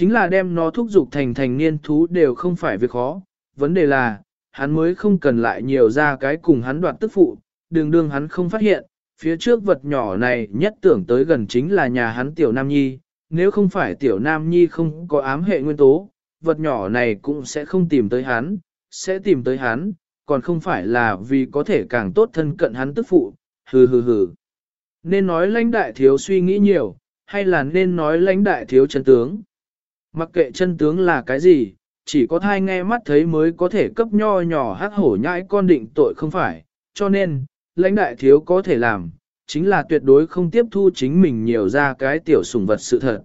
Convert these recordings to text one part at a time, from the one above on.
Chính là đem nó thúc giục thành thành niên thú đều không phải việc khó, vấn đề là, hắn mới không cần lại nhiều ra cái cùng hắn đoạt tức phụ, đường đương hắn không phát hiện, phía trước vật nhỏ này nhất tưởng tới gần chính là nhà hắn tiểu nam nhi, nếu không phải tiểu nam nhi không có ám hệ nguyên tố, vật nhỏ này cũng sẽ không tìm tới hắn, sẽ tìm tới hắn, còn không phải là vì có thể càng tốt thân cận hắn tức phụ, hừ hừ hừ. Nên nói lãnh đại thiếu suy nghĩ nhiều, hay là nên nói lãnh đại thiếu chân tướng. Mặc kệ chân tướng là cái gì, chỉ có thai nghe mắt thấy mới có thể cấp nho nhỏ hắc hổ nhãi con định tội không phải, cho nên, lãnh đại thiếu có thể làm, chính là tuyệt đối không tiếp thu chính mình nhiều ra cái tiểu sủng vật sự thật.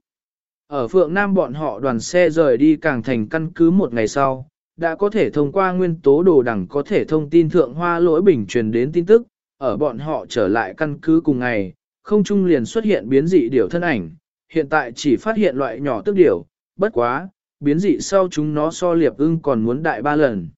Ở Phượng Nam bọn họ đoàn xe rời đi càng thành căn cứ một ngày sau, đã có thể thông qua nguyên tố đồ đẳng có thể thông tin thượng hoa lỗi bình truyền đến tin tức, ở bọn họ trở lại căn cứ cùng ngày, không trung liền xuất hiện biến dị điểu thân ảnh, hiện tại chỉ phát hiện loại nhỏ tức điểu, bất quá, biến dị sau chúng nó so liệp ưng còn muốn đại ba lần.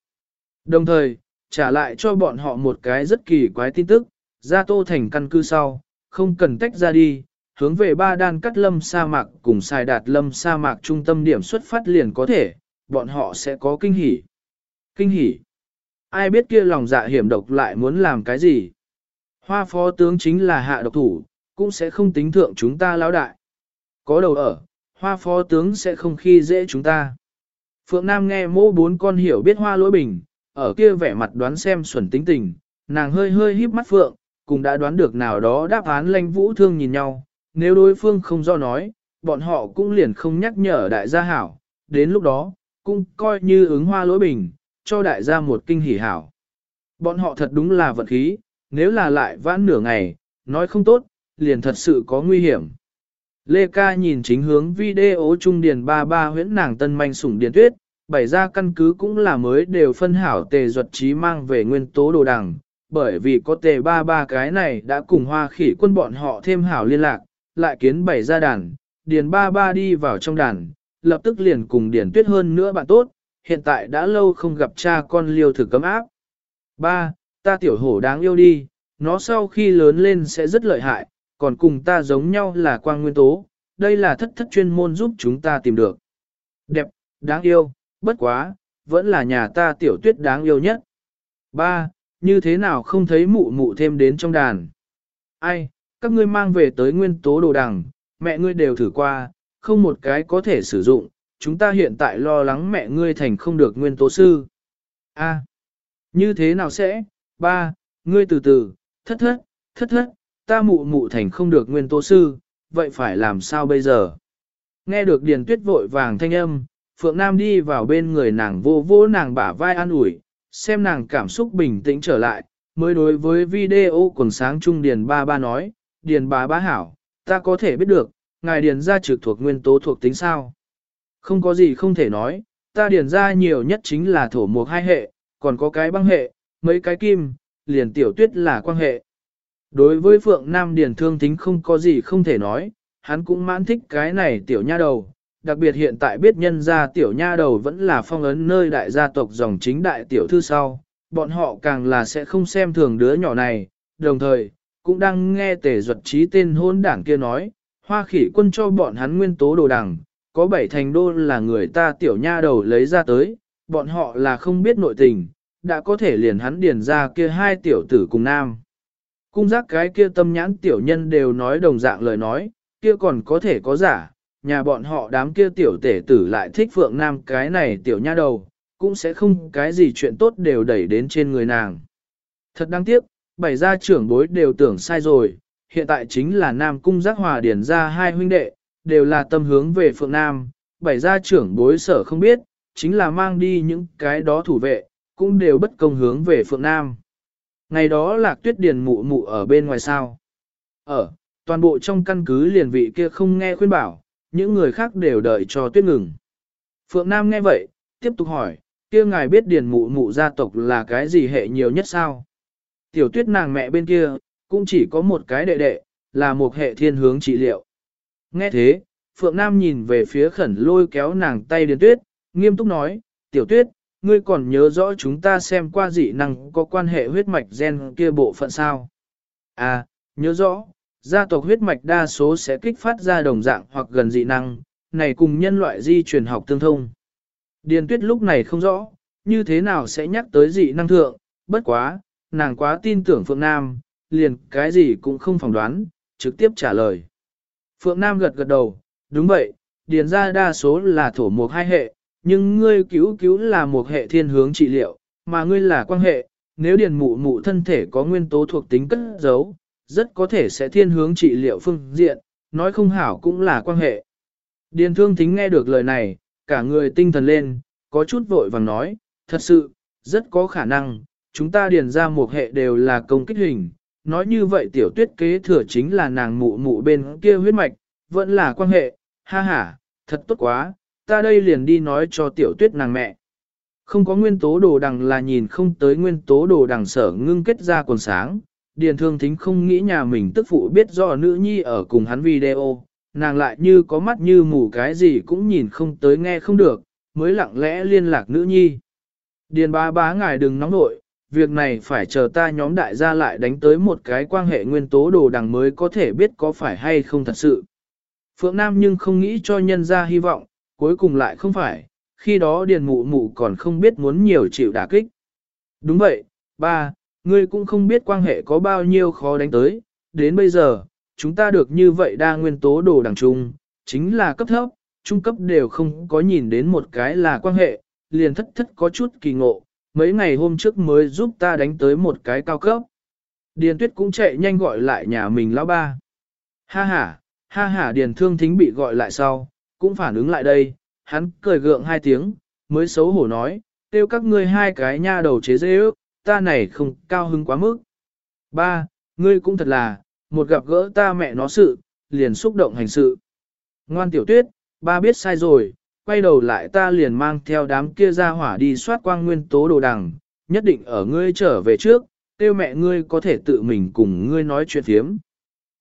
Đồng thời, trả lại cho bọn họ một cái rất kỳ quái tin tức, ra tô thành căn cứ sau, không cần tách ra đi, hướng về ba đan cắt lâm sa mạc cùng xài đạt lâm sa mạc trung tâm điểm xuất phát liền có thể, bọn họ sẽ có kinh hỉ. Kinh hỉ. Ai biết kia lòng dạ hiểm độc lại muốn làm cái gì? Hoa phó tướng chính là hạ độc thủ, cũng sẽ không tính thượng chúng ta lão đại. Có đầu ở, hoa phó tướng sẽ không khi dễ chúng ta. Phượng Nam nghe mô bốn con hiểu biết hoa lỗi bình, ở kia vẻ mặt đoán xem xuẩn tính tình, nàng hơi hơi híp mắt Phượng, cùng đã đoán được nào đó đáp án lanh vũ thương nhìn nhau, nếu đối phương không do nói, bọn họ cũng liền không nhắc nhở đại gia hảo, đến lúc đó, cũng coi như ứng hoa lỗi bình, cho đại gia một kinh hỉ hảo. Bọn họ thật đúng là vận khí, nếu là lại vãn nửa ngày, nói không tốt, liền thật sự có nguy hiểm. Lê Ca nhìn chính hướng video trung điền ba ba huyễn nàng tân manh sủng điền tuyết, bày ra căn cứ cũng là mới đều phân hảo tề duật trí mang về nguyên tố đồ đằng, bởi vì có tề ba ba cái này đã cùng hoa khỉ quân bọn họ thêm hảo liên lạc, lại kiến bày ra đàn, điền ba ba đi vào trong đàn, lập tức liền cùng điền tuyết hơn nữa bạn tốt, hiện tại đã lâu không gặp cha con liêu thử cấm áp. Ba, ta tiểu hổ đáng yêu đi, nó sau khi lớn lên sẽ rất lợi hại, còn cùng ta giống nhau là quang nguyên tố, đây là thất thất chuyên môn giúp chúng ta tìm được. Đẹp, đáng yêu, bất quá, vẫn là nhà ta tiểu tuyết đáng yêu nhất. Ba, như thế nào không thấy mụ mụ thêm đến trong đàn? Ai, các ngươi mang về tới nguyên tố đồ đằng, mẹ ngươi đều thử qua, không một cái có thể sử dụng, chúng ta hiện tại lo lắng mẹ ngươi thành không được nguyên tố sư. A, như thế nào sẽ? Ba, ngươi từ từ, thất thất, thất thất, ta mụ mụ thành không được nguyên tố sư, vậy phải làm sao bây giờ? Nghe được Điền Tuyết vội vàng thanh âm, Phượng Nam đi vào bên người nàng vô vô nàng bả vai an ủi, xem nàng cảm xúc bình tĩnh trở lại, mới đối với video quần sáng trung Điền ba ba nói, Điền Ba Ba hảo, ta có thể biết được, ngài Điền ra trực thuộc nguyên tố thuộc tính sao? Không có gì không thể nói, ta Điền ra nhiều nhất chính là thổ mộc hai hệ, còn có cái băng hệ, mấy cái kim, liền tiểu tuyết là quan hệ. Đối với Phượng Nam Điền thương tính không có gì không thể nói, hắn cũng mãn thích cái này tiểu nha đầu, đặc biệt hiện tại biết nhân gia tiểu nha đầu vẫn là phong ấn nơi đại gia tộc dòng chính đại tiểu thư sau, bọn họ càng là sẽ không xem thường đứa nhỏ này, đồng thời, cũng đang nghe tề duật trí tên hôn đảng kia nói, hoa khỉ quân cho bọn hắn nguyên tố đồ đằng, có bảy thành đô là người ta tiểu nha đầu lấy ra tới, bọn họ là không biết nội tình, đã có thể liền hắn điền ra kia hai tiểu tử cùng nam. Cung giác cái kia tâm nhãn tiểu nhân đều nói đồng dạng lời nói, kia còn có thể có giả, nhà bọn họ đám kia tiểu tể tử lại thích phượng nam cái này tiểu nha đầu, cũng sẽ không cái gì chuyện tốt đều đẩy đến trên người nàng. Thật đáng tiếc, bảy gia trưởng bối đều tưởng sai rồi, hiện tại chính là nam cung giác hòa điển ra hai huynh đệ, đều là tâm hướng về phượng nam, bảy gia trưởng bối sở không biết, chính là mang đi những cái đó thủ vệ, cũng đều bất công hướng về phượng nam. Ngày đó lạc tuyết điền mụ mụ ở bên ngoài sao. Ở, toàn bộ trong căn cứ liền vị kia không nghe khuyên bảo, những người khác đều đợi cho tuyết ngừng. Phượng Nam nghe vậy, tiếp tục hỏi, kia ngài biết điền mụ mụ gia tộc là cái gì hệ nhiều nhất sao? Tiểu tuyết nàng mẹ bên kia, cũng chỉ có một cái đệ đệ, là một hệ thiên hướng trị liệu. Nghe thế, Phượng Nam nhìn về phía khẩn lôi kéo nàng tay điền tuyết, nghiêm túc nói, tiểu tuyết, ngươi còn nhớ rõ chúng ta xem qua dị năng có quan hệ huyết mạch gen kia bộ phận sao? À, nhớ rõ, gia tộc huyết mạch đa số sẽ kích phát ra đồng dạng hoặc gần dị năng, này cùng nhân loại di truyền học tương thông. Điền tuyết lúc này không rõ, như thế nào sẽ nhắc tới dị năng thượng, bất quá, nàng quá tin tưởng Phượng Nam, liền cái gì cũng không phỏng đoán, trực tiếp trả lời. Phượng Nam gật gật đầu, đúng vậy, điền ra đa số là thổ mục hai hệ, nhưng ngươi cứu cứu là một hệ thiên hướng trị liệu, mà ngươi là quan hệ, nếu điền mụ mụ thân thể có nguyên tố thuộc tính cất giấu, rất có thể sẽ thiên hướng trị liệu phương diện, nói không hảo cũng là quan hệ. Điền thương thính nghe được lời này, cả người tinh thần lên, có chút vội vàng nói, thật sự, rất có khả năng, chúng ta điền ra một hệ đều là công kích hình. Nói như vậy tiểu tuyết kế thừa chính là nàng mụ mụ bên kia huyết mạch, vẫn là quan hệ, ha ha, thật tốt quá, ta đây liền đi nói cho tiểu tuyết nàng mẹ. Không có nguyên tố đồ đằng là nhìn không tới nguyên tố đồ đằng sở ngưng kết ra quần sáng. Điền thương thính không nghĩ nhà mình tức phụ biết do nữ nhi ở cùng hắn video, nàng lại như có mắt như mù cái gì cũng nhìn không tới nghe không được, mới lặng lẽ liên lạc nữ nhi. Điền bá bá ngài đừng nóng nội, việc này phải chờ ta nhóm đại gia lại đánh tới một cái quan hệ nguyên tố đồ đằng mới có thể biết có phải hay không thật sự. Phượng Nam nhưng không nghĩ cho nhân ra hy vọng, cuối cùng lại không phải, khi đó điền mụ mụ còn không biết muốn nhiều chịu đả kích. Đúng vậy, ba, ngươi cũng không biết quan hệ có bao nhiêu khó đánh tới, đến bây giờ, chúng ta được như vậy đa nguyên tố đồ đằng chung, chính là cấp thấp, trung cấp đều không có nhìn đến một cái là quan hệ, liền thất thất có chút kỳ ngộ, mấy ngày hôm trước mới giúp ta đánh tới một cái cao cấp. Điền tuyết cũng chạy nhanh gọi lại nhà mình lão ba. Ha ha, ha ha điền thương thính bị gọi lại sau, cũng phản ứng lại đây, hắn cười gượng hai tiếng, mới xấu hổ nói, tiêu các ngươi hai cái nha đầu chế dễ ước, ta này không cao hứng quá mức. Ba, ngươi cũng thật là, một gặp gỡ ta mẹ nó sự, liền xúc động hành sự. Ngoan tiểu tuyết, ba biết sai rồi, quay đầu lại ta liền mang theo đám kia ra hỏa đi soát quang nguyên tố đồ đằng, nhất định ở ngươi trở về trước, tiêu mẹ ngươi có thể tự mình cùng ngươi nói chuyện thiếm.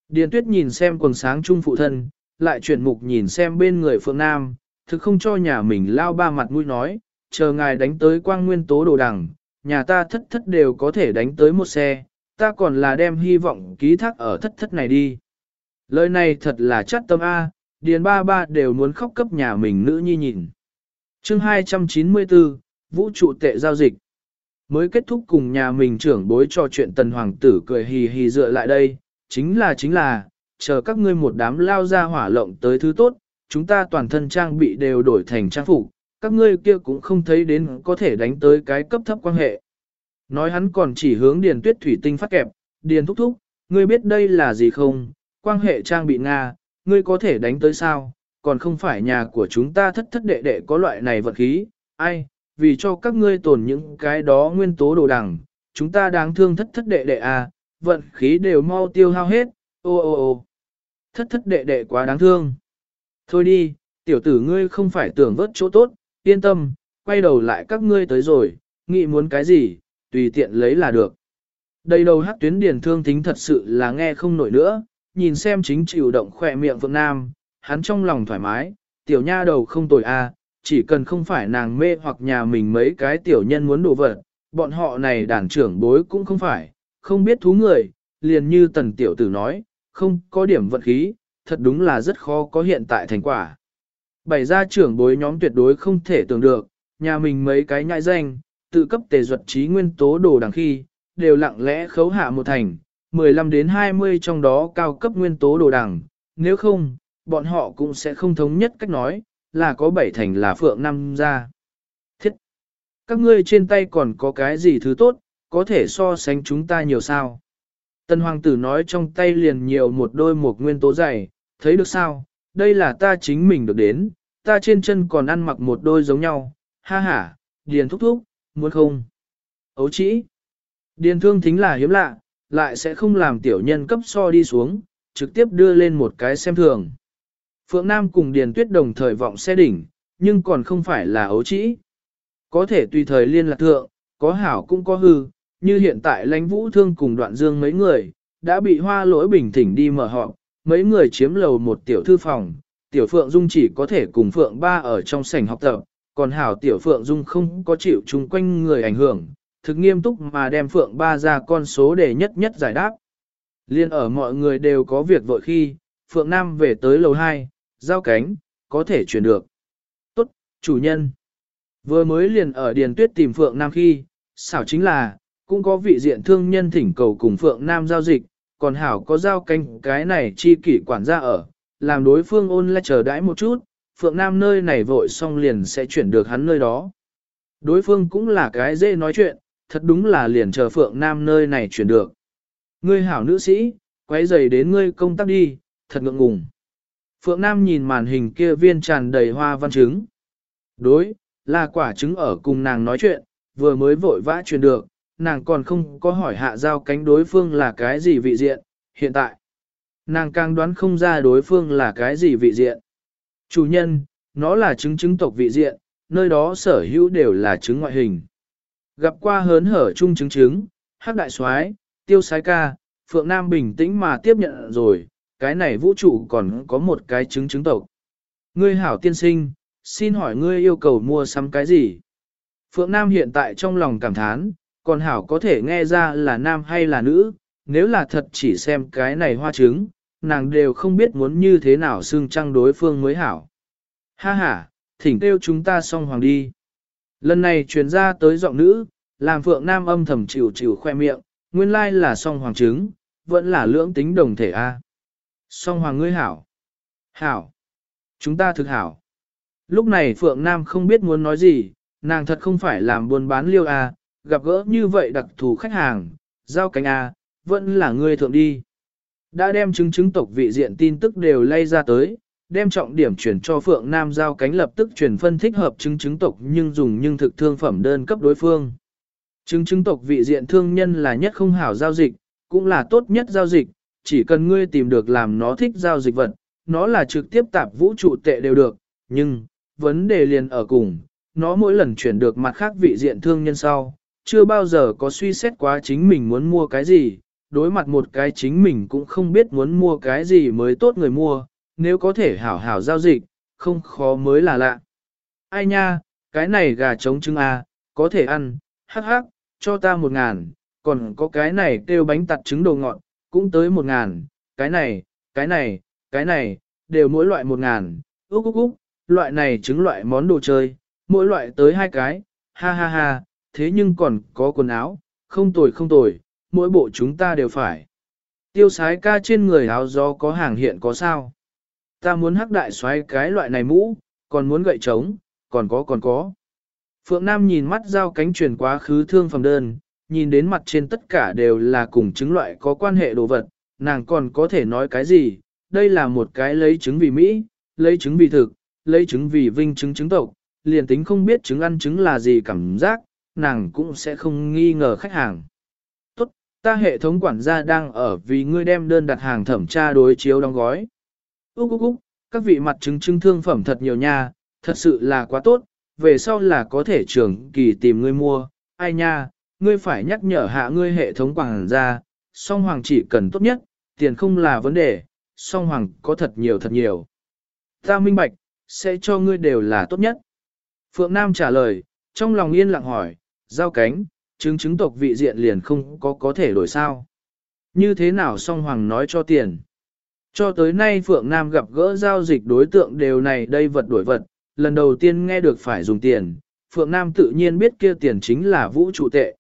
Điền tuyết nhìn xem quần sáng trung phụ thân, lại chuyển mục nhìn xem bên người phượng nam, thực không cho nhà mình lao ba mặt mũi nói, chờ ngài đánh tới quang nguyên tố đồ đằng, nhà ta thất thất đều có thể đánh tới một xe, ta còn là đem hy vọng ký thác ở thất thất này đi. Lời này thật là chắc tâm A, điền ba ba đều muốn khóc cấp nhà mình nữ nhi nhìn. chương 294, Vũ trụ tệ giao dịch. Mới kết thúc cùng nhà mình trưởng bối cho chuyện tần hoàng tử cười hì hì dựa lại đây, chính là chính là, chờ các ngươi một đám lao ra hỏa lộng tới thứ tốt, chúng ta toàn thân trang bị đều đổi thành trang phục, các ngươi kia cũng không thấy đến có thể đánh tới cái cấp thấp quan hệ. Nói hắn còn chỉ hướng điền tuyết thủy tinh phát kẹp, điền thúc thúc, ngươi biết đây là gì không, quan hệ trang bị Nga, ngươi có thể đánh tới sao, còn không phải nhà của chúng ta thất thất đệ đệ có loại này vật khí, ai, vì cho các ngươi tồn những cái đó nguyên tố đồ đằng, chúng ta đáng thương thất thất đệ đệ à, vận khí đều mau tiêu hao hết, ô ô ô, thất thất đệ đệ quá đáng thương. Thôi đi, tiểu tử ngươi không phải tưởng vớt chỗ tốt, yên tâm, quay đầu lại các ngươi tới rồi, nghĩ muốn cái gì, tùy tiện lấy là được. Đầy đầu hát tuyến điển thương tính thật sự là nghe không nổi nữa, nhìn xem chính chịu động khỏe miệng Phượng Nam, hắn trong lòng thoải mái, tiểu nha đầu không tồi a, chỉ cần không phải nàng mê hoặc nhà mình mấy cái tiểu nhân muốn đổ vật, bọn họ này đàn trưởng bối cũng không phải, không biết thú người, liền như tần tiểu tử nói, không có điểm vận khí, thật đúng là rất khó có hiện tại thành quả. Bảy gia trưởng bối nhóm tuyệt đối không thể tưởng được, nhà mình mấy cái nhãi danh, tự cấp tề duật trí nguyên tố đồ đằng khi, đều lặng lẽ khấu hạ một thành, 15 đến 20 trong đó cao cấp nguyên tố đồ đằng, nếu không, bọn họ cũng sẽ không thống nhất cách nói, là có bảy thành là phượng năm gia. Thiết! Các ngươi trên tay còn có cái gì thứ tốt, có thể so sánh chúng ta nhiều sao? Tân hoàng tử nói trong tay liền nhiều một đôi một nguyên tố dày, thấy được sao, đây là ta chính mình được đến, ta trên chân còn ăn mặc một đôi giống nhau, ha ha, điền thúc thúc, muốn không? Ấu chỉ! Điền thương thính là hiếm lạ, lại sẽ không làm tiểu nhân cấp so đi xuống, trực tiếp đưa lên một cái xem thường. Phượng Nam cùng Điền Tuyết đồng thời vọng xe đỉnh, nhưng còn không phải là ấu chỉ. Có thể tùy thời liên lạc thượng, có hảo cũng có hư, như hiện tại lãnh vũ thương cùng đoạn dương mấy người, đã bị hoa lỗi bình thỉnh đi mở họp, mấy người chiếm lầu một tiểu thư phòng, tiểu Phượng Dung chỉ có thể cùng Phượng Ba ở trong sảnh học tập, còn hảo tiểu Phượng Dung không có chịu chung quanh người ảnh hưởng, thực nghiêm túc mà đem Phượng Ba ra con số để nhất nhất giải đáp. Liên ở mọi người đều có việc vội khi, Phượng Nam về tới lầu 2, giao cánh, có thể chuyển được. Tốt, chủ nhân. Vừa mới liền ở Điền Tuyết tìm Phượng Nam khi, xảo chính là, cũng có vị diện thương nhân thỉnh cầu cùng Phượng Nam giao dịch, còn Hảo có giao canh cái này chi kỷ quản gia ở, làm đối phương ôn lại chờ đãi một chút, Phượng Nam nơi này vội xong liền sẽ chuyển được hắn nơi đó. Đối phương cũng là cái dễ nói chuyện, thật đúng là liền chờ Phượng Nam nơi này chuyển được. Ngươi hảo nữ sĩ, quấy giày đến ngươi công tác đi, thật ngượng ngùng. Phượng Nam nhìn màn hình kia viên tràn đầy hoa văn trứng. Đối, là quả trứng ở cùng nàng nói chuyện, vừa mới vội vã truyền được, nàng còn không có hỏi hạ giao cánh đối phương là cái gì vị diện, hiện tại. Nàng càng đoán không ra đối phương là cái gì vị diện. Chủ nhân, nó là chứng chứng tộc vị diện, nơi đó sở hữu đều là chứng ngoại hình. Gặp qua hớn hở chung chứng chứng hắc đại soái, tiêu sái ca, Phượng Nam bình tĩnh mà tiếp nhận rồi, cái này vũ trụ còn có một cái chứng chứng tộc. Ngươi hảo tiên sinh, xin hỏi ngươi yêu cầu mua sắm cái gì? Phượng Nam hiện tại trong lòng cảm thán, còn hảo có thể nghe ra là nam hay là nữ, nếu là thật chỉ xem cái này hoa trứng, nàng đều không biết muốn như thế nào xưng trăng đối phương mới hảo. Ha ha, thỉnh kêu chúng ta xong hoàng đi. Lần này truyền ra tới giọng nữ, làm Phượng Nam âm thầm chịu chịu khoe miệng, nguyên lai là song hoàng trứng, vẫn là lưỡng tính đồng thể A. Song hoàng ngươi hảo. Hảo. Chúng ta thực hảo. Lúc này Phượng Nam không biết muốn nói gì, nàng thật không phải làm buôn bán liêu A, gặp gỡ như vậy đặc thù khách hàng, giao cánh A, vẫn là ngươi thượng đi. Đã đem chứng chứng tộc vị diện tin tức đều lay ra tới, đem trọng điểm chuyển cho Phượng Nam giao cánh lập tức chuyển phân thích hợp chứng chứng tộc nhưng dùng nhưng thực thương phẩm đơn cấp đối phương. Chứng chứng tộc vị diện thương nhân là nhất không hảo giao dịch, cũng là tốt nhất giao dịch, chỉ cần ngươi tìm được làm nó thích giao dịch vật, nó là trực tiếp tạp vũ trụ tệ đều được, nhưng, vấn đề liền ở cùng, nó mỗi lần chuyển được mặt khác vị diện thương nhân sau, chưa bao giờ có suy xét quá chính mình muốn mua cái gì, đối mặt một cái chính mình cũng không biết muốn mua cái gì mới tốt người mua, nếu có thể hảo hảo giao dịch, không khó mới là lạ. Ai nha, cái này gà trống trứng A, có thể ăn, hắc hắc, cho ta một ngàn, còn có cái này kêu bánh tặt trứng đồ ngọt, cũng tới một ngàn, cái này, cái này, cái này, đều mỗi loại một ngàn, úc úc úc, loại này trứng loại món đồ chơi, mỗi loại tới hai cái, ha ha ha, thế nhưng còn có quần áo, không tồi không tồi, mỗi bộ chúng ta đều phải. Tiêu sái ca trên người áo gió có hàng hiện có sao. Ta muốn hắc đại xoáy cái loại này mũ, còn muốn gậy trống, còn có còn có. Phượng Nam nhìn mắt giao cánh truyền quá khứ thương phẩm đơn, nhìn đến mặt trên tất cả đều là cùng chứng loại có quan hệ đồ vật, nàng còn có thể nói cái gì, đây là một cái lấy chứng vì Mỹ, lấy chứng vì thực, lấy chứng vì vinh chứng chứng tộc, liền tính không biết chứng ăn chứng là gì cảm giác, nàng cũng sẽ không nghi ngờ khách hàng. Tốt, ta hệ thống quản gia đang ở vì ngươi đem đơn đặt hàng thẩm tra đối chiếu đóng gói. Úc úc úc, các vị mặt chứng chứng thương phẩm thật nhiều nha, thật sự là quá tốt, về sau là có thể trưởng kỳ tìm ngươi mua, ai nha, ngươi phải nhắc nhở hạ ngươi hệ thống quảng gia. song hoàng chỉ cần tốt nhất, tiền không là vấn đề, song hoàng có thật nhiều thật nhiều. Ta minh bạch, sẽ cho ngươi đều là tốt nhất. Phượng Nam trả lời, trong lòng yên lặng hỏi, giao cánh, chứng chứng tộc vị diện liền không có có thể đổi sao. Như thế nào song hoàng nói cho tiền. Cho tới nay Phượng Nam gặp gỡ giao dịch đối tượng đều này đây vật đổi vật, lần đầu tiên nghe được phải dùng tiền, Phượng Nam tự nhiên biết kia tiền chính là vũ trụ tệ.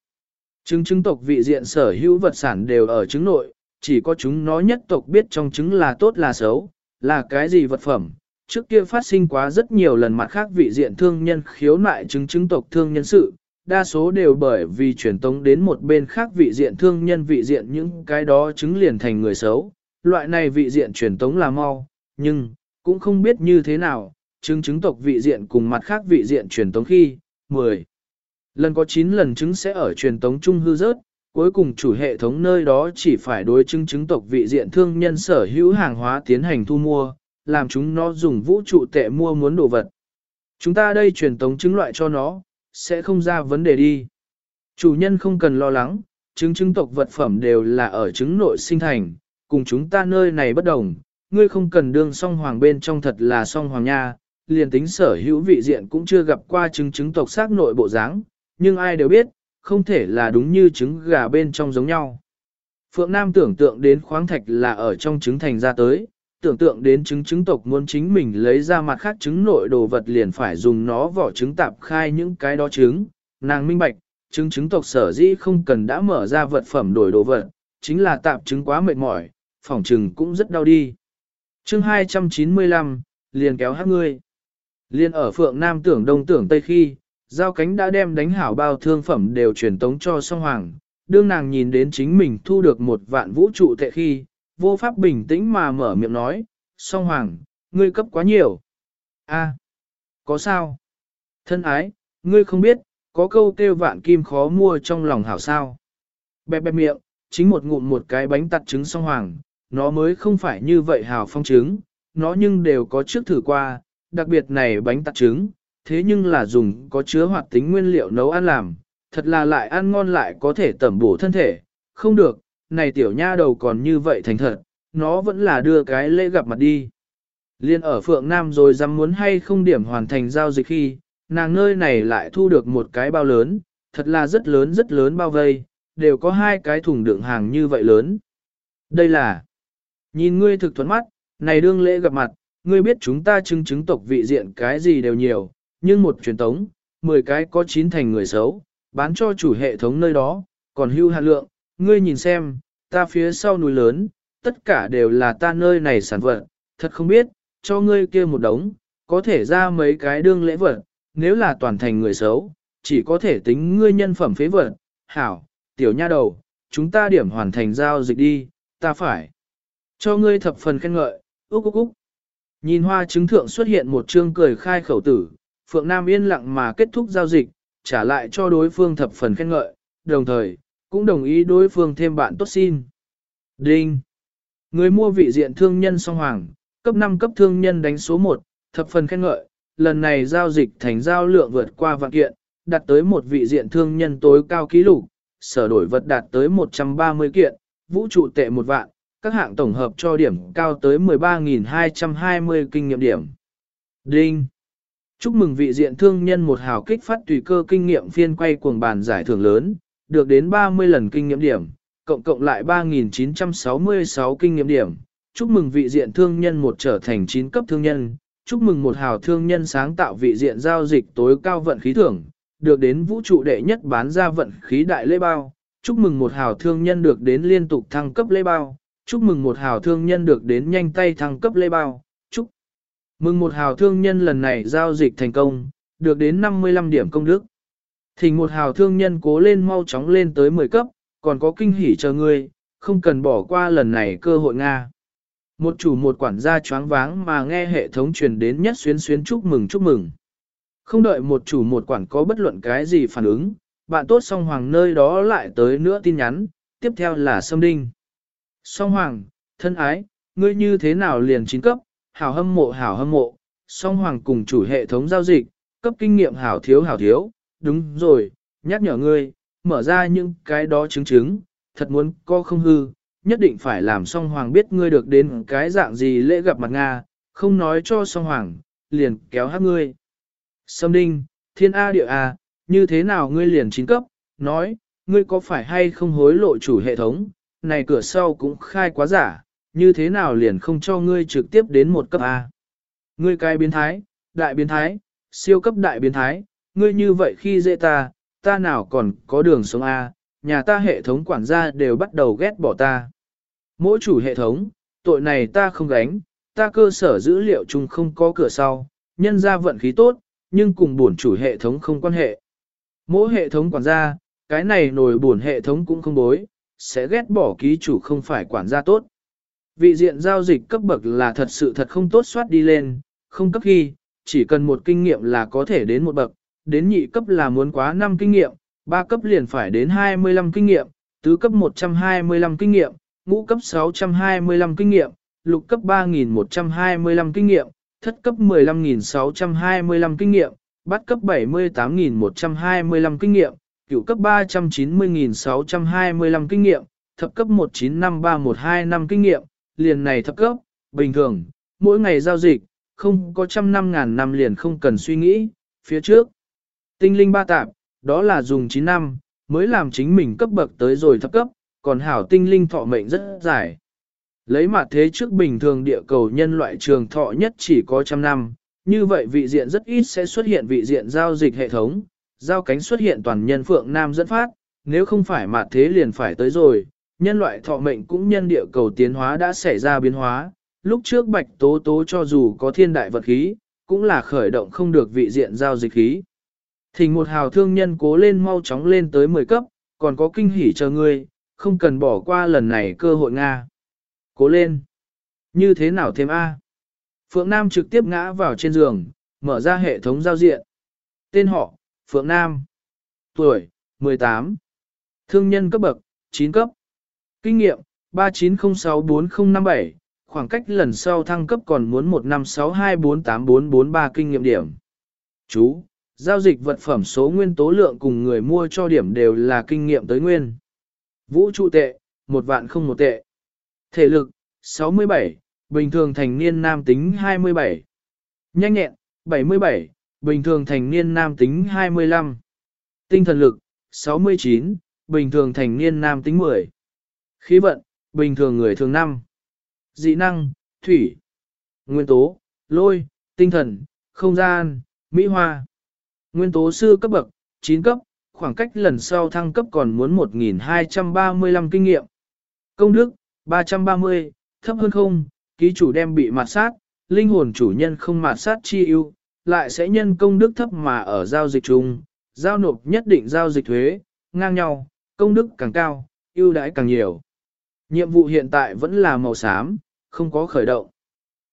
Chứng chứng tộc vị diện sở hữu vật sản đều ở chứng nội, chỉ có chúng nó nhất tộc biết trong chứng là tốt là xấu, là cái gì vật phẩm. Trước kia phát sinh quá rất nhiều lần mặt khác vị diện thương nhân khiếu nại chứng chứng tộc thương nhân sự, đa số đều bởi vì truyền tống đến một bên khác vị diện thương nhân vị diện những cái đó chứng liền thành người xấu. Loại này vị diện truyền tống là mau, nhưng, cũng không biết như thế nào, chứng chứng tộc vị diện cùng mặt khác vị diện truyền tống khi, 10. Lần có 9 lần chứng sẽ ở truyền tống trung hư rớt, cuối cùng chủ hệ thống nơi đó chỉ phải đối chứng chứng tộc vị diện thương nhân sở hữu hàng hóa tiến hành thu mua, làm chúng nó dùng vũ trụ tệ mua muốn đồ vật. Chúng ta đây truyền tống chứng loại cho nó, sẽ không ra vấn đề đi. Chủ nhân không cần lo lắng, trứng trứng tộc vật phẩm đều là ở trứng nội sinh thành, cùng chúng ta nơi này bất đồng, ngươi không cần đương song hoàng bên trong thật là song hoàng nha, liền tính sở hữu vị diện cũng chưa gặp qua trứng trứng tộc xác nội bộ dáng, nhưng ai đều biết, không thể là đúng như trứng gà bên trong giống nhau. Phượng Nam tưởng tượng đến khoáng thạch là ở trong trứng thành ra tới, tưởng tượng đến trứng trứng tộc muốn chính mình lấy ra mặt khác trứng nội đồ vật liền phải dùng nó vỏ trứng tạp khai những cái đó trứng, nàng minh bạch, trứng trứng tộc sở dĩ không cần đã mở ra vật phẩm đổi đồ vật, chính là tạp trứng quá mệt mỏi, phỏng trừng cũng rất đau đi. chương 295, liền kéo hát ngươi. Liên ở phượng Nam tưởng đông tưởng tây khi, giao cánh đã đem đánh hảo bao thương phẩm đều truyền tống cho song hoàng, đương nàng nhìn đến chính mình thu được một vạn vũ trụ tệ khi, vô pháp bình tĩnh mà mở miệng nói, song hoàng, ngươi cấp quá nhiều. a có sao? Thân ái, ngươi không biết, có câu kêu vạn kim khó mua trong lòng hảo sao. Bẹp bẹp miệng, chính một ngụm một cái bánh tặt trứng song hoàng, nó mới không phải như vậy hảo phong trứng, nó nhưng đều có trước thử qua, đặc biệt này bánh tặt trứng, thế nhưng là dùng có chứa hoạt tính nguyên liệu nấu ăn làm, thật là lại ăn ngon lại có thể tẩm bổ thân thể, không được, này tiểu nha đầu còn như vậy thành thật, nó vẫn là đưa cái lễ gặp mặt đi. Liên ở Phượng Nam rồi dám muốn hay không điểm hoàn thành giao dịch khi, nàng nơi này lại thu được một cái bao lớn, thật là rất lớn rất lớn bao vây, đều có hai cái thùng đựng hàng như vậy lớn. Đây là, nhìn ngươi thực thuẫn mắt, này đương lễ gặp mặt, ngươi biết chúng ta chứng chứng tộc vị diện cái gì đều nhiều, nhưng một truyền tống, 10 cái có 9 thành người xấu, bán cho chủ hệ thống nơi đó, còn hưu hạt lượng, ngươi nhìn xem, ta phía sau núi lớn, tất cả đều là ta nơi này sản vật, thật không biết, cho ngươi kia một đống, có thể ra mấy cái đương lễ vật, nếu là toàn thành người xấu, chỉ có thể tính ngươi nhân phẩm phế vật, hảo, tiểu nha đầu, chúng ta điểm hoàn thành giao dịch đi, ta phải cho ngươi thập phần khen ngợi, úc úc úc. Nhìn hoa chứng thượng xuất hiện một chương cười khai khẩu tử, Phượng Nam yên lặng mà kết thúc giao dịch, trả lại cho đối phương thập phần khen ngợi, đồng thời, cũng đồng ý đối phương thêm bạn tốt xin. Đinh! Người mua vị diện thương nhân song hoàng, cấp 5 cấp thương nhân đánh số 1, thập phần khen ngợi, lần này giao dịch thành giao lượng vượt qua vạn kiện, đạt tới một vị diện thương nhân tối cao ký lục, sở đổi vật đạt tới 130 kiện, vũ trụ tệ một vạn, các hạng tổng hợp cho điểm cao tới 13.220 kinh nghiệm điểm. Đinh! Chúc mừng vị diện thương nhân một hào kích phát tùy cơ kinh nghiệm phiên quay cuồng bàn giải thưởng lớn, được đến 30 lần kinh nghiệm điểm, cộng cộng lại 3.966 kinh nghiệm điểm. Chúc mừng vị diện thương nhân một trở thành 9 cấp thương nhân. Chúc mừng một hào thương nhân sáng tạo vị diện giao dịch tối cao vận khí thưởng, được đến vũ trụ đệ nhất bán ra vận khí đại lễ bao. Chúc mừng một hào thương nhân được đến liên tục thăng cấp lễ bao. Chúc mừng một hào thương nhân được đến nhanh tay thăng cấp lễ bao. Chúc mừng một hào thương nhân lần này giao dịch thành công, được đến 55 điểm công đức. Thỉnh một hào thương nhân cố lên mau chóng lên tới 10 cấp, còn có kinh hỉ chờ ngươi, không cần bỏ qua lần này cơ hội Nga. Một chủ một quản gia choáng váng mà nghe hệ thống truyền đến nhất xuyến xuyến chúc mừng chúc mừng. Không đợi một chủ một quản có bất luận cái gì phản ứng, bạn tốt song hoàng nơi đó lại tới nữa tin nhắn, tiếp theo là sâm đinh. Song hoàng, thân ái, ngươi như thế nào liền chín cấp, hảo hâm mộ hảo hâm mộ, song hoàng cùng chủ hệ thống giao dịch, cấp kinh nghiệm hảo thiếu hảo thiếu, đúng rồi, nhắc nhở ngươi, mở ra những cái đó chứng chứng, thật muốn co không hư, nhất định phải làm song hoàng biết ngươi được đến cái dạng gì lễ gặp mặt Nga, không nói cho song hoàng, liền kéo hát ngươi. Sâm đinh, thiên A địa A, như thế nào ngươi liền chín cấp, nói, ngươi có phải hay không hối lộ chủ hệ thống, này cửa sau cũng khai quá giả, như thế nào liền không cho ngươi trực tiếp đến một cấp A. Ngươi cái biến thái, đại biến thái, siêu cấp đại biến thái, ngươi như vậy khi dễ ta, ta nào còn có đường sống A, nhà ta hệ thống quản gia đều bắt đầu ghét bỏ ta. Mỗi chủ hệ thống, tội này ta không gánh, ta cơ sở dữ liệu chung không có cửa sau, nhân ra vận khí tốt, nhưng cùng buồn chủ hệ thống không quan hệ. Mỗi hệ thống quản gia, cái này nổi buồn hệ thống cũng không bối, sẽ ghét bỏ ký chủ không phải quản gia tốt. Vị diện giao dịch cấp bậc là thật sự thật không tốt soát đi lên, không cấp khi, chỉ cần một kinh nghiệm là có thể đến một bậc, đến nhị cấp là muốn quá 5 kinh nghiệm, 3 cấp liền phải đến 25 kinh nghiệm, tứ cấp 125 kinh nghiệm, ngũ cấp 625 kinh nghiệm, lục cấp 3.125 kinh nghiệm, thất cấp 15.625 kinh nghiệm, bát cấp 78.125 kinh nghiệm, cửu cấp 390.625 kinh nghiệm, thập cấp 1953125 kinh nghiệm, liền này thập cấp, bình thường, mỗi ngày giao dịch, không có trăm năm ngàn năm liền không cần suy nghĩ, phía trước. Tinh linh ba tạp, đó là dùng 9 năm, mới làm chính mình cấp bậc tới rồi thấp cấp, còn hảo tinh linh thọ mệnh rất dài. Lấy mặt thế trước bình thường địa cầu nhân loại trường thọ nhất chỉ có trăm năm, như vậy vị diện rất ít sẽ xuất hiện vị diện giao dịch hệ thống, giao cánh xuất hiện toàn nhân phượng nam dẫn phát, nếu không phải mặt thế liền phải tới rồi, nhân loại thọ mệnh cũng nhân địa cầu tiến hóa đã xảy ra biến hóa, lúc trước bạch tố tố cho dù có thiên đại vật khí, cũng là khởi động không được vị diện giao dịch khí. Thỉnh một hào thương nhân cố lên mau chóng lên tới 10 cấp, còn có kinh hỉ chờ ngươi, không cần bỏ qua lần này cơ hội Nga. Cố lên. Như thế nào thêm A? Phượng Nam trực tiếp ngã vào trên giường, mở ra hệ thống giao diện. Tên họ, Phượng Nam. Tuổi, 18. Thương nhân cấp bậc, 9 cấp. Kinh nghiệm, 39064057, khoảng cách lần sau thăng cấp còn muốn 1562484443 kinh nghiệm điểm. Chú, giao dịch vật phẩm số nguyên tố lượng cùng người mua cho điểm đều là kinh nghiệm tới nguyên. Vũ trụ tệ, một vạn không một tệ. Thể lực, 67, bình thường thành niên nam tính 27. Nhanh nhẹn, 77, bình thường thành niên nam tính 25. Tinh thần lực, 69, bình thường thành niên nam tính 10. Khí vận, bình thường người thường 5. Dị năng, thủy. Nguyên tố, lôi, tinh thần, không gian, mỹ hoa. Nguyên tố sư cấp bậc, 9 cấp, khoảng cách lần sau thăng cấp còn muốn 1.235 kinh nghiệm. Công đức, 330, thấp hơn không, ký chủ đem bị mạt sát, linh hồn chủ nhân không mạt sát chi ưu, lại sẽ nhân công đức thấp mà ở giao dịch chung, giao nộp nhất định giao dịch thuế, ngang nhau, công đức càng cao, ưu đãi càng nhiều. Nhiệm vụ hiện tại vẫn là màu xám, không có khởi động.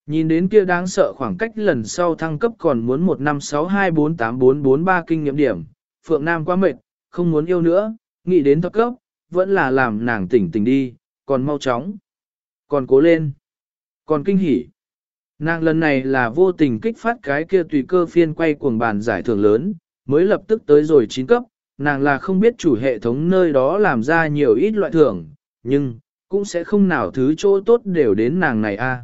Nhìn đến kia đáng sợ khoảng cách lần sau thăng cấp còn muốn 156248443 kinh nghiệm điểm, Phượng Nam quá mệt, không muốn yêu nữa, nghĩ đến thấp cấp, vẫn là làm nàng tỉnh tỉnh đi, còn mau chóng. Còn cố lên. Còn kinh hỉ. Nàng lần này là vô tình kích phát cái kia tùy cơ phiên quay cuồng bàn giải thưởng lớn, mới lập tức tới rồi 9 cấp, nàng là không biết chủ hệ thống nơi đó làm ra nhiều ít loại thưởng, nhưng, cũng sẽ không nào thứ chỗ tốt đều đến nàng này a.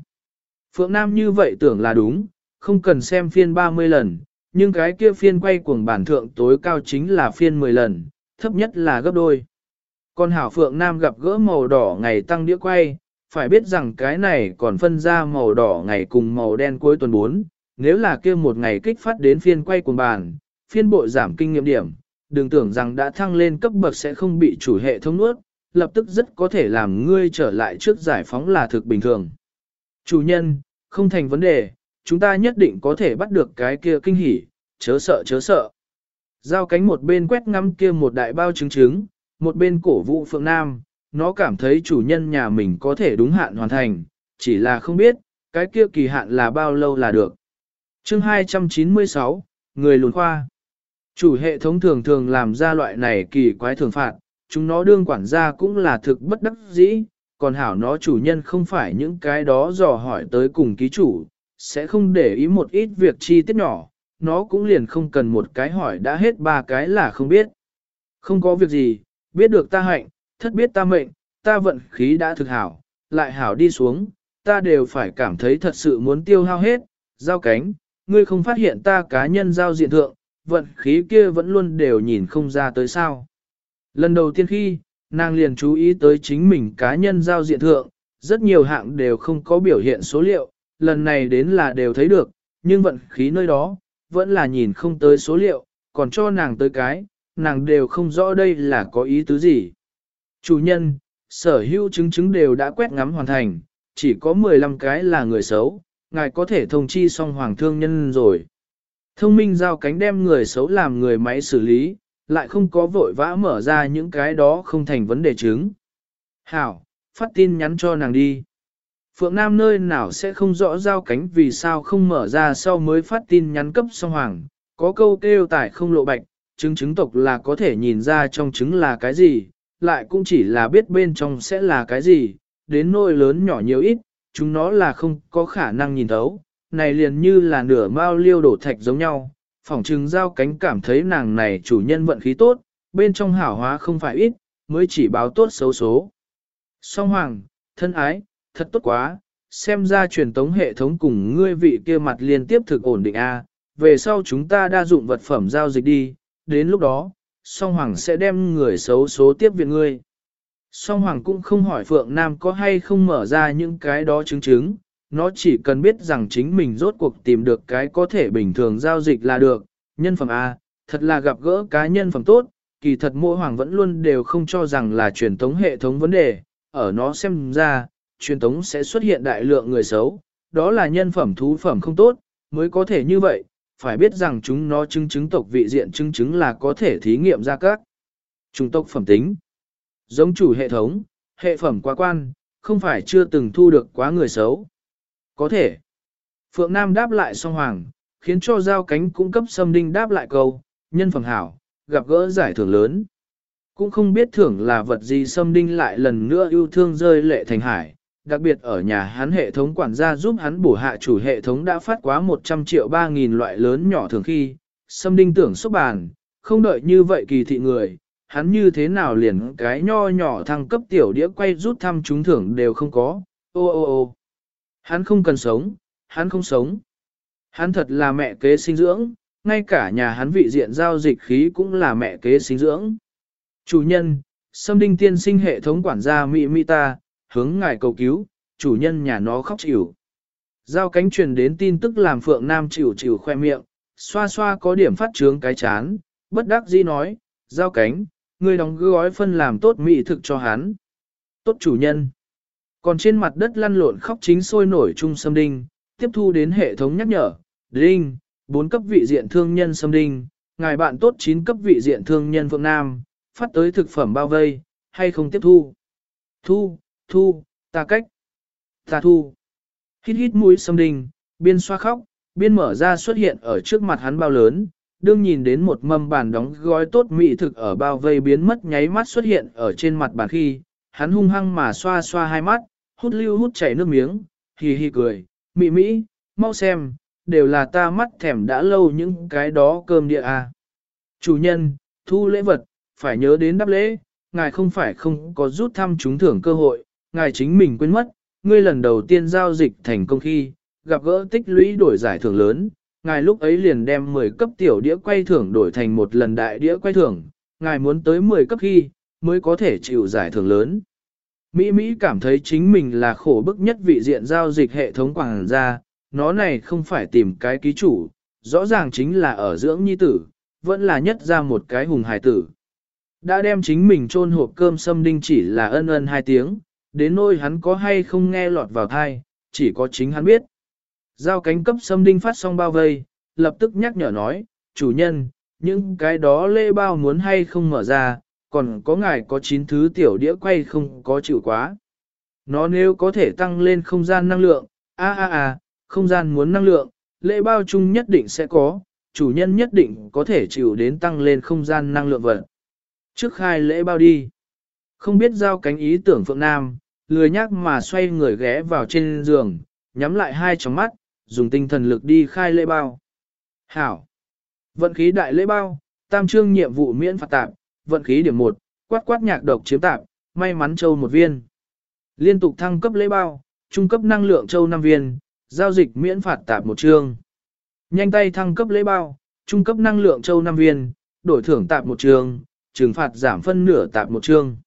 Phượng Nam như vậy tưởng là đúng, không cần xem phiên 30 lần, nhưng cái kia phiên quay cuồng bản thượng tối cao chính là phiên 10 lần, thấp nhất là gấp đôi. Còn Hảo Phượng Nam gặp gỡ màu đỏ ngày tăng đĩa quay, phải biết rằng cái này còn phân ra màu đỏ ngày cùng màu đen cuối tuần 4, nếu là kia một ngày kích phát đến phiên quay cuồng bản, phiên bội giảm kinh nghiệm điểm, đừng tưởng rằng đã thăng lên cấp bậc sẽ không bị chủ hệ thống nuốt, lập tức rất có thể làm ngươi trở lại trước giải phóng là thực bình thường. Chủ nhân, không thành vấn đề, chúng ta nhất định có thể bắt được cái kia kinh hỉ, chớ sợ chớ sợ. Giao cánh một bên quét ngắm kia một đại bao trứng trứng, một bên cổ vũ phượng nam, nó cảm thấy chủ nhân nhà mình có thể đúng hạn hoàn thành, chỉ là không biết, cái kia kỳ hạn là bao lâu là được. chương 296, Người lùn khoa. Chủ hệ thống thường thường làm ra loại này kỳ quái thường phạt, chúng nó đương quản gia cũng là thực bất đắc dĩ, còn hảo nó chủ nhân không phải những cái đó dò hỏi tới cùng ký chủ, sẽ không để ý một ít việc chi tiết nhỏ, nó cũng liền không cần một cái hỏi đã hết ba cái là không biết. Không có việc gì, biết được ta hạnh, thất biết ta mệnh, ta vận khí đã thực hảo, lại hảo đi xuống, ta đều phải cảm thấy thật sự muốn tiêu hao hết, giao cánh, ngươi không phát hiện ta cá nhân giao diện thượng, vận khí kia vẫn luôn đều nhìn không ra tới sao. Lần đầu tiên khi, nàng liền chú ý tới chính mình cá nhân giao diện thượng, rất nhiều hạng đều không có biểu hiện số liệu, lần này đến là đều thấy được, nhưng vận khí nơi đó, vẫn là nhìn không tới số liệu, còn cho nàng tới cái, nàng đều không rõ đây là có ý tứ gì. Chủ nhân, sở hữu chứng chứng đều đã quét ngắm hoàn thành, chỉ có 15 cái là người xấu, ngài có thể thông chi xong hoàng thương nhân rồi. Thông minh giao cánh đem người xấu làm người máy xử lý, lại không có vội vã mở ra những cái đó không thành vấn đề chứng. Hảo, phát tin nhắn cho nàng đi. Phượng Nam nơi nào sẽ không rõ giao cánh vì sao không mở ra sau mới phát tin nhắn cấp song hoàng, có câu kêu tải không lộ bạch, chứng chứng tộc là có thể nhìn ra trong chứng là cái gì, lại cũng chỉ là biết bên trong sẽ là cái gì, đến nỗi lớn nhỏ nhiều ít, chúng nó là không có khả năng nhìn thấu, này liền như là nửa mao liêu đổ thạch giống nhau, phỏng trừng giao cánh cảm thấy nàng này chủ nhân vận khí tốt, bên trong hảo hóa không phải ít, mới chỉ báo tốt xấu số. Song hoàng, thân ái, thật tốt quá, xem ra truyền tống hệ thống cùng ngươi vị kia mặt liên tiếp thực ổn định A, về sau chúng ta đa dụng vật phẩm giao dịch đi, đến lúc đó, song hoàng sẽ đem người xấu số tiếp viện ngươi. Song Hoàng cũng không hỏi Phượng Nam có hay không mở ra những cái đó chứng chứng, nó chỉ cần biết rằng chính mình rốt cuộc tìm được cái có thể bình thường giao dịch là được, nhân phẩm A, thật là gặp gỡ cá nhân phẩm tốt, kỳ thật mỗi hoàng vẫn luôn đều không cho rằng là truyền thống hệ thống vấn đề, ở nó xem ra, truyền thống sẽ xuất hiện đại lượng người xấu, đó là nhân phẩm thú phẩm không tốt, mới có thể như vậy, phải biết rằng chúng nó chứng chứng tộc vị diện chứng chứng là có thể thí nghiệm ra các chủng tộc phẩm tính. Giống chủ hệ thống, hệ phẩm quá quan, không phải chưa từng thu được quá người xấu. Có thể. Phượng Nam đáp lại song hoàng, khiến cho giao cánh cung cấp xâm đinh đáp lại câu, nhân phẩm hảo, gặp gỡ giải thưởng lớn. Cũng không biết thưởng là vật gì xâm đinh lại lần nữa yêu thương rơi lệ thành hải, đặc biệt ở nhà hắn hệ thống quản gia giúp hắn bổ hạ chủ hệ thống đã phát quá 100 triệu 3.000 loại lớn nhỏ thường khi, xâm đinh tưởng xúc bàn, không đợi như vậy kỳ thị người, hắn như thế nào liền cái nho nhỏ thăng cấp tiểu đĩa quay rút thăm trúng thưởng đều không có, ô ô ô. Hắn không cần sống, hắn không sống. Hắn thật là mẹ kế sinh dưỡng, ngay cả nhà hắn vị diện giao dịch khí cũng là mẹ kế sinh dưỡng. Chủ nhân, xâm đinh tiên sinh hệ thống quản gia Mỹ Mỹ ta, hướng ngài cầu cứu, chủ nhân nhà nó khóc chịu. Giao cánh truyền đến tin tức làm Phượng Nam chịu chịu khoe miệng, xoa xoa có điểm phát trướng cái chán, bất đắc dĩ nói, giao cánh, ngươi đóng gói phân làm tốt mỹ thực cho hắn. Tốt chủ nhân. Còn trên mặt đất lăn lộn khóc chính sôi nổi chung sâm đinh, tiếp thu đến hệ thống nhắc nhở, đinh, 4 cấp vị diện thương nhân sâm đinh, ngài bạn tốt 9 cấp vị diện thương nhân Phượng Nam, phát tới thực phẩm bao vây, hay không tiếp thu. Thu, thu, ta cách, ta thu. Hít hít mũi sâm đinh, biên xoa khóc, biên mở ra xuất hiện ở trước mặt hắn bao lớn, đương nhìn đến một mâm bàn đóng gói tốt mỹ thực ở bao vây biến mất nháy mắt xuất hiện ở trên mặt bàn khi, hắn hung hăng mà xoa xoa hai mắt, hút lưu hút chảy nước miếng, hì hì cười, mị mỹ, mau xem, đều là ta mắt thèm đã lâu những cái đó cơm địa à. Chủ nhân, thu lễ vật, phải nhớ đến đáp lễ, ngài không phải không có rút thăm trúng thưởng cơ hội, ngài chính mình quên mất, ngươi lần đầu tiên giao dịch thành công khi, gặp gỡ tích lũy đổi giải thưởng lớn, ngài lúc ấy liền đem 10 cấp tiểu đĩa quay thưởng đổi thành một lần đại đĩa quay thưởng, ngài muốn tới 10 cấp khi, mới có thể chịu giải thưởng lớn. Mỹ Mỹ cảm thấy chính mình là khổ bức nhất vị diện giao dịch hệ thống quảng gia, nó này không phải tìm cái ký chủ, rõ ràng chính là ở dưỡng nhi tử, vẫn là nhất ra một cái hùng hài tử. Đã đem chính mình chôn hộp cơm xâm đinh chỉ là ân ân hai tiếng, đến nôi hắn có hay không nghe lọt vào thai, chỉ có chính hắn biết. Giao cánh cấp xâm đinh phát xong bao vây, lập tức nhắc nhở nói, chủ nhân, những cái đó lê bao muốn hay không mở ra, còn có ngài có 9 thứ tiểu đĩa quay không có chịu quá. Nó nếu có thể tăng lên không gian năng lượng, a a a, không gian muốn năng lượng, lễ bao chung nhất định sẽ có, chủ nhân nhất định có thể chịu đến tăng lên không gian năng lượng vật. Trước khai lễ bao đi. Không biết giao cánh ý tưởng Phượng Nam, lười nhác mà xoay người ghé vào trên giường, nhắm lại hai tròng mắt, dùng tinh thần lực đi khai lễ bao. Hảo. Vận khí đại lễ bao, tam trương nhiệm vụ miễn phạt tạp, vận khí điểm 1, quát quát nhạc độc chiếm tạp, may mắn châu một viên. Liên tục thăng cấp lễ bao, trung cấp năng lượng châu 5 viên, giao dịch miễn phạt tạp một trương. Nhanh tay thăng cấp lễ bao, trung cấp năng lượng châu 5 viên, đổi thưởng tạp một trương, trừng phạt giảm phân nửa tạp một trương.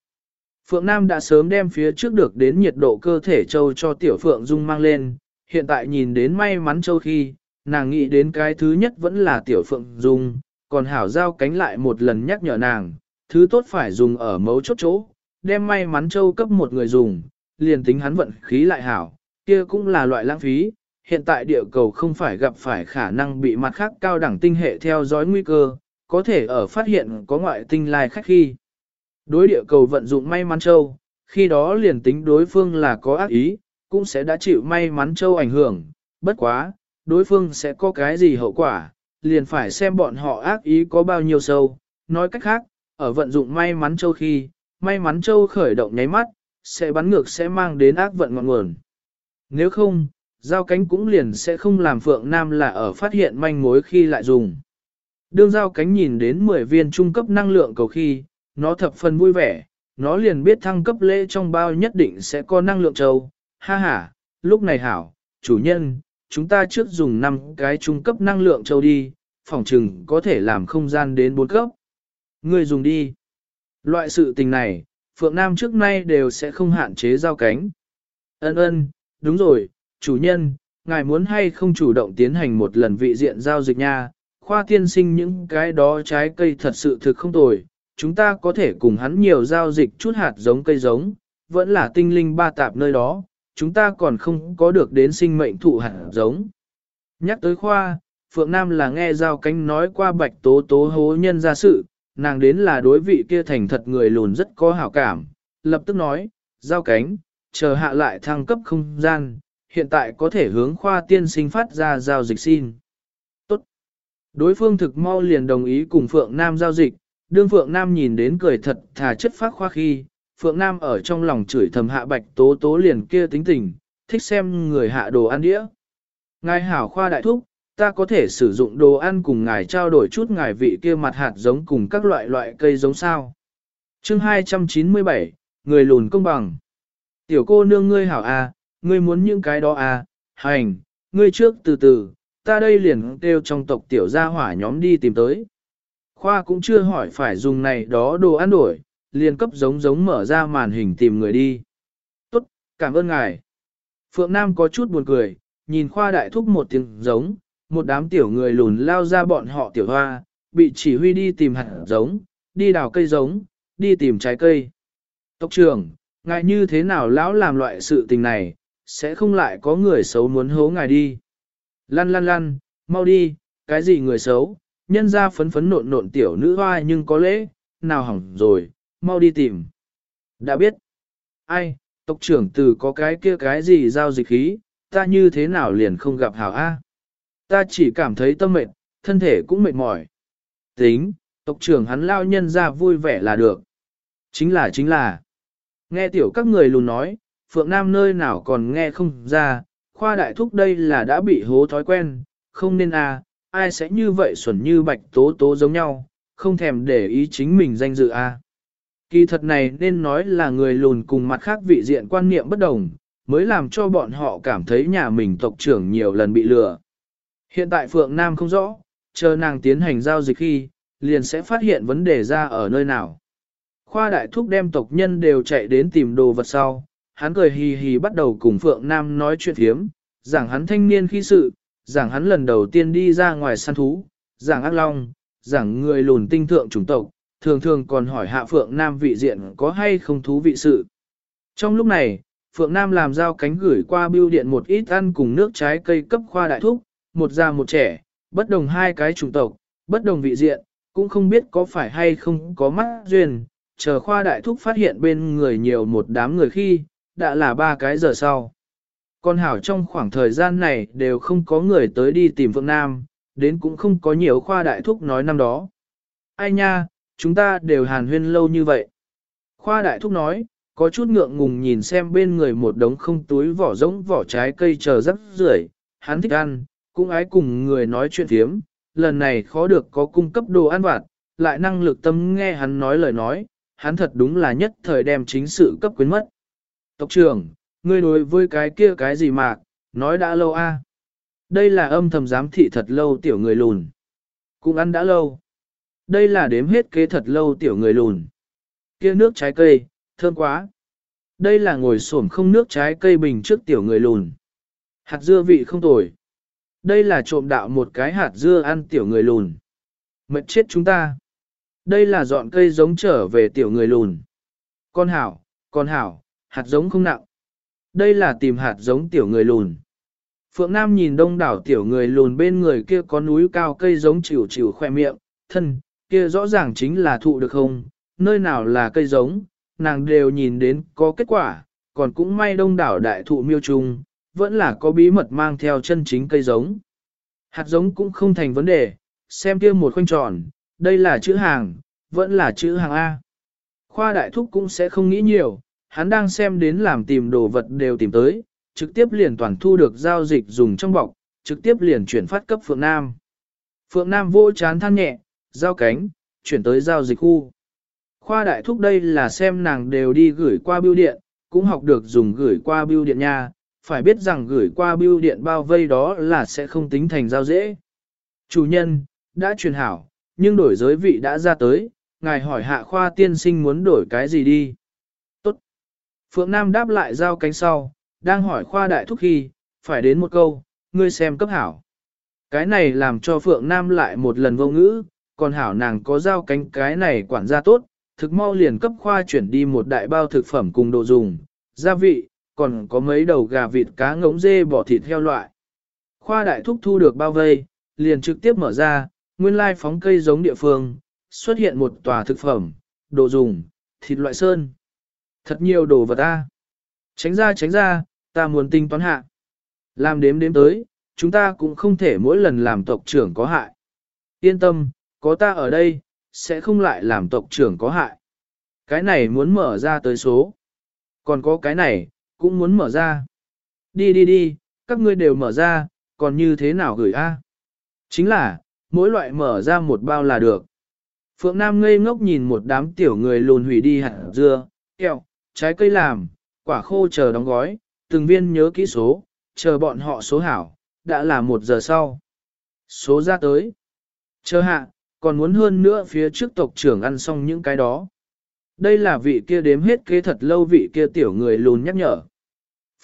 Phượng Nam đã sớm đem phía trước được đến nhiệt độ cơ thể châu cho tiểu Phượng Dung mang lên, hiện tại nhìn đến may mắn châu khi, nàng nghĩ đến cái thứ nhất vẫn là tiểu Phượng Dung, còn hảo giao cánh lại một lần nhắc nhở nàng, thứ tốt phải dùng ở mấu chốt chỗ, đem may mắn châu cấp một người dùng, liền tính hắn vận khí lại hảo, kia cũng là loại lãng phí. Hiện tại địa cầu không phải gặp phải khả năng bị mặt khác cao đẳng tinh hệ theo dõi nguy cơ, có thể ở phát hiện có ngoại tinh lai khách khi. Đối địa cầu vận dụng may mắn châu, khi đó liền tính đối phương là có ác ý, cũng sẽ đã chịu may mắn châu ảnh hưởng, bất quá, đối phương sẽ có cái gì hậu quả, liền phải xem bọn họ ác ý có bao nhiêu sâu. Nói cách khác, ở vận dụng may mắn châu khi, may mắn châu khởi động nháy mắt, sẽ bắn ngược sẽ mang đến ác vận ngọn nguồn. Nếu không, giao cánh cũng liền sẽ không làm Phượng Nam là ở phát hiện manh mối khi lại dùng. Đương giao cánh nhìn đến 10 viên trung cấp năng lượng cầu khi, nó thập phần vui vẻ, nó liền biết thăng cấp lễ trong bao nhất định sẽ có năng lượng châu. Ha ha, lúc này hảo, chủ nhân, chúng ta trước dùng 5 cái trung cấp năng lượng châu đi, phòng trừng có thể làm không gian đến 4 cấp. Ngươi dùng đi. Loại sự tình này, Phượng Nam trước nay đều sẽ không hạn chế giao cánh. Ân ân, đúng rồi, chủ nhân, ngài muốn hay không chủ động tiến hành một lần vị diện giao dịch nha, khoa tiên sinh những cái đó trái cây thật sự thực không tồi, chúng ta có thể cùng hắn nhiều giao dịch chút hạt giống cây giống, vẫn là tinh linh ba tạp nơi đó, chúng ta còn không có được đến sinh mệnh thụ hạt giống. Nhắc tới khoa, Phượng Nam là nghe giao cánh nói qua bạch tố tố hố nhân ra sự, nàng đến là đối vị kia thành thật người lùn rất có hảo cảm, lập tức nói, giao cánh, chờ hạ lại thăng cấp không gian, hiện tại có thể hướng khoa tiên sinh phát ra giao dịch xin. Tốt. Đối phương thực mau liền đồng ý cùng Phượng Nam giao dịch, đương Phượng Nam nhìn đến cười thật thà chất phát khoa khi, Phượng Nam ở trong lòng chửi thầm hạ bạch tố tố liền kia tính tình, thích xem người hạ đồ ăn đĩa. Ngài hảo khoa đại thúc, ta có thể sử dụng đồ ăn cùng ngài trao đổi chút ngài vị kia mặt hạt giống cùng các loại loại cây giống sao. Chương 297, người lùn công bằng. Tiểu cô nương ngươi hảo à, ngươi muốn những cái đó à, hành, ngươi trước từ từ, ta đây liền kêu trong tộc tiểu gia hỏa nhóm đi tìm tới. Khoa cũng chưa hỏi phải dùng này đó đồ ăn đổi, liền cấp giống giống mở ra màn hình tìm người đi. Tốt, cảm ơn ngài. Phượng Nam có chút buồn cười, nhìn khoa đại thúc một tiếng giống, một đám tiểu người lùn lao ra bọn họ tiểu hoa, bị chỉ huy đi tìm hạt giống, đi đào cây giống, đi tìm trái cây. Tộc trưởng, ngài như thế nào lão làm loại sự tình này, sẽ không lại có người xấu muốn hố ngài đi. Lăn lăn lăn, mau đi, cái gì người xấu, nhân ra phấn phấn nộn nộn tiểu nữ hoa nhưng có lễ, nào hỏng rồi, mau đi tìm. Đã biết, ai, tộc trưởng từ có cái kia cái gì giao dịch khí, ta như thế nào liền không gặp hảo A. Ta chỉ cảm thấy tâm mệt, thân thể cũng mệt mỏi. Tính, tộc trưởng hắn lao nhân ra vui vẻ là được. Chính là chính là. Nghe tiểu các người lùn nói, Phượng Nam nơi nào còn nghe không ra, khoa đại thúc đây là đã bị hố thói quen, không nên à, ai sẽ như vậy xuẩn như bạch tố tố giống nhau, không thèm để ý chính mình danh dự à. Kỳ thật này nên nói là người lùn cùng mặt khác vị diện quan niệm bất đồng, mới làm cho bọn họ cảm thấy nhà mình tộc trưởng nhiều lần bị lừa. Hiện tại Phượng Nam không rõ, chờ nàng tiến hành giao dịch khi, liền sẽ phát hiện vấn đề ra ở nơi nào. Khoa đại thúc đem tộc nhân đều chạy đến tìm đồ vật sau, hắn cười hì hì bắt đầu cùng Phượng Nam nói chuyện thiếm, giảng hắn thanh niên khi sự, giảng hắn lần đầu tiên đi ra ngoài săn thú, giảng ác long, giảng người lùn tinh thượng chủng tộc, thường thường còn hỏi hạ Phượng Nam vị diện có hay không thú vị sự. Trong lúc này, Phượng Nam làm giao cánh gửi qua bưu điện một ít ăn cùng nước trái cây cấp khoa đại thúc, một già một trẻ, bất đồng hai cái chủng tộc, bất đồng vị diện, cũng không biết có phải hay không có mắt duyên, chờ khoa đại thúc phát hiện bên người nhiều một đám người khi, đã là ba cái giờ sau. Con hảo trong khoảng thời gian này đều không có người tới đi tìm Phượng Nam, đến cũng không có nhiều khoa đại thúc nói năm đó. Ai nha, chúng ta đều hàn huyên lâu như vậy. Khoa đại thúc nói, có chút ngượng ngùng nhìn xem bên người một đống không túi vỏ rỗng vỏ trái cây chờ rất rưởi, hắn thích ăn, cũng ái cùng người nói chuyện thiếm, lần này khó được có cung cấp đồ ăn vặt, lại năng lực tâm nghe hắn nói lời nói, hắn thật đúng là nhất thời đem chính sự cấp quyến mất. Tộc trưởng, ngươi đối với cái kia cái gì mà, nói đã lâu a? Đây là âm thầm giám thị thật lâu tiểu người lùn. Cũng ăn đã lâu. Đây là đếm hết kế thật lâu tiểu người lùn. Kia nước trái cây, thơm quá. Đây là ngồi xổm không nước trái cây bình trước tiểu người lùn. Hạt dưa vị không tồi. Đây là trộm đạo một cái hạt dưa ăn tiểu người lùn. Mệt chết chúng ta. Đây là dọn cây giống trở về tiểu người lùn. Con hảo, con hảo, hạt giống không nặng. Đây là tìm hạt giống tiểu người lùn. Phượng Nam nhìn đông đảo tiểu người lùn bên người kia có núi cao cây giống chịu chịu khoe miệng, thân, kia rõ ràng chính là thụ được không, nơi nào là cây giống, nàng đều nhìn đến có kết quả, còn cũng may đông đảo đại thụ miêu trùng, vẫn là có bí mật mang theo chân chính cây giống. Hạt giống cũng không thành vấn đề, xem kia một khoanh tròn, đây là chữ hàng, vẫn là chữ hàng A. Khoa đại thúc cũng sẽ không nghĩ nhiều, hắn đang xem đến làm tìm đồ vật đều tìm tới, trực tiếp liền toàn thu được giao dịch dùng trong bọc, trực tiếp liền chuyển phát cấp Phượng Nam. Phượng Nam vô chán than nhẹ, giao cánh, chuyển tới giao dịch khu. Khoa đại thúc đây là xem nàng đều đi gửi qua bưu điện, cũng học được dùng gửi qua bưu điện nha, phải biết rằng gửi qua bưu điện bao vây đó là sẽ không tính thành giao dễ. Chủ nhân, đã truyền hảo, nhưng đổi giới vị đã ra tới, ngài hỏi hạ khoa tiên sinh muốn đổi cái gì đi. Tốt. Phượng Nam đáp lại giao cánh sau, đang hỏi khoa đại thúc khi, phải đến một câu, ngươi xem cấp hảo. Cái này làm cho Phượng Nam lại một lần vô ngữ, còn hảo nàng có giao cánh cái này quản gia tốt, thực mau liền cấp khoa chuyển đi một đại bao thực phẩm cùng đồ dùng, gia vị, còn có mấy đầu gà vịt cá ngỗng dê bỏ thịt heo loại. Khoa đại thúc thu được bao vây, liền trực tiếp mở ra, nguyên lai phóng cây giống địa phương, xuất hiện một tòa thực phẩm, đồ dùng, thịt loại sơn. Thật nhiều đồ vật ta. Tránh ra tránh ra, ta muốn tinh toán hạ. Làm đếm đếm tới, chúng ta cũng không thể mỗi lần làm tộc trưởng có hại. Yên tâm, có ta ở đây, sẽ không lại làm tộc trưởng có hại. Cái này muốn mở ra tới số. Còn có cái này, cũng muốn mở ra. Đi đi đi, các ngươi đều mở ra, còn như thế nào gửi A? Chính là, mỗi loại mở ra một bao là được. Phượng Nam ngây ngốc nhìn một đám tiểu người lùn hủy đi hạt dưa, kẹo, trái cây làm, quả khô chờ đóng gói, từng viên nhớ kỹ số, chờ bọn họ số hảo, đã là một giờ sau. Số ra tới. Chờ hạ, còn muốn hơn nữa phía trước tộc trưởng ăn xong những cái đó. Đây là vị kia đếm hết kế thật lâu vị kia tiểu người lùn nhắc nhở.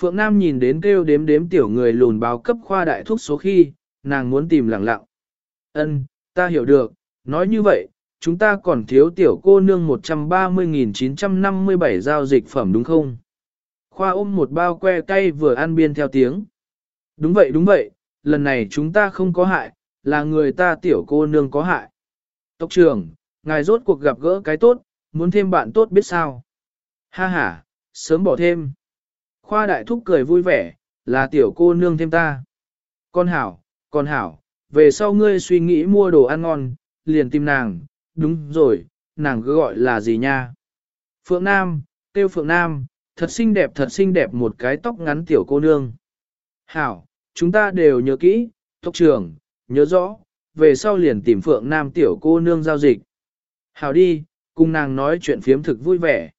Phượng Nam nhìn đến kêu đếm đếm tiểu người lùn báo cấp khoa đại thuốc số khi, nàng muốn tìm lặng lặng. Ân, ta hiểu được, nói như vậy, chúng ta còn thiếu tiểu cô nương 130.957 giao dịch phẩm đúng không? Khoa ôm một bao que cay vừa ăn biên theo tiếng. Đúng vậy đúng vậy, lần này chúng ta không có hại, là người ta tiểu cô nương có hại. Tộc trưởng, ngài rốt cuộc gặp gỡ cái tốt, muốn thêm bạn tốt biết sao. Ha ha, sớm bỏ thêm. Khoa đại thúc cười vui vẻ, là tiểu cô nương thêm ta. Con hảo, con hảo, về sau ngươi suy nghĩ mua đồ ăn ngon, liền tìm nàng, đúng rồi, nàng cứ gọi là gì nha? Phượng Nam, tiêu Phượng Nam, thật xinh đẹp thật xinh đẹp một cái tóc ngắn tiểu cô nương. Hảo, chúng ta đều nhớ kỹ, tộc trưởng, nhớ rõ, về sau liền tìm Phượng Nam tiểu cô nương giao dịch. Hảo đi, cùng nàng nói chuyện phiếm thực vui vẻ.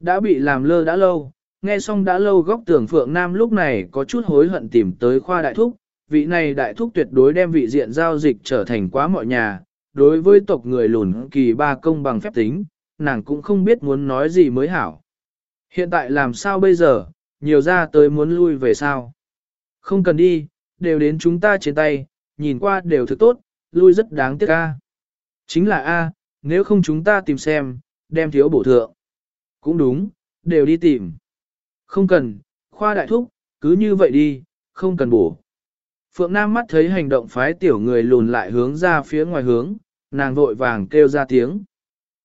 Đã bị làm lơ đã lâu, nghe xong đã lâu góc tưởng Phượng Nam lúc này có chút hối hận tìm tới khoa đại thúc, vị này đại thúc tuyệt đối đem vị diện giao dịch trở thành quá mọi nhà, đối với tộc người lùn kỳ ba công bằng phép tính, nàng cũng không biết muốn nói gì mới hảo. Hiện tại làm sao bây giờ, nhiều ra tới muốn lui về sao? Không cần đi, đều đến chúng ta trên tay, nhìn qua đều thực tốt, lui rất đáng tiếc a. Chính là a, nếu không chúng ta tìm xem, đem thiếu bổ thượng. Cũng đúng, đều đi tìm. Không cần, khoa đại thúc, cứ như vậy đi, không cần bổ. Phượng Nam mắt thấy hành động phái tiểu người lùn lại hướng ra phía ngoài hướng, nàng vội vàng kêu ra tiếng.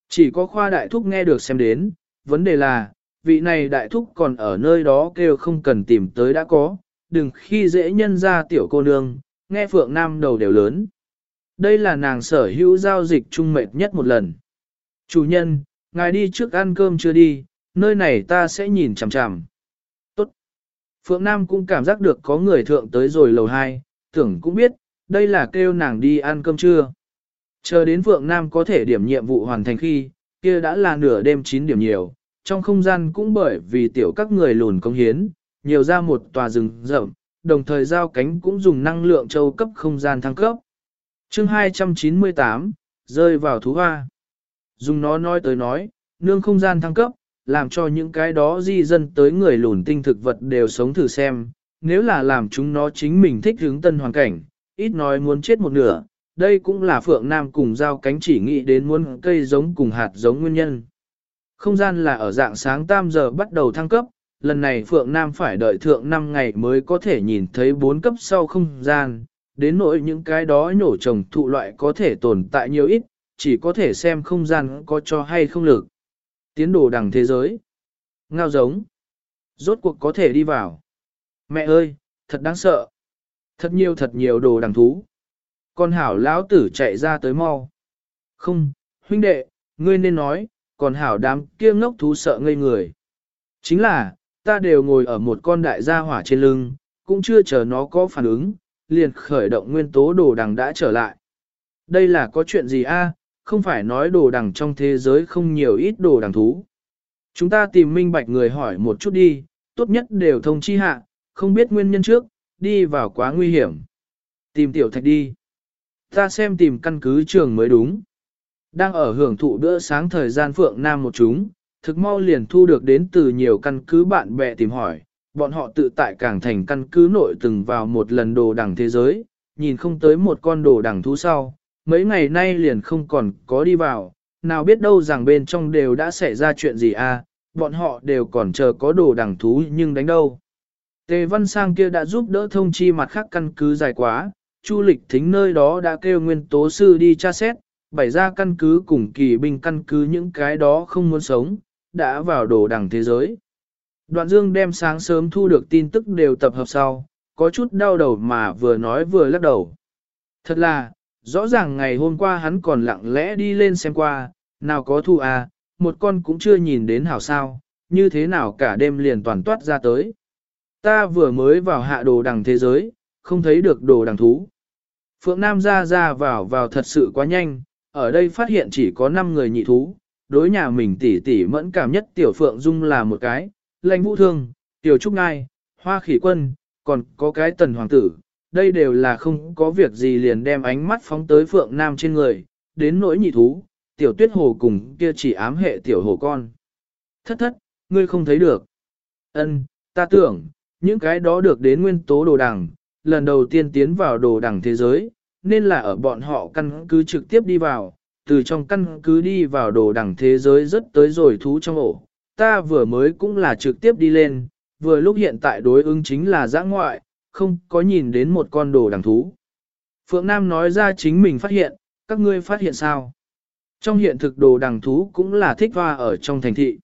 Chỉ có khoa đại thúc nghe được xem đến, vấn đề là, vị này đại thúc còn ở nơi đó kêu không cần tìm tới đã có, đừng khi dễ nhân ra tiểu cô nương, nghe Phượng Nam đầu đều lớn. Đây là nàng sở hữu giao dịch trung mệt nhất một lần. Chủ nhân, ngài đi trước ăn cơm chưa đi, nơi này ta sẽ nhìn chằm chằm. Phượng Nam cũng cảm giác được có người thượng tới rồi lầu 2, tưởng cũng biết, đây là kêu nàng đi ăn cơm trưa. Chờ đến Phượng Nam có thể điểm nhiệm vụ hoàn thành khi, kia đã là nửa đêm 9 điểm nhiều, trong không gian cũng bởi vì tiểu các người lùn công hiến, nhiều ra một tòa rừng rậm, đồng thời giao cánh cũng dùng năng lượng châu cấp không gian thăng cấp. chương 298, rơi vào thú hoa. Dùng nó nói tới nói, nương không gian thăng cấp, làm cho những cái đó di dân tới người lùn tinh thực vật đều sống thử xem, nếu là làm chúng nó chính mình thích hướng tân hoàn cảnh, ít nói muốn chết một nửa, đây cũng là Phượng Nam cùng giao cánh chỉ nghĩ đến muốn cây giống cùng hạt giống nguyên nhân. Không gian là ở dạng sáng tam giờ bắt đầu thăng cấp, lần này Phượng Nam phải đợi thượng 5 ngày mới có thể nhìn thấy 4 cấp sau không gian, đến nỗi những cái đó nhổ trồng thụ loại có thể tồn tại nhiều ít, chỉ có thể xem không gian có cho hay không lực. Tiến đồ đằng thế giới. Ngao giống. Rốt cuộc có thể đi vào. Mẹ ơi, thật đáng sợ. Thật nhiều thật nhiều đồ đằng thú. Con hảo lão tử chạy ra tới mau. Không, huynh đệ, ngươi nên nói, còn hảo đám kia ngốc thú sợ ngây người. Chính là, ta đều ngồi ở một con đại gia hỏa trên lưng, cũng chưa chờ nó có phản ứng, liền khởi động nguyên tố đồ đằng đã trở lại. Đây là có chuyện gì a? Không phải nói đồ đằng trong thế giới không nhiều ít đồ đằng thú. Chúng ta tìm minh bạch người hỏi một chút đi, tốt nhất đều thông chi hạ, không biết nguyên nhân trước, đi vào quá nguy hiểm. Tìm tiểu thạch đi. Ta xem tìm căn cứ trường mới đúng. Đang ở hưởng thụ bữa sáng thời gian Phượng Nam một chúng, thực mau liền thu được đến từ nhiều căn cứ bạn bè tìm hỏi, bọn họ tự tại cảng thành căn cứ nội từng vào một lần đồ đẳng thế giới, nhìn không tới một con đồ đẳng thú sau, mấy ngày nay liền không còn có đi vào, nào biết đâu rằng bên trong đều đã xảy ra chuyện gì à, bọn họ đều còn chờ có đồ đẳng thú nhưng đánh đâu. Tề Văn Sang kia đã giúp đỡ thông chi mặt khác căn cứ dài quá, Chu lịch thính nơi đó đã kêu nguyên tố sư đi tra xét, bày ra căn cứ cùng kỳ binh căn cứ những cái đó không muốn sống, đã vào đồ đẳng thế giới. Đoạn dương đem sáng sớm thu được tin tức đều tập hợp sau, có chút đau đầu mà vừa nói vừa lắc đầu. Thật là, rõ ràng ngày hôm qua hắn còn lặng lẽ đi lên xem qua, nào có thu à, một con cũng chưa nhìn đến hảo sao, như thế nào cả đêm liền toàn toát ra tới. Ta vừa mới vào hạ đồ đằng thế giới, không thấy được đồ đằng thú. Phượng Nam ra ra vào vào thật sự quá nhanh, ở đây phát hiện chỉ có 5 người nhị thú, đối nhà mình tỉ tỉ mẫn cảm nhất tiểu Phượng Dung là một cái, lãnh vũ thương, tiểu trúc ngai, hoa khỉ quân, còn có cái tần hoàng tử, đây đều là không có việc gì liền đem ánh mắt phóng tới Phượng Nam trên người, đến nỗi nhị thú, tiểu tuyết hồ cùng kia chỉ ám hệ tiểu hồ con. Thất thất, ngươi không thấy được. Ân, ta tưởng, những cái đó được đến nguyên tố đồ đằng, lần đầu tiên tiến vào đồ đằng thế giới, nên là ở bọn họ căn cứ trực tiếp đi vào, từ trong căn cứ đi vào đồ đằng thế giới rất tới rồi thú trong ổ. Ta vừa mới cũng là trực tiếp đi lên, vừa lúc hiện tại đối ứng chính là giã ngoại, không có nhìn đến một con đồ đằng thú. Phượng Nam nói ra chính mình phát hiện, các ngươi phát hiện sao? Trong hiện thực đồ đằng thú cũng là thích hoa ở trong thành thị.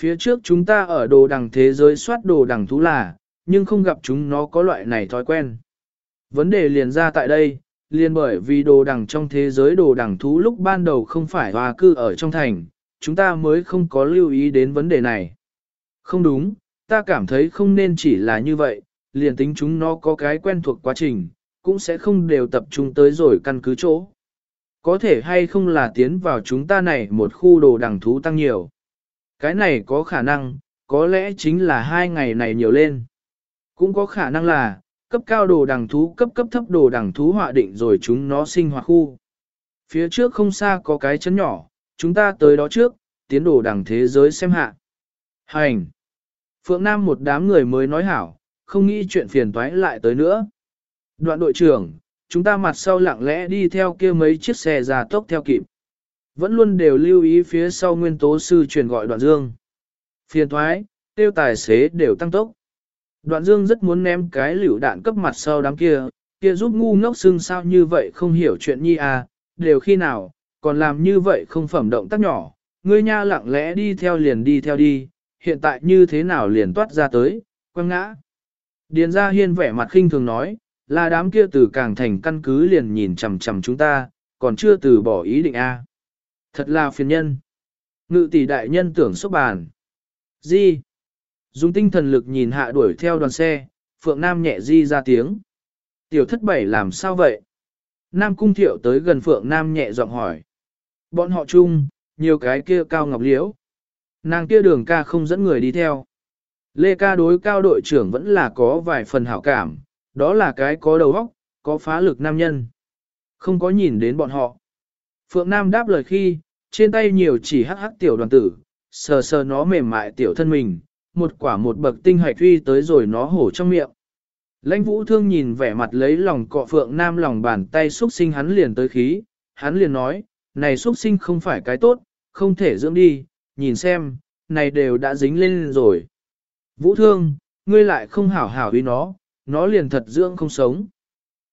Phía trước chúng ta ở đồ đằng thế giới soát đồ đằng thú là, nhưng không gặp chúng nó có loại này thói quen. Vấn đề liền ra tại đây, liền bởi vì đồ đằng trong thế giới đồ đằng thú lúc ban đầu không phải hòa cư ở trong thành, chúng ta mới không có lưu ý đến vấn đề này. Không đúng, ta cảm thấy không nên chỉ là như vậy, liền tính chúng nó có cái quen thuộc quá trình, cũng sẽ không đều tập trung tới rồi căn cứ chỗ. Có thể hay không là tiến vào chúng ta này một khu đồ đằng thú tăng nhiều. Cái này có khả năng, có lẽ chính là hai ngày này nhiều lên. Cũng có khả năng là, cấp cao đồ đằng thú cấp cấp thấp đồ đằng thú họa định rồi chúng nó sinh hoạt khu. Phía trước không xa có cái chấn nhỏ, chúng ta tới đó trước, tiến đồ đằng thế giới xem hạ. Hành! Phượng Nam một đám người mới nói hảo, không nghĩ chuyện phiền toái lại tới nữa. Đoạn đội trưởng, chúng ta mặt sau lặng lẽ đi theo kia mấy chiếc xe ra tốc theo kịp. Vẫn luôn đều lưu ý phía sau nguyên tố sư truyền gọi đoạn dương. Phiền thoái, tiêu tài xế đều tăng tốc. Đoạn dương rất muốn ném cái liều đạn cấp mặt sau đám kia, kia giúp ngu ngốc xưng sao như vậy không hiểu chuyện nhi à, đều khi nào, còn làm như vậy không phẩm động tác nhỏ, ngươi nha lặng lẽ đi theo liền đi theo đi, hiện tại như thế nào liền toát ra tới, quăng ngã. Điền gia hiên vẻ mặt khinh thường nói, là đám kia từ càng thành căn cứ liền nhìn chằm chằm chúng ta, còn chưa từ bỏ ý định a. Thật là phiền nhân. Ngự tỷ đại nhân tưởng xúc bàn. Di. Dùng tinh thần lực nhìn hạ đuổi theo đoàn xe, Phượng Nam nhẹ di ra tiếng. Tiểu thất bảy làm sao vậy? Nam cung thiệu tới gần Phượng Nam nhẹ giọng hỏi. Bọn họ chung, nhiều cái kia cao ngọc liễu. Nàng kia đường ca không dẫn người đi theo. Lê ca đối cao đội trưởng vẫn là có vài phần hảo cảm, đó là cái có đầu óc, có phá lực nam nhân. Không có nhìn đến bọn họ. Phượng Nam đáp lời khi, trên tay nhiều chỉ hắc hắc tiểu đoàn tử, sờ sờ nó mềm mại tiểu thân mình, một quả một bậc tinh hạch huy tới rồi nó hổ trong miệng. Lãnh vũ thương nhìn vẻ mặt lấy lòng cọ Phượng Nam lòng bàn tay xúc sinh hắn liền tới khí, hắn liền nói, này xúc sinh không phải cái tốt, không thể dưỡng đi, nhìn xem, này đều đã dính lên rồi. Vũ thương, ngươi lại không hảo hảo uy nó, nó liền thật dưỡng không sống.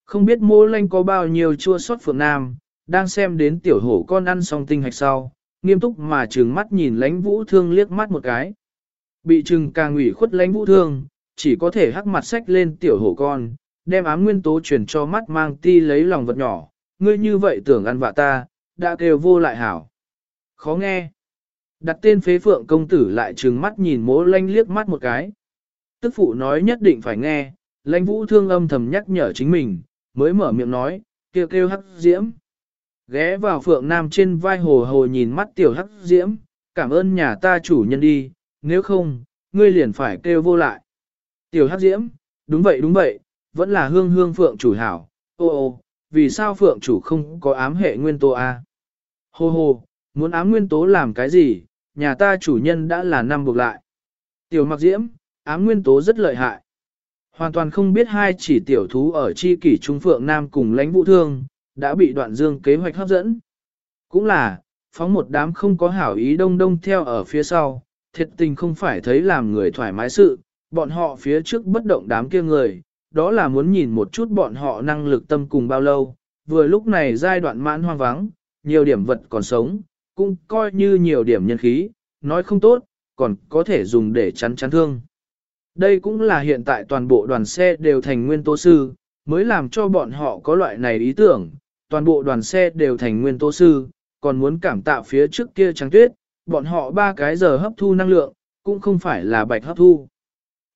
Không biết mô lanh có bao nhiêu chua xót phượng nam, đang xem đến tiểu hổ con ăn xong tinh hạch sau, nghiêm túc mà trừng mắt nhìn lánh vũ thương liếc mắt một cái. Bị trừng càng ủy khuất lánh vũ thương, chỉ có thể hắc mặt sách lên tiểu hổ con, đem ám nguyên tố truyền cho mắt mang ti lấy lòng vật nhỏ, ngươi như vậy tưởng ăn vạ ta, đã kêu vô lại hảo. Khó nghe. Đặt tên phế phượng công tử lại trừng mắt nhìn mỗ lanh liếc mắt một cái. Tức phụ nói nhất định phải nghe, lãnh vũ thương âm thầm nhắc nhở chính mình, mới mở miệng nói, kêu kêu hắc diễm. Ghé vào phượng nam trên vai hồ hồ nhìn mắt tiểu hắc diễm, cảm ơn nhà ta chủ nhân đi, nếu không, ngươi liền phải kêu vô lại. Tiểu hắc diễm, đúng vậy đúng vậy, vẫn là hương hương phượng chủ hảo, ô ô, vì sao phượng chủ không có ám hệ nguyên tố A? Hồ hồ, muốn ám nguyên tố làm cái gì, nhà ta chủ nhân đã là năm buộc lại. Tiểu mặc diễm, ám nguyên tố rất lợi hại. Hoàn toàn không biết hai chỉ tiểu thú ở chi kỷ trung phượng nam cùng lãnh vũ thương, đã bị đoạn dương kế hoạch hấp dẫn. Cũng là, phóng một đám không có hảo ý đông đông theo ở phía sau, thiệt tình không phải thấy làm người thoải mái sự, bọn họ phía trước bất động đám kia người, đó là muốn nhìn một chút bọn họ năng lực tâm cùng bao lâu, vừa lúc này giai đoạn mãn hoang vắng, nhiều điểm vật còn sống, cũng coi như nhiều điểm nhân khí, nói không tốt, còn có thể dùng để chắn chắn thương. Đây cũng là hiện tại toàn bộ đoàn xe đều thành nguyên tố sư, mới làm cho bọn họ có loại này ý tưởng, toàn bộ đoàn xe đều thành nguyên tố sư, còn muốn cảm tạ phía trước kia trắng tuyết, bọn họ ba cái giờ hấp thu năng lượng, cũng không phải là bạch hấp thu.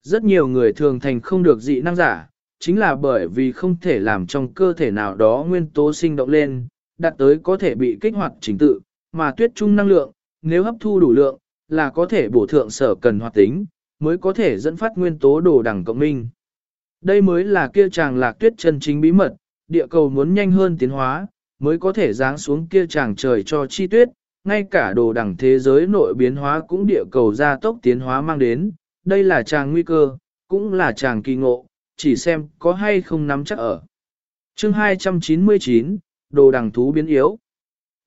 Rất nhiều người thường thành không được dị năng giả, chính là bởi vì không thể làm trong cơ thể nào đó nguyên tố sinh động lên, đạt tới có thể bị kích hoạt chính tự, mà tuyết trung năng lượng, nếu hấp thu đủ lượng, là có thể bổ thượng sở cần hoạt tính, mới có thể dẫn phát nguyên tố đồ đẳng cộng minh. Đây mới là kia chàng lạc tuyết chân chính bí mật, địa cầu muốn nhanh hơn tiến hóa, mới có thể giáng xuống kia chàng trời cho chi tuyết, ngay cả đồ đẳng thế giới nội biến hóa cũng địa cầu ra tốc tiến hóa mang đến, đây là chàng nguy cơ, cũng là chàng kỳ ngộ, chỉ xem có hay không nắm chắc ở. chương 299, đồ đẳng thú biến yếu.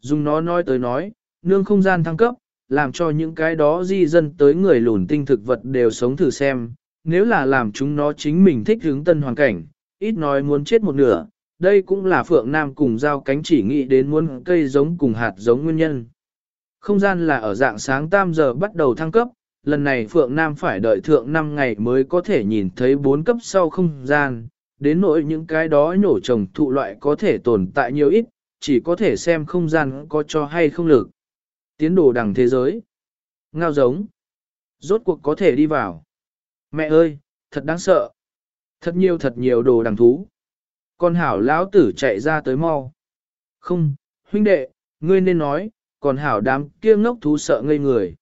Dùng nó nói tới nói, nương không gian thăng cấp, làm cho những cái đó di dân tới người lùn tinh thực vật đều sống thử xem, nếu là làm chúng nó chính mình thích hướng tân hoàn cảnh, ít nói muốn chết một nửa, đây cũng là Phượng Nam cùng giao cánh chỉ nghĩ đến muốn cây giống cùng hạt giống nguyên nhân. Không gian là ở dạng sáng tam giờ bắt đầu thăng cấp, lần này Phượng Nam phải đợi thượng 5 ngày mới có thể nhìn thấy 4 cấp sau không gian, đến nỗi những cái đó nhổ trồng thụ loại có thể tồn tại nhiều ít, chỉ có thể xem không gian có cho hay không lực. Tiến đồ đằng thế giới. Ngao giống. Rốt cuộc có thể đi vào. Mẹ ơi, thật đáng sợ. Thật nhiều thật nhiều đồ đằng thú. Con hảo lão tử chạy ra tới mau. Không, huynh đệ, ngươi nên nói, còn hảo đám kia ngốc thú sợ ngây người.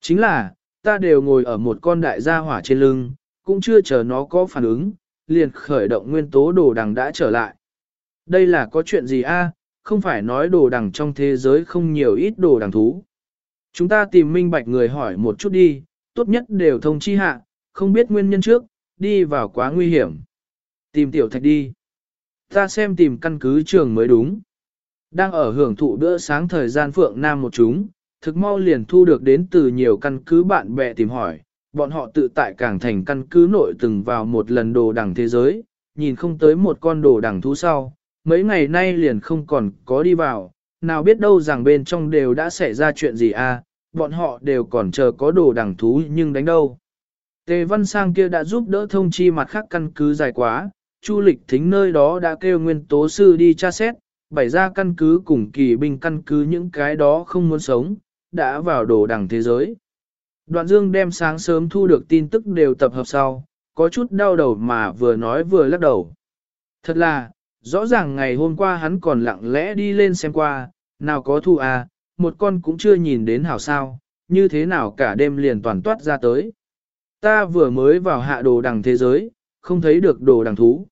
Chính là, ta đều ngồi ở một con đại gia hỏa trên lưng, cũng chưa chờ nó có phản ứng, liền khởi động nguyên tố đồ đằng đã trở lại. Đây là có chuyện gì a? Không phải nói đồ đằng trong thế giới không nhiều ít đồ đằng thú. Chúng ta tìm minh bạch người hỏi một chút đi, tốt nhất đều thông chi hạ, không biết nguyên nhân trước, đi vào quá nguy hiểm. Tìm tiểu thạch đi. Ta xem tìm căn cứ trường mới đúng. Đang ở hưởng thụ bữa sáng thời gian Phượng Nam một chúng, thực mau liền thu được đến từ nhiều căn cứ bạn bè tìm hỏi, bọn họ tự tại càng thành căn cứ nội từng vào một lần đồ đằng thế giới, nhìn không tới một con đồ đằng thú sau, mấy ngày nay liền không còn có đi vào, nào biết đâu rằng bên trong đều đã xảy ra chuyện gì à, bọn họ đều còn chờ có đồ đằng thú nhưng đánh đâu. Tề Văn Sang kia đã giúp đỡ thông chi mặt khác căn cứ dài quá, Chu lịch thính nơi đó đã kêu nguyên tố sư đi tra xét, bày ra căn cứ cùng kỳ binh căn cứ những cái đó không muốn sống, đã vào đồ đằng thế giới. Đoạn dương đem sáng sớm thu được tin tức đều tập hợp sau, có chút đau đầu mà vừa nói vừa lắc đầu. Thật là, rõ ràng ngày hôm qua hắn còn lặng lẽ đi lên xem qua, nào có thu à, một con cũng chưa nhìn đến hảo sao, như thế nào cả đêm liền toàn toát ra tới. Ta vừa mới vào hạ đồ đằng thế giới, không thấy được đồ đằng thú.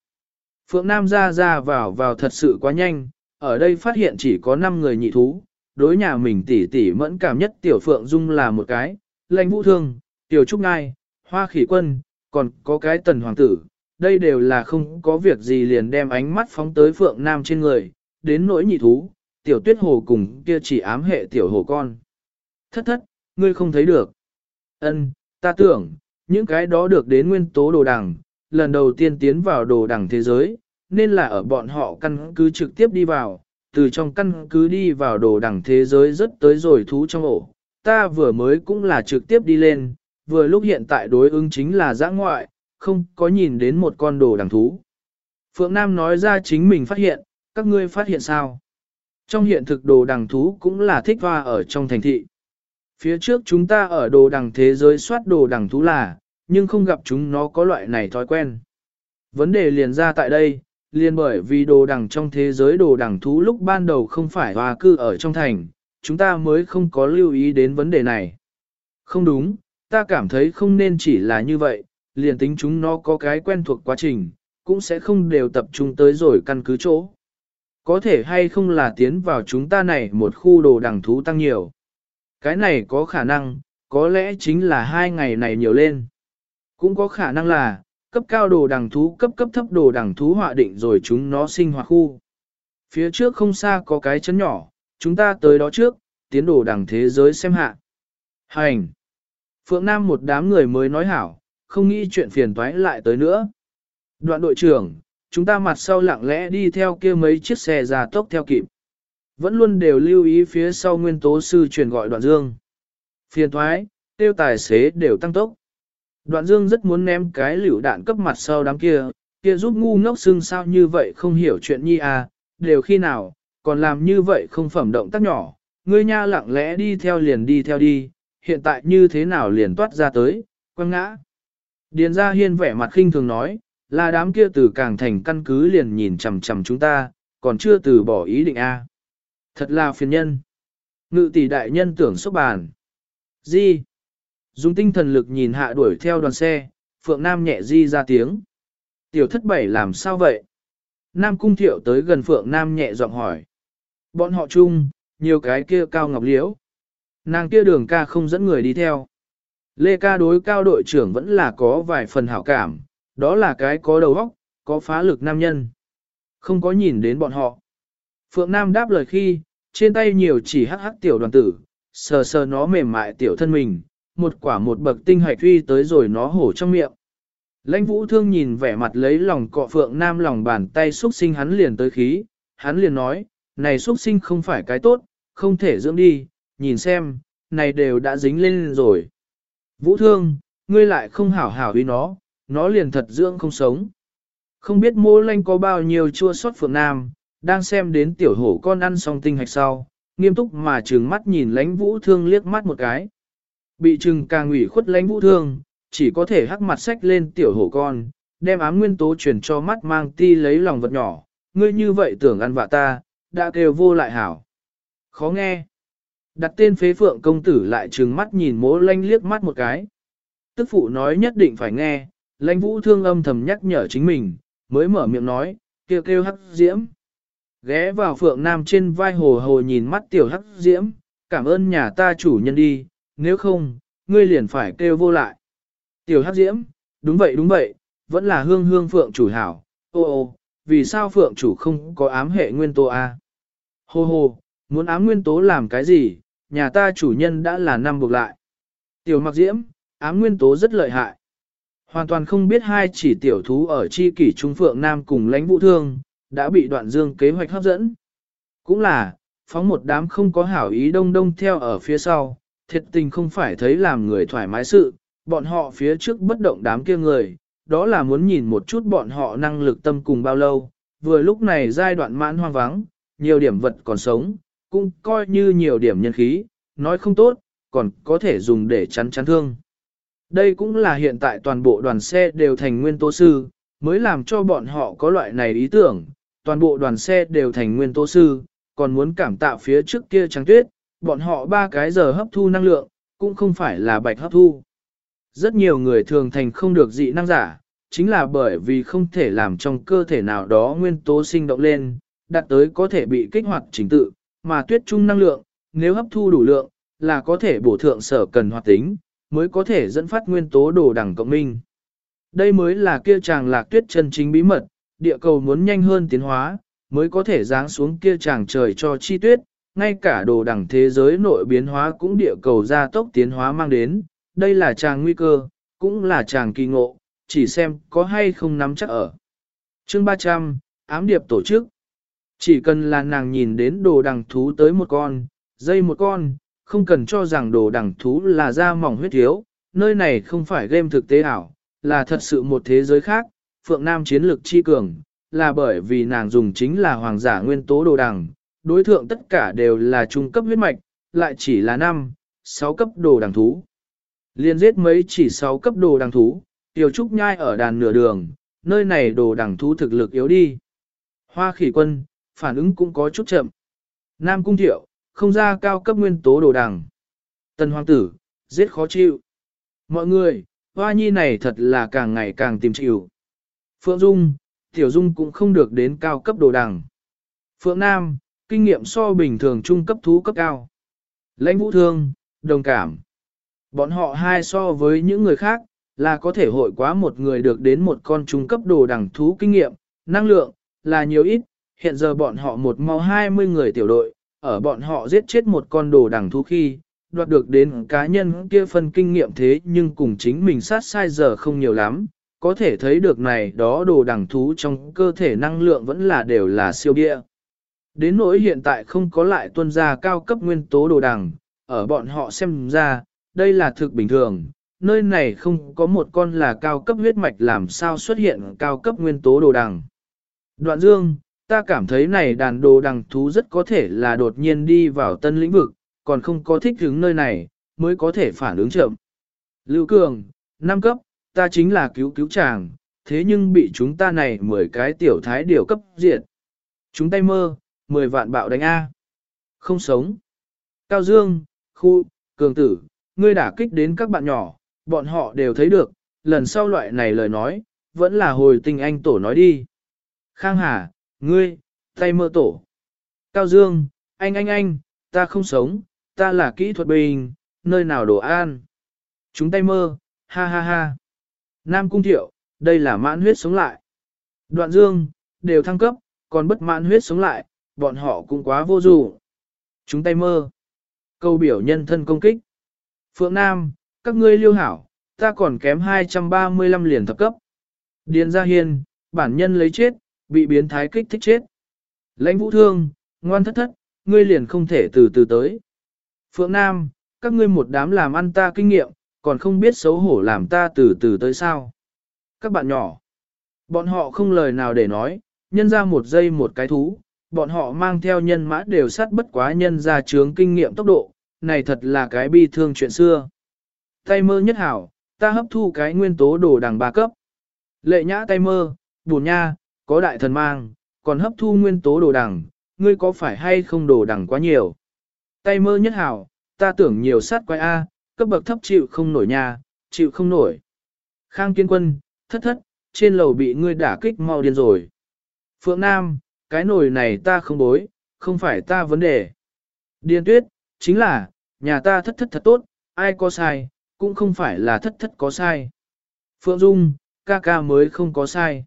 Phượng Nam ra ra vào vào thật sự quá nhanh, ở đây phát hiện chỉ có 5 người nhị thú, đối nhà mình tỉ tỉ mẫn cảm nhất tiểu Phượng Dung là một cái, lãnh vũ thương, tiểu trúc ngai, hoa khỉ quân, còn có cái tần hoàng tử, đây đều là không có việc gì liền đem ánh mắt phóng tới Phượng Nam trên người, đến nỗi nhị thú, tiểu tuyết hồ cùng kia chỉ ám hệ tiểu hồ con. Thất thất, ngươi không thấy được. Ân, ta tưởng, những cái đó được đến nguyên tố đồ đằng, lần đầu tiên tiến vào đồ đẳng thế giới, nên là ở bọn họ căn cứ trực tiếp đi vào, từ trong căn cứ đi vào đồ đẳng thế giới rất tới rồi thú trong ổ. Ta vừa mới cũng là trực tiếp đi lên, vừa lúc hiện tại đối ứng chính là giã ngoại, không có nhìn đến một con đồ đẳng thú. Phượng Nam nói ra chính mình phát hiện, các ngươi phát hiện sao? Trong hiện thực đồ đằng thú cũng là thích hoa ở trong thành thị. Phía trước chúng ta ở đồ đằng thế giới soát đồ đằng thú là, nhưng không gặp chúng nó có loại này thói quen. Vấn đề liền ra tại đây, liền bởi vì đồ đằng trong thế giới đồ đằng thú lúc ban đầu không phải hoa cư ở trong thành, chúng ta mới không có lưu ý đến vấn đề này. Không đúng, ta cảm thấy không nên chỉ là như vậy, liền tính chúng nó có cái quen thuộc quá trình, cũng sẽ không đều tập trung tới rồi căn cứ chỗ. Có thể hay không là tiến vào chúng ta này một khu đồ đằng thú tăng nhiều. Cái này có khả năng, có lẽ chính là hai ngày này nhiều lên. Cũng có khả năng là, cấp cao đồ đằng thú cấp cấp thấp đồ đằng thú họa định rồi chúng nó sinh hoạt khu. Phía trước không xa có cái chấn nhỏ, chúng ta tới đó trước, tiến đồ đằng thế giới xem hạ. Hành! Phượng Nam một đám người mới nói hảo, không nghĩ chuyện phiền toái lại tới nữa. Đoạn đội trưởng, chúng ta mặt sau lặng lẽ đi theo kia mấy chiếc xe ra tốc theo kịp. Vẫn luôn đều lưu ý phía sau nguyên tố sư truyền gọi đoạn dương. Phiền thoái, tiêu tài xế đều tăng tốc. Đoạn dương rất muốn ném cái liều đạn cấp mặt sau đám kia, kia giúp ngu ngốc xưng sao như vậy không hiểu chuyện nhi à, đều khi nào, còn làm như vậy không phẩm động tác nhỏ, ngươi nha lặng lẽ đi theo liền đi theo đi, hiện tại như thế nào liền toát ra tới, quăng ngã. Điền Gia hiên vẻ mặt khinh thường nói, là đám kia từ càng thành căn cứ liền nhìn chằm chằm chúng ta, còn chưa từ bỏ ý định a. Thật là phiền nhân. Ngự tỷ đại nhân tưởng xúc bàn. Di. Dùng tinh thần lực nhìn hạ đuổi theo đoàn xe, Phượng Nam nhẹ di ra tiếng. Tiểu thất bảy làm sao vậy? Nam cung thiệu tới gần Phượng Nam nhẹ giọng hỏi. Bọn họ chung, nhiều cái kia cao ngọc liễu. Nàng kia đường ca không dẫn người đi theo. Lê ca đối cao đội trưởng vẫn là có vài phần hảo cảm, đó là cái có đầu óc, có phá lực nam nhân. Không có nhìn đến bọn họ. Phượng Nam đáp lời khi, trên tay nhiều chỉ hắc hắc tiểu đoàn tử, sờ sờ nó mềm mại tiểu thân mình, một quả một bậc tinh hạch huy tới rồi nó hổ trong miệng. Lãnh vũ thương nhìn vẻ mặt lấy lòng cọ Phượng Nam lòng bàn tay xúc sinh hắn liền tới khí, hắn liền nói, này xúc sinh không phải cái tốt, không thể dưỡng đi, nhìn xem, này đều đã dính lên rồi. Vũ thương, ngươi lại không hảo hảo ý nó, nó liền thật dưỡng không sống. Không biết mô lanh có bao nhiêu chua xót Phượng Nam, đang xem đến tiểu hổ con ăn xong tinh hạch sau, nghiêm túc mà trừng mắt nhìn lãnh vũ thương liếc mắt một cái. Bị trừng càng ủy khuất lãnh vũ thương, chỉ có thể hắc mặt sách lên tiểu hổ con, đem ám nguyên tố truyền cho mắt mang ti lấy lòng vật nhỏ, ngươi như vậy tưởng ăn vạ ta, đã kêu vô lại hảo. Khó nghe. Đặt tên phế phượng công tử lại trừng mắt nhìn mỗ lanh liếc mắt một cái. Tức phụ nói nhất định phải nghe, lãnh vũ thương âm thầm nhắc nhở chính mình, mới mở miệng nói, kêu kêu hắc diễm. Ghé vào phượng nam trên vai hồ hồ nhìn mắt tiểu hắc diễm, cảm ơn nhà ta chủ nhân đi, nếu không, ngươi liền phải kêu vô lại. Tiểu hắc diễm, đúng vậy đúng vậy, vẫn là hương hương phượng chủ hảo, ô ô, vì sao phượng chủ không có ám hệ nguyên tố a? Hồ hồ, muốn ám nguyên tố làm cái gì, nhà ta chủ nhân đã là năm buộc lại. Tiểu mặc diễm, ám nguyên tố rất lợi hại. Hoàn toàn không biết hai chỉ tiểu thú ở chi kỷ trung phượng nam cùng lãnh vũ thương, đã bị đoạn dương kế hoạch hấp dẫn. Cũng là, phóng một đám không có hảo ý đông đông theo ở phía sau, thiệt tình không phải thấy làm người thoải mái sự, bọn họ phía trước bất động đám kia người, đó là muốn nhìn một chút bọn họ năng lực tâm cùng bao lâu, vừa lúc này giai đoạn mãn hoang vắng, nhiều điểm vật còn sống, cũng coi như nhiều điểm nhân khí, nói không tốt, còn có thể dùng để chắn chắn thương. Đây cũng là hiện tại toàn bộ đoàn xe đều thành nguyên tố sư, mới làm cho bọn họ có loại này ý tưởng, toàn bộ đoàn xe đều thành nguyên tố sư, còn muốn cảm tạ phía trước kia trắng tuyết, bọn họ ba cái giờ hấp thu năng lượng, cũng không phải là bạch hấp thu. Rất nhiều người thường thành không được dị năng giả, chính là bởi vì không thể làm trong cơ thể nào đó nguyên tố sinh động lên, đạt tới có thể bị kích hoạt chính tự, mà tuyết trung năng lượng, nếu hấp thu đủ lượng, là có thể bổ thượng sở cần hoạt tính, mới có thể dẫn phát nguyên tố đồ đẳng cộng minh. Đây mới là kia chàng lạc tuyết chân chính bí mật, địa cầu muốn nhanh hơn tiến hóa, mới có thể giáng xuống kia chàng trời cho chi tuyết, ngay cả đồ đẳng thế giới nội biến hóa cũng địa cầu gia tốc tiến hóa mang đến, đây là chàng nguy cơ, cũng là chàng kỳ ngộ, chỉ xem có hay không nắm chắc ở. Chương 300, ám điệp tổ chức. Chỉ cần là nàng nhìn đến đồ đằng thú tới một con, dây một con, không cần cho rằng đồ đằng thú là da mỏng huyết thiếu, nơi này không phải game thực tế ảo, là thật sự một thế giới khác, Phượng Nam chiến lược chi cường, là bởi vì nàng dùng chính là hoàng giả nguyên tố đồ đằng, đối thượng tất cả đều là trung cấp huyết mạch, lại chỉ là 5, 6 cấp đồ đằng thú. Liên giết mấy chỉ 6 cấp đồ đằng thú, tiểu trúc nhai ở đàn nửa đường, nơi này đồ đằng thú thực lực yếu đi. Hoa khỉ quân, phản ứng cũng có chút chậm. Nam cung thiệu, không ra cao cấp nguyên tố đồ đằng. Tần hoàng tử, giết khó chịu. Mọi người, hoa nhi này thật là càng ngày càng tìm chịu. Phượng Dung, Tiểu Dung cũng không được đến cao cấp đồ đằng. Phượng Nam, kinh nghiệm so bình thường trung cấp thú cấp cao. Lãnh vũ thương, đồng cảm. Bọn họ hai so với những người khác, là có thể hội quá một người được đến một con trung cấp đồ đẳng thú kinh nghiệm, năng lượng, là nhiều ít, hiện giờ bọn họ một mau 20 người tiểu đội, ở bọn họ giết chết một con đồ đẳng thú khi, đoạt được đến cá nhân kia phân kinh nghiệm thế nhưng cùng chính mình sát sai giờ không nhiều lắm, có thể thấy được này đó đồ đẳng thú trong cơ thể năng lượng vẫn là đều là siêu bia. Đến nỗi hiện tại không có lại tuân ra cao cấp nguyên tố đồ đằng, ở bọn họ xem ra, đây là thực bình thường, nơi này không có một con là cao cấp huyết mạch làm sao xuất hiện cao cấp nguyên tố đồ đằng. Đoạn dương, ta cảm thấy này đàn đồ đằng thú rất có thể là đột nhiên đi vào tân lĩnh vực, còn không có thích ứng nơi này, mới có thể phản ứng chậm. Lưu Cường, năm cấp, ta chính là cứu cứu chàng, thế nhưng bị chúng ta này 10 cái tiểu thái điều cấp diệt. Chúng tay mơ, 10 vạn bạo đánh A. Không sống. Cao Dương, Khu, Cường Tử, ngươi đã kích đến các bạn nhỏ, bọn họ đều thấy được, lần sau loại này lời nói, vẫn là hồi tình anh tổ nói đi. Khang Hà, ngươi, tay mơ tổ. Cao Dương, anh anh anh, ta không sống, ta là kỹ thuật bình, nơi nào đổ an. Chúng tay mơ, ha ha ha. Nam Cung Thiệu, đây là mãn huyết sống lại. Đoạn Dương, đều thăng cấp, còn bất mãn huyết sống lại, bọn họ cũng quá vô dụng. Chúng tay mơ. Câu biểu nhân thân công kích. Phượng Nam, các ngươi liêu hảo, ta còn kém 235 liền thập cấp. Điền Gia Hiên, bản nhân lấy chết, bị biến thái kích thích chết. Lãnh vũ thương, ngoan thất thất, ngươi liền không thể từ từ tới. Phượng Nam, các ngươi một đám làm ăn ta kinh nghiệm, còn không biết xấu hổ làm ta từ từ tới sao. Các bạn nhỏ, bọn họ không lời nào để nói, nhân ra một giây một cái thú, bọn họ mang theo nhân mã đều sát bất quá nhân ra chướng kinh nghiệm tốc độ, này thật là cái bi thương chuyện xưa. Tay mơ nhất hảo, ta hấp thu cái nguyên tố đồ đằng ba cấp. Lệ nhã tay mơ, buồn nha, có đại thần mang, còn hấp thu nguyên tố đồ đằng, ngươi có phải hay không đồ đằng quá nhiều? Tay mơ nhất hảo, ta tưởng nhiều sát quái A, cấp bậc thấp chịu không nổi nha, chịu không nổi. Khang kiên quân, thất thất, trên lầu bị ngươi đả kích mau điên rồi. Phượng Nam, cái nồi này ta không bối, không phải ta vấn đề. Điên tuyết, chính là, nhà ta thất thất thật tốt, ai có sai, cũng không phải là thất thất có sai. Phượng Dung, ca ca mới không có sai.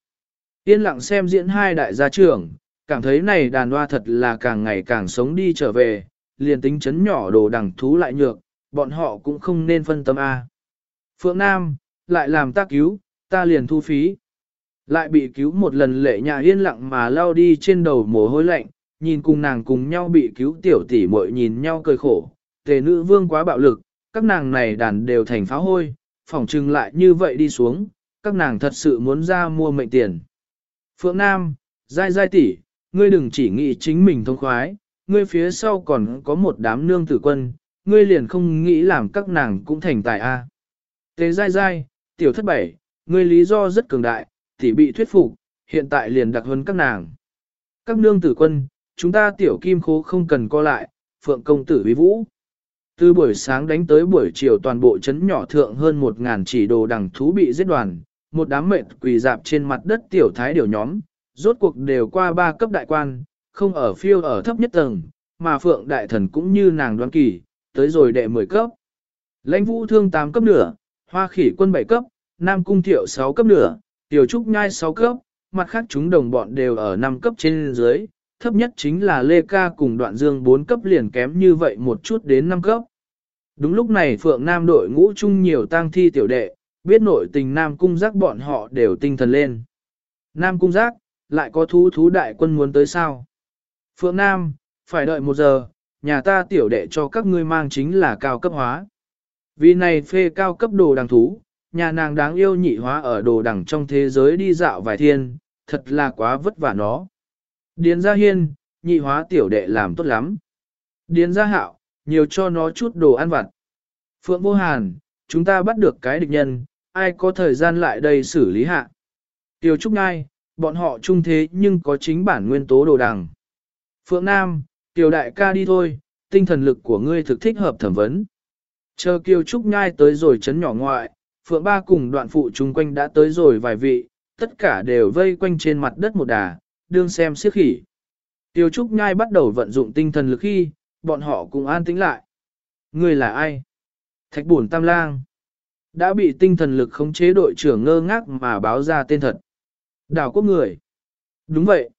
Yên lặng xem diễn hai đại gia trưởng, cảm thấy này đàn hoa thật là càng ngày càng sống đi trở về, liền tính chấn nhỏ đồ đằng thú lại nhược, bọn họ cũng không nên phân tâm A. Phượng Nam, lại làm ta cứu, ta liền thu phí. Lại bị cứu một lần lệ nhà yên lặng mà lao đi trên đầu mồ hôi lạnh, nhìn cùng nàng cùng nhau bị cứu tiểu tỷ muội nhìn nhau cười khổ, tề nữ vương quá bạo lực, các nàng này đàn đều thành pháo hôi, phỏng trừng lại như vậy đi xuống, các nàng thật sự muốn ra mua mệnh tiền. Phượng Nam, dai dai tỷ, ngươi đừng chỉ nghĩ chính mình thông khoái, ngươi phía sau còn có một đám nương tử quân, ngươi liền không nghĩ làm các nàng cũng thành tài a. À. Tề dai dai, tiểu thất bảy, ngươi lý do rất cường đại, tỷ bị thuyết phục, hiện tại liền đặc hơn các nàng. Các nương tử quân, chúng ta tiểu kim khố không cần co lại, phượng công tử vi vũ. Từ buổi sáng đánh tới buổi chiều toàn bộ chấn nhỏ thượng hơn một ngàn chỉ đồ đằng thú bị giết đoàn, một đám mệt quỳ dạp trên mặt đất tiểu thái điều nhóm, rốt cuộc đều qua ba cấp đại quan, không ở phiêu ở thấp nhất tầng, mà phượng đại thần cũng như nàng đoán kỳ, tới rồi đệ 10 cấp. Lãnh vũ thương 8 cấp nửa, hoa khỉ quân 7 cấp, nam cung thiệu 6 cấp nửa, tiểu trúc nhai 6 cấp, mặt khác chúng đồng bọn đều ở 5 cấp trên dưới, thấp nhất chính là Lê Ca cùng đoạn dương 4 cấp liền kém như vậy một chút đến 5 cấp. Đúng lúc này Phượng Nam đội ngũ chung nhiều tang thi tiểu đệ, biết nội tình Nam Cung giác bọn họ đều tinh thần lên. Nam Cung giác, lại có thú thú đại quân muốn tới sao? Phượng Nam, phải đợi một giờ, nhà ta tiểu đệ cho các ngươi mang chính là cao cấp hóa. Vì này phê cao cấp đồ đằng thú, nhà nàng đáng yêu nhị hóa ở đồ đằng trong thế giới đi dạo vài thiên, thật là quá vất vả nó. Điền gia hiên, nhị hóa tiểu đệ làm tốt lắm. Điền gia hạo, nhiều cho nó chút đồ ăn vặt. Phượng vô hàn, chúng ta bắt được cái địch nhân, ai có thời gian lại đây xử lý hạ. Tiêu Trúc Ngai, bọn họ chung thế nhưng có chính bản nguyên tố đồ đằng. Phượng Nam, Tiêu đại ca đi thôi, tinh thần lực của ngươi thực thích hợp thẩm vấn. Chờ Kiều Trúc Nhai tới rồi chấn nhỏ ngoại, Phượng Ba cùng đoạn phụ chung quanh đã tới rồi vài vị, tất cả đều vây quanh trên mặt đất một đà, đương xem siết khỉ. Tiêu Trúc Nhai bắt đầu vận dụng tinh thần lực khi, bọn họ cùng an tĩnh lại. Ngươi là ai? Thạch bổn tam lang. Đã bị tinh thần lực khống chế đội trưởng ngơ ngác mà báo ra tên thật. Đảo quốc người. Đúng vậy.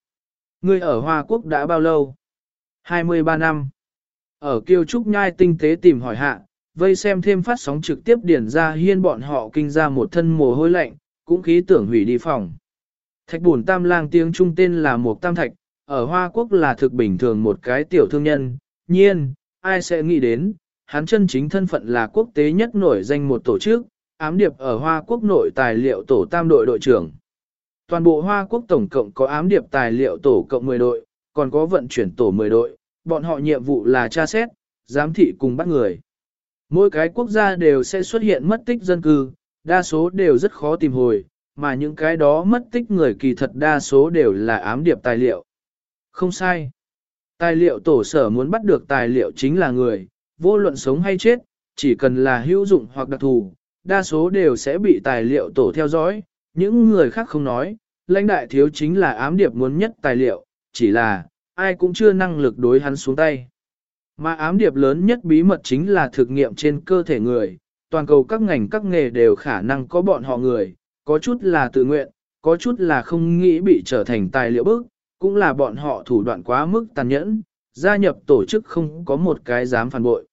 Ngươi ở Hoa Quốc đã bao lâu? 23 năm. Ở Kiêu Trúc Nhai tinh tế tìm hỏi hạ, vây xem thêm phát sóng trực tiếp điển ra hiên bọn họ kinh ra một thân mồ hôi lạnh, cũng khí tưởng hủy đi phòng. Thạch bùn tam lang tiếng trung tên là một tam thạch, ở Hoa Quốc là thực bình thường một cái tiểu thương nhân, nhiên, ai sẽ nghĩ đến, hắn chân chính thân phận là quốc tế nhất nổi danh một tổ chức, ám điệp ở Hoa Quốc nội tài liệu tổ tam đội đội trưởng. Toàn bộ Hoa Quốc tổng cộng có ám điệp tài liệu tổ cộng 10 đội, còn có vận chuyển tổ 10 đội, bọn họ nhiệm vụ là tra xét, giám thị cùng bắt người. Mỗi cái quốc gia đều sẽ xuất hiện mất tích dân cư, đa số đều rất khó tìm hồi, mà những cái đó mất tích người kỳ thật đa số đều là ám điệp tài liệu. Không sai. Tài liệu tổ sở muốn bắt được tài liệu chính là người, vô luận sống hay chết, chỉ cần là hữu dụng hoặc đặc thù, đa số đều sẽ bị tài liệu tổ theo dõi, những người khác không nói, lãnh đại thiếu chính là ám điệp muốn nhất tài liệu, chỉ là, ai cũng chưa năng lực đối hắn xuống tay. Mà ám điệp lớn nhất bí mật chính là thực nghiệm trên cơ thể người, toàn cầu các ngành các nghề đều khả năng có bọn họ người, có chút là tự nguyện, có chút là không nghĩ bị trở thành tài liệu bức, cũng là bọn họ thủ đoạn quá mức tàn nhẫn, gia nhập tổ chức không có một cái dám phản bội.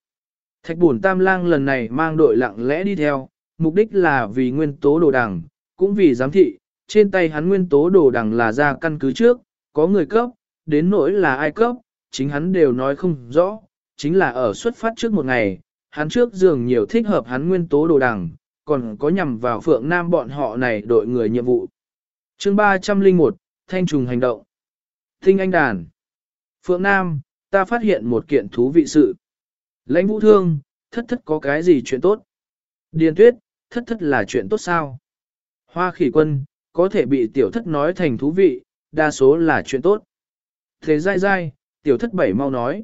Thạch bùn tam lang lần này mang đội lặng lẽ đi theo, mục đích là vì nguyên tố đồ đằng, cũng vì giám thị, trên tay hắn nguyên tố đồ đằng là ra căn cứ trước, có người cấp, đến nỗi là ai cấp, chính hắn đều nói không rõ, chính là ở xuất phát trước một ngày, hắn trước dường nhiều thích hợp hắn nguyên tố đồ đằng, còn có nhằm vào phượng nam bọn họ này đội người nhiệm vụ. chương 301, Thanh trùng hành động. Tinh anh đàn. Phượng Nam, ta phát hiện một kiện thú vị sự. Lãnh vũ thương, thất thất có cái gì chuyện tốt? Điền tuyết, thất thất là chuyện tốt sao? Hoa khỉ quân, có thể bị tiểu thất nói thành thú vị, đa số là chuyện tốt. Thế dai dai, tiểu thất bảy mau nói.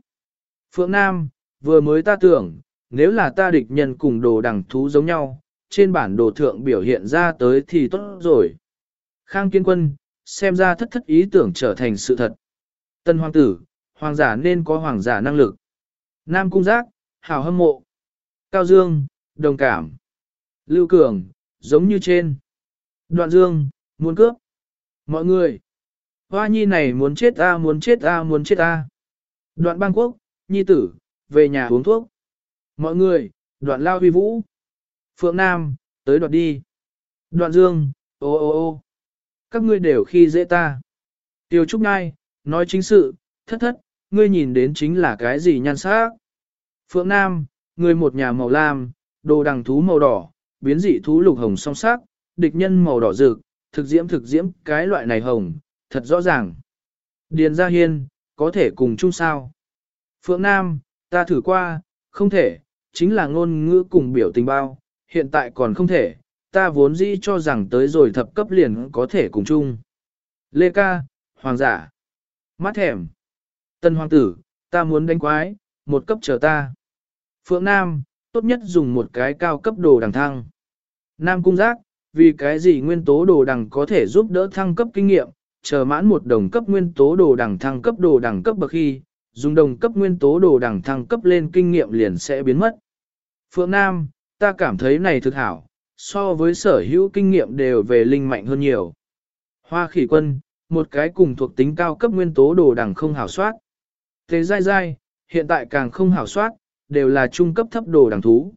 Phượng Nam, vừa mới ta tưởng, nếu là ta địch nhân cùng đồ đẳng thú giống nhau, trên bản đồ thượng biểu hiện ra tới thì tốt rồi. Khang kiên quân, xem ra thất thất ý tưởng trở thành sự thật. Tân hoàng tử, hoàng giả nên có hoàng giả năng lực. Nam cung giác, hào hâm mộ. Cao Dương, đồng cảm. Lưu Cường, giống như trên. Đoạn Dương, muốn cướp. Mọi người. Hoa nhi này muốn chết ta muốn chết ta muốn chết ta. Đoạn bang quốc, nhi tử, về nhà uống thuốc. Mọi người, đoạn lao huy vũ. Phượng Nam, tới đoạt đi. Đoạn Dương, ô ô ô. Các ngươi đều khi dễ ta. Tiêu Trúc Ngai, nói chính sự, thất thất, ngươi nhìn đến chính là cái gì nhan sắc. Phượng Nam, người một nhà màu lam, đồ đằng thú màu đỏ, biến dị thú lục hồng song sắc, địch nhân màu đỏ rực, thực diễm thực diễm cái loại này hồng, thật rõ ràng. Điền Gia Hiên, có thể cùng chung sao? Phượng Nam, ta thử qua, không thể, chính là ngôn ngữ cùng biểu tình bao, hiện tại còn không thể, ta vốn dĩ cho rằng tới rồi thập cấp liền có thể cùng chung. Lê ca, hoàng giả, mắt thèm, tân hoàng tử, ta muốn đánh quái, một cấp chờ ta. Phượng Nam, tốt nhất dùng một cái cao cấp đồ đằng thăng. Nam cung giác, vì cái gì nguyên tố đồ đằng có thể giúp đỡ thăng cấp kinh nghiệm, chờ mãn một đồng cấp nguyên tố đồ đằng thăng cấp đồ đằng cấp bậc khi, dùng đồng cấp nguyên tố đồ đằng thăng cấp lên kinh nghiệm liền sẽ biến mất. Phượng Nam, ta cảm thấy này thực hảo, so với sở hữu kinh nghiệm đều về linh mạnh hơn nhiều. Hoa khỉ quân, một cái cùng thuộc tính cao cấp nguyên tố đồ đằng không hảo soát. Thế dai dai, hiện tại càng không hảo soát, đều là trung cấp thấp đồ đẳng thú.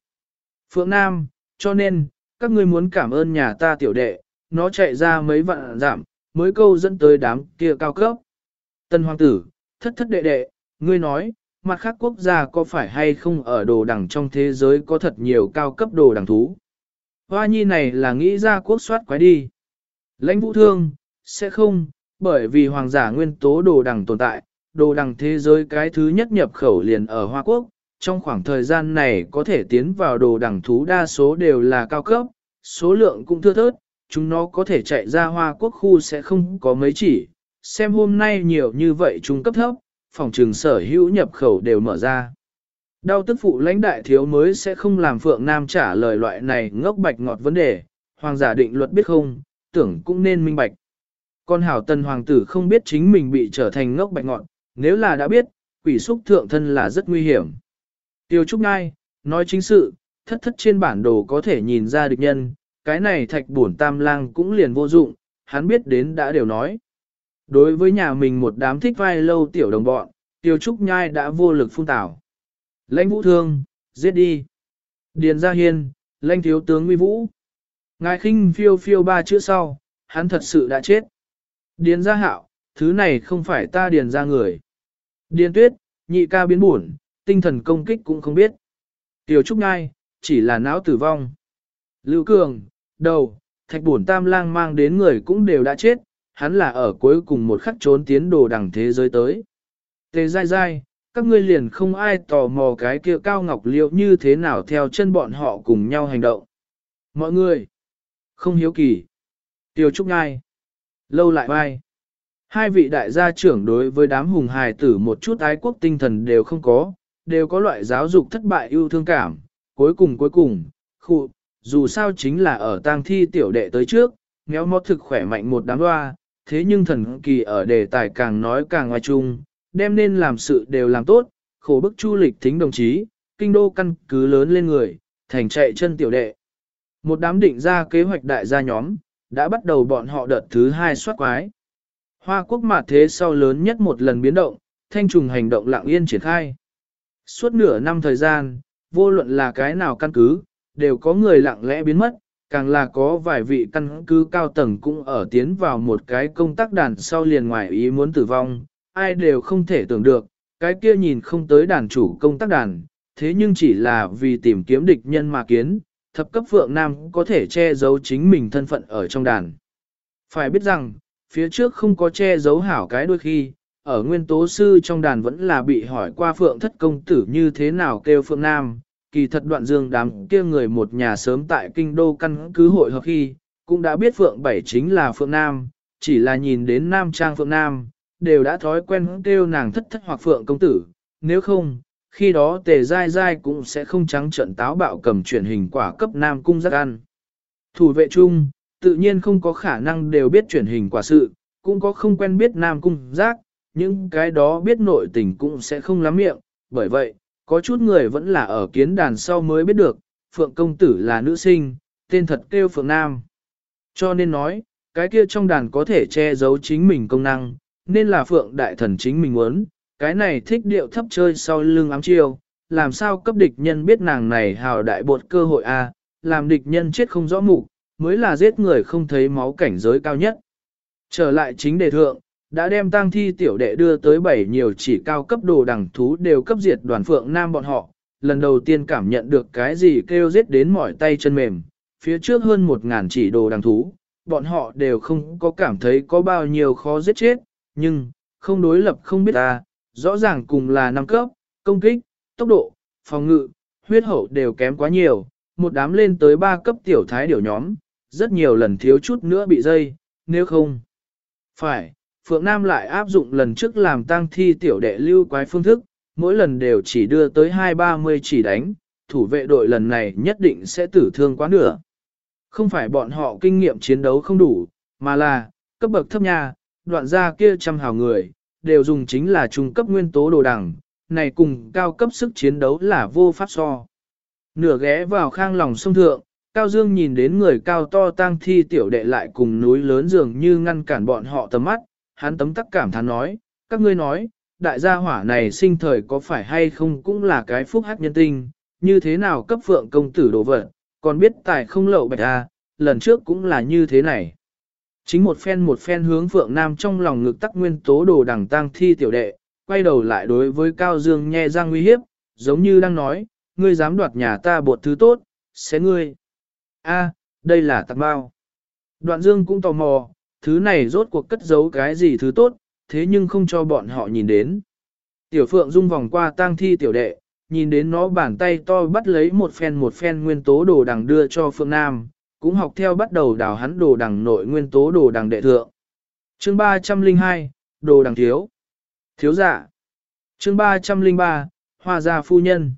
Phượng Nam, cho nên, các ngươi muốn cảm ơn nhà ta tiểu đệ, nó chạy ra mấy vạn giảm, mới câu dẫn tới đám kia cao cấp. Tân hoàng tử, thất thất đệ đệ, ngươi nói, mặt khác quốc gia có phải hay không ở đồ đẳng trong thế giới có thật nhiều cao cấp đồ đẳng thú. Hoa nhi này là nghĩ ra quốc soát quái đi. Lãnh vũ thương, sẽ không, bởi vì hoàng giả nguyên tố đồ đẳng tồn tại, đồ đằng thế giới cái thứ nhất nhập khẩu liền ở Hoa Quốc, trong khoảng thời gian này có thể tiến vào đồ đằng thú đa số đều là cao cấp, số lượng cũng thưa thớt, chúng nó có thể chạy ra Hoa Quốc khu sẽ không có mấy chỉ. Xem hôm nay nhiều như vậy chúng cấp thấp, phòng trường sở hữu nhập khẩu đều mở ra. Đau tức phụ lãnh đại thiếu mới sẽ không làm Phượng Nam trả lời loại này ngốc bạch ngọt vấn đề, hoàng giả định luật biết không, tưởng cũng nên minh bạch. Con hảo tần hoàng tử không biết chính mình bị trở thành ngốc bạch ngọt, nếu là đã biết, quỷ xúc thượng thân là rất nguy hiểm. Tiêu Trúc Ngai, nói chính sự, thất thất trên bản đồ có thể nhìn ra địch nhân, cái này thạch bổn tam lang cũng liền vô dụng, hắn biết đến đã đều nói. Đối với nhà mình một đám thích vai lâu tiểu đồng bọn, tiêu trúc nhai đã vô lực phun tảo. Lãnh vũ thương, giết đi. Điền gia hiên, lãnh thiếu tướng nguy vũ. Ngài khinh phiêu phiêu ba chữ sau, hắn thật sự đã chết. Điền gia hạo, thứ này không phải ta điền ra người. Điền tuyết, nhị ca biến buồn, tinh thần công kích cũng không biết. Tiểu Trúc Ngai, chỉ là não tử vong. Lưu Cường, đầu, thạch bổn tam lang mang đến người cũng đều đã chết, hắn là ở cuối cùng một khắc trốn tiến đồ đẳng thế giới tới. Tề dai dai, các ngươi liền không ai tò mò cái kia cao ngọc liệu như thế nào theo chân bọn họ cùng nhau hành động. Mọi người, không hiếu kỳ. Tiêu Trúc Ngai, lâu lại vai. Hai vị đại gia trưởng đối với đám hùng hài tử một chút ái quốc tinh thần đều không có, đều có loại giáo dục thất bại yêu thương cảm. Cuối cùng cuối cùng, khu, dù sao chính là ở tang thi tiểu đệ tới trước, méo mó thực khỏe mạnh một đám hoa, thế nhưng thần kỳ ở đề tài càng nói càng ngoài chung, đem nên làm sự đều làm tốt, khổ bức chu lịch thính đồng chí, kinh đô căn cứ lớn lên người, thành chạy chân tiểu đệ. Một đám định ra kế hoạch đại gia nhóm, đã bắt đầu bọn họ đợt thứ hai soát quái. Hoa quốc mạt thế sau lớn nhất một lần biến động, thanh trùng hành động lặng yên triển khai. Suốt nửa năm thời gian, vô luận là cái nào căn cứ, đều có người lặng lẽ biến mất, càng là có vài vị căn cứ cao tầng cũng ở tiến vào một cái công tác đàn sau liền ngoài ý muốn tử vong, ai đều không thể tưởng được, cái kia nhìn không tới đàn chủ công tác đàn, thế nhưng chỉ là vì tìm kiếm địch nhân mà kiến, thập cấp phượng nam có thể che giấu chính mình thân phận ở trong đàn. Phải biết rằng, phía trước không có che giấu hảo cái đôi khi, ở nguyên tố sư trong đàn vẫn là bị hỏi qua phượng thất công tử như thế nào kêu phượng nam, kỳ thật đoạn dương đám kia người một nhà sớm tại kinh đô căn cứ hội hợp khi, cũng đã biết phượng bảy chính là phượng nam, chỉ là nhìn đến nam trang phượng nam, đều đã thói quen kêu nàng thất thất hoặc phượng công tử, nếu không, khi đó tề dai dai cũng sẽ không trắng trận táo bạo cầm truyền hình quả cấp nam cung giác ăn. Thủ vệ chung, tự nhiên không có khả năng đều biết chuyển hình quả sự, cũng có không quen biết nam cung giác, những cái đó biết nội tình cũng sẽ không lắm miệng, bởi vậy, có chút người vẫn là ở kiến đàn sau mới biết được, Phượng Công Tử là nữ sinh, tên thật kêu Phượng Nam. Cho nên nói, cái kia trong đàn có thể che giấu chính mình công năng, nên là Phượng Đại Thần chính mình muốn, cái này thích điệu thấp chơi sau lưng ám chiêu, làm sao cấp địch nhân biết nàng này hào đại bột cơ hội a làm địch nhân chết không rõ mục mới là giết người không thấy máu cảnh giới cao nhất. Trở lại chính đề thượng, đã đem tang thi tiểu đệ đưa tới bảy nhiều chỉ cao cấp đồ đẳng thú đều cấp diệt đoàn phượng nam bọn họ, lần đầu tiên cảm nhận được cái gì kêu giết đến mỏi tay chân mềm, phía trước hơn một ngàn chỉ đồ đẳng thú, bọn họ đều không có cảm thấy có bao nhiêu khó giết chết, nhưng, không đối lập không biết ta, rõ ràng cùng là năm cấp, công kích, tốc độ, phòng ngự, huyết hậu đều kém quá nhiều, một đám lên tới ba cấp tiểu thái điểu nhóm, rất nhiều lần thiếu chút nữa bị dây, nếu không. Phải, Phượng Nam lại áp dụng lần trước làm tăng thi tiểu đệ lưu quái phương thức, mỗi lần đều chỉ đưa tới hai ba mươi chỉ đánh, thủ vệ đội lần này nhất định sẽ tử thương quá nửa. Không phải bọn họ kinh nghiệm chiến đấu không đủ, mà là, cấp bậc thấp nha, đoạn ra kia trăm hào người, đều dùng chính là trung cấp nguyên tố đồ đẳng, này cùng cao cấp sức chiến đấu là vô pháp so. Nửa ghé vào khang lòng sông thượng, Cao Dương nhìn đến người cao to tang thi tiểu đệ lại cùng núi lớn dường như ngăn cản bọn họ tầm mắt, hắn tấm tắc cảm thán nói, các ngươi nói, đại gia hỏa này sinh thời có phải hay không cũng là cái phúc hắc nhân tinh, như thế nào cấp phượng công tử đồ vật, còn biết tài không lậu bạch a, lần trước cũng là như thế này. Chính một phen một phen hướng phượng nam trong lòng ngực tắc nguyên tố đồ đằng tang thi tiểu đệ, quay đầu lại đối với Cao Dương nhe răng nguy hiếp, giống như đang nói, ngươi dám đoạt nhà ta bột thứ tốt, sẽ ngươi a đây là tạc bao. Đoạn Dương cũng tò mò, thứ này rốt cuộc cất giấu cái gì thứ tốt, thế nhưng không cho bọn họ nhìn đến. Tiểu Phượng dung vòng qua tang thi tiểu đệ, nhìn đến nó bàn tay to bắt lấy một phen một phen nguyên tố đồ đằng đưa cho Phượng Nam, cũng học theo bắt đầu đào hắn đồ đằng nội nguyên tố đồ đằng đệ thượng. Chương 302, đồ đằng thiếu. Thiếu giả. Chương 303, hoa gia phu nhân.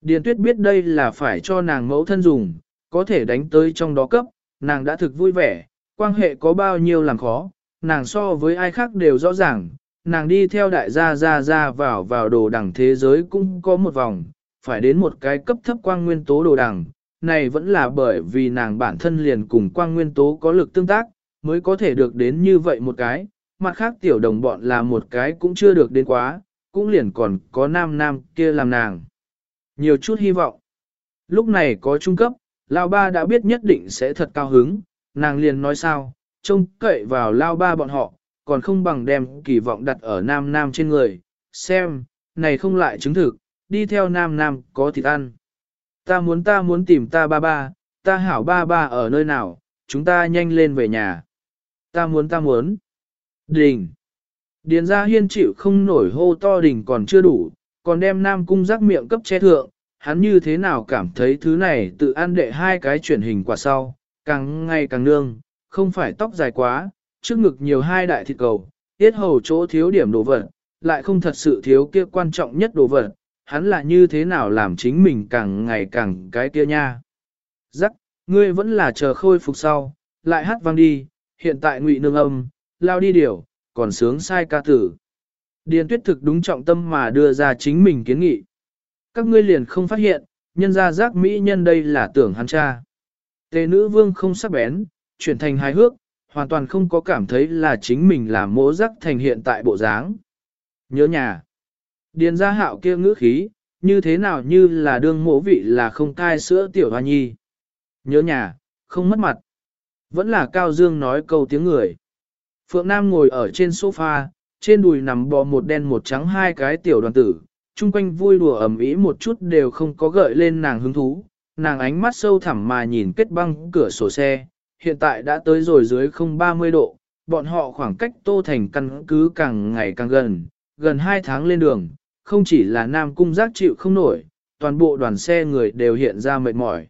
Điền tuyết biết đây là phải cho nàng mẫu thân dùng, có thể đánh tới trong đó cấp, nàng đã thực vui vẻ, quan hệ có bao nhiêu làm khó, nàng so với ai khác đều rõ ràng, nàng đi theo đại gia ra ra vào vào đồ đẳng thế giới cũng có một vòng, phải đến một cái cấp thấp quang nguyên tố đồ đẳng này vẫn là bởi vì nàng bản thân liền cùng quang nguyên tố có lực tương tác, mới có thể được đến như vậy một cái, mặt khác tiểu đồng bọn là một cái cũng chưa được đến quá, cũng liền còn có nam nam kia làm nàng. Nhiều chút hy vọng. Lúc này có trung cấp, Lao Ba đã biết nhất định sẽ thật cao hứng, nàng liền nói sao, trông cậy vào Lao Ba bọn họ, còn không bằng đem kỳ vọng đặt ở nam nam trên người, xem, này không lại chứng thực, đi theo nam nam có thịt ăn. Ta muốn ta muốn tìm ta ba ba, ta hảo ba ba ở nơi nào, chúng ta nhanh lên về nhà. Ta muốn ta muốn. Đình. Điền ra hiên chịu không nổi hô to đình còn chưa đủ, còn đem nam cung rắc miệng cấp che thượng, hắn như thế nào cảm thấy thứ này tự ăn đệ hai cái chuyển hình quả sau, càng ngày càng nương, không phải tóc dài quá, trước ngực nhiều hai đại thịt cầu, tiết hầu chỗ thiếu điểm đồ vật, lại không thật sự thiếu kia quan trọng nhất đồ vật, hắn là như thế nào làm chính mình càng ngày càng cái kia nha. Giắc, ngươi vẫn là chờ khôi phục sau, lại hát vang đi, hiện tại ngụy nương âm, lao đi điều, còn sướng sai ca tử. Điền tuyết thực đúng trọng tâm mà đưa ra chính mình kiến nghị. Các ngươi liền không phát hiện, nhân ra giác mỹ nhân đây là tưởng hắn cha. Tề nữ vương không sắc bén, chuyển thành hài hước, hoàn toàn không có cảm thấy là chính mình là mỗ giác thành hiện tại bộ dáng. Nhớ nhà. Điền gia hạo kia ngữ khí, như thế nào như là đương mỗ vị là không cai sữa tiểu hoa nhi. Nhớ nhà, không mất mặt. Vẫn là Cao Dương nói câu tiếng người. Phượng Nam ngồi ở trên sofa, trên đùi nằm bò một đen một trắng hai cái tiểu đoàn tử, chung quanh vui đùa ẩm ý một chút đều không có gợi lên nàng hứng thú. Nàng ánh mắt sâu thẳm mà nhìn kết băng cửa sổ xe, hiện tại đã tới rồi dưới không 30 độ, bọn họ khoảng cách Tô Thành căn cứ càng ngày càng gần, gần 2 tháng lên đường, không chỉ là Nam Cung giác chịu không nổi, toàn bộ đoàn xe người đều hiện ra mệt mỏi.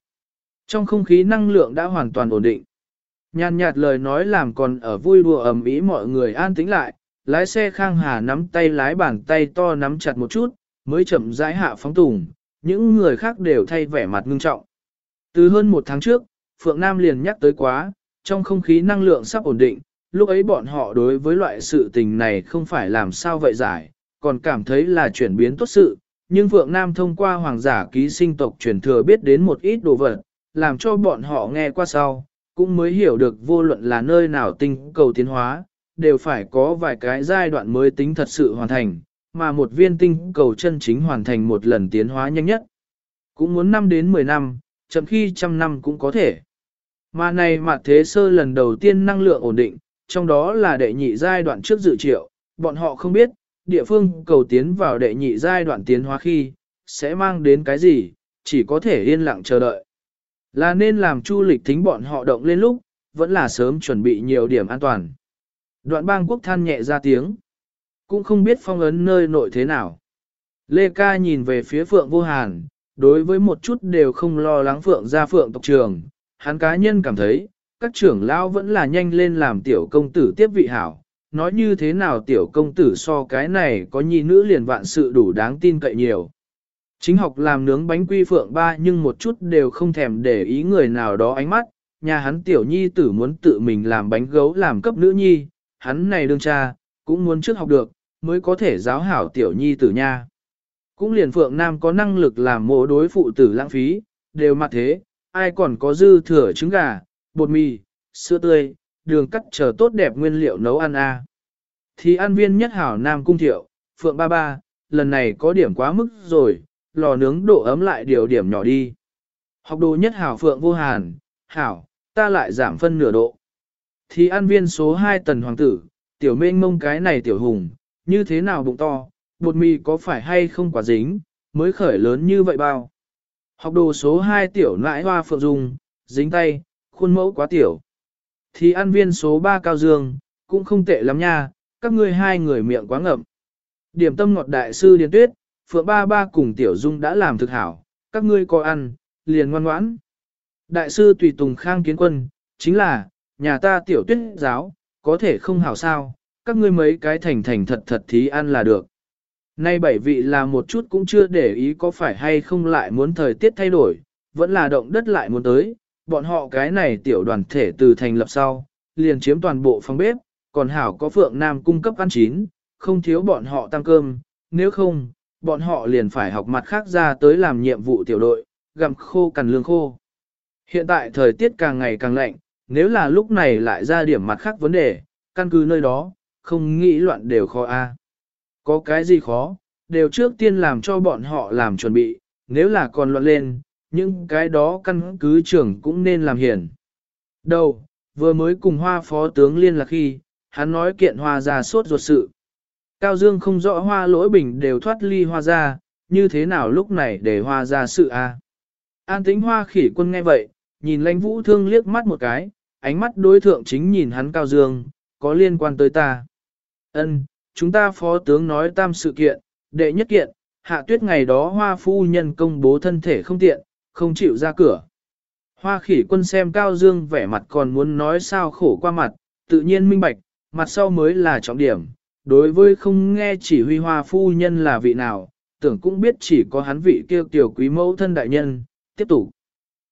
Trong không khí năng lượng đã hoàn toàn ổn định. Nhàn nhạt lời nói làm còn ở vui đùa ầm ĩ mọi người an tĩnh lại, lái xe Khang Hà nắm tay lái bàn tay to nắm chặt một chút, mới chậm rãi hạ phóng tùng, những người khác đều thay vẻ mặt ngưng trọng. Từ hơn một tháng trước, Phượng Nam liền nhắc tới quá, trong không khí năng lượng sắp ổn định, lúc ấy bọn họ đối với loại sự tình này không phải làm sao vậy giải, còn cảm thấy là chuyển biến tốt sự, nhưng Phượng Nam thông qua hoàng giả ký sinh tộc truyền thừa biết đến một ít đồ vật, làm cho bọn họ nghe qua sau, cũng mới hiểu được vô luận là nơi nào tinh cầu tiến hóa, đều phải có vài cái giai đoạn mới tính thật sự hoàn thành, mà một viên tinh cầu chân chính hoàn thành một lần tiến hóa nhanh nhất. Cũng muốn 5 đến 10 năm, chậm khi trăm năm cũng có thể. Mà này mà thế sơ lần đầu tiên năng lượng ổn định, trong đó là đệ nhị giai đoạn trước dự triệu, bọn họ không biết, địa phương cầu tiến vào đệ nhị giai đoạn tiến hóa khi, sẽ mang đến cái gì, chỉ có thể yên lặng chờ đợi. Là nên làm chu lịch thính bọn họ động lên lúc, vẫn là sớm chuẩn bị nhiều điểm an toàn. Đoạn bang quốc than nhẹ ra tiếng, cũng không biết phong ấn nơi nội thế nào. Lê Ca nhìn về phía Phượng Vô Hàn, đối với một chút đều không lo lắng Phượng ra Phượng tộc trường, hắn cá nhân cảm thấy, các trưởng lão vẫn là nhanh lên làm tiểu công tử tiếp vị hảo. Nói như thế nào tiểu công tử so cái này có nhi nữ liền vạn sự đủ đáng tin cậy nhiều. Chính học làm nướng bánh quy phượng ba nhưng một chút đều không thèm để ý người nào đó ánh mắt, nhà hắn tiểu nhi tử muốn tự mình làm bánh gấu làm cấp nữ nhi, hắn này đương cha, cũng muốn trước học được, mới có thể giáo hảo tiểu nhi tử nha. Cũng liền phượng nam có năng lực làm mộ đối phụ tử lãng phí, đều mặt thế, ai còn có dư thừa trứng gà, bột mì, sữa tươi, đường cắt chờ tốt đẹp nguyên liệu nấu ăn a. À. Thì ăn viên nhất hảo nam cung thiệu, phượng ba ba, lần này có điểm quá mức rồi, lò nướng độ ấm lại điều điểm nhỏ đi. Học đồ nhất hảo phượng vô hàn, hảo, ta lại giảm phân nửa độ. Thì ăn viên số 2 tần hoàng tử, tiểu mênh mông cái này tiểu hùng, như thế nào bụng to, bột mì có phải hay không quả dính, mới khởi lớn như vậy bao. Học đồ số 2 tiểu nãi hoa phượng dung, dính tay, khuôn mẫu quá tiểu. Thì ăn viên số 3 cao dương, cũng không tệ lắm nha, các ngươi hai người miệng quá ngậm. Điểm tâm ngọt đại sư Điền Tuyết, Phượng Ba Ba cùng Tiểu Dung đã làm thực hảo, các ngươi có ăn, liền ngoan ngoãn. Đại sư Tùy Tùng Khang Kiến Quân, chính là, nhà ta Tiểu Tuyết giáo, có thể không hảo sao, các ngươi mấy cái thành thành thật thật thí ăn là được. Nay bảy vị là một chút cũng chưa để ý có phải hay không lại muốn thời tiết thay đổi, vẫn là động đất lại muốn tới, bọn họ cái này tiểu đoàn thể từ thành lập sau, liền chiếm toàn bộ phòng bếp, còn hảo có Phượng Nam cung cấp ăn chín, không thiếu bọn họ tăng cơm, nếu không, bọn họ liền phải học mặt khác ra tới làm nhiệm vụ tiểu đội, gặm khô cằn lương khô. Hiện tại thời tiết càng ngày càng lạnh, nếu là lúc này lại ra điểm mặt khác vấn đề, căn cứ nơi đó, không nghĩ loạn đều khó a. Có cái gì khó, đều trước tiên làm cho bọn họ làm chuẩn bị, nếu là còn loạn lên, những cái đó căn cứ trưởng cũng nên làm hiển. Đầu, vừa mới cùng hoa phó tướng liên lạc khi, hắn nói kiện hoa ra sốt ruột sự. Cao Dương không rõ hoa lỗi bình đều thoát ly hoa ra, như thế nào lúc này để hoa ra sự a? An tính hoa khỉ quân nghe vậy, nhìn lãnh vũ thương liếc mắt một cái, ánh mắt đối thượng chính nhìn hắn Cao Dương, có liên quan tới ta. Ân, chúng ta phó tướng nói tam sự kiện, đệ nhất kiện, hạ tuyết ngày đó hoa phu nhân công bố thân thể không tiện, không chịu ra cửa. Hoa khỉ quân xem Cao Dương vẻ mặt còn muốn nói sao khổ qua mặt, tự nhiên minh bạch, mặt sau mới là trọng điểm. Đối với không nghe chỉ huy hoa phu nhân là vị nào, tưởng cũng biết chỉ có hắn vị kêu tiểu quý mẫu thân đại nhân, tiếp tục.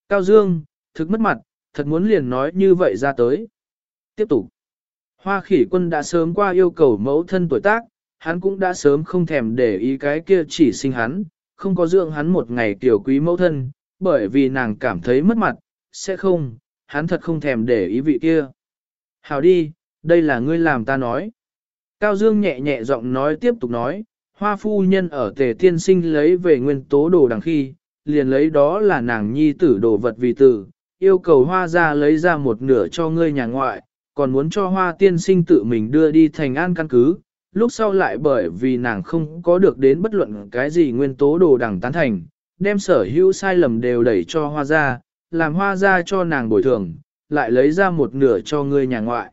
Cao Dương, thực mất mặt, thật muốn liền nói như vậy ra tới. Tiếp tục. Hoa khỉ quân đã sớm qua yêu cầu mẫu thân tuổi tác, hắn cũng đã sớm không thèm để ý cái kia chỉ sinh hắn, không có dưỡng hắn một ngày tiểu quý mẫu thân, bởi vì nàng cảm thấy mất mặt, sẽ không, hắn thật không thèm để ý vị kia. Hào đi, đây là ngươi làm ta nói. Cao Dương nhẹ nhẹ giọng nói tiếp tục nói, hoa phu nhân ở tề tiên sinh lấy về nguyên tố đồ đằng khi, liền lấy đó là nàng nhi tử đồ vật vì tử, yêu cầu hoa ra lấy ra một nửa cho ngươi nhà ngoại, còn muốn cho hoa tiên sinh tự mình đưa đi thành an căn cứ, lúc sau lại bởi vì nàng không có được đến bất luận cái gì nguyên tố đồ đằng tán thành, đem sở hữu sai lầm đều đẩy cho hoa ra, làm hoa ra cho nàng bồi thường, lại lấy ra một nửa cho người nhà ngoại.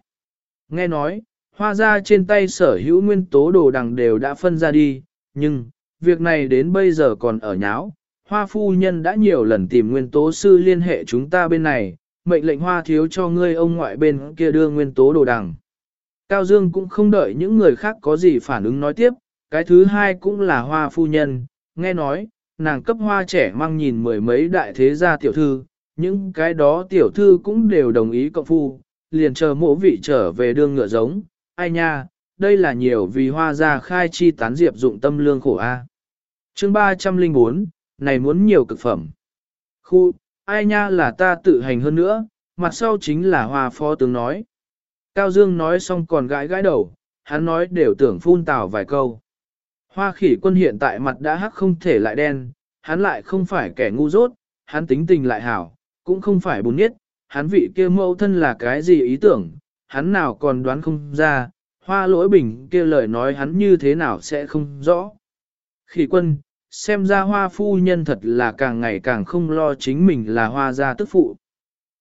Nghe nói, hoa ra trên tay sở hữu nguyên tố đồ đằng đều đã phân ra đi, nhưng, việc này đến bây giờ còn ở nháo. Hoa phu nhân đã nhiều lần tìm nguyên tố sư liên hệ chúng ta bên này, mệnh lệnh hoa thiếu cho ngươi ông ngoại bên kia đưa nguyên tố đồ đằng. Cao Dương cũng không đợi những người khác có gì phản ứng nói tiếp, cái thứ hai cũng là hoa phu nhân, nghe nói, nàng cấp hoa trẻ mang nhìn mười mấy đại thế gia tiểu thư, những cái đó tiểu thư cũng đều đồng ý cộng phu, liền chờ mộ vị trở về đương ngựa giống, ai nha, đây là nhiều vì hoa gia khai chi tán diệp dụng tâm lương khổ a. À. Chương 304, này muốn nhiều cực phẩm. Khu, ai nha là ta tự hành hơn nữa, mặt sau chính là hoa phó tướng nói. Cao Dương nói xong còn gãi gãi đầu, hắn nói đều tưởng phun tào vài câu. Hoa khỉ quân hiện tại mặt đã hắc không thể lại đen, hắn lại không phải kẻ ngu dốt, hắn tính tình lại hảo, cũng không phải bùn nhất, hắn vị kia mẫu thân là cái gì ý tưởng, hắn nào còn đoán không ra, hoa lỗi bình kia lời nói hắn như thế nào sẽ không rõ. Khỉ quân, xem ra hoa phu nhân thật là càng ngày càng không lo chính mình là hoa gia tức phụ.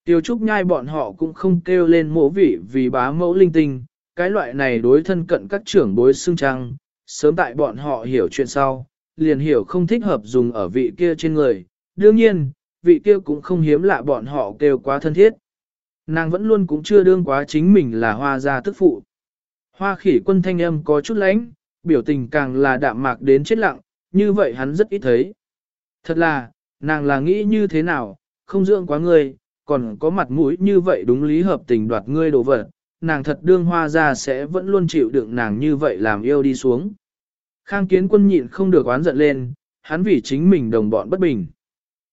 Tiêu trúc nhai bọn họ cũng không kêu lên mỗ vị vì bá mẫu linh tinh, cái loại này đối thân cận các trưởng bối xương trăng, sớm tại bọn họ hiểu chuyện sau, liền hiểu không thích hợp dùng ở vị kia trên người. Đương nhiên, vị kia cũng không hiếm lạ bọn họ kêu quá thân thiết. Nàng vẫn luôn cũng chưa đương quá chính mình là hoa gia tức phụ. Hoa khỉ quân thanh âm có chút lánh, biểu tình càng là đạm mạc đến chết lặng, như vậy hắn rất ít thấy. Thật là, nàng là nghĩ như thế nào, không dưỡng quá ngươi, còn có mặt mũi như vậy đúng lý hợp tình đoạt ngươi đồ vật, nàng thật đương hoa ra sẽ vẫn luôn chịu đựng nàng như vậy làm yêu đi xuống. Khang kiến quân nhịn không được oán giận lên, hắn vì chính mình đồng bọn bất bình.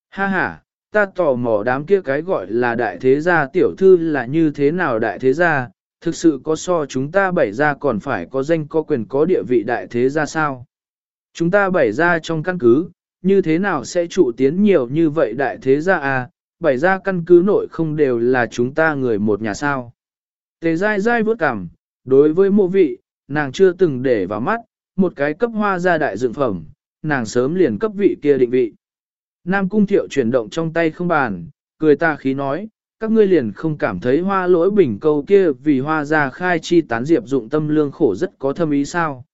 Ha ha, ta tò mò đám kia cái gọi là đại thế gia tiểu thư là như thế nào đại thế gia, thực sự có so chúng ta bảy gia còn phải có danh có quyền có địa vị đại thế gia sao? Chúng ta bảy ra trong căn cứ, như thế nào sẽ trụ tiến nhiều như vậy đại thế gia à, bảy ra căn cứ nội không đều là chúng ta người một nhà sao? Tề dai dai vốt cảm, đối với mộ vị, nàng chưa từng để vào mắt, một cái cấp hoa gia đại dựng phẩm, nàng sớm liền cấp vị kia định vị. Nam cung thiệu chuyển động trong tay không bàn, cười ta khí nói, các ngươi liền không cảm thấy hoa lỗi bình câu kia vì hoa gia khai chi tán diệp dụng tâm lương khổ rất có thâm ý sao.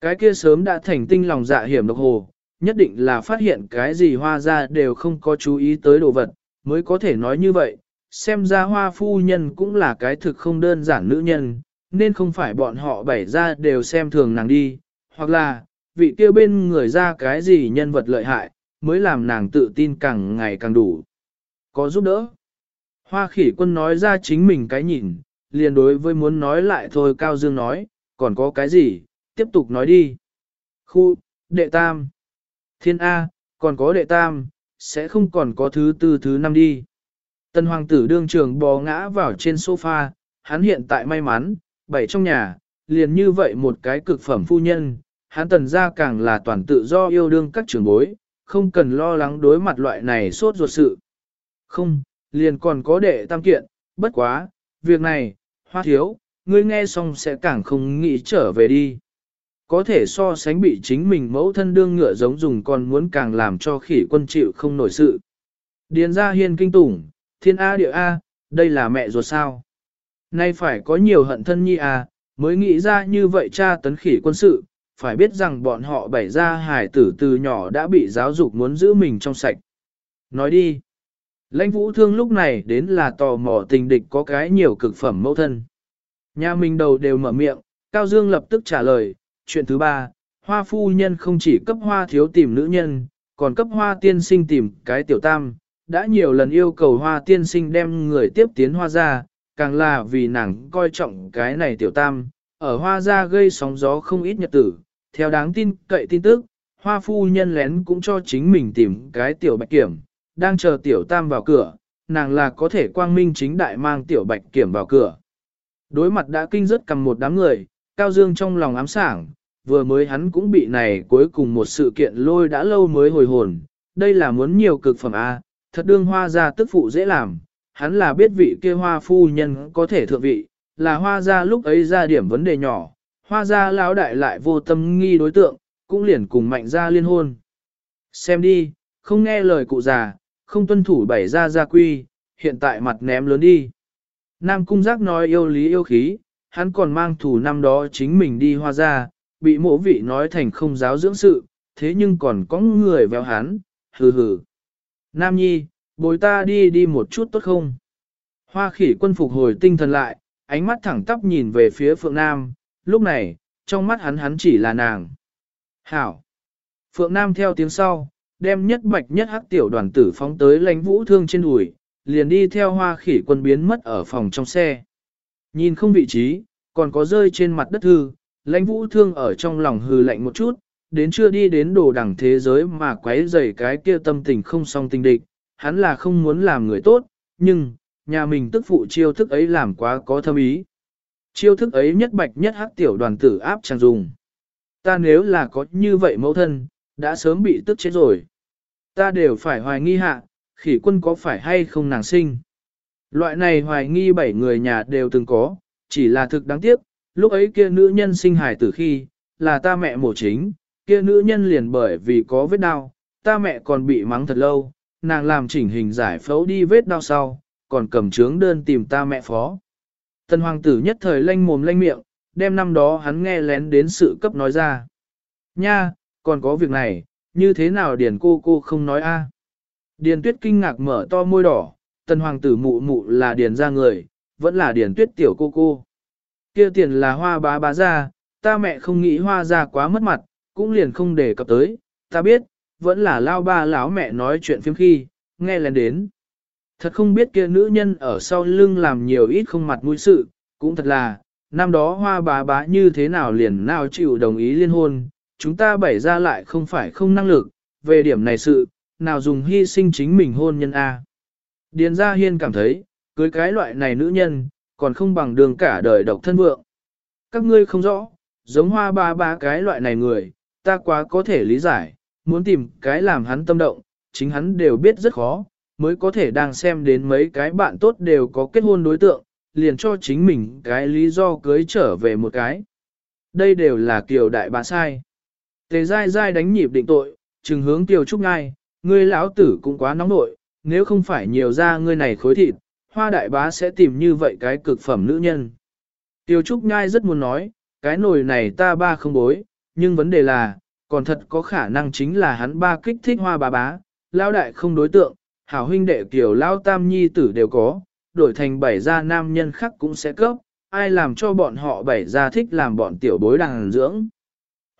Cái kia sớm đã thành tinh lòng dạ hiểm độc hồ, nhất định là phát hiện cái gì hoa ra đều không có chú ý tới đồ vật, mới có thể nói như vậy, xem ra hoa phu nhân cũng là cái thực không đơn giản nữ nhân, nên không phải bọn họ bảy ra đều xem thường nàng đi, hoặc là, vị kia bên người ra cái gì nhân vật lợi hại, mới làm nàng tự tin càng ngày càng đủ. Có giúp đỡ. Hoa khỉ quân nói ra chính mình cái nhìn, liền đối với muốn nói lại thôi Cao Dương nói, còn có cái gì, tiếp tục nói đi. Khu, đệ tam. Thiên A, còn có đệ tam, sẽ không còn có thứ tư thứ năm đi. Tân hoàng tử đương trường bò ngã vào trên sofa, hắn hiện tại may mắn, bảy trong nhà, liền như vậy một cái cực phẩm phu nhân, hắn tần ra càng là toàn tự do yêu đương các trường bối, không cần lo lắng đối mặt loại này sốt ruột sự. Không, liền còn có đệ tam kiện, bất quá, việc này, hoa thiếu, ngươi nghe xong sẽ càng không nghĩ trở về đi. Có thể so sánh bị chính mình mẫu thân đương ngựa giống dùng còn muốn càng làm cho khỉ quân chịu không nổi sự. Điền ra hiên kinh tủng, thiên A địa A, đây là mẹ ruột sao. Nay phải có nhiều hận thân nhi A, mới nghĩ ra như vậy cha tấn khỉ quân sự, phải biết rằng bọn họ bảy ra hải tử từ nhỏ đã bị giáo dục muốn giữ mình trong sạch. Nói đi. Lãnh vũ thương lúc này đến là tò mò tình địch có cái nhiều cực phẩm mẫu thân. Nhà mình đầu đều mở miệng, Cao Dương lập tức trả lời, chuyện thứ ba, hoa phu nhân không chỉ cấp hoa thiếu tìm nữ nhân, còn cấp hoa tiên sinh tìm cái tiểu tam, đã nhiều lần yêu cầu hoa tiên sinh đem người tiếp tiến hoa ra, càng là vì nàng coi trọng cái này tiểu tam, ở hoa ra gây sóng gió không ít nhật tử, theo đáng tin cậy tin tức, hoa phu nhân lén cũng cho chính mình tìm cái tiểu bạch kiểm, đang chờ tiểu tam vào cửa, nàng là có thể quang minh chính đại mang tiểu bạch kiểm vào cửa. Đối mặt đã kinh rất cầm một đám người, Cao Dương trong lòng ám sảng, vừa mới hắn cũng bị này cuối cùng một sự kiện lôi đã lâu mới hồi hồn, đây là muốn nhiều cực phẩm A, thật đương hoa ra tức phụ dễ làm, hắn là biết vị kia hoa phu nhân có thể thượng vị, là hoa ra lúc ấy ra điểm vấn đề nhỏ, hoa ra lão đại lại vô tâm nghi đối tượng, cũng liền cùng mạnh ra liên hôn. Xem đi, không nghe lời cụ già, không tuân thủ bảy ra gia quy, hiện tại mặt ném lớn đi. Nam cung giác nói yêu lý yêu khí, hắn còn mang thủ năm đó chính mình đi hoa ra, bị mộ vị nói thành không giáo dưỡng sự, thế nhưng còn có người véo hắn, hừ hừ. Nam nhi, bồi ta đi đi một chút tốt không? Hoa khỉ quân phục hồi tinh thần lại, ánh mắt thẳng tắp nhìn về phía Phượng Nam, lúc này, trong mắt hắn hắn chỉ là nàng. Hảo! Phượng Nam theo tiếng sau, đem nhất bạch nhất hắc tiểu đoàn tử phóng tới lãnh vũ thương trên đùi, liền đi theo hoa khỉ quân biến mất ở phòng trong xe. Nhìn không vị trí, còn có rơi trên mặt đất thư, lãnh vũ thương ở trong lòng hừ lạnh một chút, đến chưa đi đến đồ đẳng thế giới mà quấy rầy cái kia tâm tình không song tình địch, hắn là không muốn làm người tốt, nhưng, nhà mình tức phụ chiêu thức ấy làm quá có thâm ý. Chiêu thức ấy nhất bạch nhất hắc tiểu đoàn tử áp chẳng dùng. Ta nếu là có như vậy mẫu thân, đã sớm bị tức chết rồi. Ta đều phải hoài nghi hạ, khỉ quân có phải hay không nàng sinh. Loại này hoài nghi bảy người nhà đều từng có, chỉ là thực đáng tiếc, lúc ấy kia nữ nhân sinh hài tử khi, là ta mẹ mổ chính, kia nữ nhân liền bởi vì có vết đau, ta mẹ còn bị mắng thật lâu, nàng làm chỉnh hình giải phẫu đi vết đau sau, còn cầm trướng đơn tìm ta mẹ phó. Tần hoàng tử nhất thời lanh mồm lanh miệng, đem năm đó hắn nghe lén đến sự cấp nói ra. Nha, còn có việc này, như thế nào điền cô cô không nói a? Điền tuyết kinh ngạc mở to môi đỏ, tần hoàng tử mụ mụ là điền ra người, vẫn là điền tuyết tiểu cô cô. Kia tiền là hoa bá bá ra, ta mẹ không nghĩ hoa ra quá mất mặt, cũng liền không để cập tới, ta biết, vẫn là lao ba lão mẹ nói chuyện phim khi, nghe lén đến. Thật không biết kia nữ nhân ở sau lưng làm nhiều ít không mặt mũi sự, cũng thật là, năm đó hoa bá bá như thế nào liền nào chịu đồng ý liên hôn, chúng ta bảy ra lại không phải không năng lực, về điểm này sự, nào dùng hy sinh chính mình hôn nhân A. Điền Gia Hiên cảm thấy, cưới cái loại này nữ nhân, còn không bằng đường cả đời độc thân vượng. Các ngươi không rõ, giống hoa ba ba cái loại này người, ta quá có thể lý giải, muốn tìm cái làm hắn tâm động, chính hắn đều biết rất khó, mới có thể đang xem đến mấy cái bạn tốt đều có kết hôn đối tượng, liền cho chính mình cái lý do cưới trở về một cái. Đây đều là kiều đại bà sai. Tề dai dai đánh nhịp định tội, trừng hướng tiểu trúc ngai, ngươi lão tử cũng quá nóng nội, nếu không phải nhiều ra ngươi này khối thịt, hoa đại bá sẽ tìm như vậy cái cực phẩm nữ nhân. Tiêu Trúc Nhai rất muốn nói, cái nồi này ta ba không bối, nhưng vấn đề là, còn thật có khả năng chính là hắn ba kích thích hoa bà bá, lao đại không đối tượng, hảo huynh đệ kiểu lao tam nhi tử đều có, đổi thành bảy gia nam nhân khác cũng sẽ cấp, ai làm cho bọn họ bảy gia thích làm bọn tiểu bối đàng dưỡng.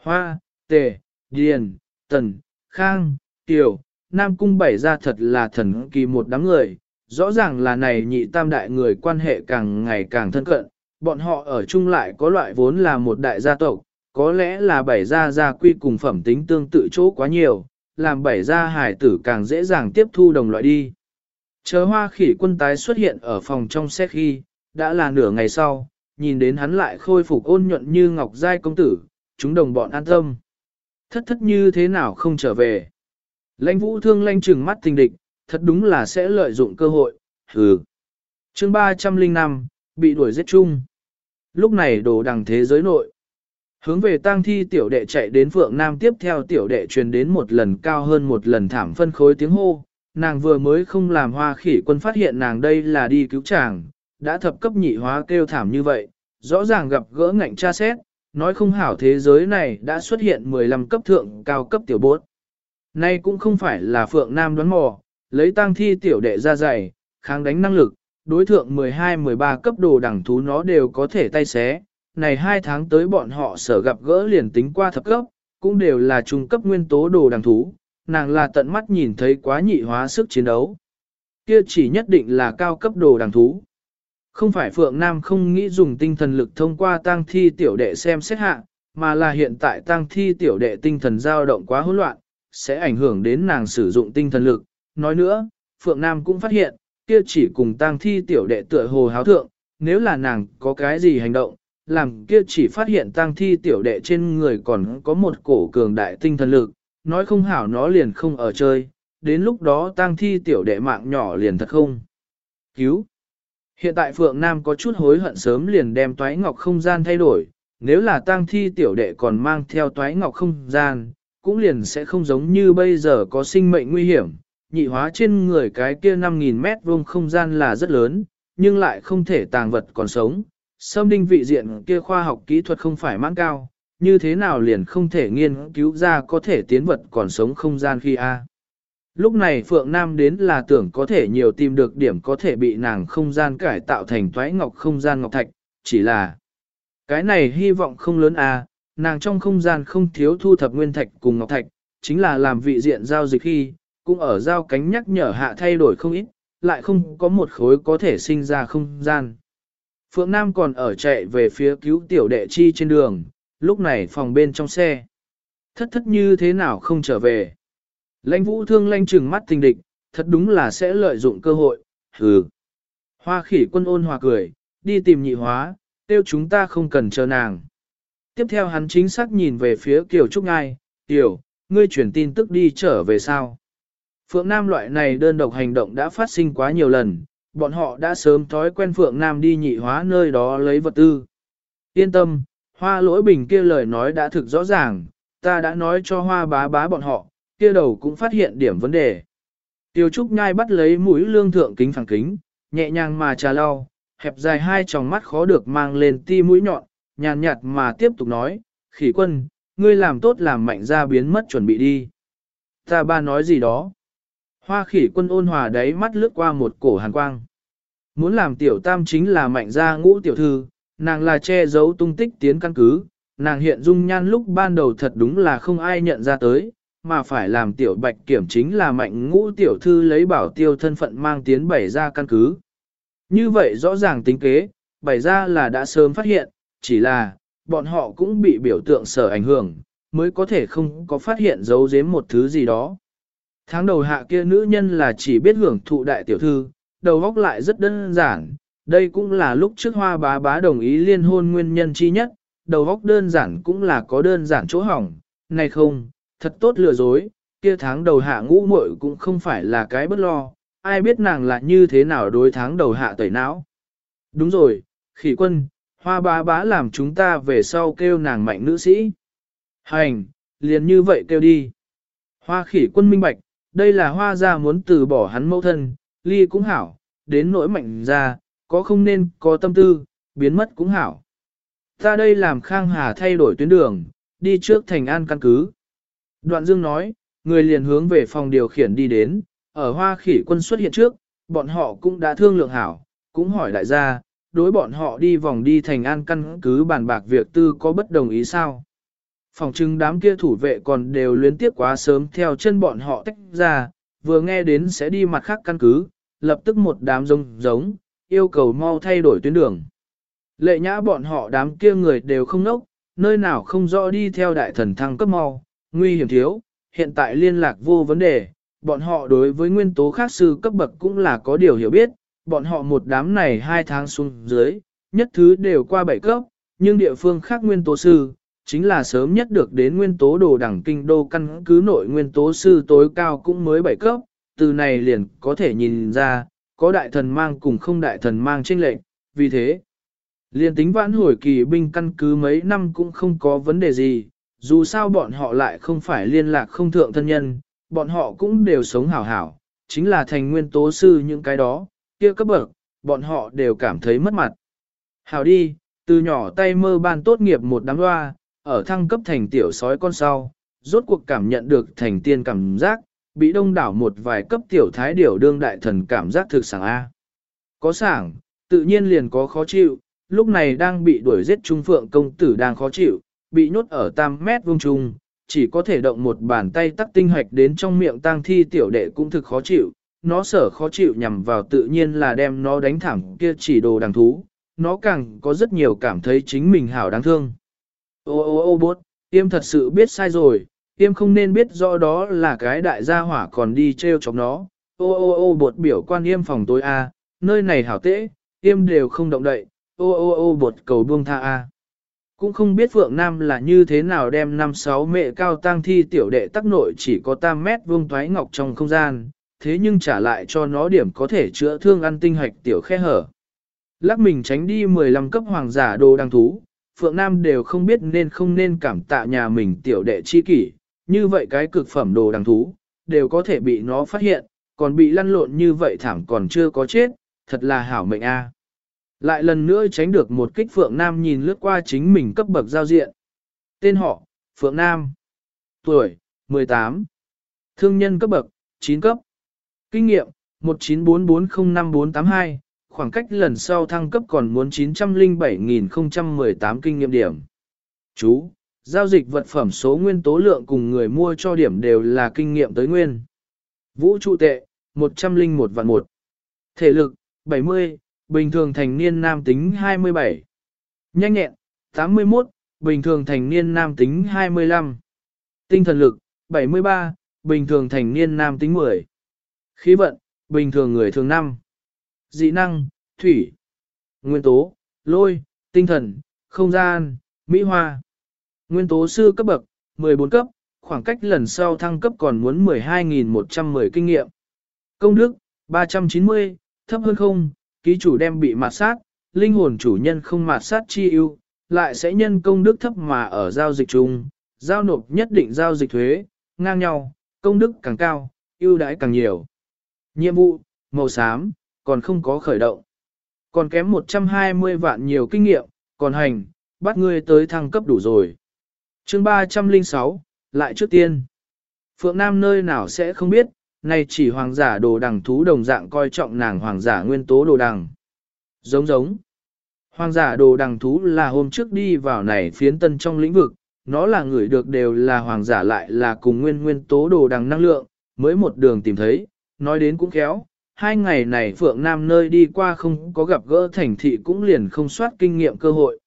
Hoa, tề, điền, tần, khang, tiểu, nam cung bảy gia thật là thần kỳ một đám người, rõ ràng là này nhị tam đại người quan hệ càng ngày càng thân cận, bọn họ ở chung lại có loại vốn là một đại gia tộc, có lẽ là bảy gia gia quy cùng phẩm tính tương tự chỗ quá nhiều, làm bảy gia hải tử càng dễ dàng tiếp thu đồng loại đi. Chờ hoa khỉ quân tái xuất hiện ở phòng trong xe khi, đã là nửa ngày sau, nhìn đến hắn lại khôi phục ôn nhuận như ngọc giai công tử, chúng đồng bọn an tâm. Thất thất như thế nào không trở về. Lãnh vũ thương lanh trừng mắt tình địch, thật đúng là sẽ lợi dụng cơ hội, hừ. chương 305, bị đuổi giết chung. Lúc này đồ đằng thế giới nội. Hướng về tang thi tiểu đệ chạy đến Phượng Nam tiếp theo tiểu đệ truyền đến một lần cao hơn một lần thảm phân khối tiếng hô, nàng vừa mới không làm hoa khỉ quân phát hiện nàng đây là đi cứu chàng, đã thập cấp nhị hóa kêu thảm như vậy, rõ ràng gặp gỡ ngạnh tra xét, nói không hảo thế giới này đã xuất hiện 15 cấp thượng cao cấp tiểu bốt. Nay cũng không phải là Phượng Nam đoán mò, lấy tang thi tiểu đệ ra dày, kháng đánh năng lực, đối thượng 12-13 cấp đồ đẳng thú nó đều có thể tay xé. Này hai tháng tới bọn họ sở gặp gỡ liền tính qua thập cấp, cũng đều là trung cấp nguyên tố đồ đẳng thú, nàng là tận mắt nhìn thấy quá nhị hóa sức chiến đấu. Kia chỉ nhất định là cao cấp đồ đẳng thú. Không phải Phượng Nam không nghĩ dùng tinh thần lực thông qua tang thi tiểu đệ xem xét hạ, mà là hiện tại tang thi tiểu đệ tinh thần dao động quá hỗn loạn, sẽ ảnh hưởng đến nàng sử dụng tinh thần lực. Nói nữa, Phượng Nam cũng phát hiện, kia chỉ cùng tang thi tiểu đệ tựa hồ háo thượng, nếu là nàng có cái gì hành động, làm kia chỉ phát hiện tang thi tiểu đệ trên người còn có một cổ cường đại tinh thần lực, nói không hảo nó liền không ở chơi, đến lúc đó tang thi tiểu đệ mạng nhỏ liền thật không. Cứu! Hiện tại Phượng Nam có chút hối hận sớm liền đem toái ngọc không gian thay đổi, nếu là tang thi tiểu đệ còn mang theo toái ngọc không gian, cũng liền sẽ không giống như bây giờ có sinh mệnh nguy hiểm. Nhị hóa trên người cái kia 5.000 mét vuông không gian là rất lớn, nhưng lại không thể tàng vật còn sống. Sâm đinh vị diện kia khoa học kỹ thuật không phải mãn cao, như thế nào liền không thể nghiên cứu ra có thể tiến vật còn sống không gian khi A. Lúc này Phượng Nam đến là tưởng có thể nhiều tìm được điểm có thể bị nàng không gian cải tạo thành toái ngọc không gian ngọc thạch, chỉ là cái này hy vọng không lớn à, nàng trong không gian không thiếu thu thập nguyên thạch cùng ngọc thạch, chính là làm vị diện giao dịch khi, cũng ở giao cánh nhắc nhở hạ thay đổi không ít, lại không có một khối có thể sinh ra không gian. Phượng Nam còn ở chạy về phía cứu tiểu đệ chi trên đường, lúc này phòng bên trong xe. Thất thất như thế nào không trở về. Lãnh vũ thương lanh trừng mắt tình địch, thật đúng là sẽ lợi dụng cơ hội, hừ. Hoa khỉ quân ôn hòa cười, đi tìm nhị hóa, tiêu chúng ta không cần chờ nàng. Tiếp theo hắn chính xác nhìn về phía Kiều Trúc Ngai, Kiều, ngươi chuyển tin tức đi trở về sao. Phượng Nam loại này đơn độc hành động đã phát sinh quá nhiều lần, bọn họ đã sớm thói quen Phượng Nam đi nhị hóa nơi đó lấy vật tư. Yên tâm, hoa lỗi bình kia lời nói đã thực rõ ràng, ta đã nói cho hoa bá bá bọn họ, kia đầu cũng phát hiện điểm vấn đề. Tiêu Trúc Nhai bắt lấy mũi lương thượng kính phẳng kính, nhẹ nhàng mà trà lau, hẹp dài hai tròng mắt khó được mang lên ti mũi nhọn, nhàn nhạt mà tiếp tục nói, khỉ quân, ngươi làm tốt làm mạnh ra biến mất chuẩn bị đi. Ta ba nói gì đó. Hoa khỉ quân ôn hòa đáy mắt lướt qua một cổ hàn quang. Muốn làm tiểu tam chính là mạnh gia ngũ tiểu thư, nàng là che giấu tung tích tiến căn cứ, nàng hiện dung nhan lúc ban đầu thật đúng là không ai nhận ra tới, mà phải làm tiểu bạch kiểm chính là mạnh ngũ tiểu thư lấy bảo tiêu thân phận mang tiến bảy ra căn cứ. Như vậy rõ ràng tính kế, bảy ra là đã sớm phát hiện, chỉ là, bọn họ cũng bị biểu tượng sở ảnh hưởng, mới có thể không có phát hiện giấu giếm một thứ gì đó. Tháng đầu hạ kia nữ nhân là chỉ biết hưởng thụ đại tiểu thư, đầu góc lại rất đơn giản, đây cũng là lúc trước hoa bá bá đồng ý liên hôn nguyên nhân chi nhất, đầu góc đơn giản cũng là có đơn giản chỗ hỏng, này không, thật tốt lừa dối, kia tháng đầu hạ ngũ muội cũng không phải là cái bất lo, ai biết nàng là như thế nào đối tháng đầu hạ tẩy não. Đúng rồi, khỉ quân, hoa bá bá làm chúng ta về sau kêu nàng mạnh nữ sĩ. Hành, liền như vậy kêu đi. Hoa khỉ quân minh bạch, đây là hoa gia muốn từ bỏ hắn mẫu thân, ly cũng hảo, đến nỗi mạnh ra, có không nên có tâm tư, biến mất cũng hảo. Ta đây làm khang hà thay đổi tuyến đường, đi trước thành an căn cứ. Đoạn dương nói, người liền hướng về phòng điều khiển đi đến, ở hoa khỉ quân xuất hiện trước, bọn họ cũng đã thương lượng hảo, cũng hỏi đại gia, đối bọn họ đi vòng đi thành an căn cứ bàn bạc việc tư có bất đồng ý sao. Phòng trưng đám kia thủ vệ còn đều luyến tiếp quá sớm theo chân bọn họ tách ra, vừa nghe đến sẽ đi mặt khác căn cứ, lập tức một đám giống giống, yêu cầu mau thay đổi tuyến đường. Lệ nhã bọn họ đám kia người đều không nốc, nơi nào không rõ đi theo đại thần thăng cấp mau, nguy hiểm thiếu, hiện tại liên lạc vô vấn đề, bọn họ đối với nguyên tố khác sư cấp bậc cũng là có điều hiểu biết, bọn họ một đám này hai tháng xuống dưới, nhất thứ đều qua bảy cấp, nhưng địa phương khác nguyên tố sư, chính là sớm nhất được đến nguyên tố đồ đẳng kinh đô căn cứ nội nguyên tố sư tối cao cũng mới bảy cấp, từ này liền có thể nhìn ra, có đại thần mang cùng không đại thần mang trên lệnh, vì thế, liền tính vãn hồi kỳ binh căn cứ mấy năm cũng không có vấn đề gì, dù sao bọn họ lại không phải liên lạc không thượng thân nhân, bọn họ cũng đều sống hảo hảo, chính là thành nguyên tố sư những cái đó, kia cấp bậc, bọn họ đều cảm thấy mất mặt. Hảo đi, từ nhỏ tay mơ ban tốt nghiệp một đám loa, ở thăng cấp thành tiểu sói con sau, rốt cuộc cảm nhận được thành tiên cảm giác, bị đông đảo một vài cấp tiểu thái điểu đương đại thần cảm giác thực sảng A. Có sảng, tự nhiên liền có khó chịu, lúc này đang bị đuổi giết trung phượng công tử đang khó chịu, bị nhốt ở tam mét vuông trung, chỉ có thể động một bàn tay tắc tinh hoạch đến trong miệng tang thi tiểu đệ cũng thực khó chịu, nó sở khó chịu nhằm vào tự nhiên là đem nó đánh thẳng kia chỉ đồ đằng thú, nó càng có rất nhiều cảm thấy chính mình hảo đáng thương. Ô ô ô bốt, tiêm thật sự biết sai rồi, tiêm không nên biết rõ đó là cái đại gia hỏa còn đi treo chọc nó. Ô ô ô bột biểu quan yêm phòng tối a, nơi này hảo tễ, tiêm đều không động đậy, ô ô ô bột cầu buông tha a. Cũng không biết Phượng Nam là như thế nào đem năm sáu mẹ cao tang thi tiểu đệ tắc nội chỉ có tam mét vuông thoái ngọc trong không gian, thế nhưng trả lại cho nó điểm có thể chữa thương ăn tinh hạch tiểu khe hở. Lắc mình tránh đi 15 cấp hoàng giả đồ đăng thú, Phượng Nam đều không biết nên không nên cảm tạ nhà mình tiểu đệ chi kỷ, như vậy cái cực phẩm đồ đằng thú, đều có thể bị nó phát hiện, còn bị lăn lộn như vậy thảm còn chưa có chết, thật là hảo mệnh a. Lại lần nữa tránh được một kích Phượng Nam nhìn lướt qua chính mình cấp bậc giao diện. Tên họ, Phượng Nam. Tuổi, 18. Thương nhân cấp bậc, 9 cấp. Kinh nghiệm, 1944058482, khoảng cách lần sau thăng cấp còn muốn 907.018 kinh nghiệm điểm. Chú, giao dịch vật phẩm số nguyên tố lượng cùng người mua cho điểm đều là kinh nghiệm tới nguyên. Vũ trụ tệ, 101 vạn 1. Thể lực, 70, bình thường thành niên nam tính 27. Nhanh nhẹn, 81, bình thường thành niên nam tính 25. Tinh thần lực, 73, bình thường thành niên nam tính 10. Khí vận, bình thường người thường 5. Dị năng, thủy. Nguyên tố, lôi, tinh thần, không gian, mỹ hoa. Nguyên tố sư cấp bậc, 14 cấp, khoảng cách lần sau thăng cấp còn muốn 12.110 kinh nghiệm. Công đức, 390, thấp hơn không, ký chủ đem bị mạt sát, linh hồn chủ nhân không mạt sát chi ưu, lại sẽ nhân công đức thấp mà ở giao dịch chung, giao nộp nhất định giao dịch thuế, ngang nhau, công đức càng cao, ưu đãi càng nhiều. Nhiệm vụ, màu xám, còn không có khởi động. Còn kém 120 vạn nhiều kinh nghiệm, còn hành, bắt ngươi tới thăng cấp đủ rồi. chương 306, lại trước tiên. Phượng Nam nơi nào sẽ không biết, nay chỉ hoàng giả đồ đằng thú đồng dạng coi trọng nàng hoàng giả nguyên tố đồ đằng. Giống giống. Hoàng giả đồ đằng thú là hôm trước đi vào này phiến tân trong lĩnh vực, nó là người được đều là hoàng giả lại là cùng nguyên nguyên tố đồ đằng năng lượng, mới một đường tìm thấy, nói đến cũng khéo. Hai ngày này Phượng Nam nơi đi qua không có gặp gỡ thành thị cũng liền không soát kinh nghiệm cơ hội.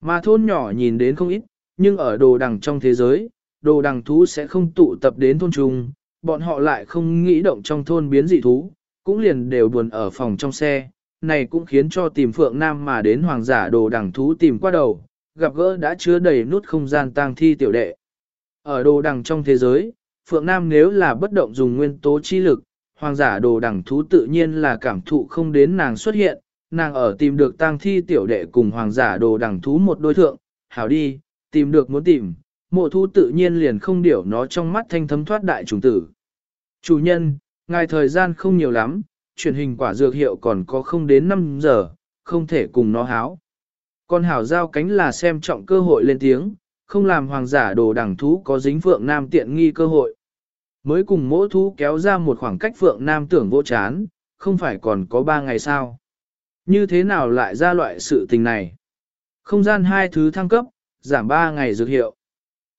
Mà thôn nhỏ nhìn đến không ít, nhưng ở đồ đằng trong thế giới, đồ đằng thú sẽ không tụ tập đến thôn trung, bọn họ lại không nghĩ động trong thôn biến dị thú, cũng liền đều buồn ở phòng trong xe, này cũng khiến cho tìm Phượng Nam mà đến hoàng giả đồ đằng thú tìm qua đầu, gặp gỡ đã chứa đầy nút không gian tang thi tiểu đệ. Ở đồ đằng trong thế giới, Phượng Nam nếu là bất động dùng nguyên tố chi lực, hoàng giả đồ đẳng thú tự nhiên là cảm thụ không đến nàng xuất hiện, nàng ở tìm được tang thi tiểu đệ cùng hoàng giả đồ đẳng thú một đối thượng, hảo đi, tìm được muốn tìm, mộ thu tự nhiên liền không điểu nó trong mắt thanh thấm thoát đại trùng tử. Chủ nhân, ngài thời gian không nhiều lắm, truyền hình quả dược hiệu còn có không đến 5 giờ, không thể cùng nó háo. Con hảo giao cánh là xem trọng cơ hội lên tiếng, không làm hoàng giả đồ đẳng thú có dính phượng nam tiện nghi cơ hội. Mới cùng mỗi thú kéo ra một khoảng cách phượng nam tưởng vô chán, không phải còn có ba ngày sao. Như thế nào lại ra loại sự tình này? Không gian hai thứ thăng cấp, giảm ba ngày dược hiệu.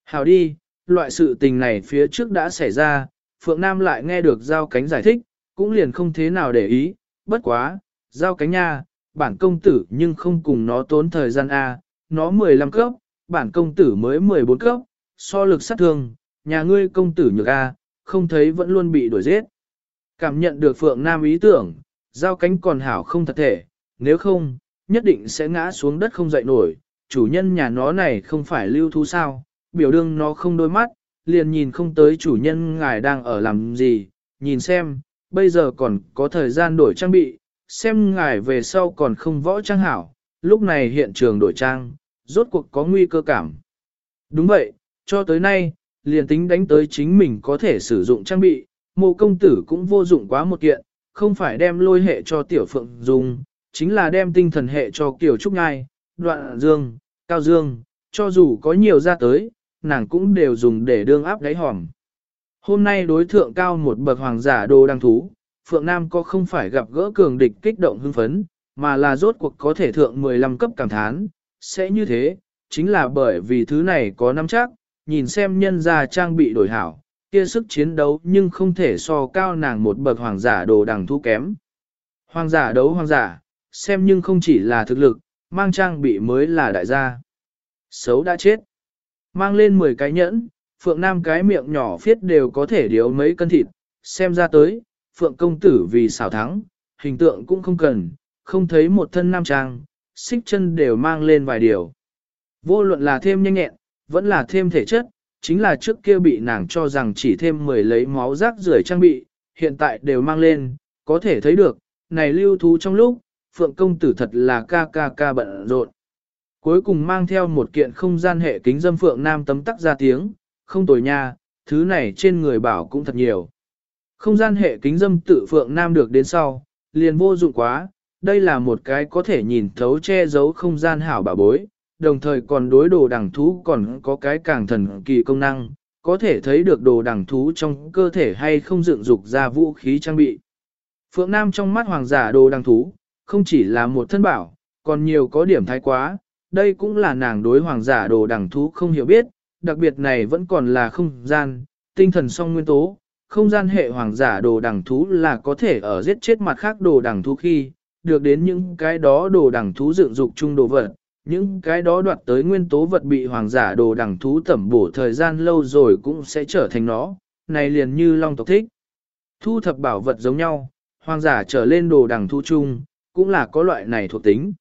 Hảo đi, loại sự tình này phía trước đã xảy ra, Phượng Nam lại nghe được giao cánh giải thích, cũng liền không thế nào để ý, bất quá, giao cánh nha, bản công tử nhưng không cùng nó tốn thời gian A, nó 15 cấp, bản công tử mới 14 cấp, so lực sát thương, nhà ngươi công tử nhược A, không thấy vẫn luôn bị đuổi giết. Cảm nhận được Phượng Nam ý tưởng, giao cánh còn hảo không thật thể, nếu không, nhất định sẽ ngã xuống đất không dậy nổi, chủ nhân nhà nó này không phải lưu thú sao, biểu đương nó không đôi mắt, liền nhìn không tới chủ nhân ngài đang ở làm gì, nhìn xem, bây giờ còn có thời gian đổi trang bị, xem ngài về sau còn không võ trang hảo, lúc này hiện trường đổi trang, rốt cuộc có nguy cơ cảm. Đúng vậy, cho tới nay, liền tính đánh tới chính mình có thể sử dụng trang bị, mộ công tử cũng vô dụng quá một kiện, không phải đem lôi hệ cho tiểu phượng dùng, chính là đem tinh thần hệ cho kiểu trúc ngai, đoạn dương, cao dương, cho dù có nhiều ra tới, nàng cũng đều dùng để đương áp đáy hòm. Hôm nay đối thượng cao một bậc hoàng giả đồ đăng thú, Phượng Nam có không phải gặp gỡ cường địch kích động hưng phấn, mà là rốt cuộc có thể thượng 15 cấp cảm thán, sẽ như thế, chính là bởi vì thứ này có nắm chắc, nhìn xem nhân gia trang bị đổi hảo, kia sức chiến đấu nhưng không thể so cao nàng một bậc hoàng giả đồ đằng thu kém. Hoàng giả đấu hoàng giả, xem nhưng không chỉ là thực lực, mang trang bị mới là đại gia. Xấu đã chết. Mang lên 10 cái nhẫn, Phượng Nam cái miệng nhỏ phiết đều có thể điếu mấy cân thịt, xem ra tới, Phượng công tử vì xảo thắng, hình tượng cũng không cần, không thấy một thân nam trang, xích chân đều mang lên vài điều. Vô luận là thêm nhanh nhẹn, vẫn là thêm thể chất, chính là trước kia bị nàng cho rằng chỉ thêm 10 lấy máu rác rưởi trang bị, hiện tại đều mang lên, có thể thấy được, này lưu thú trong lúc, Phượng công tử thật là ca ca ca bận rộn. Cuối cùng mang theo một kiện không gian hệ kính dâm Phượng Nam tấm tắc ra tiếng, không tồi nha, thứ này trên người bảo cũng thật nhiều. Không gian hệ kính dâm tự Phượng Nam được đến sau, liền vô dụng quá, đây là một cái có thể nhìn thấu che giấu không gian hảo bà bối, đồng thời còn đối đồ đẳng thú còn có cái càng thần kỳ công năng, có thể thấy được đồ đẳng thú trong cơ thể hay không dựng dục ra vũ khí trang bị. Phượng Nam trong mắt hoàng giả đồ đẳng thú, không chỉ là một thân bảo, còn nhiều có điểm thái quá, đây cũng là nàng đối hoàng giả đồ đẳng thú không hiểu biết, đặc biệt này vẫn còn là không gian, tinh thần song nguyên tố, không gian hệ hoàng giả đồ đẳng thú là có thể ở giết chết mặt khác đồ đẳng thú khi, được đến những cái đó đồ đẳng thú dựng dục chung đồ vật, những cái đó đoạt tới nguyên tố vật bị hoàng giả đồ đẳng thú tẩm bổ thời gian lâu rồi cũng sẽ trở thành nó, này liền như long tộc thích. Thu thập bảo vật giống nhau, hoàng giả trở lên đồ đẳng thú chung, cũng là có loại này thuộc tính.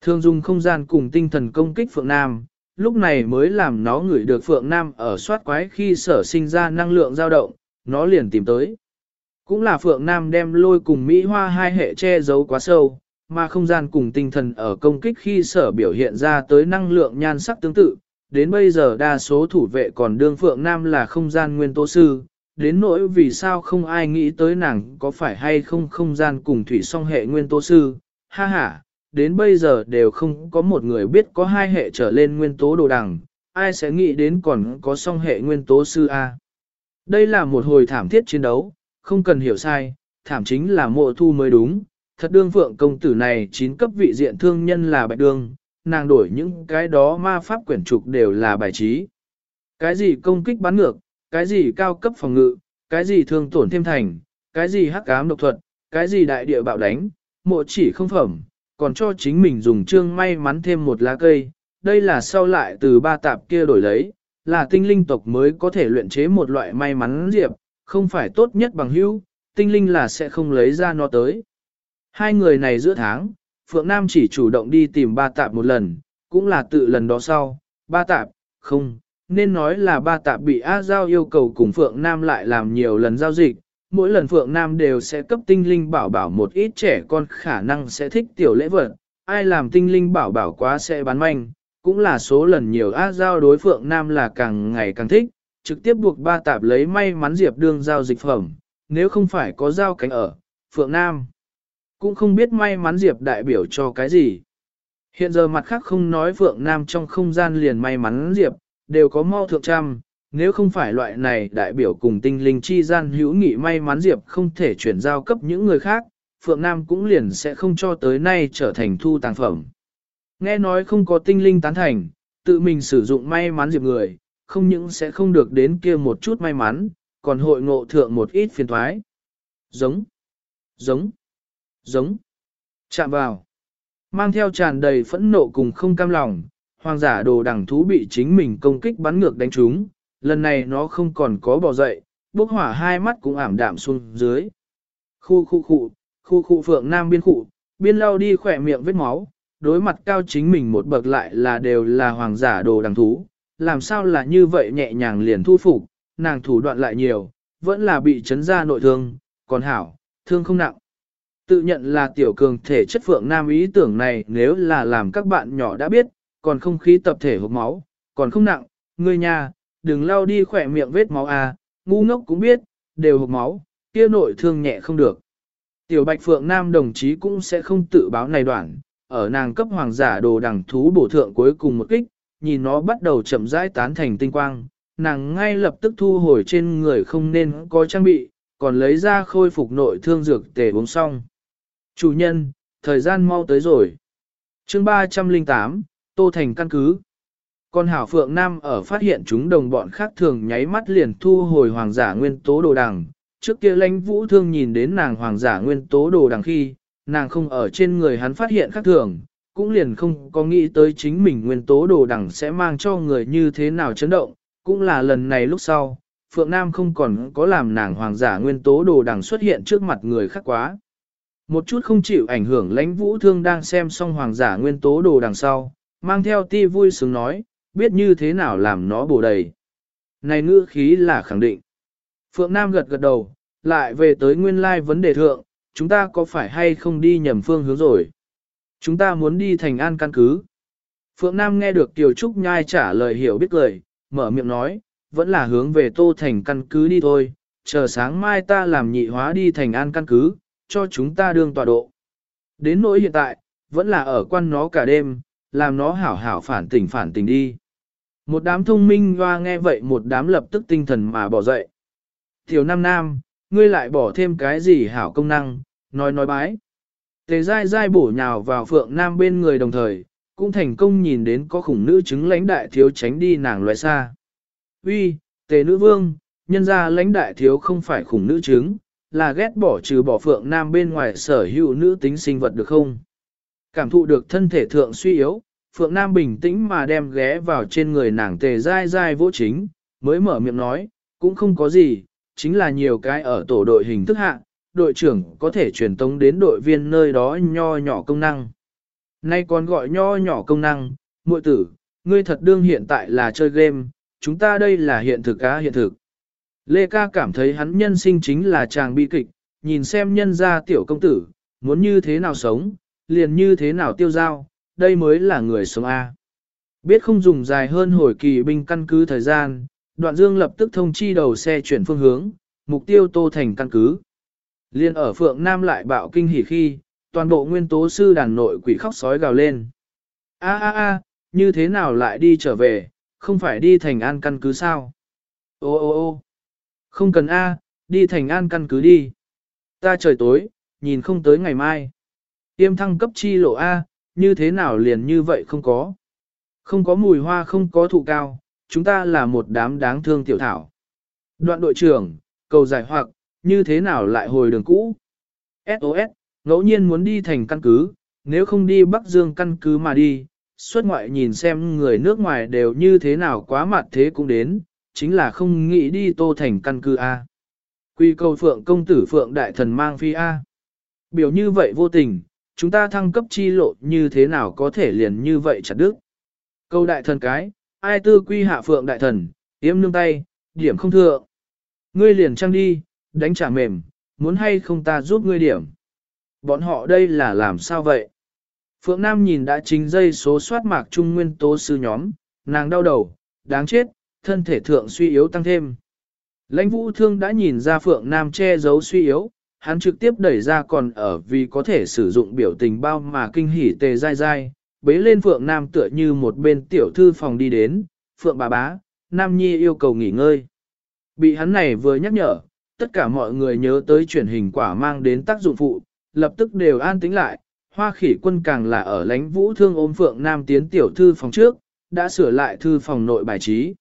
Thường dùng không gian cùng tinh thần công kích Phượng Nam, lúc này mới làm nó ngửi được Phượng Nam ở soát quái khi sở sinh ra năng lượng dao động, nó liền tìm tới. Cũng là Phượng Nam đem lôi cùng Mỹ Hoa hai hệ che giấu quá sâu, mà không gian cùng tinh thần ở công kích khi sở biểu hiện ra tới năng lượng nhan sắc tương tự. Đến bây giờ đa số thủ vệ còn đương Phượng Nam là không gian nguyên tố sư, đến nỗi vì sao không ai nghĩ tới nàng có phải hay không không gian cùng thủy song hệ nguyên tố sư, ha ha, đến bây giờ đều không có một người biết có hai hệ trở lên nguyên tố đồ đằng, ai sẽ nghĩ đến còn có song hệ nguyên tố sư A. Đây là một hồi thảm thiết chiến đấu, không cần hiểu sai, thảm chính là mộ thu mới đúng, thật đương phượng công tử này chín cấp vị diện thương nhân là bạch đương, nàng đổi những cái đó ma pháp quyển trục đều là bài trí. Cái gì công kích bắn ngược, cái gì cao cấp phòng ngự, cái gì thương tổn thêm thành, cái gì hắc ám độc thuật, cái gì đại địa bạo đánh, mộ chỉ không phẩm, còn cho chính mình dùng trương may mắn thêm một lá cây, đây là sau lại từ ba tạp kia đổi lấy, là tinh linh tộc mới có thể luyện chế một loại may mắn diệp, không phải tốt nhất bằng hữu, tinh linh là sẽ không lấy ra nó tới. Hai người này giữa tháng, Phượng Nam chỉ chủ động đi tìm ba tạp một lần, cũng là tự lần đó sau, ba tạp, không, nên nói là ba tạp bị A Giao yêu cầu cùng Phượng Nam lại làm nhiều lần giao dịch, mỗi lần Phượng Nam đều sẽ cấp tinh linh bảo bảo một ít trẻ con khả năng sẽ thích tiểu lễ vật, ai làm tinh linh bảo bảo quá sẽ bán manh, cũng là số lần nhiều A Giao đối Phượng Nam là càng ngày càng thích, trực tiếp buộc ba tạp lấy may mắn Diệp đương giao dịch phẩm, nếu không phải có giao cánh ở, Phượng Nam cũng không biết may mắn Diệp đại biểu cho cái gì. Hiện giờ mặt khác không nói Phượng Nam trong không gian liền may mắn Diệp, đều có mau thượng trăm, nếu không phải loại này đại biểu cùng tinh linh chi gian hữu nghị may mắn Diệp không thể chuyển giao cấp những người khác, Phượng Nam cũng liền sẽ không cho tới nay trở thành thu tàng phẩm. Nghe nói không có tinh linh tán thành, tự mình sử dụng may mắn Diệp người, không những sẽ không được đến kia một chút may mắn, còn hội ngộ thượng một ít phiền thoái. Giống, giống, giống, chạm vào. Mang theo tràn đầy phẫn nộ cùng không cam lòng, hoàng giả đồ đẳng thú bị chính mình công kích bắn ngược đánh trúng, lần này nó không còn có bò dậy, bốc hỏa hai mắt cũng ảm đạm xuống dưới. Khu khu khu, khu khu phượng nam biên khu, biên lao đi khỏe miệng vết máu, đối mặt cao chính mình một bậc lại là đều là hoàng giả đồ đằng thú, làm sao là như vậy nhẹ nhàng liền thu phục, nàng thủ đoạn lại nhiều, vẫn là bị chấn ra nội thương, còn hảo, thương không nặng. Tự nhận là tiểu cường thể chất phượng nam ý tưởng này nếu là làm các bạn nhỏ đã biết, còn không khí tập thể hộp máu, còn không nặng, người nhà, đừng lao đi khỏe miệng vết máu à, ngu ngốc cũng biết, đều hộp máu, kia nội thương nhẹ không được. Tiểu Bạch Phượng Nam đồng chí cũng sẽ không tự báo này đoạn, ở nàng cấp hoàng giả đồ đằng thú bổ thượng cuối cùng một kích, nhìn nó bắt đầu chậm rãi tán thành tinh quang, nàng ngay lập tức thu hồi trên người không nên có trang bị, còn lấy ra khôi phục nội thương dược tề uống xong. Chủ nhân, thời gian mau tới rồi. chương 308, Tô Thành căn cứ. Còn Hảo Phượng Nam ở phát hiện chúng đồng bọn khác thường nháy mắt liền thu hồi hoàng giả nguyên tố đồ đằng. Trước kia lãnh vũ thương nhìn đến nàng hoàng giả nguyên tố đồ đằng khi, nàng không ở trên người hắn phát hiện khác thường, cũng liền không có nghĩ tới chính mình nguyên tố đồ đằng sẽ mang cho người như thế nào chấn động, cũng là lần này lúc sau, Phượng Nam không còn có làm nàng hoàng giả nguyên tố đồ đằng xuất hiện trước mặt người khác quá. Một chút không chịu ảnh hưởng lãnh vũ thương đang xem xong hoàng giả nguyên tố đồ đằng sau, mang theo ti vui sướng nói, biết như thế nào làm nó bổ đầy. Này ngữ khí là khẳng định. Phượng Nam gật gật đầu, lại về tới nguyên lai vấn đề thượng, chúng ta có phải hay không đi nhầm phương hướng rồi? Chúng ta muốn đi thành an căn cứ. Phượng Nam nghe được Tiểu Trúc Nhai trả lời hiểu biết lời, mở miệng nói, vẫn là hướng về Tô Thành căn cứ đi thôi, chờ sáng mai ta làm nhị hóa đi thành an căn cứ, cho chúng ta đương tọa độ. Đến nỗi hiện tại, vẫn là ở quan nó cả đêm, làm nó hảo hảo phản tỉnh phản tỉnh đi. Một đám thông minh hoa nghe vậy một đám lập tức tinh thần mà bỏ dậy. Tiểu Nam Nam, ngươi lại bỏ thêm cái gì hảo công năng, nói nói bái. Tề dai dai bổ nhào vào phượng nam bên người đồng thời, cũng thành công nhìn đến có khủng nữ chứng lãnh đại thiếu tránh đi nàng loại xa. Uy, tề nữ vương, nhân ra lãnh đại thiếu không phải khủng nữ chứng, là ghét bỏ trừ bỏ phượng nam bên ngoài sở hữu nữ tính sinh vật được không? Cảm thụ được thân thể thượng suy yếu, phượng nam bình tĩnh mà đem ghé vào trên người nàng tề dai dai vô chính, mới mở miệng nói, cũng không có gì, chính là nhiều cái ở tổ đội hình thức hạ, đội trưởng có thể truyền tống đến đội viên nơi đó nho nhỏ công năng. Nay còn gọi nho nhỏ công năng, muội tử, ngươi thật đương hiện tại là chơi game, chúng ta đây là hiện thực á hiện thực. Lê ca cảm thấy hắn nhân sinh chính là chàng bi kịch, nhìn xem nhân gia tiểu công tử, muốn như thế nào sống, liền như thế nào tiêu giao, đây mới là người sống A. Biết không dùng dài hơn hồi kỳ binh căn cứ thời gian, đoạn dương lập tức thông chi đầu xe chuyển phương hướng, mục tiêu tô thành căn cứ. Liên ở Phượng Nam lại bạo kinh hỉ khi, toàn bộ nguyên tố sư đàn nội quỷ khóc sói gào lên. A a a, như thế nào lại đi trở về, không phải đi thành an căn cứ sao? Ô ô ô, không cần A, đi thành an căn cứ đi. Ta trời tối, nhìn không tới ngày mai. Tiêm thăng cấp chi lộ A, như thế nào liền như vậy không có. Không có mùi hoa không có thụ cao, chúng ta là một đám đáng thương tiểu thảo. Đoạn đội trưởng, cầu giải hoặc, như thế nào lại hồi đường cũ? SOS, ngẫu nhiên muốn đi thành căn cứ, nếu không đi Bắc Dương căn cứ mà đi, xuất ngoại nhìn xem người nước ngoài đều như thế nào quá mặt thế cũng đến, chính là không nghĩ đi tô thành căn cứ A. Quy cầu phượng công tử phượng đại thần mang phi A. Biểu như vậy vô tình, chúng ta thăng cấp chi lộ như thế nào có thể liền như vậy chặt đức. Câu đại thần cái, ai tư quy hạ phượng đại thần, yếm nương tay, điểm không thượng. Ngươi liền trăng đi, đánh trả mềm, muốn hay không ta giúp ngươi điểm. Bọn họ đây là làm sao vậy? Phượng Nam nhìn đã chính dây số soát mạc trung nguyên tố sư nhóm, nàng đau đầu, đáng chết, thân thể thượng suy yếu tăng thêm. Lãnh vũ thương đã nhìn ra Phượng Nam che giấu suy yếu, hắn trực tiếp đẩy ra còn ở vì có thể sử dụng biểu tình bao mà kinh hỉ tề dai dai, bế lên Phượng Nam tựa như một bên tiểu thư phòng đi đến, Phượng bà bá, Nam Nhi yêu cầu nghỉ ngơi. Bị hắn này vừa nhắc nhở, tất cả mọi người nhớ tới truyền hình quả mang đến tác dụng phụ, lập tức đều an tĩnh lại, hoa khỉ quân càng là ở lánh vũ thương ôm Phượng Nam tiến tiểu thư phòng trước, đã sửa lại thư phòng nội bài trí.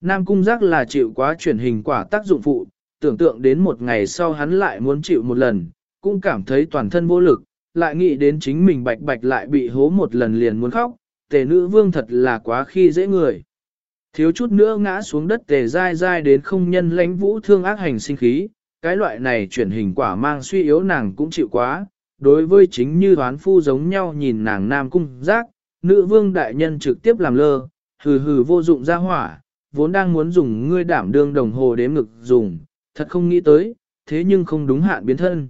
Nam cung giác là chịu quá truyền hình quả tác dụng phụ, tưởng tượng đến một ngày sau hắn lại muốn chịu một lần, cũng cảm thấy toàn thân vô lực, lại nghĩ đến chính mình bạch bạch lại bị hố một lần liền muốn khóc, tề nữ vương thật là quá khi dễ người. Thiếu chút nữa ngã xuống đất tề dai dai đến không nhân lãnh vũ thương ác hành sinh khí, cái loại này chuyển hình quả mang suy yếu nàng cũng chịu quá, đối với chính như toán phu giống nhau nhìn nàng nam cung giác, nữ vương đại nhân trực tiếp làm lơ, hừ hừ vô dụng ra hỏa, vốn đang muốn dùng ngươi đảm đương đồng hồ đếm ngực dùng, thật không nghĩ tới, thế nhưng không đúng hạn biến thân.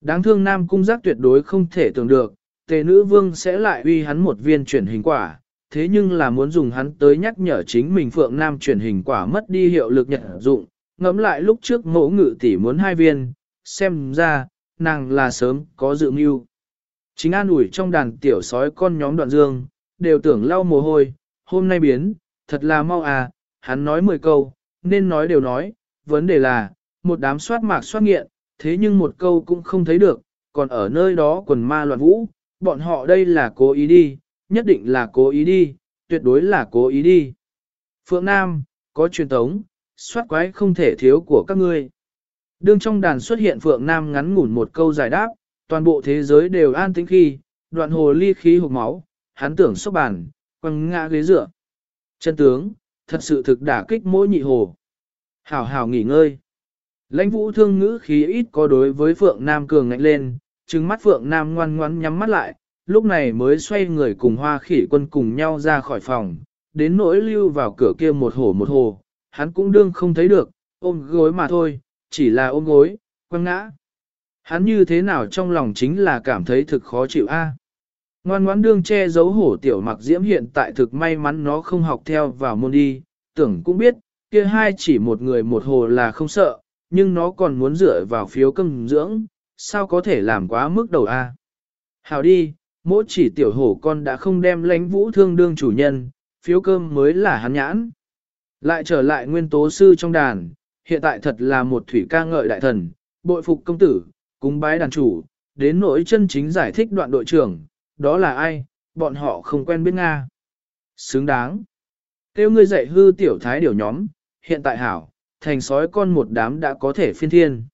Đáng thương nam cung giác tuyệt đối không thể tưởng được, tề nữ vương sẽ lại uy hắn một viên chuyển hình quả, thế nhưng là muốn dùng hắn tới nhắc nhở chính mình phượng nam chuyển hình quả mất đi hiệu lực nhận dụng, ngẫm lại lúc trước mẫu ngự tỷ muốn hai viên, xem ra, nàng là sớm có dự mưu. Chính an ủi trong đàn tiểu sói con nhóm đoạn dương, đều tưởng lau mồ hôi, hôm nay biến, thật là mau à, hắn nói 10 câu, nên nói đều nói, vấn đề là, một đám soát mạc soát nghiện, thế nhưng một câu cũng không thấy được, còn ở nơi đó quần ma loạn vũ, bọn họ đây là cố ý đi, nhất định là cố ý đi, tuyệt đối là cố ý đi. Phượng Nam, có truyền thống soát quái không thể thiếu của các ngươi. Đương trong đàn xuất hiện Phượng Nam ngắn ngủn một câu giải đáp, toàn bộ thế giới đều an tĩnh khi, đoạn hồ ly khí hụt máu, hắn tưởng sốc bàn, quăng ngã ghế dựa. Chân tướng, thật sự thực đả kích mỗi nhị hồ. Hảo hảo nghỉ ngơi. Lãnh vũ thương ngữ khí ít có đối với Phượng Nam cường ngạnh lên, trừng mắt Phượng Nam ngoan ngoãn nhắm mắt lại, lúc này mới xoay người cùng hoa khỉ quân cùng nhau ra khỏi phòng, đến nỗi lưu vào cửa kia một hồ một hồ, hắn cũng đương không thấy được, ôm gối mà thôi, chỉ là ôm gối, quăng ngã. Hắn như thế nào trong lòng chính là cảm thấy thực khó chịu a. Ngoan ngoãn đương che giấu hổ tiểu mặc diễm hiện tại thực may mắn nó không học theo vào môn đi, tưởng cũng biết, kia hai chỉ một người một hồ là không sợ, nhưng nó còn muốn dựa vào phiếu cơm dưỡng, sao có thể làm quá mức đầu a? Hào đi, mỗi chỉ tiểu hổ con đã không đem lãnh vũ thương đương chủ nhân, phiếu cơm mới là hắn nhãn. Lại trở lại nguyên tố sư trong đàn, hiện tại thật là một thủy ca ngợi đại thần, bội phục công tử, cúng bái đàn chủ, đến nỗi chân chính giải thích đoạn đội trưởng, đó là ai, bọn họ không quen biết Nga. Xứng đáng. Tiêu ngươi dạy hư tiểu thái điều nhóm, hiện tại hảo, thành sói con một đám đã có thể phiên thiên.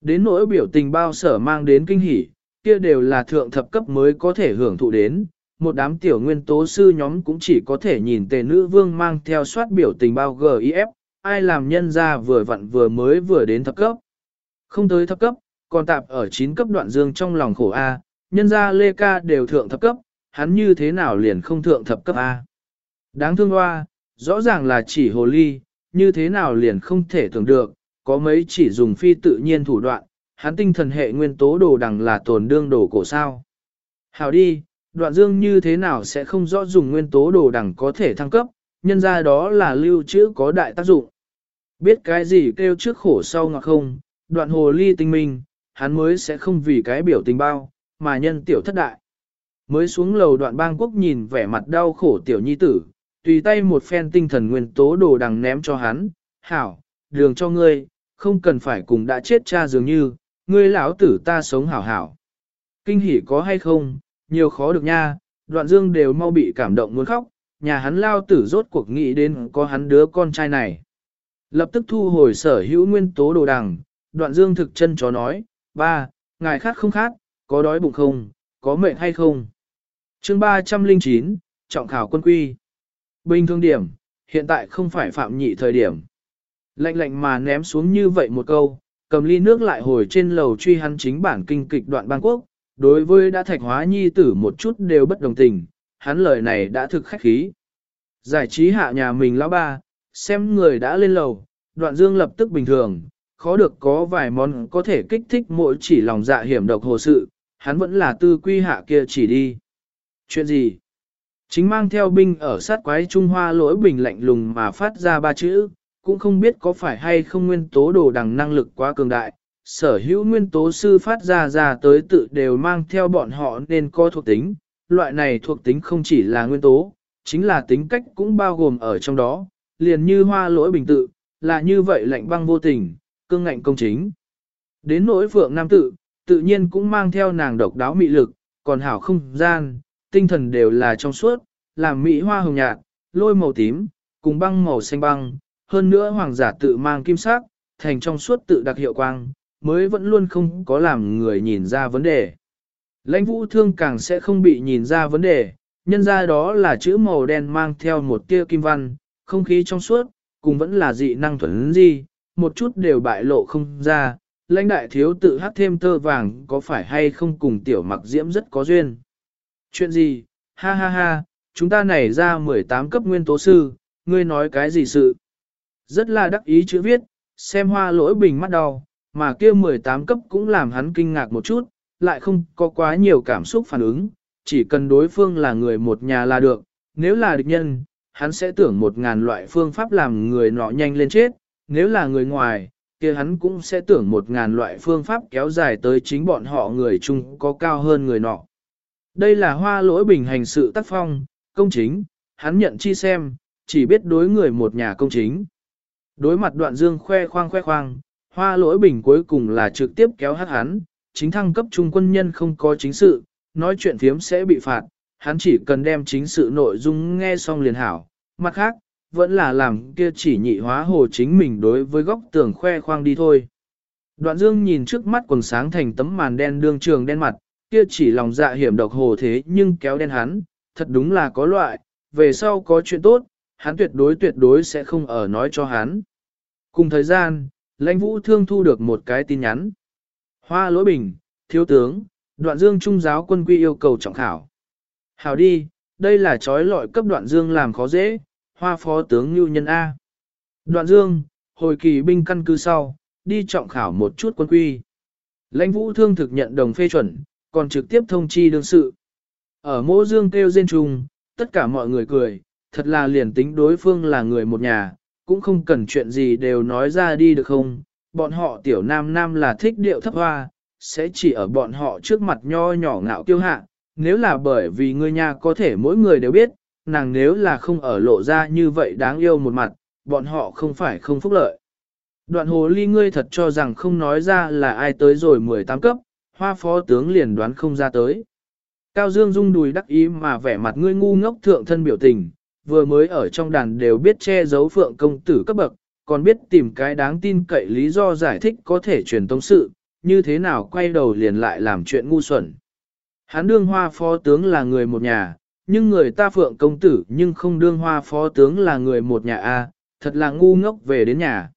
Đến nỗi biểu tình bao sở mang đến kinh hỉ, kia đều là thượng thập cấp mới có thể hưởng thụ đến, một đám tiểu nguyên tố sư nhóm cũng chỉ có thể nhìn tề nữ vương mang theo soát biểu tình bao GIF, ai làm nhân ra vừa vặn vừa mới vừa đến thập cấp. Không tới thập cấp, còn tạp ở 9 cấp đoạn dương trong lòng khổ A, nhân ra Lê Ca đều thượng thập cấp, hắn như thế nào liền không thượng thập cấp A. Đáng thương hoa, rõ ràng là chỉ hồ ly, như thế nào liền không thể tưởng được, có mấy chỉ dùng phi tự nhiên thủ đoạn, hắn tinh thần hệ nguyên tố đồ đằng là tồn đương đồ cổ sao. Hào đi, đoạn dương như thế nào sẽ không rõ dùng nguyên tố đồ đằng có thể thăng cấp, nhân ra đó là lưu trữ có đại tác dụng. Biết cái gì kêu trước khổ sau ngọt không, đoạn hồ ly tinh minh, hắn mới sẽ không vì cái biểu tình bao, mà nhân tiểu thất đại. Mới xuống lầu đoạn bang quốc nhìn vẻ mặt đau khổ tiểu nhi tử, tùy tay một phen tinh thần nguyên tố đồ đằng ném cho hắn, hảo, đường cho ngươi, không cần phải cùng đã chết cha dường như, ngươi lão tử ta sống hảo hảo. Kinh hỉ có hay không, nhiều khó được nha, đoạn dương đều mau bị cảm động muốn khóc, nhà hắn lao tử rốt cuộc nghĩ đến có hắn đứa con trai này. Lập tức thu hồi sở hữu nguyên tố đồ đằng, đoạn dương thực chân chó nói, ba, ngài khát không khát, có đói bụng không, có mệnh hay không. chương 309, trọng khảo quân quy. Bình thường điểm, hiện tại không phải phạm nhị thời điểm. Lạnh lạnh mà ném xuống như vậy một câu, cầm ly nước lại hồi trên lầu truy hắn chính bản kinh kịch đoạn bang quốc, đối với đã thạch hóa nhi tử một chút đều bất đồng tình, hắn lời này đã thực khách khí. Giải trí hạ nhà mình lão ba, xem người đã lên lầu, đoạn dương lập tức bình thường, khó được có vài món có thể kích thích mỗi chỉ lòng dạ hiểm độc hồ sự, hắn vẫn là tư quy hạ kia chỉ đi. Chuyện gì? Chính mang theo binh ở sát quái Trung Hoa lỗi bình lạnh lùng mà phát ra ba chữ, cũng không biết có phải hay không nguyên tố đồ đằng năng lực quá cường đại. Sở hữu nguyên tố sư phát ra ra tới tự đều mang theo bọn họ nên có thuộc tính, loại này thuộc tính không chỉ là nguyên tố, chính là tính cách cũng bao gồm ở trong đó, liền như hoa lỗi bình tự, là như vậy lạnh băng vô tình, cương ngạnh công chính. Đến nỗi phượng nam tự, tự nhiên cũng mang theo nàng độc đáo mị lực, còn hảo không gian, tinh thần đều là trong suốt, làm mỹ hoa hồng nhạt, lôi màu tím, cùng băng màu xanh băng, hơn nữa hoàng giả tự mang kim sắc, thành trong suốt tự đặc hiệu quang, mới vẫn luôn không có làm người nhìn ra vấn đề. Lãnh vũ thương càng sẽ không bị nhìn ra vấn đề, nhân ra đó là chữ màu đen mang theo một tia kim văn, không khí trong suốt, cùng vẫn là dị năng thuần di, một chút đều bại lộ không ra, lãnh đại thiếu tự hát thêm tơ vàng có phải hay không cùng tiểu mặc diễm rất có duyên. Chuyện gì, ha ha ha, chúng ta này ra 18 cấp nguyên tố sư, ngươi nói cái gì sự. Rất là đắc ý chữ viết, xem hoa lỗi bình mắt đau, mà kia 18 cấp cũng làm hắn kinh ngạc một chút, lại không có quá nhiều cảm xúc phản ứng, chỉ cần đối phương là người một nhà là được, nếu là địch nhân, hắn sẽ tưởng một ngàn loại phương pháp làm người nọ nhanh lên chết, nếu là người ngoài, kia hắn cũng sẽ tưởng một ngàn loại phương pháp kéo dài tới chính bọn họ người chung có cao hơn người nọ. Đây là hoa lỗi bình hành sự tác phong, công chính, hắn nhận chi xem, chỉ biết đối người một nhà công chính. Đối mặt đoạn dương khoe khoang khoe khoang, hoa lỗi bình cuối cùng là trực tiếp kéo hát hắn, chính thăng cấp trung quân nhân không có chính sự, nói chuyện phiếm sẽ bị phạt, hắn chỉ cần đem chính sự nội dung nghe xong liền hảo. Mặt khác, vẫn là làm kia chỉ nhị hóa hồ chính mình đối với góc tường khoe khoang đi thôi. Đoạn dương nhìn trước mắt quần sáng thành tấm màn đen đương trường đen mặt, kia chỉ lòng dạ hiểm độc hồ thế nhưng kéo đen hắn, thật đúng là có loại, về sau có chuyện tốt, hắn tuyệt đối tuyệt đối sẽ không ở nói cho hắn. Cùng thời gian, lãnh vũ thương thu được một cái tin nhắn. Hoa lỗi bình, thiếu tướng, đoạn dương trung giáo quân quy yêu cầu trọng khảo. Hảo đi, đây là trói lọi cấp đoạn dương làm khó dễ, hoa phó tướng Nhu Nhân A. Đoạn dương, hồi kỳ binh căn cứ sau, đi trọng khảo một chút quân quy. Lãnh vũ thương thực nhận đồng phê chuẩn, còn trực tiếp thông chi đương sự. Ở mô dương kêu rên trùng, tất cả mọi người cười, thật là liền tính đối phương là người một nhà, cũng không cần chuyện gì đều nói ra đi được không. Bọn họ tiểu nam nam là thích điệu thấp hoa, sẽ chỉ ở bọn họ trước mặt nho nhỏ ngạo kiêu hạ. Nếu là bởi vì người nhà có thể mỗi người đều biết, nàng nếu là không ở lộ ra như vậy đáng yêu một mặt, bọn họ không phải không phúc lợi. Đoạn hồ ly ngươi thật cho rằng không nói ra là ai tới rồi 18 cấp, hoa phó tướng liền đoán không ra tới. Cao Dương Dung đùi đắc ý mà vẻ mặt ngươi ngu ngốc thượng thân biểu tình, vừa mới ở trong đàn đều biết che giấu phượng công tử cấp bậc, còn biết tìm cái đáng tin cậy lý do giải thích có thể truyền tông sự, như thế nào quay đầu liền lại làm chuyện ngu xuẩn. Hán đương hoa phó tướng là người một nhà, nhưng người ta phượng công tử nhưng không đương hoa phó tướng là người một nhà A, thật là ngu ngốc về đến nhà.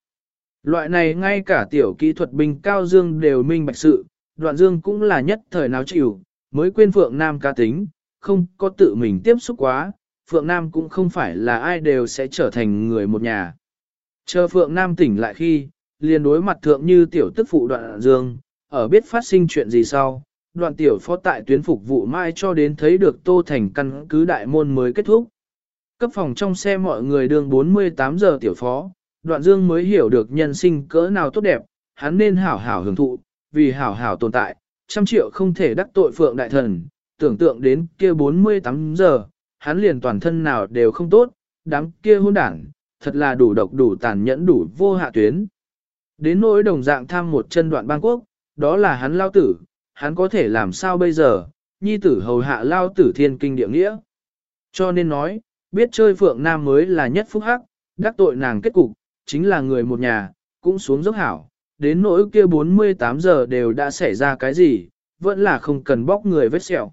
Loại này ngay cả tiểu kỹ thuật binh cao dương đều minh bạch sự, đoạn dương cũng là nhất thời nào chịu, mới quên phượng nam ca tính, không có tự mình tiếp xúc quá, phượng nam cũng không phải là ai đều sẽ trở thành người một nhà. Chờ phượng nam tỉnh lại khi, liền đối mặt thượng như tiểu tức phụ đoạn dương, ở biết phát sinh chuyện gì sau, đoạn tiểu phó tại tuyến phục vụ mai cho đến thấy được Tô Thành căn cứ đại môn mới kết thúc. Cấp phòng trong xe mọi người đường 48 giờ tiểu phó, đoạn dương mới hiểu được nhân sinh cỡ nào tốt đẹp, hắn nên hảo hảo hưởng thụ, vì hảo hảo tồn tại, trăm triệu không thể đắc tội phượng đại thần, tưởng tượng đến kia 48 giờ, hắn liền toàn thân nào đều không tốt, đám kia hôn đảng, thật là đủ độc đủ tàn nhẫn đủ vô hạ tuyến. Đến nỗi đồng dạng tham một chân đoạn bang quốc, đó là hắn lao tử, hắn có thể làm sao bây giờ, nhi tử hầu hạ lao tử thiên kinh địa nghĩa. Cho nên nói, biết chơi phượng nam mới là nhất phúc hắc, đắc tội nàng kết cục, chính là người một nhà, cũng xuống dốc hảo, đến nỗi kia 48 giờ đều đã xảy ra cái gì, vẫn là không cần bóc người vết sẹo.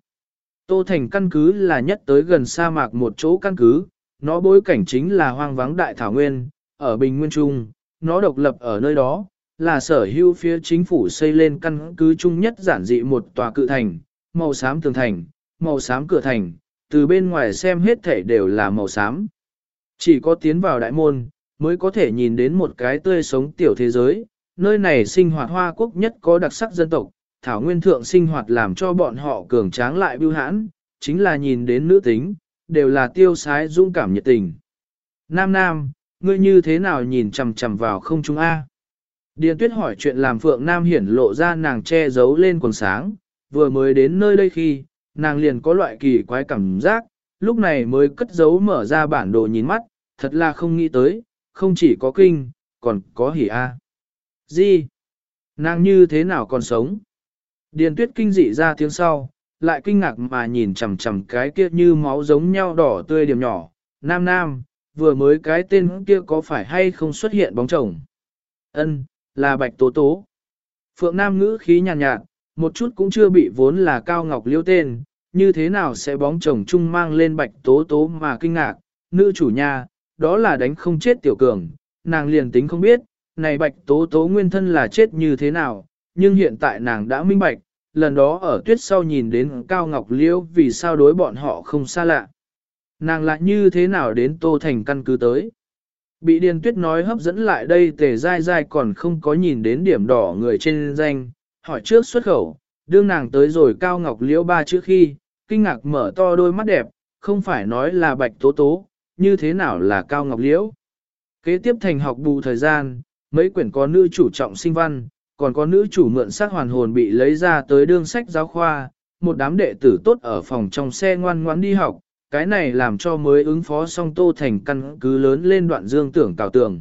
Tô Thành căn cứ là nhất tới gần sa mạc một chỗ căn cứ, nó bối cảnh chính là hoang vắng đại thảo nguyên, ở Bình Nguyên Trung, nó độc lập ở nơi đó, là sở hữu phía chính phủ xây lên căn cứ chung nhất giản dị một tòa cự thành, màu xám tường thành, màu xám cửa thành, từ bên ngoài xem hết thể đều là màu xám. Chỉ có tiến vào đại môn, mới có thể nhìn đến một cái tươi sống tiểu thế giới, nơi này sinh hoạt hoa quốc nhất có đặc sắc dân tộc, thảo nguyên thượng sinh hoạt làm cho bọn họ cường tráng lại bưu hãn, chính là nhìn đến nữ tính, đều là tiêu sái dũng cảm nhiệt tình. Nam Nam, ngươi như thế nào nhìn chằm chằm vào không trung A? Điền tuyết hỏi chuyện làm Phượng Nam hiển lộ ra nàng che giấu lên quần sáng, vừa mới đến nơi đây khi, nàng liền có loại kỳ quái cảm giác, lúc này mới cất giấu mở ra bản đồ nhìn mắt, thật là không nghĩ tới, không chỉ có kinh, còn có hỉ a. Gì? Nàng như thế nào còn sống? Điền tuyết kinh dị ra tiếng sau, lại kinh ngạc mà nhìn chằm chằm cái kia như máu giống nhau đỏ tươi điểm nhỏ. Nam nam, vừa mới cái tên kia có phải hay không xuất hiện bóng chồng? Ân, là bạch tố tố. Phượng Nam ngữ khí nhàn nhạt, nhạt, một chút cũng chưa bị vốn là cao ngọc liêu tên, như thế nào sẽ bóng chồng chung mang lên bạch tố tố mà kinh ngạc, nữ chủ nhà, đó là đánh không chết tiểu cường, nàng liền tính không biết, này bạch tố tố nguyên thân là chết như thế nào, nhưng hiện tại nàng đã minh bạch, lần đó ở tuyết sau nhìn đến Cao Ngọc Liễu vì sao đối bọn họ không xa lạ. Nàng lại như thế nào đến Tô Thành căn cứ tới. Bị Điền Tuyết nói hấp dẫn lại đây tề dai dai còn không có nhìn đến điểm đỏ người trên danh, hỏi trước xuất khẩu, đương nàng tới rồi Cao Ngọc Liễu ba chữ khi, kinh ngạc mở to đôi mắt đẹp, không phải nói là bạch tố tố, như thế nào là Cao Ngọc Liễu. Kế tiếp thành học bù thời gian, mấy quyển có nữ chủ trọng sinh văn, còn có nữ chủ mượn sát hoàn hồn bị lấy ra tới đương sách giáo khoa, một đám đệ tử tốt ở phòng trong xe ngoan ngoãn đi học, cái này làm cho mới ứng phó xong tô thành căn cứ lớn lên đoạn dương tưởng cào tường.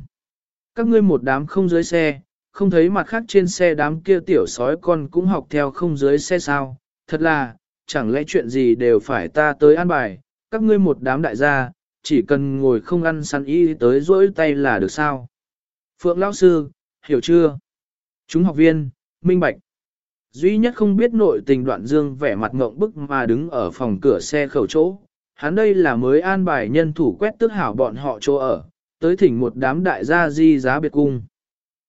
Các ngươi một đám không dưới xe, không thấy mặt khác trên xe đám kia tiểu sói con cũng học theo không dưới xe sao, thật là, chẳng lẽ chuyện gì đều phải ta tới an bài, các ngươi một đám đại gia, chỉ cần ngồi không ăn săn y tới rỗi tay là được sao. Phượng Lão Sư, hiểu chưa? Chúng học viên, minh bạch. Duy nhất không biết nội tình đoạn dương vẻ mặt ngộng bức mà đứng ở phòng cửa xe khẩu chỗ. Hắn đây là mới an bài nhân thủ quét tước hảo bọn họ chỗ ở, tới thỉnh một đám đại gia di giá biệt cung.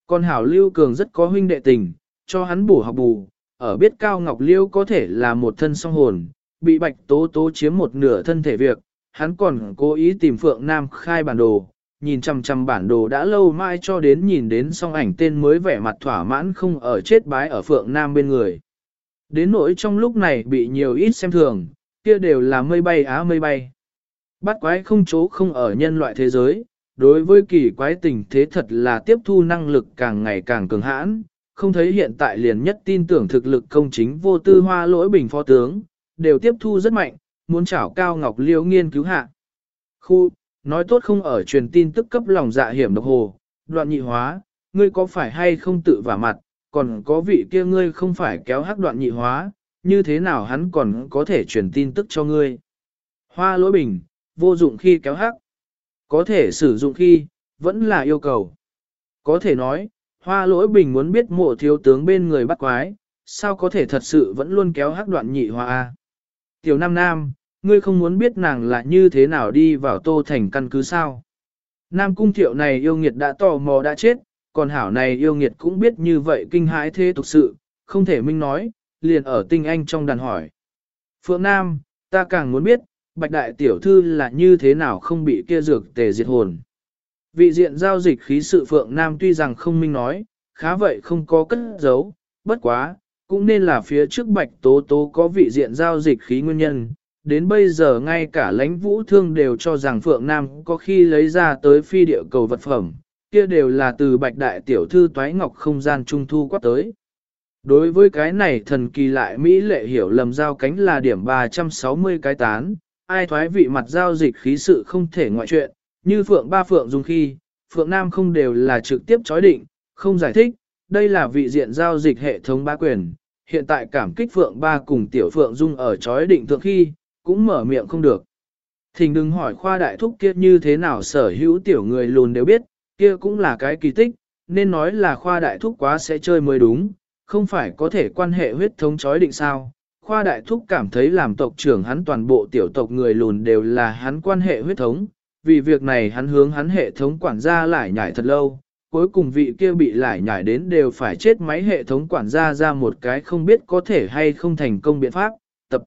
Còn hảo lưu cường rất có huynh đệ tình, cho hắn bổ học bù, ở biết Cao Ngọc Liêu có thể là một thân song hồn, bị bạch tố tố chiếm một nửa thân thể việc, hắn còn cố ý tìm Phượng Nam khai bản đồ, nhìn chằm chằm bản đồ đã lâu mai cho đến nhìn đến song ảnh tên mới vẻ mặt thỏa mãn không ở chết bái ở Phượng Nam bên người. Đến nỗi trong lúc này bị nhiều ít xem thường, kia đều là mây bay á mây bay. Bắt quái không chỗ không ở nhân loại thế giới, đối với kỳ quái tình thế thật là tiếp thu năng lực càng ngày càng cường hãn, không thấy hiện tại liền nhất tin tưởng thực lực công chính vô tư hoa lỗi bình phó tướng, đều tiếp thu rất mạnh, muốn chảo cao ngọc liêu nghiên cứu hạ. Khu, nói tốt không ở truyền tin tức cấp lòng dạ hiểm độc hồ, đoạn nhị hóa, ngươi có phải hay không tự vả mặt, còn có vị kia ngươi không phải kéo hắc đoạn nhị hóa, như thế nào hắn còn có thể truyền tin tức cho ngươi. Hoa lỗi bình, vô dụng khi kéo hắc, có thể sử dụng khi, vẫn là yêu cầu. Có thể nói, hoa lỗi bình muốn biết mộ thiếu tướng bên người bắt quái, sao có thể thật sự vẫn luôn kéo hắc đoạn nhị hoa. Tiểu Nam Nam, ngươi không muốn biết nàng là như thế nào đi vào tô thành căn cứ sao. Nam cung thiệu này yêu nghiệt đã tò mò đã chết, còn hảo này yêu nghiệt cũng biết như vậy kinh hãi thế tục sự, không thể minh nói, liền ở tinh anh trong đàn hỏi. Phượng Nam, ta càng muốn biết, bạch đại tiểu thư là như thế nào không bị kia dược tề diệt hồn. Vị diện giao dịch khí sự Phượng Nam tuy rằng không minh nói, khá vậy không có cất giấu, bất quá, cũng nên là phía trước bạch tố tố có vị diện giao dịch khí nguyên nhân, đến bây giờ ngay cả lãnh vũ thương đều cho rằng Phượng Nam có khi lấy ra tới phi địa cầu vật phẩm, kia đều là từ bạch đại tiểu thư toái ngọc không gian trung thu quát tới. Đối với cái này thần kỳ lại Mỹ lệ hiểu lầm giao cánh là điểm 360 cái tán, ai thoái vị mặt giao dịch khí sự không thể ngoại chuyện, như Phượng ba Phượng dùng khi, Phượng Nam không đều là trực tiếp chói định, không giải thích, đây là vị diện giao dịch hệ thống ba quyền, hiện tại cảm kích Phượng ba cùng tiểu Phượng Dung ở chói định thượng khi, cũng mở miệng không được. Thình đừng hỏi khoa đại thúc kia như thế nào sở hữu tiểu người lùn đều biết, kia cũng là cái kỳ tích, nên nói là khoa đại thúc quá sẽ chơi mới đúng, không phải có thể quan hệ huyết thống chói định sao. Khoa đại thúc cảm thấy làm tộc trưởng hắn toàn bộ tiểu tộc người lùn đều là hắn quan hệ huyết thống, vì việc này hắn hướng hắn hệ thống quản gia lại nhảy thật lâu, cuối cùng vị kia bị lại nhảy đến đều phải chết máy hệ thống quản gia ra một cái không biết có thể hay không thành công biện pháp, Tập.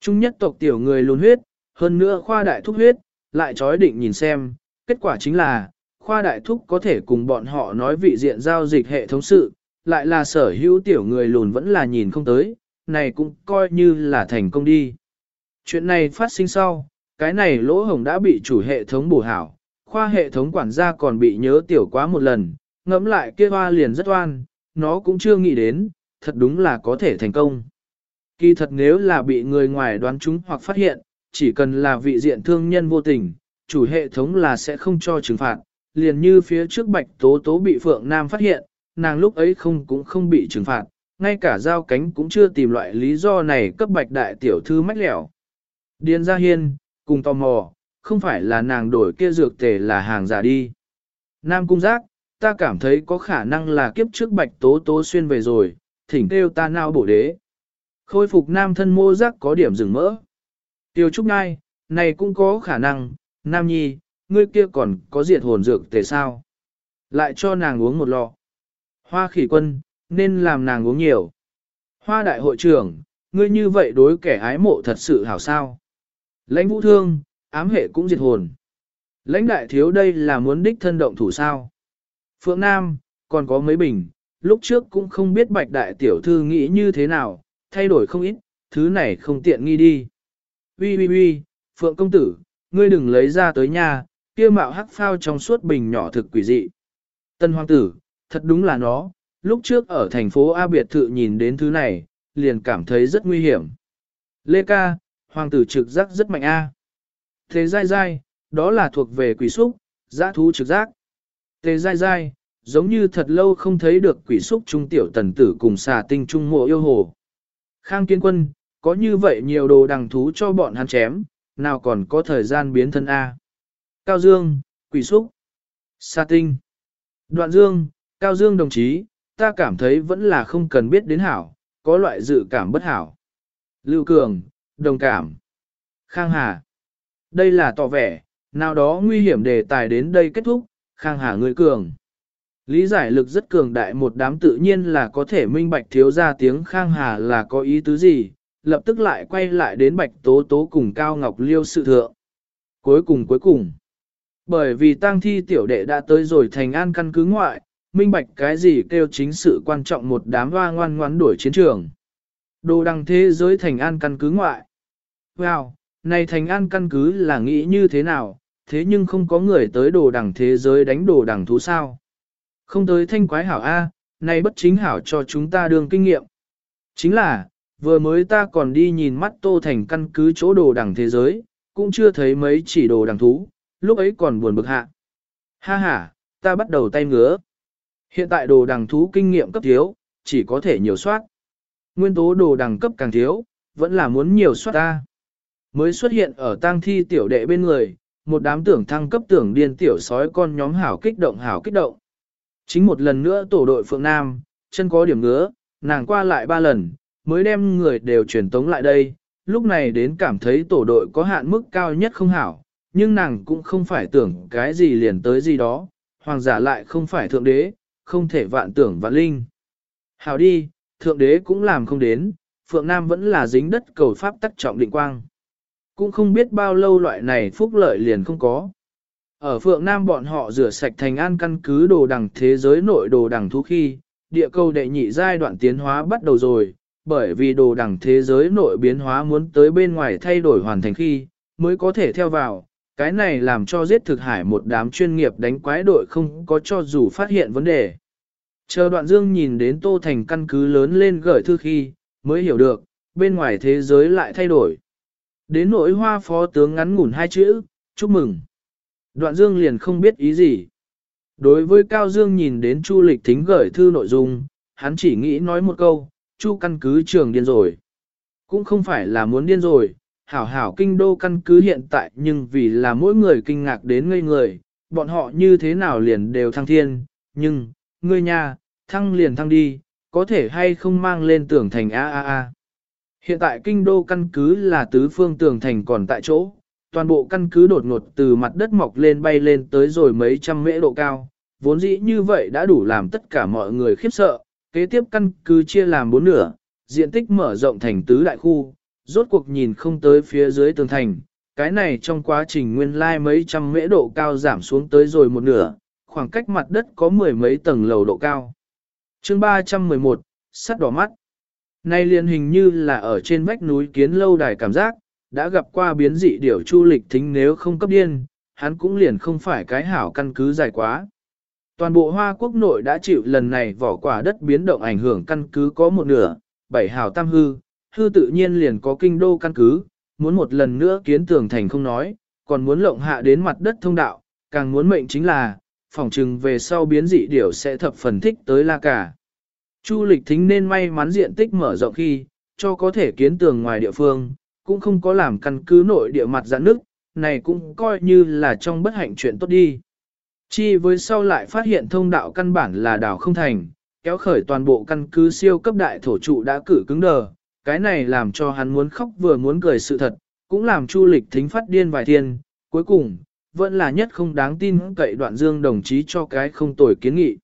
Trung nhất tộc tiểu người lùn huyết, hơn nữa khoa đại thúc huyết, lại chói định nhìn xem, kết quả chính là, khoa đại thúc có thể cùng bọn họ nói vị diện giao dịch hệ thống sự, lại là sở hữu tiểu người lùn vẫn là nhìn không tới, này cũng coi như là thành công đi. Chuyện này phát sinh sau, cái này lỗ hồng đã bị chủ hệ thống bổ hảo, khoa hệ thống quản gia còn bị nhớ tiểu quá một lần, ngẫm lại kia hoa liền rất oan, nó cũng chưa nghĩ đến, thật đúng là có thể thành công. Kỳ thật nếu là bị người ngoài đoán chúng hoặc phát hiện, chỉ cần là vị diện thương nhân vô tình, chủ hệ thống là sẽ không cho trừng phạt, liền như phía trước bạch tố tố bị Phượng Nam phát hiện, nàng lúc ấy không cũng không bị trừng phạt, ngay cả giao cánh cũng chưa tìm loại lý do này cấp bạch đại tiểu thư mách lẻo. Điền Gia Hiên, cùng tò mò, không phải là nàng đổi kia dược tề là hàng giả đi. Nam Cung Giác, ta cảm thấy có khả năng là kiếp trước bạch tố tố xuyên về rồi, thỉnh kêu ta nào bổ đế. Khôi phục nam thân mô giác có điểm rừng mỡ. Tiêu Trúc Ngai, này cũng có khả năng, Nam Nhi, ngươi kia còn có diệt hồn dược tề sao? Lại cho nàng uống một lọ. Hoa khỉ quân, nên làm nàng uống nhiều. Hoa đại hội trưởng, ngươi như vậy đối kẻ ái mộ thật sự hảo sao. Lãnh vũ thương, ám hệ cũng diệt hồn. Lãnh đại thiếu đây là muốn đích thân động thủ sao. Phượng Nam, còn có mấy bình, lúc trước cũng không biết bạch đại tiểu thư nghĩ như thế nào, thay đổi không ít, thứ này không tiện nghi đi. Ui ui ui, Phượng công tử, ngươi đừng lấy ra tới nhà, kia mạo hắc phao trong suốt bình nhỏ thực quỷ dị. Tân hoàng tử, thật đúng là nó, lúc trước ở thành phố A biệt thự nhìn đến thứ này, liền cảm thấy rất nguy hiểm. Lê ca, hoàng tử trực giác rất mạnh A. Thế dai dai, đó là thuộc về quỷ súc, giã thú trực giác. Tề dai dai, giống như thật lâu không thấy được quỷ súc trung tiểu tần tử cùng xà tinh trung mộ yêu hồ. Khang kiên quân, có như vậy nhiều đồ đằng thú cho bọn hắn chém, nào còn có thời gian biến thân A. Cao Dương, quỷ súc, xà tinh. Đoạn Dương, Cao Dương đồng chí, ta cảm thấy vẫn là không cần biết đến hảo, có loại dự cảm bất hảo. Lưu Cường, đồng cảm. Khang Hà. Đây là tỏ vẻ, nào đó nguy hiểm đề tài đến đây kết thúc, Khang Hà người cường. Lý giải lực rất cường đại một đám tự nhiên là có thể minh bạch thiếu ra tiếng Khang Hà là có ý tứ gì, lập tức lại quay lại đến bạch tố tố cùng Cao Ngọc Liêu sự thượng. Cuối cùng cuối cùng, bởi vì tang thi tiểu đệ đã tới rồi thành an căn cứ ngoại, minh bạch cái gì kêu chính sự quan trọng một đám hoa ngoan ngoãn đuổi chiến trường. Đồ đăng thế giới thành an căn cứ ngoại. Wow, này thành an căn cứ là nghĩ như thế nào, thế nhưng không có người tới đồ đẳng thế giới đánh đồ đẳng thú sao. Không tới thanh quái hảo A, này bất chính hảo cho chúng ta đường kinh nghiệm. Chính là, vừa mới ta còn đi nhìn mắt tô thành căn cứ chỗ đồ đẳng thế giới, cũng chưa thấy mấy chỉ đồ đẳng thú, lúc ấy còn buồn bực hạ. Ha ha, ta bắt đầu tay ngứa. Hiện tại đồ đẳng thú kinh nghiệm cấp thiếu, chỉ có thể nhiều soát. Nguyên tố đồ đẳng cấp càng thiếu, vẫn là muốn nhiều soát ta. Mới xuất hiện ở tang thi tiểu đệ bên người, một đám tưởng thăng cấp tưởng điên tiểu sói con nhóm hảo kích động hảo kích động. Chính một lần nữa tổ đội Phượng Nam, chân có điểm ngứa, nàng qua lại ba lần, mới đem người đều truyền tống lại đây, lúc này đến cảm thấy tổ đội có hạn mức cao nhất không hảo, nhưng nàng cũng không phải tưởng cái gì liền tới gì đó, hoàng giả lại không phải thượng đế, không thể vạn tưởng vạn linh. Hảo đi, thượng đế cũng làm không đến, Phượng Nam vẫn là dính đất cầu pháp tắc trọng định quang. Cũng không biết bao lâu loại này phúc lợi liền không có. Ở Phượng Nam bọn họ rửa sạch thành an căn cứ đồ đằng thế giới nội đồ đằng thú khi, địa cầu đệ nhị giai đoạn tiến hóa bắt đầu rồi, bởi vì đồ đằng thế giới nội biến hóa muốn tới bên ngoài thay đổi hoàn thành khi, mới có thể theo vào. Cái này làm cho giết thực hải một đám chuyên nghiệp đánh quái đội không có cho dù phát hiện vấn đề. Chờ đoạn dương nhìn đến tô thành căn cứ lớn lên gửi thư khi, mới hiểu được, bên ngoài thế giới lại thay đổi. Đến nỗi hoa phó tướng ngắn ngủn hai chữ, chúc mừng. Đoạn dương liền không biết ý gì. Đối với Cao Dương nhìn đến Chu Lịch Thính gửi thư nội dung, hắn chỉ nghĩ nói một câu, Chu căn cứ trường điên rồi. Cũng không phải là muốn điên rồi, hảo hảo kinh đô căn cứ hiện tại nhưng vì là mỗi người kinh ngạc đến ngây người, bọn họ như thế nào liền đều thăng thiên, nhưng, ngươi nhà, thăng liền thăng đi, có thể hay không mang lên tưởng thành a a a. Hiện tại kinh đô căn cứ là tứ phương tường thành còn tại chỗ, toàn bộ căn cứ đột ngột từ mặt đất mọc lên bay lên tới rồi mấy trăm mễ độ cao, vốn dĩ như vậy đã đủ làm tất cả mọi người khiếp sợ, kế tiếp căn cứ chia làm bốn nửa, diện tích mở rộng thành tứ đại khu, rốt cuộc nhìn không tới phía dưới tường thành, cái này trong quá trình nguyên lai mấy trăm mễ độ cao giảm xuống tới rồi một nửa, khoảng cách mặt đất có mười mấy tầng lầu độ cao. chương 311, sắt đỏ mắt. Nay liền hình như là ở trên vách núi kiến lâu đài cảm giác, đã gặp qua biến dị điểu chu lịch thính nếu không cấp điên, hắn cũng liền không phải cái hảo căn cứ dài quá. Toàn bộ Hoa Quốc nội đã chịu lần này vỏ quả đất biến động ảnh hưởng căn cứ có một nửa, bảy hảo tam hư, hư tự nhiên liền có kinh đô căn cứ, muốn một lần nữa kiến tường thành không nói, còn muốn lộng hạ đến mặt đất thông đạo, càng muốn mệnh chính là, phòng trừng về sau biến dị điểu sẽ thập phần thích tới la cả. Chu lịch thính nên may mắn diện tích mở rộng khi, cho có thể kiến tường ngoài địa phương, cũng không có làm căn cứ nội địa mặt giãn nước, này cũng coi như là trong bất hạnh chuyện tốt đi. Chi với sau lại phát hiện thông đạo căn bản là đảo không thành, kéo khởi toàn bộ căn cứ siêu cấp đại thổ trụ đã cử cứng đờ, cái này làm cho hắn muốn khóc vừa muốn cười sự thật, cũng làm Chu Lịch thính phát điên vài thiên, cuối cùng, vẫn là nhất không đáng tin cậy đoạn dương đồng chí cho cái không tồi kiến nghị.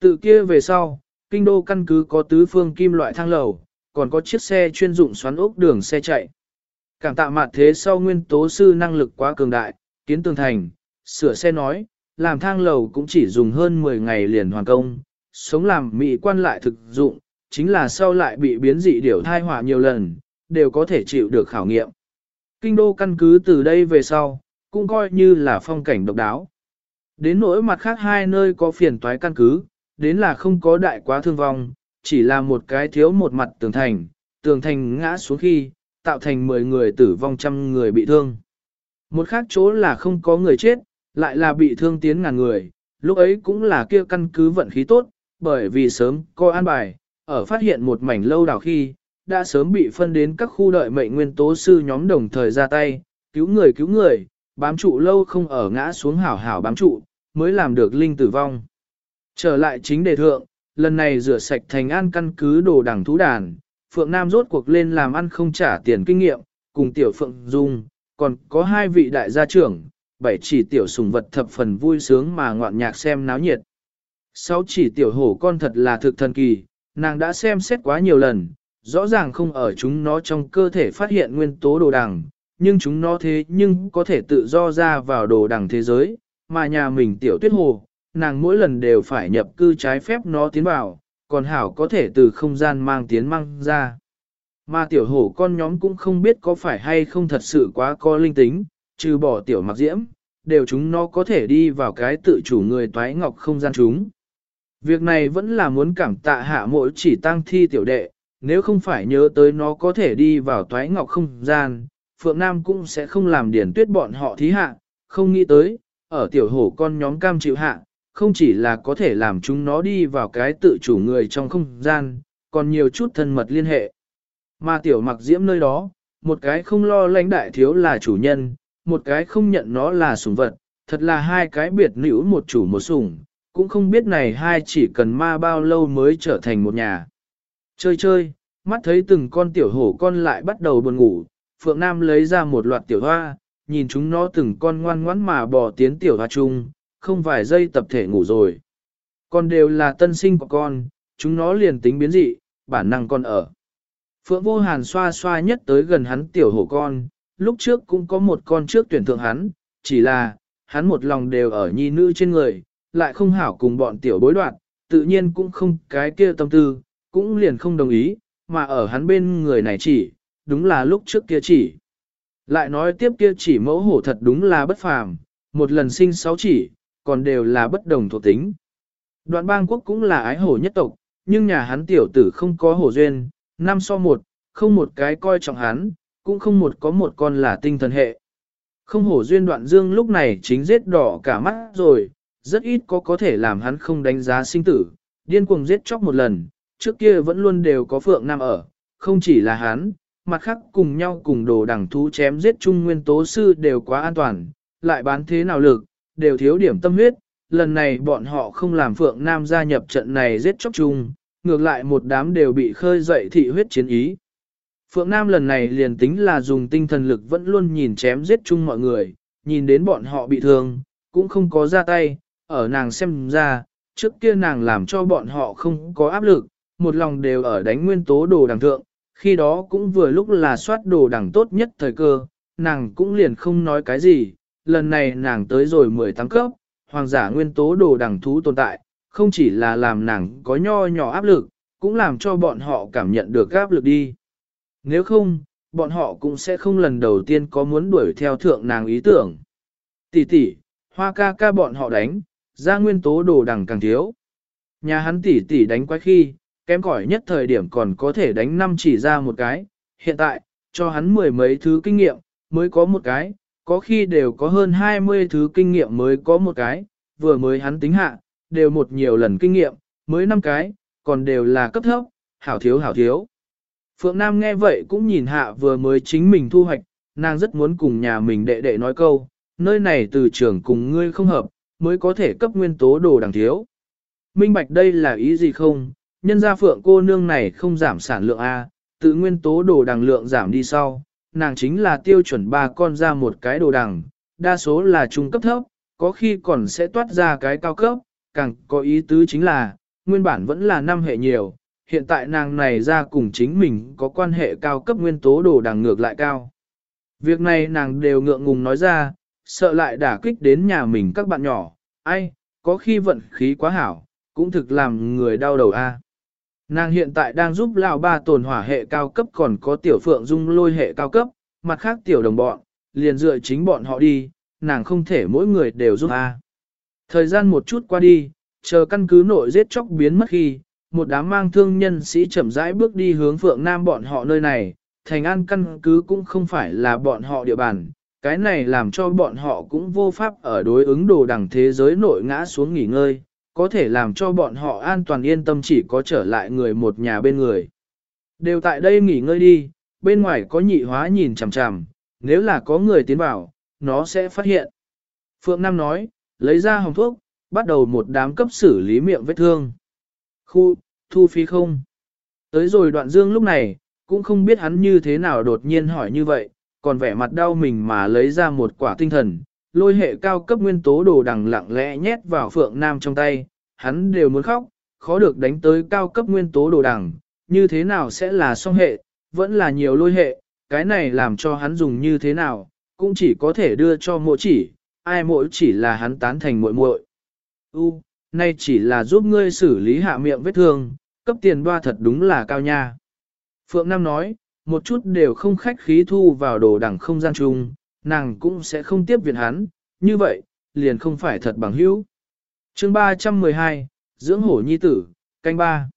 từ kia về sau, kinh đô căn cứ có tứ phương kim loại thang lầu, còn có chiếc xe chuyên dụng xoắn ốc đường xe chạy. Cảm tạ mặt thế sau nguyên tố sư năng lực quá cường đại, kiến tường thành, sửa xe nói, làm thang lầu cũng chỉ dùng hơn 10 ngày liền hoàn công, sống làm mỹ quan lại thực dụng, chính là sau lại bị biến dị điểu thai hỏa nhiều lần, đều có thể chịu được khảo nghiệm. Kinh đô căn cứ từ đây về sau, cũng coi như là phong cảnh độc đáo. Đến nỗi mặt khác hai nơi có phiền toái căn cứ, đến là không có đại quá thương vong, chỉ là một cái thiếu một mặt tường thành, tường thành ngã xuống khi, tạo thành 10 người tử vong trăm người bị thương. Một khác chỗ là không có người chết, lại là bị thương tiến ngàn người, lúc ấy cũng là kia căn cứ vận khí tốt, bởi vì sớm có an bài, ở phát hiện một mảnh lâu đảo khi, đã sớm bị phân đến các khu đợi mệnh nguyên tố sư nhóm đồng thời ra tay, cứu người cứu người, bám trụ lâu không ở ngã xuống hảo hảo bám trụ, mới làm được linh tử vong. Trở lại chính đề thượng, lần này rửa sạch thành an căn cứ đồ đẳng thú đàn, Phượng Nam rốt cuộc lên làm ăn không trả tiền kinh nghiệm, cùng tiểu Phượng Dung, còn có hai vị đại gia trưởng, bảy chỉ tiểu sùng vật thập phần vui sướng mà ngoạn nhạc xem náo nhiệt. Sáu chỉ tiểu hổ con thật là thực thần kỳ, nàng đã xem xét quá nhiều lần, rõ ràng không ở chúng nó trong cơ thể phát hiện nguyên tố đồ đằng, nhưng chúng nó thế nhưng có thể tự do ra vào đồ đằng thế giới, mà nhà mình tiểu tuyết hồ, nàng mỗi lần đều phải nhập cư trái phép nó tiến vào, còn hảo có thể từ không gian mang tiến mang ra. Mà tiểu hổ con nhóm cũng không biết có phải hay không thật sự quá có linh tính, trừ bỏ tiểu mặc diễm, đều chúng nó có thể đi vào cái tự chủ người toái ngọc không gian chúng. Việc này vẫn là muốn cảm tạ hạ mỗi chỉ tăng thi tiểu đệ, nếu không phải nhớ tới nó có thể đi vào toái ngọc không gian, Phượng Nam cũng sẽ không làm điển tuyết bọn họ thí hạ, không nghĩ tới, ở tiểu hổ con nhóm cam chịu hạ, không chỉ là có thể làm chúng nó đi vào cái tự chủ người trong không gian, còn nhiều chút thân mật liên hệ. Mà tiểu mặc diễm nơi đó, một cái không lo lãnh đại thiếu là chủ nhân, một cái không nhận nó là sủng vật, thật là hai cái biệt nữ một chủ một sủng, cũng không biết này hai chỉ cần ma bao lâu mới trở thành một nhà. Chơi chơi, mắt thấy từng con tiểu hổ con lại bắt đầu buồn ngủ, Phượng Nam lấy ra một loạt tiểu hoa, nhìn chúng nó từng con ngoan ngoãn mà bò tiến tiểu hoa chung, không vài giây tập thể ngủ rồi. Con đều là tân sinh của con, chúng nó liền tính biến dị, bản năng con ở. Phượng Vô Hàn xoa xoa nhất tới gần hắn tiểu hổ con, lúc trước cũng có một con trước tuyển thượng hắn, chỉ là, hắn một lòng đều ở nhi nữ trên người, lại không hảo cùng bọn tiểu bối đoạn, tự nhiên cũng không cái kia tâm tư, cũng liền không đồng ý, mà ở hắn bên người này chỉ, đúng là lúc trước kia chỉ. Lại nói tiếp kia chỉ mẫu hổ thật đúng là bất phàm, một lần sinh sáu chỉ, còn đều là bất đồng thuộc tính. Đoạn bang quốc cũng là ái hổ nhất tộc, nhưng nhà hắn tiểu tử không có hổ duyên, năm so một, không một cái coi trọng hắn, cũng không một có một con là tinh thần hệ. Không hổ duyên đoạn dương lúc này chính giết đỏ cả mắt rồi, rất ít có có thể làm hắn không đánh giá sinh tử, điên cuồng giết chóc một lần, trước kia vẫn luôn đều có phượng nam ở, không chỉ là hắn, mặt khác cùng nhau cùng đồ đẳng thú chém giết chung nguyên tố sư đều quá an toàn, lại bán thế nào lực, đều thiếu điểm tâm huyết, lần này bọn họ không làm phượng nam gia nhập trận này giết chóc chung, ngược lại một đám đều bị khơi dậy thị huyết chiến ý. Phượng Nam lần này liền tính là dùng tinh thần lực vẫn luôn nhìn chém giết chung mọi người, nhìn đến bọn họ bị thương, cũng không có ra tay, ở nàng xem ra, trước kia nàng làm cho bọn họ không có áp lực, một lòng đều ở đánh nguyên tố đồ đẳng thượng, khi đó cũng vừa lúc là soát đồ đẳng tốt nhất thời cơ, nàng cũng liền không nói cái gì, lần này nàng tới rồi 18 cấp, hoàng giả nguyên tố đồ đẳng thú tồn tại, không chỉ là làm nàng có nho nhỏ áp lực, cũng làm cho bọn họ cảm nhận được áp lực đi. Nếu không, bọn họ cũng sẽ không lần đầu tiên có muốn đuổi theo thượng nàng ý tưởng. Tỷ tỷ, hoa ca ca bọn họ đánh, ra nguyên tố đồ đằng càng thiếu. Nhà hắn tỷ tỷ đánh quái khi, kém cỏi nhất thời điểm còn có thể đánh năm chỉ ra một cái, hiện tại, cho hắn mười mấy thứ kinh nghiệm, mới có một cái, có khi đều có hơn 20 thứ kinh nghiệm mới có một cái, vừa mới hắn tính hạ, đều một nhiều lần kinh nghiệm, mới năm cái, còn đều là cấp thấp, hảo thiếu hảo thiếu. Phượng Nam nghe vậy cũng nhìn hạ vừa mới chính mình thu hoạch, nàng rất muốn cùng nhà mình đệ đệ nói câu, nơi này từ trường cùng ngươi không hợp, mới có thể cấp nguyên tố đồ đằng thiếu. Minh bạch đây là ý gì không, nhân gia Phượng cô nương này không giảm sản lượng A, tự nguyên tố đồ đằng lượng giảm đi sau, nàng chính là tiêu chuẩn ba con ra một cái đồ đằng, đa số là trung cấp thấp, có khi còn sẽ toát ra cái cao cấp, càng có ý tứ chính là, nguyên bản vẫn là năm hệ nhiều, hiện tại nàng này ra cùng chính mình có quan hệ cao cấp nguyên tố đồ đằng ngược lại cao. Việc này nàng đều ngượng ngùng nói ra, sợ lại đả kích đến nhà mình các bạn nhỏ, ai, có khi vận khí quá hảo, cũng thực làm người đau đầu a. Nàng hiện tại đang giúp lão ba tồn hỏa hệ cao cấp còn có tiểu phượng dung lôi hệ cao cấp, mặt khác tiểu đồng bọn, liền dựa chính bọn họ đi, nàng không thể mỗi người đều giúp a. Thời gian một chút qua đi, chờ căn cứ nội giết chóc biến mất khi, một đám mang thương nhân sĩ chậm rãi bước đi hướng phượng nam bọn họ nơi này, thành an căn cứ cũng không phải là bọn họ địa bàn, cái này làm cho bọn họ cũng vô pháp ở đối ứng đồ đẳng thế giới nội ngã xuống nghỉ ngơi, có thể làm cho bọn họ an toàn yên tâm chỉ có trở lại người một nhà bên người. Đều tại đây nghỉ ngơi đi, bên ngoài có nhị hóa nhìn chằm chằm, nếu là có người tiến vào, nó sẽ phát hiện. Phượng Nam nói, lấy ra hồng thuốc, bắt đầu một đám cấp xử lý miệng vết thương. Khu, thu phí không? Tới rồi đoạn dương lúc này, cũng không biết hắn như thế nào đột nhiên hỏi như vậy, còn vẻ mặt đau mình mà lấy ra một quả tinh thần, lôi hệ cao cấp nguyên tố đồ đằng lặng lẽ nhét vào Phượng Nam trong tay, hắn đều muốn khóc, khó được đánh tới cao cấp nguyên tố đồ đằng, như thế nào sẽ là song hệ, vẫn là nhiều lôi hệ, cái này làm cho hắn dùng như thế nào, cũng chỉ có thể đưa cho mỗi chỉ, ai mỗi chỉ là hắn tán thành muội muội. U, nay chỉ là giúp ngươi xử lý hạ miệng vết thương, cấp tiền đoa thật đúng là cao nha. Phượng Nam nói, một chút đều không khách khí thu vào đồ đẳng không gian chung, nàng cũng sẽ không tiếp viện hắn, như vậy, liền không phải thật bằng hữu. chương 312, Dưỡng hổ nhi tử, canh ba.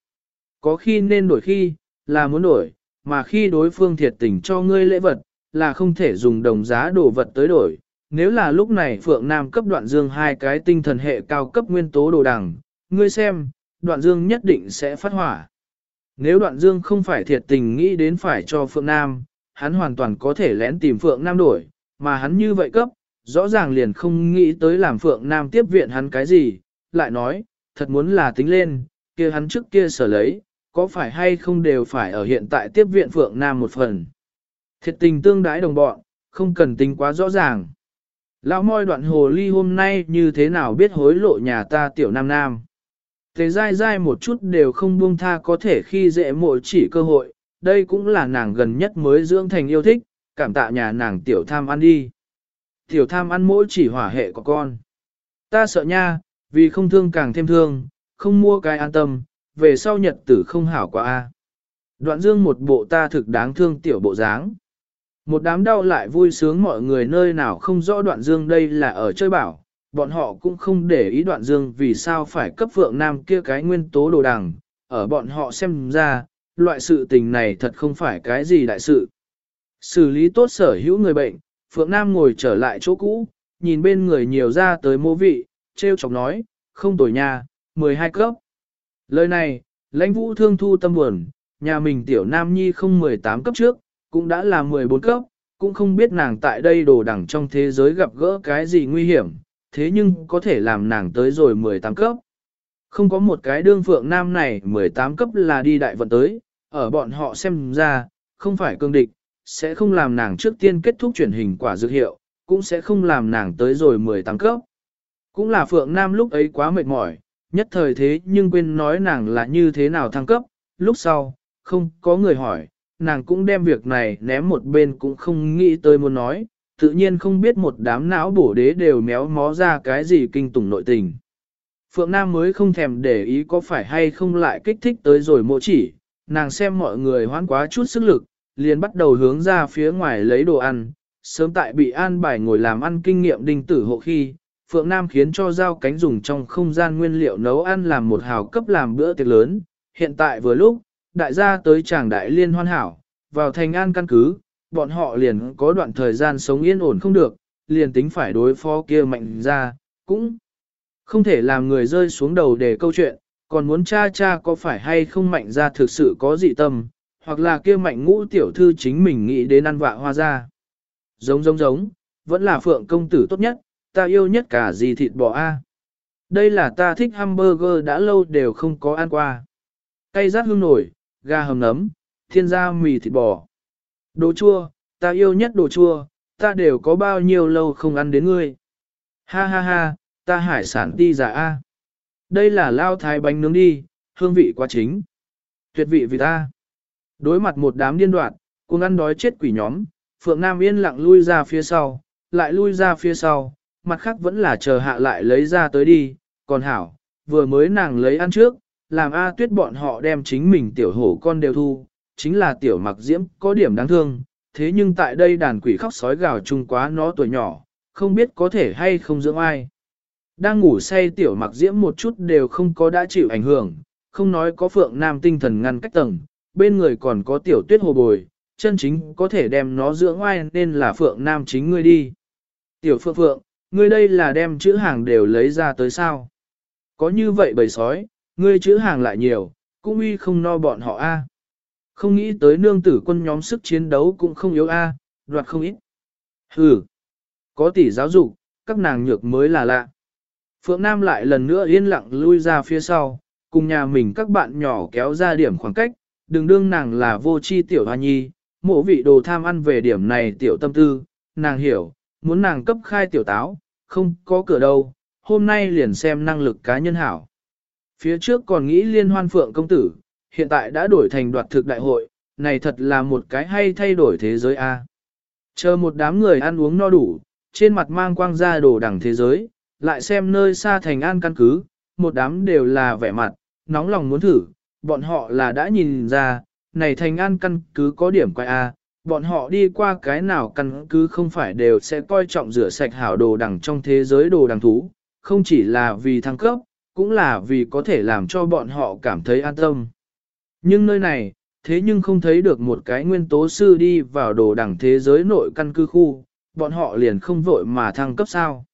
Có khi nên đổi khi, là muốn đổi, mà khi đối phương thiệt tình cho ngươi lễ vật, là không thể dùng đồng giá đồ vật tới đổi. Nếu là lúc này Phượng Nam cấp đoạn dương hai cái tinh thần hệ cao cấp nguyên tố đồ đằng, ngươi xem, đoạn dương nhất định sẽ phát hỏa. Nếu đoạn dương không phải thiệt tình nghĩ đến phải cho Phượng Nam, hắn hoàn toàn có thể lén tìm Phượng Nam đổi, mà hắn như vậy cấp, rõ ràng liền không nghĩ tới làm Phượng Nam tiếp viện hắn cái gì, lại nói, thật muốn là tính lên, kia hắn trước kia sở lấy, có phải hay không đều phải ở hiện tại tiếp viện Phượng Nam một phần. Thiệt tình tương đái đồng bọn, không cần tính quá rõ ràng. Lão môi đoạn hồ ly hôm nay như thế nào biết hối lộ nhà ta tiểu nam nam. Thế dai dai một chút đều không buông tha có thể khi dễ mội chỉ cơ hội, đây cũng là nàng gần nhất mới dưỡng thành yêu thích, cảm tạ nhà nàng tiểu tham ăn đi. Tiểu tham ăn mỗi chỉ hỏa hệ của con. Ta sợ nha, vì không thương càng thêm thương, không mua cái an tâm, về sau nhật tử không hảo quá a. Đoạn dương một bộ ta thực đáng thương tiểu bộ dáng. Một đám đau lại vui sướng mọi người nơi nào không rõ đoạn dương đây là ở chơi bảo, bọn họ cũng không để ý đoạn dương vì sao phải cấp phượng nam kia cái nguyên tố đồ đằng, ở bọn họ xem ra, loại sự tình này thật không phải cái gì đại sự. Xử lý tốt sở hữu người bệnh, Phượng Nam ngồi trở lại chỗ cũ, nhìn bên người nhiều ra tới mô vị, treo chọc nói, không tồi nha, 12 cấp. Lời này, lãnh vũ thương thu tâm buồn, nhà mình tiểu nam nhi không 18 cấp trước, cũng đã là 14 cấp, cũng không biết nàng tại đây đồ đẳng trong thế giới gặp gỡ cái gì nguy hiểm, thế nhưng có thể làm nàng tới rồi 18 cấp. Không có một cái đương phượng nam này 18 cấp là đi đại vận tới, ở bọn họ xem ra, không phải cương địch, sẽ không làm nàng trước tiên kết thúc chuyển hình quả dược hiệu, cũng sẽ không làm nàng tới rồi 18 cấp. Cũng là phượng nam lúc ấy quá mệt mỏi, nhất thời thế nhưng quên nói nàng là như thế nào thăng cấp, lúc sau, không có người hỏi, nàng cũng đem việc này ném một bên cũng không nghĩ tới muốn nói, tự nhiên không biết một đám não bổ đế đều méo mó ra cái gì kinh tủng nội tình. Phượng Nam mới không thèm để ý có phải hay không lại kích thích tới rồi mộ chỉ, nàng xem mọi người hoãn quá chút sức lực, liền bắt đầu hướng ra phía ngoài lấy đồ ăn, sớm tại bị an bài ngồi làm ăn kinh nghiệm đinh tử hộ khi, Phượng Nam khiến cho dao cánh dùng trong không gian nguyên liệu nấu ăn làm một hào cấp làm bữa tiệc lớn, hiện tại vừa lúc, đại gia tới tràng đại liên hoan hảo, vào thành an căn cứ, bọn họ liền có đoạn thời gian sống yên ổn không được, liền tính phải đối phó kia mạnh ra, cũng không thể làm người rơi xuống đầu để câu chuyện, còn muốn cha cha có phải hay không mạnh ra thực sự có dị tâm, hoặc là kia mạnh ngũ tiểu thư chính mình nghĩ đến ăn vạ hoa ra. Giống giống giống, vẫn là phượng công tử tốt nhất, ta yêu nhất cả gì thịt bò a. Đây là ta thích hamburger đã lâu đều không có ăn qua. Cây rát hương nổi, gà hầm nấm, Thiên gia mì thịt bò. Đồ chua, ta yêu nhất đồ chua, ta đều có bao nhiêu lâu không ăn đến ngươi. Ha ha ha, ta hải sản ti giả A. Đây là lao thái bánh nướng đi, hương vị quá chính. Tuyệt vị vì ta. Đối mặt một đám điên đoạn, cùng ăn đói chết quỷ nhóm, Phượng Nam yên lặng lui ra phía sau, lại lui ra phía sau, mặt khác vẫn là chờ hạ lại lấy ra tới đi, còn hảo, vừa mới nàng lấy ăn trước, làm A tuyết bọn họ đem chính mình tiểu hổ con đều thu, chính là tiểu mặc diễm có điểm đáng thương, thế nhưng tại đây đàn quỷ khóc sói gào chung quá nó tuổi nhỏ, không biết có thể hay không dưỡng ai. Đang ngủ say tiểu mặc diễm một chút đều không có đã chịu ảnh hưởng, không nói có phượng nam tinh thần ngăn cách tầng, bên người còn có tiểu tuyết hồ bồi, chân chính có thể đem nó dưỡng ai nên là phượng nam chính ngươi đi. Tiểu phượng phượng, ngươi đây là đem chữ hàng đều lấy ra tới sao? Có như vậy bầy sói, ngươi chữ hàng lại nhiều, cũng uy không no bọn họ a. Không nghĩ tới nương tử quân nhóm sức chiến đấu cũng không yếu a, đoạt không ít. Hừ, có tỷ giáo dục, các nàng nhược mới là lạ. Phượng Nam lại lần nữa yên lặng lui ra phía sau, cùng nhà mình các bạn nhỏ kéo ra điểm khoảng cách, đừng đương nàng là vô chi tiểu hoa nhi, mộ vị đồ tham ăn về điểm này tiểu tâm tư, nàng hiểu, muốn nàng cấp khai tiểu táo, không có cửa đâu, hôm nay liền xem năng lực cá nhân hảo. Phía trước còn nghĩ liên hoan phượng công tử, hiện tại đã đổi thành đoạt thực đại hội, này thật là một cái hay thay đổi thế giới a. Chờ một đám người ăn uống no đủ, trên mặt mang quang ra đồ đẳng thế giới, lại xem nơi xa thành an căn cứ, một đám đều là vẻ mặt, nóng lòng muốn thử, bọn họ là đã nhìn ra, này thành an căn cứ có điểm quay a, bọn họ đi qua cái nào căn cứ không phải đều sẽ coi trọng rửa sạch hảo đồ đẳng trong thế giới đồ đẳng thú, không chỉ là vì thăng cấp, cũng là vì có thể làm cho bọn họ cảm thấy an tâm. Nhưng nơi này, thế nhưng không thấy được một cái nguyên tố sư đi vào đồ đẳng thế giới nội căn cư khu, bọn họ liền không vội mà thăng cấp sao.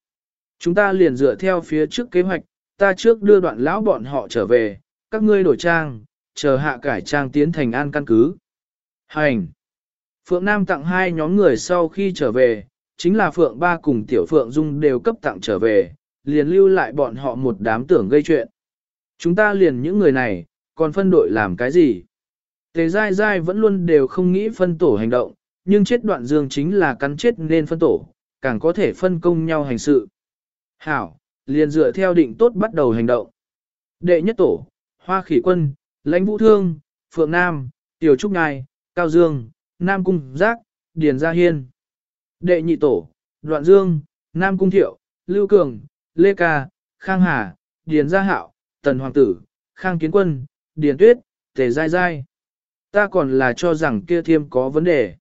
Chúng ta liền dựa theo phía trước kế hoạch, ta trước đưa đoạn lão bọn họ trở về, các ngươi đổi trang, chờ hạ cải trang tiến thành an căn cứ. Hành! Phượng Nam tặng hai nhóm người sau khi trở về, chính là Phượng Ba cùng Tiểu Phượng Dung đều cấp tặng trở về, liền lưu lại bọn họ một đám tưởng gây chuyện. Chúng ta liền những người này, còn phân đội làm cái gì? Tề dai dai vẫn luôn đều không nghĩ phân tổ hành động, nhưng chết đoạn dương chính là cắn chết nên phân tổ, càng có thể phân công nhau hành sự. Hảo, liền dựa theo định tốt bắt đầu hành động. Đệ nhất tổ, Hoa Khỉ Quân, Lãnh Vũ Thương, Phượng Nam, Tiểu Trúc Ngai, Cao Dương, Nam Cung Giác, Điền Gia Hiên. Đệ nhị tổ, Đoạn Dương, Nam Cung Thiệu, Lưu Cường, Lê Ca, Khang Hà, Điền Gia Hạo, Tần Hoàng Tử, Khang Kiến Quân, Điền Tuyết, Tề Giai Giai. Ta còn là cho rằng kia thiêm có vấn đề.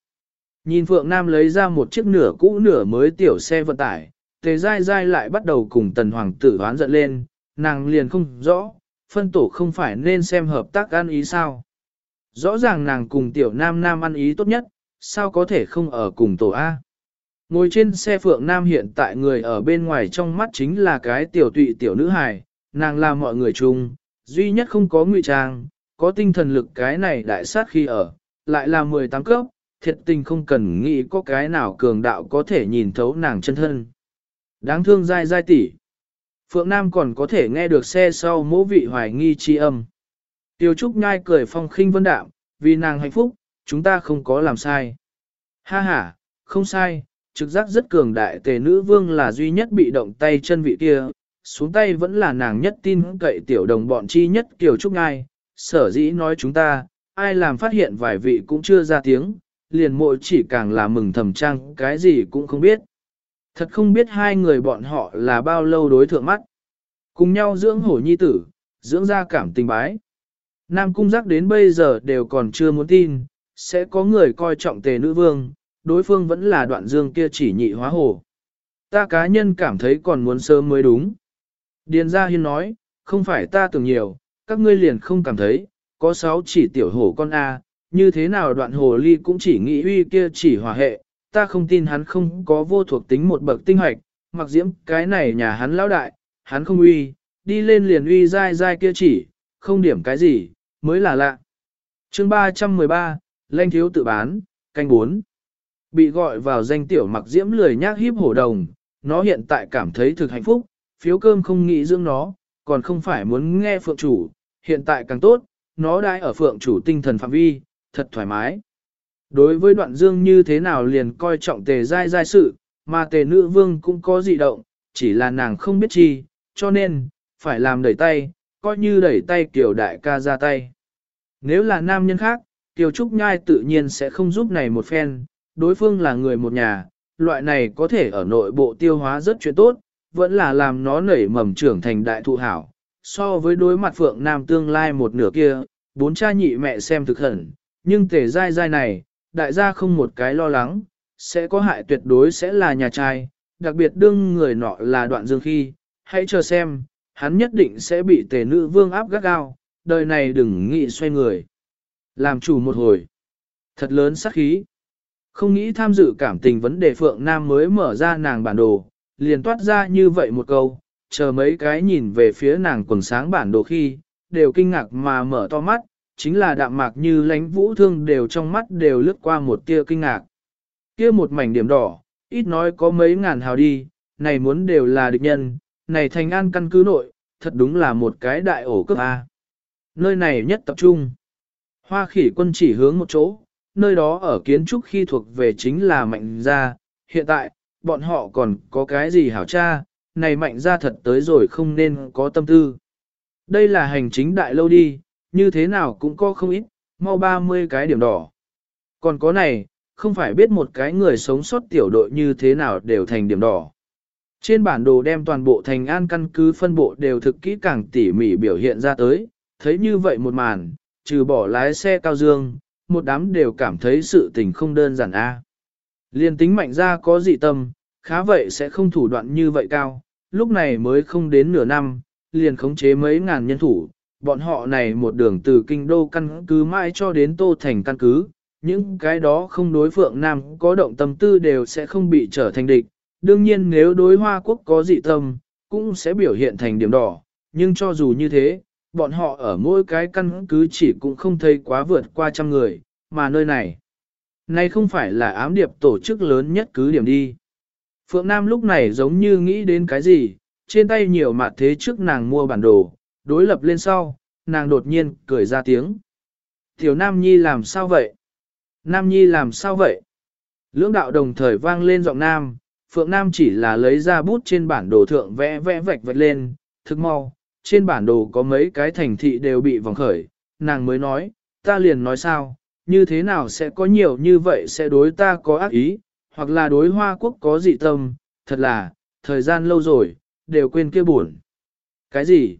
Nhìn Phượng Nam lấy ra một chiếc nửa cũ nửa mới tiểu xe vận tải, Tề Giai Giai lại bắt đầu cùng Tần Hoàng Tử hoán giận lên, nàng liền không rõ, phân tổ không phải nên xem hợp tác ăn ý sao. Rõ ràng nàng cùng tiểu nam nam ăn ý tốt nhất, sao có thể không ở cùng tổ A. Ngồi trên xe Phượng Nam hiện tại người ở bên ngoài trong mắt chính là cái tiểu tụy tiểu nữ hài, nàng là mọi người chung, duy nhất không có ngụy trang, có tinh thần lực cái này đại sát khi ở, lại là 18 cấp, thiệt tình không cần nghĩ có cái nào cường đạo có thể nhìn thấu nàng chân thân. Đáng thương dai dai tỷ. Phượng Nam còn có thể nghe được xe sau mỗ vị hoài nghi chi âm. Tiêu Trúc nhai cười phong khinh vân đạm, vì nàng hạnh phúc, chúng ta không có làm sai. Ha ha, không sai, trực giác rất cường đại tề nữ vương là duy nhất bị động tay chân vị kia, xuống tay vẫn là nàng nhất tin cậy tiểu đồng bọn chi nhất Kiều Trúc Ngai, sở dĩ nói chúng ta, ai làm phát hiện vài vị cũng chưa ra tiếng, liền mộ chỉ càng là mừng thầm trang cái gì cũng không biết. Thật không biết hai người bọn họ là bao lâu đối thượng mắt. Cùng nhau dưỡng hổ nhi tử, dưỡng ra cảm tình bái. Nam cung giác đến bây giờ đều còn chưa muốn tin, sẽ có người coi trọng tề nữ vương, đối phương vẫn là đoạn dương kia chỉ nhị hóa hổ. Ta cá nhân cảm thấy còn muốn sớm mới đúng. Điền Gia Hiên nói, không phải ta tưởng nhiều, các ngươi liền không cảm thấy, có sáu chỉ tiểu hổ con A, như thế nào đoạn hồ ly cũng chỉ nghĩ uy kia chỉ hòa hệ, ta không tin hắn không có vô thuộc tính một bậc tinh hoạch, mặc diễm cái này nhà hắn lão đại, hắn không uy, đi lên liền uy dai dai kia chỉ, không điểm cái gì, mới là lạ. chương 313, Lanh thiếu tự bán, canh 4. Bị gọi vào danh tiểu mặc diễm lười nhác híp hổ đồng, nó hiện tại cảm thấy thực hạnh phúc, phiếu cơm không nghĩ dưỡng nó, còn không phải muốn nghe phượng chủ, hiện tại càng tốt, nó đã ở phượng chủ tinh thần phạm vi, thật thoải mái. Đối với đoạn dương như thế nào liền coi trọng tề giai giai sự, mà tề nữ vương cũng có dị động, chỉ là nàng không biết chi, cho nên, phải làm đẩy tay, coi như đẩy tay kiểu đại ca ra tay. Nếu là nam nhân khác, Kiều Trúc Nhai tự nhiên sẽ không giúp này một phen, đối phương là người một nhà, loại này có thể ở nội bộ tiêu hóa rất chuyện tốt, vẫn là làm nó nảy mầm trưởng thành đại thụ hảo. So với đối mặt Phượng Nam tương lai một nửa kia, bốn cha nhị mẹ xem thực hẳn, nhưng tề dai dai này, đại gia không một cái lo lắng, sẽ có hại tuyệt đối sẽ là nhà trai, đặc biệt đương người nọ là đoạn dương khi, hãy chờ xem, hắn nhất định sẽ bị tề nữ vương áp gắt gao, đời này đừng nghĩ xoay người. Làm chủ một hồi, thật lớn sắc khí. Không nghĩ tham dự cảm tình vấn đề Phượng Nam mới mở ra nàng bản đồ, liền toát ra như vậy một câu, chờ mấy cái nhìn về phía nàng quần sáng bản đồ khi, đều kinh ngạc mà mở to mắt, chính là đạm mạc như lánh vũ thương đều trong mắt đều lướt qua một tia kinh ngạc. Kia một mảnh điểm đỏ, ít nói có mấy ngàn hào đi, này muốn đều là địch nhân, này thành an căn cứ nội, thật đúng là một cái đại ổ cấp A. Nơi này nhất tập trung. Hoa khỉ quân chỉ hướng một chỗ, nơi đó ở kiến trúc khi thuộc về chính là mạnh gia, hiện tại, bọn họ còn có cái gì hảo cha? này mạnh gia thật tới rồi không nên có tâm tư. Đây là hành chính đại lâu đi, như thế nào cũng có không ít, mau 30 cái điểm đỏ. Còn có này, không phải biết một cái người sống sót tiểu đội như thế nào đều thành điểm đỏ. Trên bản đồ đem toàn bộ thành an căn cứ phân bộ đều thực kỹ càng tỉ mỉ biểu hiện ra tới, thấy như vậy một màn, trừ bỏ lái xe cao dương, một đám đều cảm thấy sự tình không đơn giản a. Liên tính mạnh ra có dị tâm, khá vậy sẽ không thủ đoạn như vậy cao, lúc này mới không đến nửa năm, liền khống chế mấy ngàn nhân thủ, bọn họ này một đường từ kinh đô căn cứ mãi cho đến tô thành căn cứ, những cái đó không đối phượng nam có động tâm tư đều sẽ không bị trở thành địch, đương nhiên nếu đối hoa quốc có dị tâm, cũng sẽ biểu hiện thành điểm đỏ, nhưng cho dù như thế, bọn họ ở mỗi cái căn cứ chỉ cũng không thấy quá vượt qua trăm người, mà nơi này, này không phải là ám điệp tổ chức lớn nhất cứ điểm đi. Phượng Nam lúc này giống như nghĩ đến cái gì, trên tay nhiều mặt thế trước nàng mua bản đồ, đối lập lên sau, nàng đột nhiên cười ra tiếng. Tiểu Nam Nhi làm sao vậy? Nam Nhi làm sao vậy? Lưỡng đạo đồng thời vang lên giọng Nam, Phượng Nam chỉ là lấy ra bút trên bản đồ thượng vẽ vẽ vạch vạch lên, thức mau, trên bản đồ có mấy cái thành thị đều bị vòng khởi, nàng mới nói, ta liền nói sao, như thế nào sẽ có nhiều như vậy sẽ đối ta có ác ý, hoặc là đối hoa quốc có dị tâm, thật là, thời gian lâu rồi, đều quên kia buồn. Cái gì?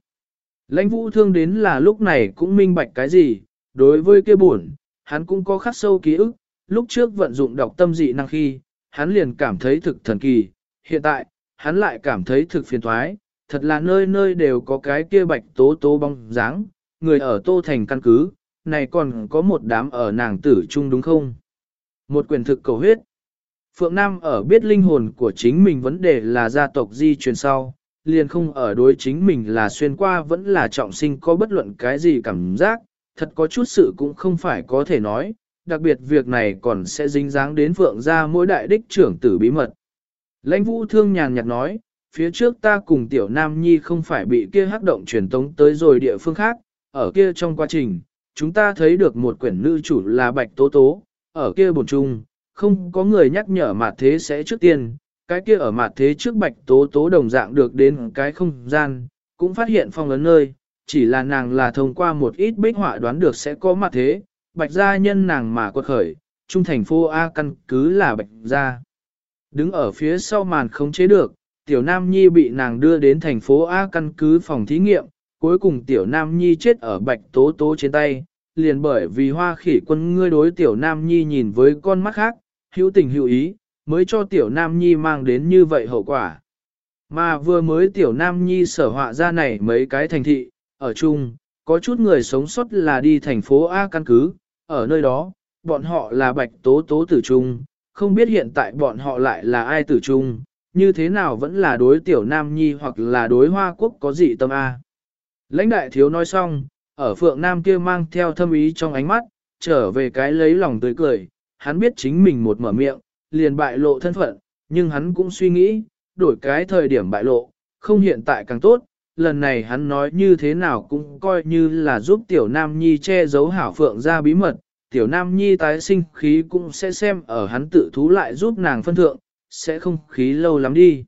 Lãnh vũ thương đến là lúc này cũng minh bạch cái gì, đối với kia buồn, hắn cũng có khắc sâu ký ức, lúc trước vận dụng đọc tâm dị năng khi, hắn liền cảm thấy thực thần kỳ, hiện tại, hắn lại cảm thấy thực phiền thoái, thật là nơi nơi đều có cái kia bạch tố tố bóng dáng, người ở tô thành căn cứ, này còn có một đám ở nàng tử chung đúng không? Một quyền thực cầu huyết. Phượng Nam ở biết linh hồn của chính mình vấn đề là gia tộc di truyền sau, liền không ở đối chính mình là xuyên qua vẫn là trọng sinh có bất luận cái gì cảm giác, thật có chút sự cũng không phải có thể nói, đặc biệt việc này còn sẽ dính dáng đến Phượng gia mỗi đại đích trưởng tử bí mật. Lãnh vũ thương nhàn nhạt nói, phía trước ta cùng tiểu nam nhi không phải bị kia hắc động truyền tống tới rồi địa phương khác, ở kia trong quá trình, chúng ta thấy được một quyển nữ chủ là Bạch Tố Tố, ở kia bổn chung, không có người nhắc nhở mặt thế sẽ trước tiên, cái kia ở mặt thế trước Bạch Tố Tố đồng dạng được đến cái không gian, cũng phát hiện phong ấn nơi, chỉ là nàng là thông qua một ít bích họa đoán được sẽ có mặt thế, Bạch gia nhân nàng mà quật khởi, trung thành phố A căn cứ là Bạch gia. Đứng ở phía sau màn không chế được, Tiểu Nam Nhi bị nàng đưa đến thành phố A căn cứ phòng thí nghiệm, cuối cùng Tiểu Nam Nhi chết ở bạch tố tố trên tay, liền bởi vì hoa khỉ quân ngươi đối Tiểu Nam Nhi nhìn với con mắt khác, hữu tình hữu ý, mới cho Tiểu Nam Nhi mang đến như vậy hậu quả. Mà vừa mới Tiểu Nam Nhi sở họa ra này mấy cái thành thị, ở chung, có chút người sống sót là đi thành phố A căn cứ, ở nơi đó, bọn họ là bạch tố tố tử trung, không biết hiện tại bọn họ lại là ai tử trung, như thế nào vẫn là đối tiểu nam nhi hoặc là đối hoa quốc có dị tâm A. Lãnh đại thiếu nói xong, ở phượng nam kia mang theo thâm ý trong ánh mắt, trở về cái lấy lòng tươi cười, hắn biết chính mình một mở miệng, liền bại lộ thân phận, nhưng hắn cũng suy nghĩ, đổi cái thời điểm bại lộ, không hiện tại càng tốt, lần này hắn nói như thế nào cũng coi như là giúp tiểu nam nhi che giấu hảo phượng ra bí mật, tiểu nam nhi tái sinh khí cũng sẽ xem ở hắn tự thú lại giúp nàng phân thượng, sẽ không khí lâu lắm đi.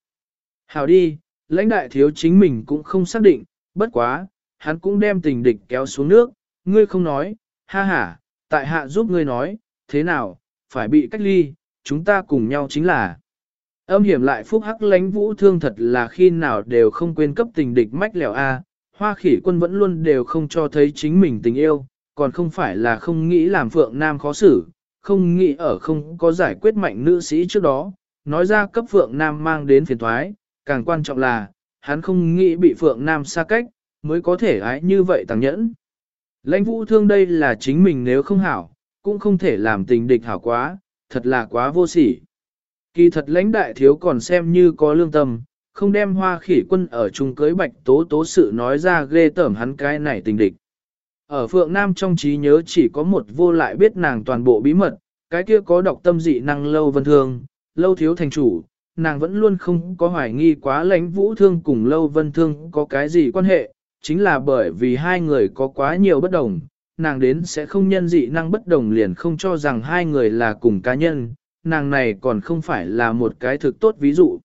Hảo đi, lãnh đại thiếu chính mình cũng không xác định, bất quá, hắn cũng đem tình địch kéo xuống nước, ngươi không nói, ha ha, tại hạ giúp ngươi nói, thế nào, phải bị cách ly, chúng ta cùng nhau chính là. Âm hiểm lại phúc hắc lánh vũ thương thật là khi nào đều không quên cấp tình địch mách lẻo A, hoa khỉ quân vẫn luôn đều không cho thấy chính mình tình yêu, còn không phải là không nghĩ làm phượng nam khó xử, không nghĩ ở không có giải quyết mạnh nữ sĩ trước đó, nói ra cấp phượng nam mang đến phiền thoái, càng quan trọng là, hắn không nghĩ bị phượng nam xa cách, mới có thể ái như vậy tàng nhẫn. Lãnh vũ thương đây là chính mình nếu không hảo, cũng không thể làm tình địch hảo quá, thật là quá vô sỉ. Kỳ thật lãnh đại thiếu còn xem như có lương tâm, không đem hoa khỉ quân ở chung cưới bạch tố tố sự nói ra ghê tởm hắn cái này tình địch. Ở Phượng Nam trong trí nhớ chỉ có một vô lại biết nàng toàn bộ bí mật, cái kia có độc tâm dị năng lâu vân thương, lâu thiếu thành chủ, nàng vẫn luôn không có hoài nghi quá lãnh vũ thương cùng lâu vân thương có cái gì quan hệ, chính là bởi vì hai người có quá nhiều bất đồng, nàng đến sẽ không nhân dị năng bất đồng liền không cho rằng hai người là cùng cá nhân, nàng này còn không phải là một cái thực tốt ví dụ.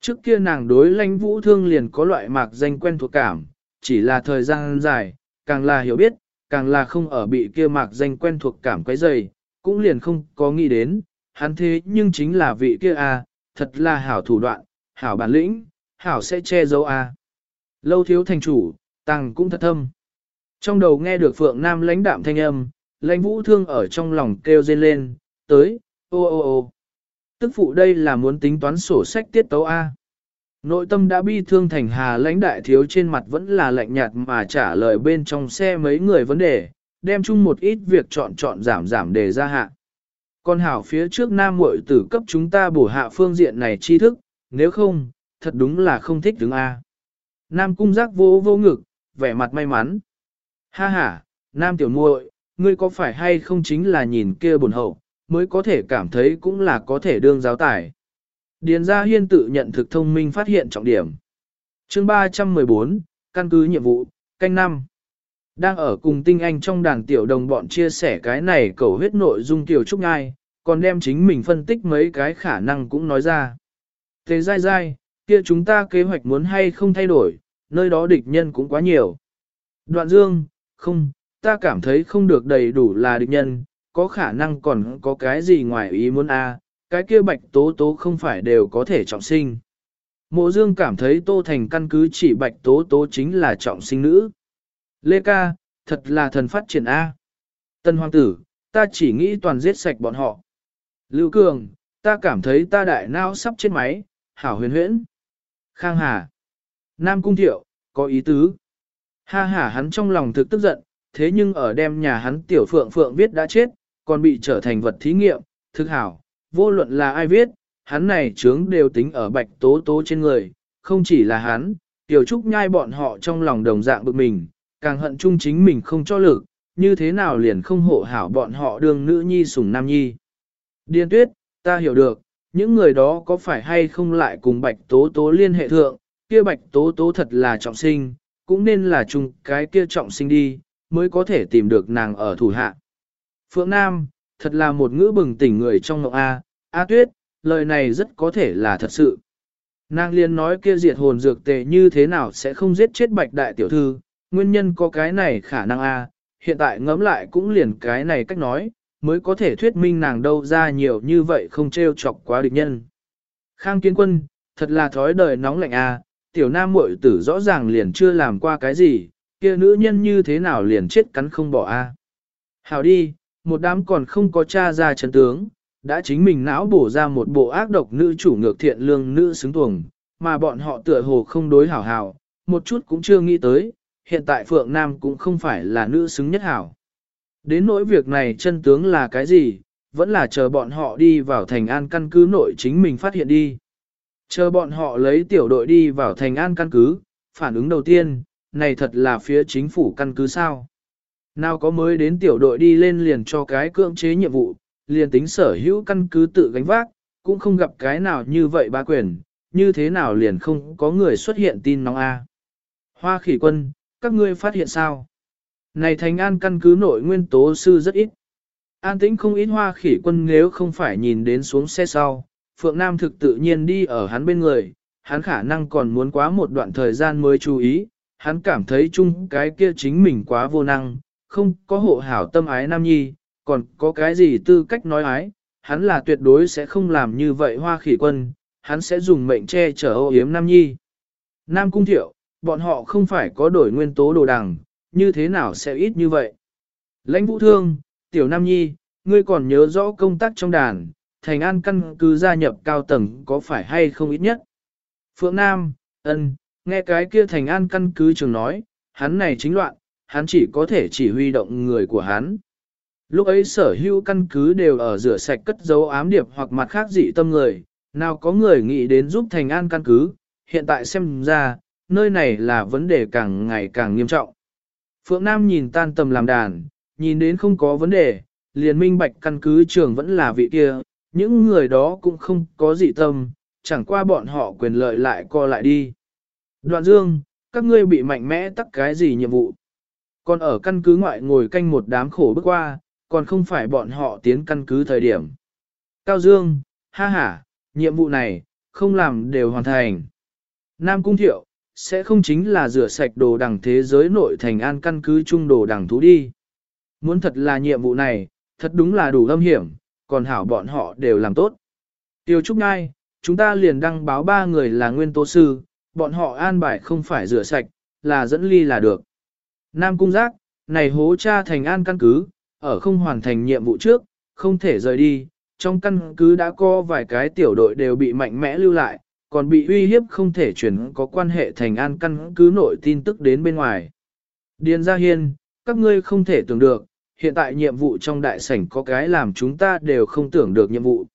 Trước kia nàng đối lãnh vũ thương liền có loại mạc danh quen thuộc cảm, chỉ là thời gian dài, càng là hiểu biết, càng là không ở bị kia mạc danh quen thuộc cảm quấy dày, cũng liền không có nghĩ đến, hắn thế nhưng chính là vị kia a, thật là hảo thủ đoạn, hảo bản lĩnh, hảo sẽ che giấu a. Lâu thiếu thành chủ, tăng cũng thật thâm. Trong đầu nghe được Phượng Nam lãnh đạm thanh âm, lãnh vũ thương ở trong lòng kêu rên lên, tới, ô ô ô. Tức phụ đây là muốn tính toán sổ sách tiết tấu A. Nội tâm đã bi thương thành hà lãnh đại thiếu trên mặt vẫn là lạnh nhạt mà trả lời bên trong xe mấy người vấn đề, đem chung một ít việc chọn chọn giảm giảm để ra hạ. Con hảo phía trước nam muội tử cấp chúng ta bổ hạ phương diện này tri thức, nếu không, thật đúng là không thích đứng A. Nam cung giác vô vô ngực, vẻ mặt may mắn. Ha ha, nam tiểu muội, ngươi có phải hay không chính là nhìn kia buồn hậu, mới có thể cảm thấy cũng là có thể đương giáo tài. Điền gia hiên tự nhận thực thông minh phát hiện trọng điểm. chương 314, căn cứ nhiệm vụ, canh năm Đang ở cùng tinh anh trong đàn tiểu đồng bọn chia sẻ cái này cầu huyết nội dung tiểu trúc ngai, còn đem chính mình phân tích mấy cái khả năng cũng nói ra. Thế dai dai, kia chúng ta kế hoạch muốn hay không thay đổi, nơi đó địch nhân cũng quá nhiều. Đoạn dương, không, ta cảm thấy không được đầy đủ là địch nhân, có khả năng còn có cái gì ngoài ý muốn a cái kia bạch tố tố không phải đều có thể trọng sinh. Mộ Dương cảm thấy Tô Thành căn cứ chỉ bạch tố tố chính là trọng sinh nữ. Lê ca, thật là thần phát triển A. Tân Hoàng tử, ta chỉ nghĩ toàn giết sạch bọn họ. Lưu Cường, ta cảm thấy ta đại nao sắp chết máy, hảo huyền huyễn. Khang Hà, Nam Cung Thiệu, có ý tứ. Ha ha hắn trong lòng thực tức giận, thế nhưng ở đem nhà hắn tiểu phượng phượng viết đã chết, còn bị trở thành vật thí nghiệm, thực hảo, vô luận là ai viết, hắn này chướng đều tính ở bạch tố tố trên người, không chỉ là hắn, tiểu trúc nhai bọn họ trong lòng đồng dạng bực mình, càng hận chung chính mình không cho lực, như thế nào liền không hộ hảo bọn họ đường nữ nhi sủng nam nhi. Điên tuyết, ta hiểu được, những người đó có phải hay không lại cùng bạch tố tố liên hệ thượng, kia bạch tố tố thật là trọng sinh, cũng nên là chung cái kia trọng sinh đi, mới có thể tìm được nàng ở thủ hạ. Phượng Nam, thật là một ngữ bừng tỉnh người trong ngọc A, A tuyết, lời này rất có thể là thật sự. Nàng liên nói kia diệt hồn dược tệ như thế nào sẽ không giết chết bạch đại tiểu thư, nguyên nhân có cái này khả năng A, hiện tại ngẫm lại cũng liền cái này cách nói, mới có thể thuyết minh nàng đâu ra nhiều như vậy không trêu chọc quá địch nhân. Khang kiến quân, thật là thói đời nóng lạnh à? tiểu nam muội tử rõ ràng liền chưa làm qua cái gì, kia nữ nhân như thế nào liền chết cắn không bỏ A. Hảo đi, một đám còn không có cha ra chân tướng, đã chính mình não bổ ra một bộ ác độc nữ chủ ngược thiện lương nữ xứng tuồng, mà bọn họ tựa hồ không đối hảo hảo, một chút cũng chưa nghĩ tới, hiện tại Phượng Nam cũng không phải là nữ xứng nhất hảo. Đến nỗi việc này chân tướng là cái gì, vẫn là chờ bọn họ đi vào thành an căn cứ nội chính mình phát hiện đi. Chờ bọn họ lấy tiểu đội đi vào thành an căn cứ, phản ứng đầu tiên, này thật là phía chính phủ căn cứ sao. Nào có mới đến tiểu đội đi lên liền cho cái cưỡng chế nhiệm vụ, liền tính sở hữu căn cứ tự gánh vác, cũng không gặp cái nào như vậy ba quyền, như thế nào liền không có người xuất hiện tin nóng A. Hoa khỉ quân, các ngươi phát hiện sao? Này thành an căn cứ nội nguyên tố sư rất ít. An tĩnh không ít hoa khỉ quân nếu không phải nhìn đến xuống xe sau, Phượng Nam thực tự nhiên đi ở hắn bên người, hắn khả năng còn muốn quá một đoạn thời gian mới chú ý, hắn cảm thấy chung cái kia chính mình quá vô năng, không có hộ hảo tâm ái nam nhi, còn có cái gì tư cách nói ái, hắn là tuyệt đối sẽ không làm như vậy hoa khỉ quân, hắn sẽ dùng mệnh che chở ô yếm nam nhi. Nam cung thiệu, bọn họ không phải có đổi nguyên tố đồ đằng, như thế nào sẽ ít như vậy? Lãnh vũ thương, tiểu nam nhi, ngươi còn nhớ rõ công tác trong đàn, thành an căn cứ gia nhập cao tầng có phải hay không ít nhất? Phượng Nam, ân, nghe cái kia thành an căn cứ trường nói, hắn này chính loạn, hắn chỉ có thể chỉ huy động người của hắn. Lúc ấy sở hữu căn cứ đều ở rửa sạch cất dấu ám điệp hoặc mặt khác dị tâm người, nào có người nghĩ đến giúp thành an căn cứ, hiện tại xem ra, nơi này là vấn đề càng ngày càng nghiêm trọng. Phượng Nam nhìn tan tầm làm đàn, nhìn đến không có vấn đề, liền minh bạch căn cứ trường vẫn là vị kia, những người đó cũng không có dị tâm, chẳng qua bọn họ quyền lợi lại co lại đi. Đoạn dương, các ngươi bị mạnh mẽ tắc cái gì nhiệm vụ? Còn ở căn cứ ngoại ngồi canh một đám khổ bước qua, còn không phải bọn họ tiến căn cứ thời điểm. Cao Dương, ha ha, nhiệm vụ này, không làm đều hoàn thành. Nam Cung Thiệu, sẽ không chính là rửa sạch đồ đằng thế giới nội thành an căn cứ trung đồ đằng thú đi. Muốn thật là nhiệm vụ này, thật đúng là đủ âm hiểm, còn hảo bọn họ đều làm tốt. Tiêu Trúc Ngai, chúng ta liền đăng báo ba người là nguyên tố sư, bọn họ an bài không phải rửa sạch, là dẫn ly là được. Nam Cung Giác, này hố cha thành an căn cứ, ở không hoàn thành nhiệm vụ trước, không thể rời đi, trong căn cứ đã có vài cái tiểu đội đều bị mạnh mẽ lưu lại, còn bị uy hiếp không thể chuyển có quan hệ thành an căn cứ nội tin tức đến bên ngoài. Điền Gia Hiên, các ngươi không thể tưởng được, hiện tại nhiệm vụ trong đại sảnh có cái làm chúng ta đều không tưởng được nhiệm vụ.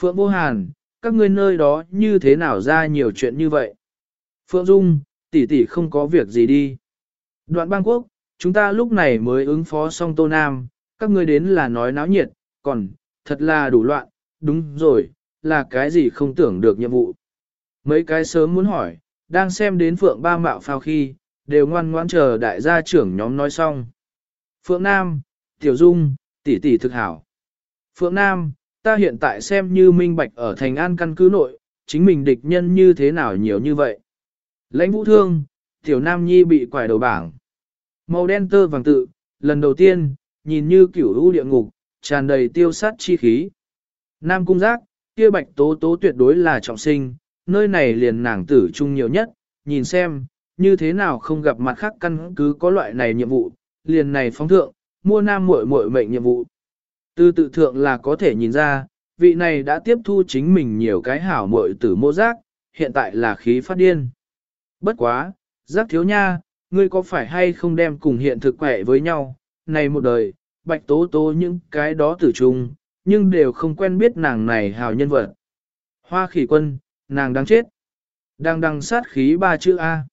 Phượng Vô Hàn, các ngươi nơi đó như thế nào ra nhiều chuyện như vậy? Phượng Dung, tỷ tỷ không có việc gì đi. Đoạn bang quốc, chúng ta lúc này mới ứng phó xong Tô Nam, các ngươi đến là nói náo nhiệt, còn, thật là đủ loạn, đúng rồi, là cái gì không tưởng được nhiệm vụ. Mấy cái sớm muốn hỏi, đang xem đến Phượng Ba Mạo Phao khi, đều ngoan ngoãn chờ đại gia trưởng nhóm nói xong. Phượng Nam, Tiểu Dung, tỷ tỷ thực hảo. Phượng Nam, ta hiện tại xem như minh bạch ở thành an căn cứ nội, chính mình địch nhân như thế nào nhiều như vậy. Lãnh vũ thương, Tiểu Nam Nhi bị quải đầu bảng. Màu đen tơ vàng tự, lần đầu tiên, nhìn như kiểu u địa ngục, tràn đầy tiêu sát chi khí. Nam cung giác, kia bạch tố tố tuyệt đối là trọng sinh, nơi này liền nàng tử trung nhiều nhất, nhìn xem, như thế nào không gặp mặt khác căn cứ có loại này nhiệm vụ, liền này phóng thượng, mua nam muội muội mệnh nhiệm vụ. Từ tự thượng là có thể nhìn ra, vị này đã tiếp thu chính mình nhiều cái hảo muội tử mô giác, hiện tại là khí phát điên. Bất quá, giác thiếu nha, ngươi có phải hay không đem cùng hiện thực quẻ với nhau, này một đời, bạch tố tố những cái đó tử trùng, nhưng đều không quen biết nàng này hào nhân vật. Hoa khỉ quân, nàng đang chết. Đang đằng sát khí ba chữ A.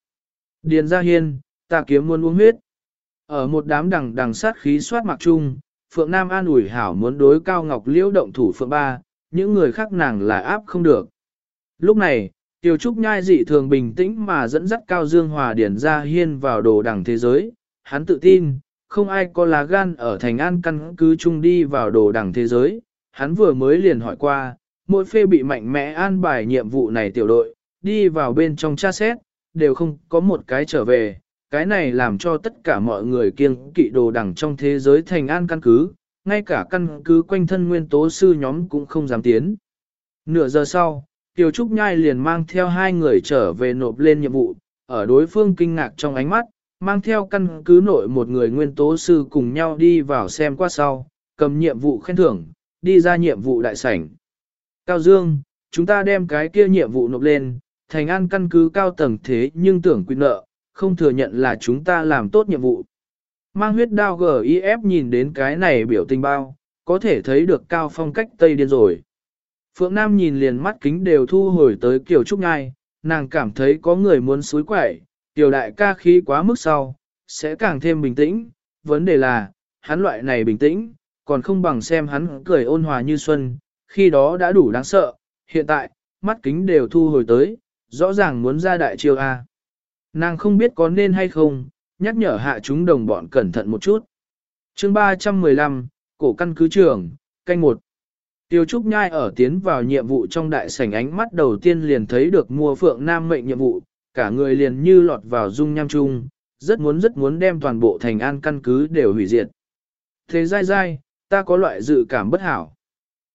Điền gia hiên, ta kiếm muốn uống huyết. Ở một đám đằng đằng sát khí soát mặc chung, Phượng Nam an ủi hảo muốn đối cao ngọc liễu động thủ Phượng ba, những người khác nàng là áp không được. Lúc này, Tiểu Trúc nhai dị thường bình tĩnh mà dẫn dắt Cao Dương Hòa Điển ra hiên vào đồ đằng thế giới. Hắn tự tin, không ai có lá gan ở thành an căn cứ chung đi vào đồ đằng thế giới. Hắn vừa mới liền hỏi qua, mỗi phê bị mạnh mẽ an bài nhiệm vụ này tiểu đội, đi vào bên trong tra xét, đều không có một cái trở về. Cái này làm cho tất cả mọi người kiêng kỵ đồ đẳng trong thế giới thành an căn cứ, ngay cả căn cứ quanh thân nguyên tố sư nhóm cũng không dám tiến. Nửa giờ sau, Tiểu Trúc Nhai liền mang theo hai người trở về nộp lên nhiệm vụ, ở đối phương kinh ngạc trong ánh mắt, mang theo căn cứ nội một người nguyên tố sư cùng nhau đi vào xem qua sau, cầm nhiệm vụ khen thưởng, đi ra nhiệm vụ đại sảnh. Cao Dương, chúng ta đem cái kia nhiệm vụ nộp lên, thành an căn cứ cao tầng thế nhưng tưởng quy nợ, không thừa nhận là chúng ta làm tốt nhiệm vụ. Mang huyết đao GIF nhìn đến cái này biểu tình bao, có thể thấy được cao phong cách Tây điên rồi. Phượng Nam nhìn liền mắt kính đều thu hồi tới Kiều Trúc Ngai, nàng cảm thấy có người muốn suối quẩy, Kiều đại ca khí quá mức sau, sẽ càng thêm bình tĩnh, vấn đề là, hắn loại này bình tĩnh, còn không bằng xem hắn cười ôn hòa như xuân, khi đó đã đủ đáng sợ, hiện tại, mắt kính đều thu hồi tới, rõ ràng muốn ra đại chiêu A. Nàng không biết có nên hay không, nhắc nhở hạ chúng đồng bọn cẩn thận một chút. chương 315, Cổ căn cứ trường, canh một. Tiêu Trúc Nhai ở tiến vào nhiệm vụ trong đại sảnh ánh mắt đầu tiên liền thấy được mua phượng nam mệnh nhiệm vụ, cả người liền như lọt vào dung nham chung, rất muốn rất muốn đem toàn bộ thành an căn cứ đều hủy diệt. Thế dai dai, ta có loại dự cảm bất hảo.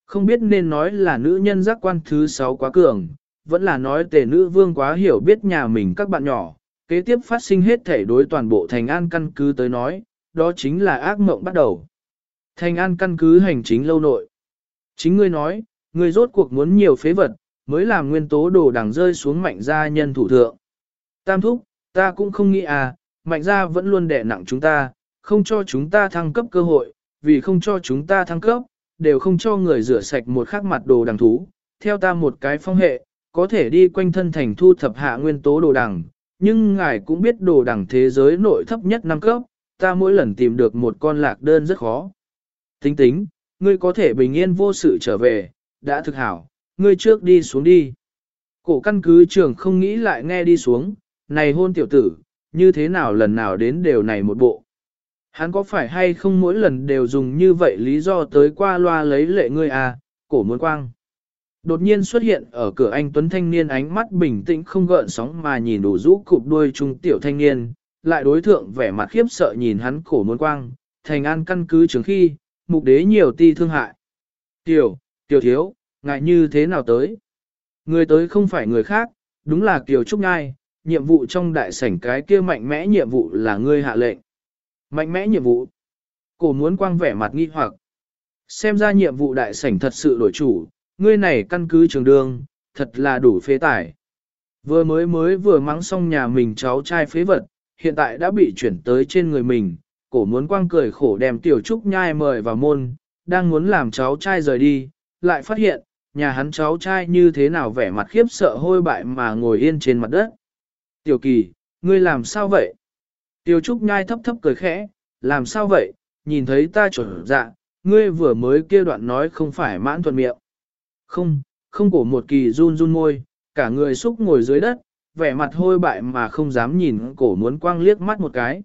Không biết nên nói là nữ nhân giác quan thứ sáu quá cường, vẫn là nói tề nữ vương quá hiểu biết nhà mình các bạn nhỏ, kế tiếp phát sinh hết thể đối toàn bộ thành an căn cứ tới nói, đó chính là ác mộng bắt đầu. Thành an căn cứ hành chính lâu nội. Chính ngươi nói, ngươi rốt cuộc muốn nhiều phế vật, mới làm nguyên tố đồ đằng rơi xuống mạnh gia nhân thủ thượng. Tam thúc, ta cũng không nghĩ à, mạnh gia vẫn luôn đè nặng chúng ta, không cho chúng ta thăng cấp cơ hội, vì không cho chúng ta thăng cấp, đều không cho người rửa sạch một khắc mặt đồ đằng thú. Theo ta một cái phong hệ, có thể đi quanh thân thành thu thập hạ nguyên tố đồ đằng, nhưng ngài cũng biết đồ đằng thế giới nội thấp nhất năm cấp, ta mỗi lần tìm được một con lạc đơn rất khó. Tính tính, ngươi có thể bình yên vô sự trở về, đã thực hảo, ngươi trước đi xuống đi. Cổ căn cứ trưởng không nghĩ lại nghe đi xuống, này hôn tiểu tử, như thế nào lần nào đến đều này một bộ. Hắn có phải hay không mỗi lần đều dùng như vậy lý do tới qua loa lấy lệ ngươi à, cổ muốn quang. Đột nhiên xuất hiện ở cửa anh Tuấn thanh niên ánh mắt bình tĩnh không gợn sóng mà nhìn đủ rũ cụp đuôi trung tiểu thanh niên, lại đối thượng vẻ mặt khiếp sợ nhìn hắn cổ muốn quang, thành an căn cứ trường khi, mục đế nhiều ti thương hại. Tiểu, tiểu thiếu, ngại như thế nào tới? Người tới không phải người khác, đúng là Kiều Trúc Ngai, nhiệm vụ trong đại sảnh cái kia mạnh mẽ nhiệm vụ là ngươi hạ lệnh. Mạnh mẽ nhiệm vụ. Cổ muốn quang vẻ mặt nghi hoặc. Xem ra nhiệm vụ đại sảnh thật sự đổi chủ, ngươi này căn cứ trường đường, thật là đủ phế tải. Vừa mới mới vừa mắng xong nhà mình cháu trai phế vật, hiện tại đã bị chuyển tới trên người mình, cổ muốn quang cười khổ đem tiểu trúc nhai mời vào môn, đang muốn làm cháu trai rời đi, lại phát hiện, nhà hắn cháu trai như thế nào vẻ mặt khiếp sợ hôi bại mà ngồi yên trên mặt đất. Tiểu kỳ, ngươi làm sao vậy? Tiêu trúc nhai thấp thấp cười khẽ, làm sao vậy, nhìn thấy ta trở dạ, ngươi vừa mới kia đoạn nói không phải mãn thuận miệng. Không, không cổ một kỳ run run môi, cả người xúc ngồi dưới đất, vẻ mặt hôi bại mà không dám nhìn cổ muốn quang liếc mắt một cái.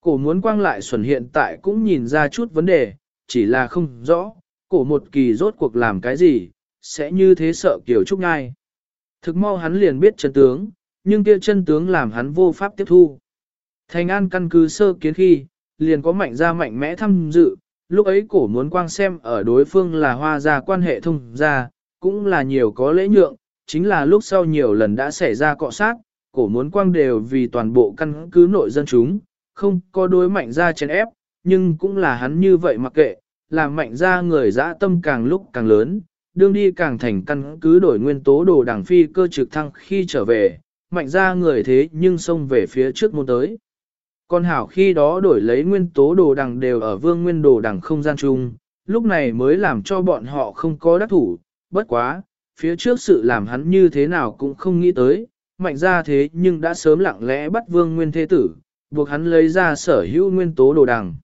Cổ muốn quang lại xuẩn hiện tại cũng nhìn ra chút vấn đề, chỉ là không rõ, cổ một kỳ rốt cuộc làm cái gì, sẽ như thế sợ kiểu trúc ngai. Thực mau hắn liền biết chân tướng, nhưng kia chân tướng làm hắn vô pháp tiếp thu. Thành an căn cứ sơ kiến khi, liền có mạnh ra mạnh mẽ tham dự, lúc ấy cổ muốn quang xem ở đối phương là hoa gia quan hệ thông gia, cũng là nhiều có lễ nhượng, chính là lúc sau nhiều lần đã xảy ra cọ sát, cổ muốn quang đều vì toàn bộ căn cứ nội dân chúng, không có đối mạnh ra chèn ép, nhưng cũng là hắn như vậy mặc kệ, làm mạnh ra người dã tâm càng lúc càng lớn, đương đi càng thành căn cứ đổi nguyên tố đồ đảng phi cơ trực thăng khi trở về, mạnh ra người thế nhưng xông về phía trước môn tới. Còn hảo khi đó đổi lấy nguyên tố đồ đằng đều ở vương nguyên đồ đằng không gian chung, lúc này mới làm cho bọn họ không có đắc thủ, bất quá, phía trước sự làm hắn như thế nào cũng không nghĩ tới, mạnh ra thế nhưng đã sớm lặng lẽ bắt vương nguyên thế tử, buộc hắn lấy ra sở hữu nguyên tố đồ đằng.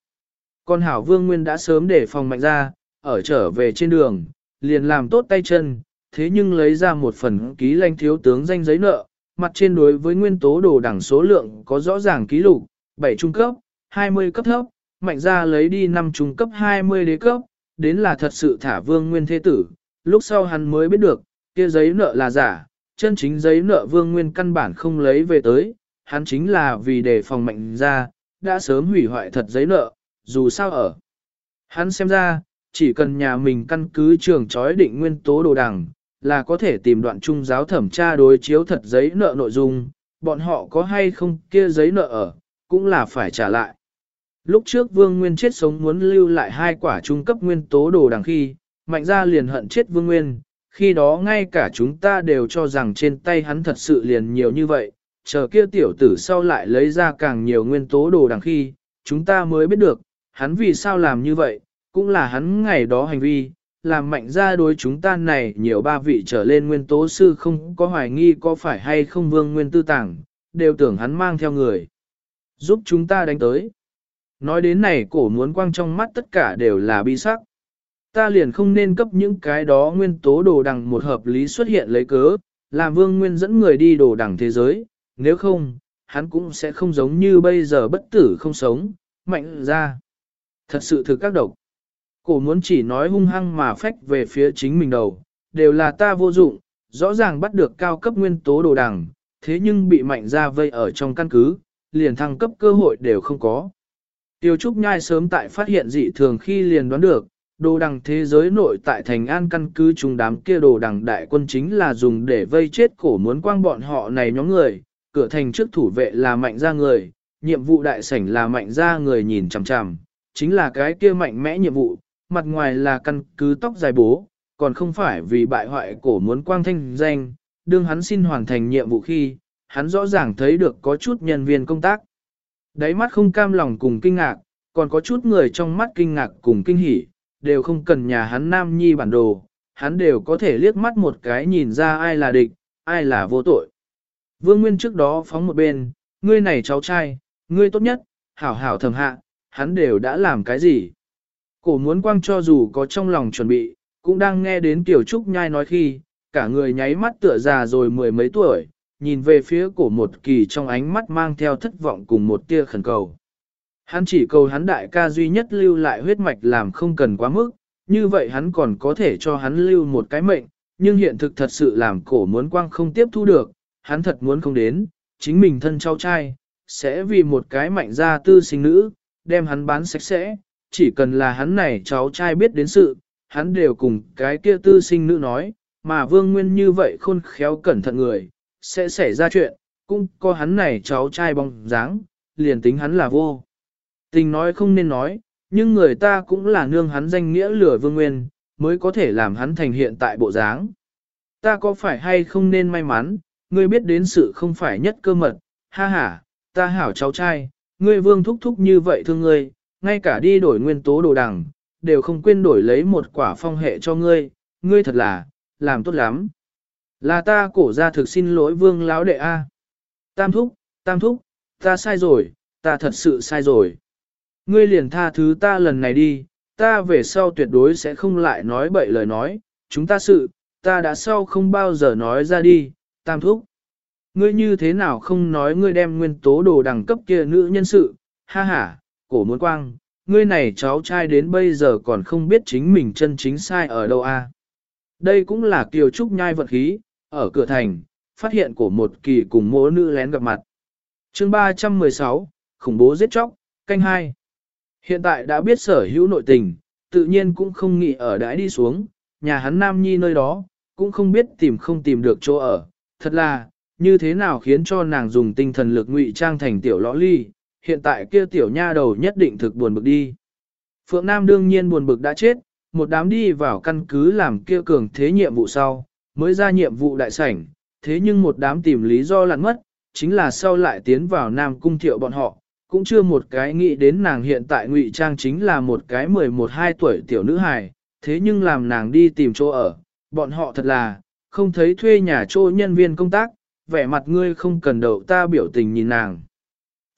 Còn hảo vương nguyên đã sớm để phòng mạnh ra, ở trở về trên đường, liền làm tốt tay chân, thế nhưng lấy ra một phần ký lanh thiếu tướng danh giấy nợ, mặt trên đối với nguyên tố đồ đằng số lượng có rõ ràng ký lục, 7 trung cấp, 20 cấp thấp, mạnh ra lấy đi 5 trung cấp 20 đế cấp, đến là thật sự thả vương nguyên thế tử, lúc sau hắn mới biết được, kia giấy nợ là giả, chân chính giấy nợ vương nguyên căn bản không lấy về tới, hắn chính là vì đề phòng mạnh ra, đã sớm hủy hoại thật giấy nợ, dù sao ở. Hắn xem ra, chỉ cần nhà mình căn cứ trường trói định nguyên tố đồ đằng, là có thể tìm đoạn trung giáo thẩm tra đối chiếu thật giấy nợ nội dung, bọn họ có hay không kia giấy nợ ở, cũng là phải trả lại. Lúc trước Vương Nguyên chết sống muốn lưu lại hai quả trung cấp nguyên tố đồ đằng khi, mạnh ra liền hận chết Vương Nguyên, khi đó ngay cả chúng ta đều cho rằng trên tay hắn thật sự liền nhiều như vậy, chờ kia tiểu tử sau lại lấy ra càng nhiều nguyên tố đồ đằng khi, chúng ta mới biết được, hắn vì sao làm như vậy, cũng là hắn ngày đó hành vi, làm mạnh ra đối chúng ta này nhiều ba vị trở lên nguyên tố sư không có hoài nghi có phải hay không vương nguyên tư tảng, đều tưởng hắn mang theo người. Giúp chúng ta đánh tới. Nói đến này cổ muốn quang trong mắt tất cả đều là bi sắc. Ta liền không nên cấp những cái đó nguyên tố đồ đằng một hợp lý xuất hiện lấy cớ, làm vương nguyên dẫn người đi đồ đằng thế giới, nếu không, hắn cũng sẽ không giống như bây giờ bất tử không sống, mạnh ra. Thật sự thực các độc. Cổ muốn chỉ nói hung hăng mà phách về phía chính mình đầu, đều là ta vô dụng, rõ ràng bắt được cao cấp nguyên tố đồ đằng, thế nhưng bị mạnh ra vây ở trong căn cứ, liền thăng cấp cơ hội đều không có. Tiêu Trúc Nhai sớm tại phát hiện dị thường khi liền đoán được, đồ đằng thế giới nội tại thành an căn cứ chúng đám kia đồ đằng đại quân chính là dùng để vây chết cổ muốn quang bọn họ này nhóm người, cửa thành trước thủ vệ là mạnh ra người, nhiệm vụ đại sảnh là mạnh ra người nhìn chằm chằm, chính là cái kia mạnh mẽ nhiệm vụ, mặt ngoài là căn cứ tóc dài bố, còn không phải vì bại hoại cổ muốn quang thanh danh, đương hắn xin hoàn thành nhiệm vụ khi, hắn rõ ràng thấy được có chút nhân viên công tác. Đáy mắt không cam lòng cùng kinh ngạc, còn có chút người trong mắt kinh ngạc cùng kinh hỉ, đều không cần nhà hắn nam nhi bản đồ, hắn đều có thể liếc mắt một cái nhìn ra ai là địch, ai là vô tội. Vương Nguyên trước đó phóng một bên, ngươi này cháu trai, ngươi tốt nhất, hảo hảo thầm hạ, hắn đều đã làm cái gì. Cổ muốn quang cho dù có trong lòng chuẩn bị, cũng đang nghe đến Tiểu Trúc Nhai nói khi, cả người nháy mắt tựa già rồi mười mấy tuổi, nhìn về phía cổ một kỳ trong ánh mắt mang theo thất vọng cùng một tia khẩn cầu. Hắn chỉ cầu hắn đại ca duy nhất lưu lại huyết mạch làm không cần quá mức, như vậy hắn còn có thể cho hắn lưu một cái mệnh, nhưng hiện thực thật sự làm cổ muốn quang không tiếp thu được, hắn thật muốn không đến, chính mình thân cháu trai, sẽ vì một cái mạnh gia tư sinh nữ, đem hắn bán sạch sẽ, chỉ cần là hắn này cháu trai biết đến sự, hắn đều cùng cái kia tư sinh nữ nói, mà vương nguyên như vậy khôn khéo cẩn thận người, sẽ xảy ra chuyện, cũng có hắn này cháu trai bóng dáng, liền tính hắn là vô. Tình nói không nên nói, nhưng người ta cũng là nương hắn danh nghĩa lửa vương nguyên, mới có thể làm hắn thành hiện tại bộ dáng. Ta có phải hay không nên may mắn, ngươi biết đến sự không phải nhất cơ mật, ha ha, ta hảo cháu trai, ngươi vương thúc thúc như vậy thương ngươi, ngay cả đi đổi nguyên tố đồ đằng, đều không quên đổi lấy một quả phong hệ cho ngươi, ngươi thật là, làm tốt lắm. Là ta cổ ra thực xin lỗi vương lão đệ A. Tam thúc, tam thúc, ta sai rồi, ta thật sự sai rồi. Ngươi liền tha thứ ta lần này đi, ta về sau tuyệt đối sẽ không lại nói bậy lời nói, chúng ta sự, ta đã sau không bao giờ nói ra đi, tam thúc. Ngươi như thế nào không nói ngươi đem nguyên tố đồ đẳng cấp kia nữ nhân sự, ha ha, cổ muốn quang, ngươi này cháu trai đến bây giờ còn không biết chính mình chân chính sai ở đâu a. Đây cũng là kiều trúc nhai vận khí, ở cửa thành, phát hiện của một kỳ cùng mỗ nữ lén gặp mặt. chương 316, khủng bố giết chóc, canh hai. Hiện tại đã biết sở hữu nội tình, tự nhiên cũng không nghĩ ở đãi đi xuống, nhà hắn Nam Nhi nơi đó, cũng không biết tìm không tìm được chỗ ở. Thật là, như thế nào khiến cho nàng dùng tinh thần lực ngụy trang thành tiểu lõ ly, hiện tại kia tiểu nha đầu nhất định thực buồn bực đi. Phượng Nam đương nhiên buồn bực đã chết, một đám đi vào căn cứ làm kia cường thế nhiệm vụ sau, mới ra nhiệm vụ đại sảnh, thế nhưng một đám tìm lý do lặn mất, chính là sau lại tiến vào Nam Cung thiệu bọn họ, cũng chưa một cái nghĩ đến nàng hiện tại ngụy trang chính là một cái 11-12 tuổi tiểu nữ hài, thế nhưng làm nàng đi tìm chỗ ở, bọn họ thật là, không thấy thuê nhà chỗ nhân viên công tác, vẻ mặt ngươi không cần đậu ta biểu tình nhìn nàng.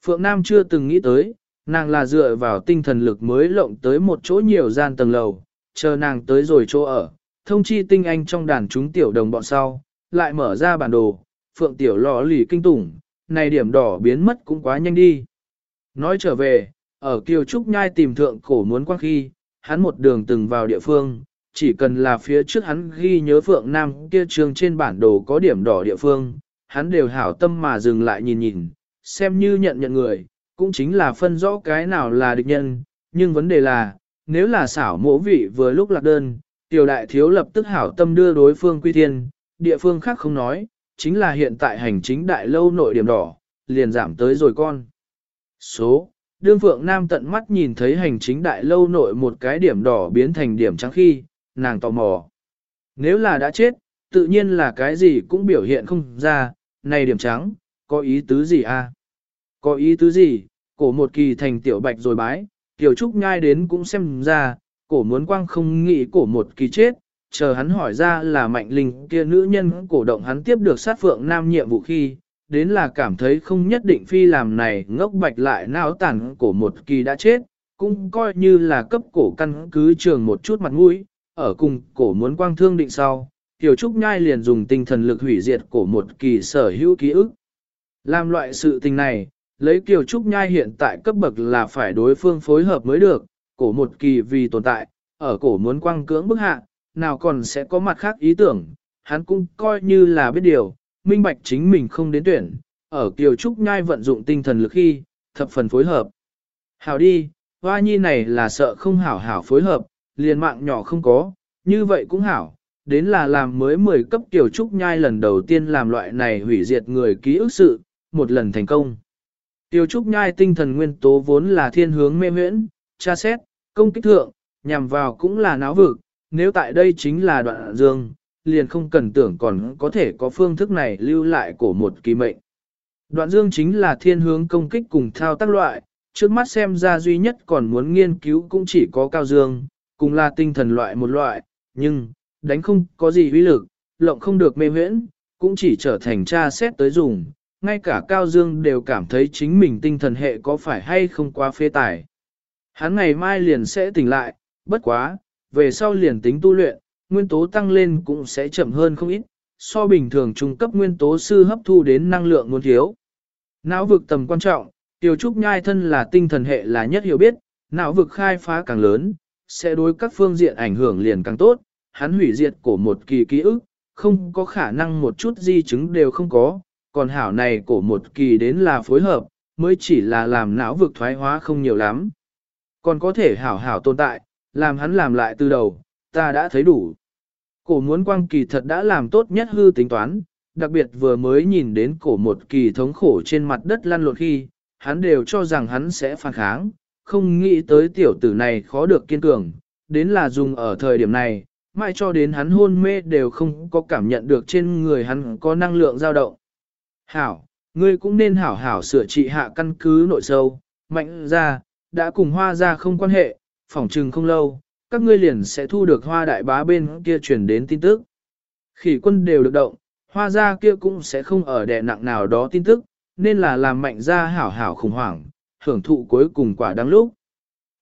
Phượng Nam chưa từng nghĩ tới, nàng là dựa vào tinh thần lực mới lộng tới một chỗ nhiều gian tầng lầu, chờ nàng tới rồi chỗ ở, thông chi tinh anh trong đàn chúng tiểu đồng bọn sau, lại mở ra bản đồ, Phượng tiểu lò lì kinh tủng, này điểm đỏ biến mất cũng quá nhanh đi. Nói trở về, ở Kiều Trúc Nhai tìm thượng cổ muốn quang khi, hắn một đường từng vào địa phương, chỉ cần là phía trước hắn ghi nhớ Phượng Nam kia trường trên bản đồ có điểm đỏ địa phương, hắn đều hảo tâm mà dừng lại nhìn nhìn, xem như nhận nhận người, cũng chính là phân rõ cái nào là địch nhân, nhưng vấn đề là, nếu là xảo mỗ vị vừa lúc lạc đơn, tiểu đại thiếu lập tức hảo tâm đưa đối phương quy thiên, địa phương khác không nói, chính là hiện tại hành chính đại lâu nội điểm đỏ, liền giảm tới rồi con. Số, đương phượng nam tận mắt nhìn thấy hành chính đại lâu nội một cái điểm đỏ biến thành điểm trắng khi, nàng tò mò. Nếu là đã chết, tự nhiên là cái gì cũng biểu hiện không ra, này điểm trắng, có ý tứ gì a? À? Có ý tứ gì, cổ một kỳ thành tiểu bạch rồi bái, tiểu trúc nhai đến cũng xem ra, cổ muốn quang không nghĩ cổ một kỳ chết, chờ hắn hỏi ra là mạnh linh kia nữ nhân cổ động hắn tiếp được sát phượng nam nhiệm vụ khi, đến là cảm thấy không nhất định phi làm này ngốc bạch lại não tàn cổ một kỳ đã chết, cũng coi như là cấp cổ căn cứ trường một chút mặt mũi, ở cùng cổ muốn quang thương định sau, Tiểu Trúc Nhai liền dùng tinh thần lực hủy diệt cổ một kỳ sở hữu ký ức. Làm loại sự tình này, lấy Kiều Trúc Nhai hiện tại cấp bậc là phải đối phương phối hợp mới được, cổ một kỳ vì tồn tại, ở cổ muốn quang cưỡng bức hạ, nào còn sẽ có mặt khác ý tưởng, hắn cũng coi như là biết điều, minh bạch chính mình không đến tuyển, ở Kiều Trúc Nhai vận dụng tinh thần lực khi, thập phần phối hợp. Hảo đi, hoa nhi này là sợ không hảo hảo phối hợp, liền mạng nhỏ không có, như vậy cũng hảo, đến là làm mới 10 cấp Kiều Trúc Nhai lần đầu tiên làm loại này hủy diệt người ký ức sự, một lần thành công. Tiêu Trúc Nhai tinh thần nguyên tố vốn là thiên hướng mê huyễn, tra xét, công kích thượng, nhằm vào cũng là náo vực, nếu tại đây chính là đoạn dương, liền không cần tưởng còn có thể có phương thức này lưu lại của một kỳ mệnh. Đoạn dương chính là thiên hướng công kích cùng thao tác loại, trước mắt xem ra duy nhất còn muốn nghiên cứu cũng chỉ có cao dương, cùng là tinh thần loại một loại, nhưng, đánh không có gì uy lực, lộng không được mê huyễn, cũng chỉ trở thành tra xét tới dùng, ngay cả Cao Dương đều cảm thấy chính mình tinh thần hệ có phải hay không quá phê tải. Hắn ngày mai liền sẽ tỉnh lại, bất quá, về sau liền tính tu luyện, nguyên tố tăng lên cũng sẽ chậm hơn không ít, so bình thường trung cấp nguyên tố sư hấp thu đến năng lượng muốn thiếu. Não vực tầm quan trọng, Tiêu Trúc Nhai thân là tinh thần hệ là nhất hiểu biết, não vực khai phá càng lớn, sẽ đối các phương diện ảnh hưởng liền càng tốt, hắn hủy diệt cổ một kỳ ký ức, không có khả năng một chút di chứng đều không có, còn hảo này cổ một kỳ đến là phối hợp, mới chỉ là làm não vực thoái hóa không nhiều lắm. Còn có thể hảo hảo tồn tại, làm hắn làm lại từ đầu, ta đã thấy đủ. Cổ muốn quang kỳ thật đã làm tốt nhất hư tính toán, đặc biệt vừa mới nhìn đến cổ một kỳ thống khổ trên mặt đất lăn lộn khi, hắn đều cho rằng hắn sẽ phản kháng, không nghĩ tới tiểu tử này khó được kiên cường, đến là dùng ở thời điểm này, mãi cho đến hắn hôn mê đều không có cảm nhận được trên người hắn có năng lượng dao động. Hảo, ngươi cũng nên hảo hảo sửa trị hạ căn cứ nội sâu, mạnh ra, đã cùng hoa ra không quan hệ, phỏng trừng không lâu, các ngươi liền sẽ thu được hoa đại bá bên kia truyền đến tin tức. Khỉ quân đều được động, hoa ra kia cũng sẽ không ở đè nặng nào đó tin tức, nên là làm mạnh ra hảo hảo khủng hoảng, hưởng thụ cuối cùng quả đáng lúc.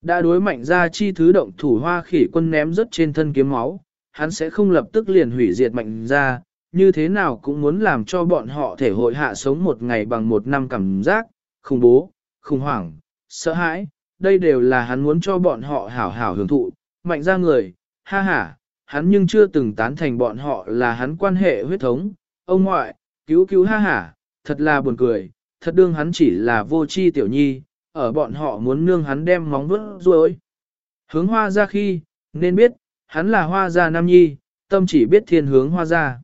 Đã đối mạnh ra chi thứ động thủ hoa khỉ quân ném rất trên thân kiếm máu, hắn sẽ không lập tức liền hủy diệt mạnh ra, như thế nào cũng muốn làm cho bọn họ thể hội hạ sống một ngày bằng một năm cảm giác, khủng bố, khủng hoảng, sợ hãi, đây đều là hắn muốn cho bọn họ hảo hảo hưởng thụ, mạnh ra người, ha ha, hắn nhưng chưa từng tán thành bọn họ là hắn quan hệ huyết thống, ông ngoại, cứu cứu ha ha, thật là buồn cười, thật đương hắn chỉ là vô chi tiểu nhi, ở bọn họ muốn nương hắn đem móng vuốt rồi. Hướng hoa ra khi, nên biết, hắn là hoa gia nam nhi, tâm chỉ biết thiên hướng hoa gia.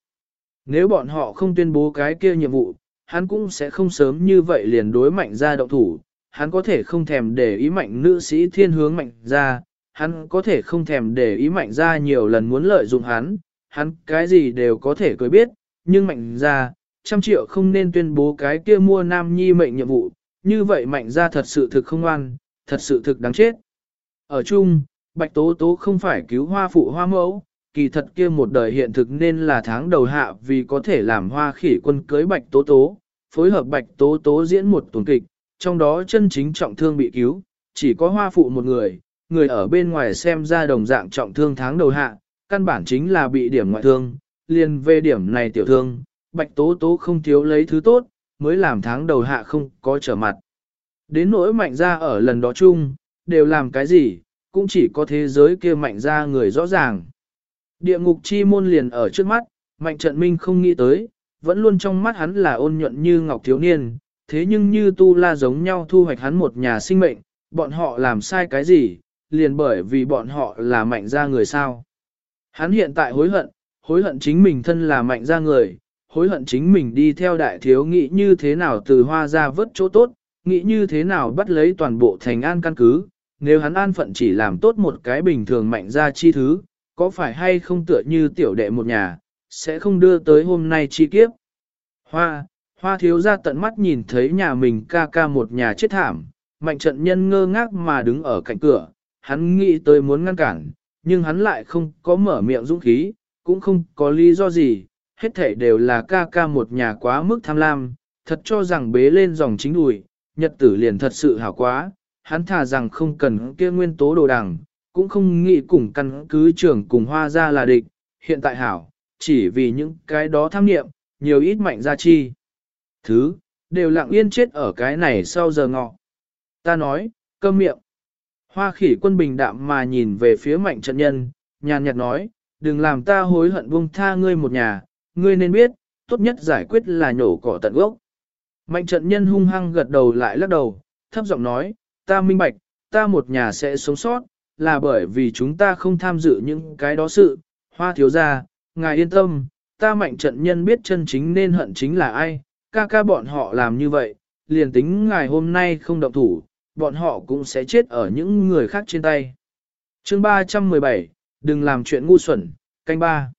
Nếu bọn họ không tuyên bố cái kia nhiệm vụ, hắn cũng sẽ không sớm như vậy liền đối mạnh ra động thủ, hắn có thể không thèm để ý mạnh nữ sĩ thiên hướng mạnh ra, hắn có thể không thèm để ý mạnh ra nhiều lần muốn lợi dụng hắn, hắn cái gì đều có thể cười biết, nhưng mạnh ra, trăm triệu không nên tuyên bố cái kia mua nam nhi mệnh nhiệm vụ, như vậy mạnh ra thật sự thực không ngoan, thật sự thực đáng chết. Ở chung, Bạch Tố Tố không phải cứu hoa phụ hoa mẫu, kỳ thật kia một đời hiện thực nên là tháng đầu hạ vì có thể làm hoa khỉ quân cưới Bạch Tố Tố, phối hợp Bạch Tố Tố diễn một tuần kịch, trong đó chân chính trọng thương bị cứu, chỉ có hoa phụ một người, người ở bên ngoài xem ra đồng dạng trọng thương tháng đầu hạ, căn bản chính là bị điểm ngoại thương, liền về điểm này tiểu thương, Bạch Tố Tố không thiếu lấy thứ tốt, mới làm tháng đầu hạ không có trở mặt. Đến nỗi mạnh ra ở lần đó chung, đều làm cái gì, cũng chỉ có thế giới kia mạnh ra người rõ ràng. Địa ngục chi môn liền ở trước mắt, mạnh trận minh không nghĩ tới, vẫn luôn trong mắt hắn là ôn nhuận như ngọc thiếu niên, thế nhưng như tu la giống nhau thu hoạch hắn một nhà sinh mệnh, bọn họ làm sai cái gì, liền bởi vì bọn họ là mạnh gia người sao. Hắn hiện tại hối hận, hối hận chính mình thân là mạnh gia người, hối hận chính mình đi theo đại thiếu nghĩ như thế nào từ hoa ra vớt chỗ tốt, nghĩ như thế nào bắt lấy toàn bộ thành an căn cứ, nếu hắn an phận chỉ làm tốt một cái bình thường mạnh gia chi thứ, có phải hay không tựa như tiểu đệ một nhà, sẽ không đưa tới hôm nay chi kiếp. Hoa, hoa thiếu ra tận mắt nhìn thấy nhà mình ca ca một nhà chết thảm, mạnh trận nhân ngơ ngác mà đứng ở cạnh cửa, hắn nghĩ tới muốn ngăn cản, nhưng hắn lại không có mở miệng dũng khí, cũng không có lý do gì, hết thể đều là ca ca một nhà quá mức tham lam, thật cho rằng bế lên dòng chính đùi, nhật tử liền thật sự hảo quá, hắn thà rằng không cần kia nguyên tố đồ đằng, cũng không nghĩ cùng căn cứ trưởng cùng hoa ra là địch, hiện tại hảo, chỉ vì những cái đó tham nghiệm, nhiều ít mạnh ra chi. Thứ, đều lặng yên chết ở cái này sau giờ ngọ. Ta nói, câm miệng. Hoa khỉ quân bình đạm mà nhìn về phía mạnh trận nhân, nhàn nhạt nói, đừng làm ta hối hận buông tha ngươi một nhà, ngươi nên biết, tốt nhất giải quyết là nhổ cỏ tận gốc. Mạnh trận nhân hung hăng gật đầu lại lắc đầu, thấp giọng nói, ta minh bạch, ta một nhà sẽ sống sót, là bởi vì chúng ta không tham dự những cái đó sự, hoa thiếu gia, ngài yên tâm, ta mạnh trận nhân biết chân chính nên hận chính là ai, ca ca bọn họ làm như vậy, liền tính ngài hôm nay không động thủ, bọn họ cũng sẽ chết ở những người khác trên tay. Chương 317, đừng làm chuyện ngu xuẩn, canh ba.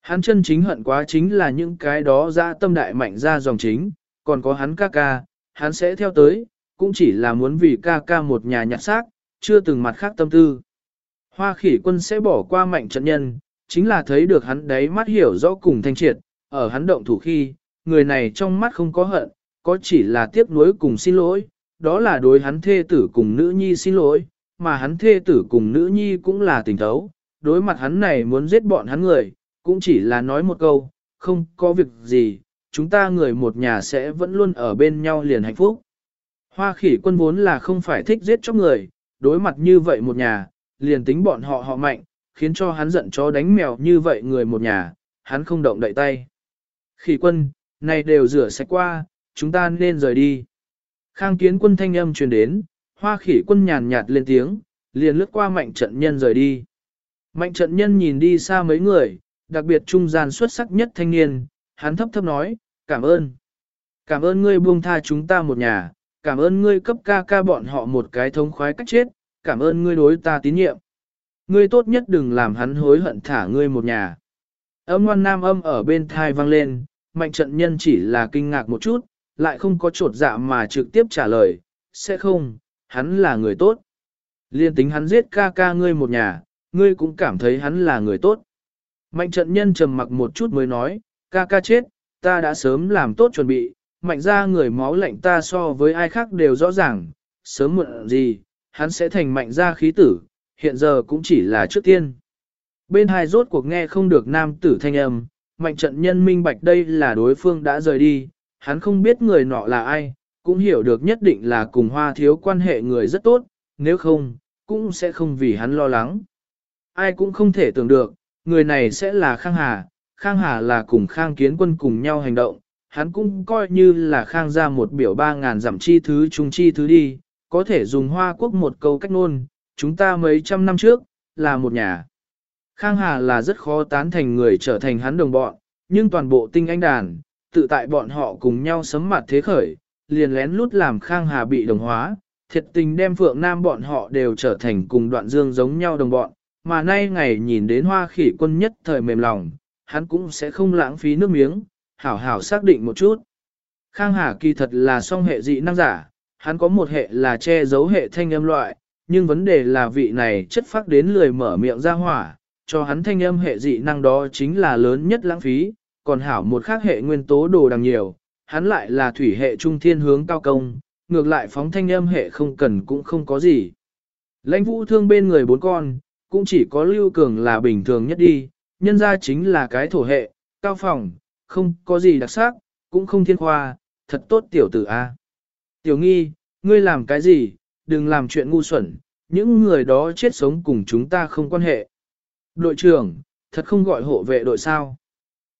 Hắn chân chính hận quá chính là những cái đó ra tâm đại mạnh ra dòng chính, còn có hắn ca ca, hắn sẽ theo tới, cũng chỉ là muốn vì ca ca một nhà nhặt xác, chưa từng mặt khác tâm tư. Hoa khỉ quân sẽ bỏ qua mạnh trận nhân, chính là thấy được hắn đấy mắt hiểu rõ cùng thanh triệt, ở hắn động thủ khi, người này trong mắt không có hận, có chỉ là tiếc nuối cùng xin lỗi, đó là đối hắn thê tử cùng nữ nhi xin lỗi, mà hắn thê tử cùng nữ nhi cũng là tình thấu, đối mặt hắn này muốn giết bọn hắn người, cũng chỉ là nói một câu, không có việc gì, chúng ta người một nhà sẽ vẫn luôn ở bên nhau liền hạnh phúc. Hoa khỉ quân vốn là không phải thích giết chóc người, đối mặt như vậy một nhà, liền tính bọn họ họ mạnh, khiến cho hắn giận chó đánh mèo như vậy người một nhà, hắn không động đậy tay. Khỉ quân, này đều rửa sạch qua, chúng ta nên rời đi. Khang kiến quân thanh âm truyền đến, hoa khỉ quân nhàn nhạt lên tiếng, liền lướt qua mạnh trận nhân rời đi. Mạnh trận nhân nhìn đi xa mấy người, đặc biệt trung gian xuất sắc nhất thanh niên, hắn thấp thấp nói, cảm ơn. Cảm ơn ngươi buông tha chúng ta một nhà, cảm ơn ngươi cấp ca ca bọn họ một cái thống khoái cách chết, cảm ơn ngươi đối ta tín nhiệm. Ngươi tốt nhất đừng làm hắn hối hận thả ngươi một nhà. Âm ngoan nam âm ở bên thai vang lên, mạnh trận nhân chỉ là kinh ngạc một chút, lại không có trột dạ mà trực tiếp trả lời, sẽ không, hắn là người tốt. Liên tính hắn giết ca ca ngươi một nhà, ngươi cũng cảm thấy hắn là người tốt. Mạnh trận nhân trầm mặc một chút mới nói, ca ca chết, ta đã sớm làm tốt chuẩn bị, mạnh ra người máu lạnh ta so với ai khác đều rõ ràng, sớm muộn gì, hắn sẽ thành mạnh ra khí tử, hiện giờ cũng chỉ là trước tiên. Bên hai rốt cuộc nghe không được nam tử thanh âm, mạnh trận nhân minh bạch đây là đối phương đã rời đi, hắn không biết người nọ là ai, cũng hiểu được nhất định là cùng hoa thiếu quan hệ người rất tốt, nếu không, cũng sẽ không vì hắn lo lắng. Ai cũng không thể tưởng được, người này sẽ là Khang Hà, Khang Hà là cùng Khang Kiến Quân cùng nhau hành động, hắn cũng coi như là Khang ra một biểu ba ngàn giảm chi thứ chung chi thứ đi, có thể dùng hoa quốc một câu cách ngôn, chúng ta mấy trăm năm trước, là một nhà. Khang Hà là rất khó tán thành người trở thành hắn đồng bọn, nhưng toàn bộ tinh anh đàn, tự tại bọn họ cùng nhau sấm mặt thế khởi, liền lén lút làm Khang Hà bị đồng hóa, thiệt tình đem Phượng Nam bọn họ đều trở thành cùng đoạn dương giống nhau đồng bọn, mà nay ngày nhìn đến hoa khỉ quân nhất thời mềm lòng, hắn cũng sẽ không lãng phí nước miếng, hảo hảo xác định một chút. Khang Hà kỳ thật là song hệ dị năng giả, hắn có một hệ là che giấu hệ thanh âm loại, nhưng vấn đề là vị này chất phát đến lười mở miệng ra hỏa, cho hắn thanh âm hệ dị năng đó chính là lớn nhất lãng phí, còn hảo một khác hệ nguyên tố đồ đằng nhiều, hắn lại là thủy hệ trung thiên hướng cao công, ngược lại phóng thanh âm hệ không cần cũng không có gì. Lãnh vũ thương bên người bốn con, cũng chỉ có lưu cường là bình thường nhất đi, nhân ra chính là cái thổ hệ, cao phòng, không có gì đặc sắc, cũng không thiên khoa, thật tốt tiểu tử A. Tiểu nghi, ngươi làm cái gì, đừng làm chuyện ngu xuẩn, những người đó chết sống cùng chúng ta không quan hệ. Đội trưởng, thật không gọi hộ vệ đội sao.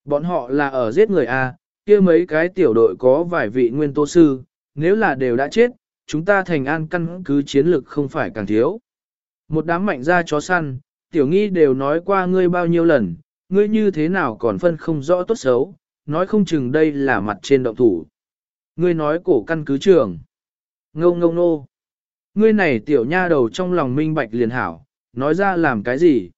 Bọn họ là ở giết người à? kia mấy cái tiểu đội có vài vị nguyên tố sư, nếu là đều đã chết, chúng ta thành an căn cứ chiến lực không phải càng thiếu. Một đám mạnh ra chó săn, tiểu nghi đều nói qua ngươi bao nhiêu lần, ngươi như thế nào còn phân không rõ tốt xấu, nói không chừng đây là mặt trên động thủ. Ngươi nói cổ căn cứ trường. Ngông ngông nô. Ngươi này tiểu nha đầu trong lòng minh bạch liền hảo, nói ra làm cái gì.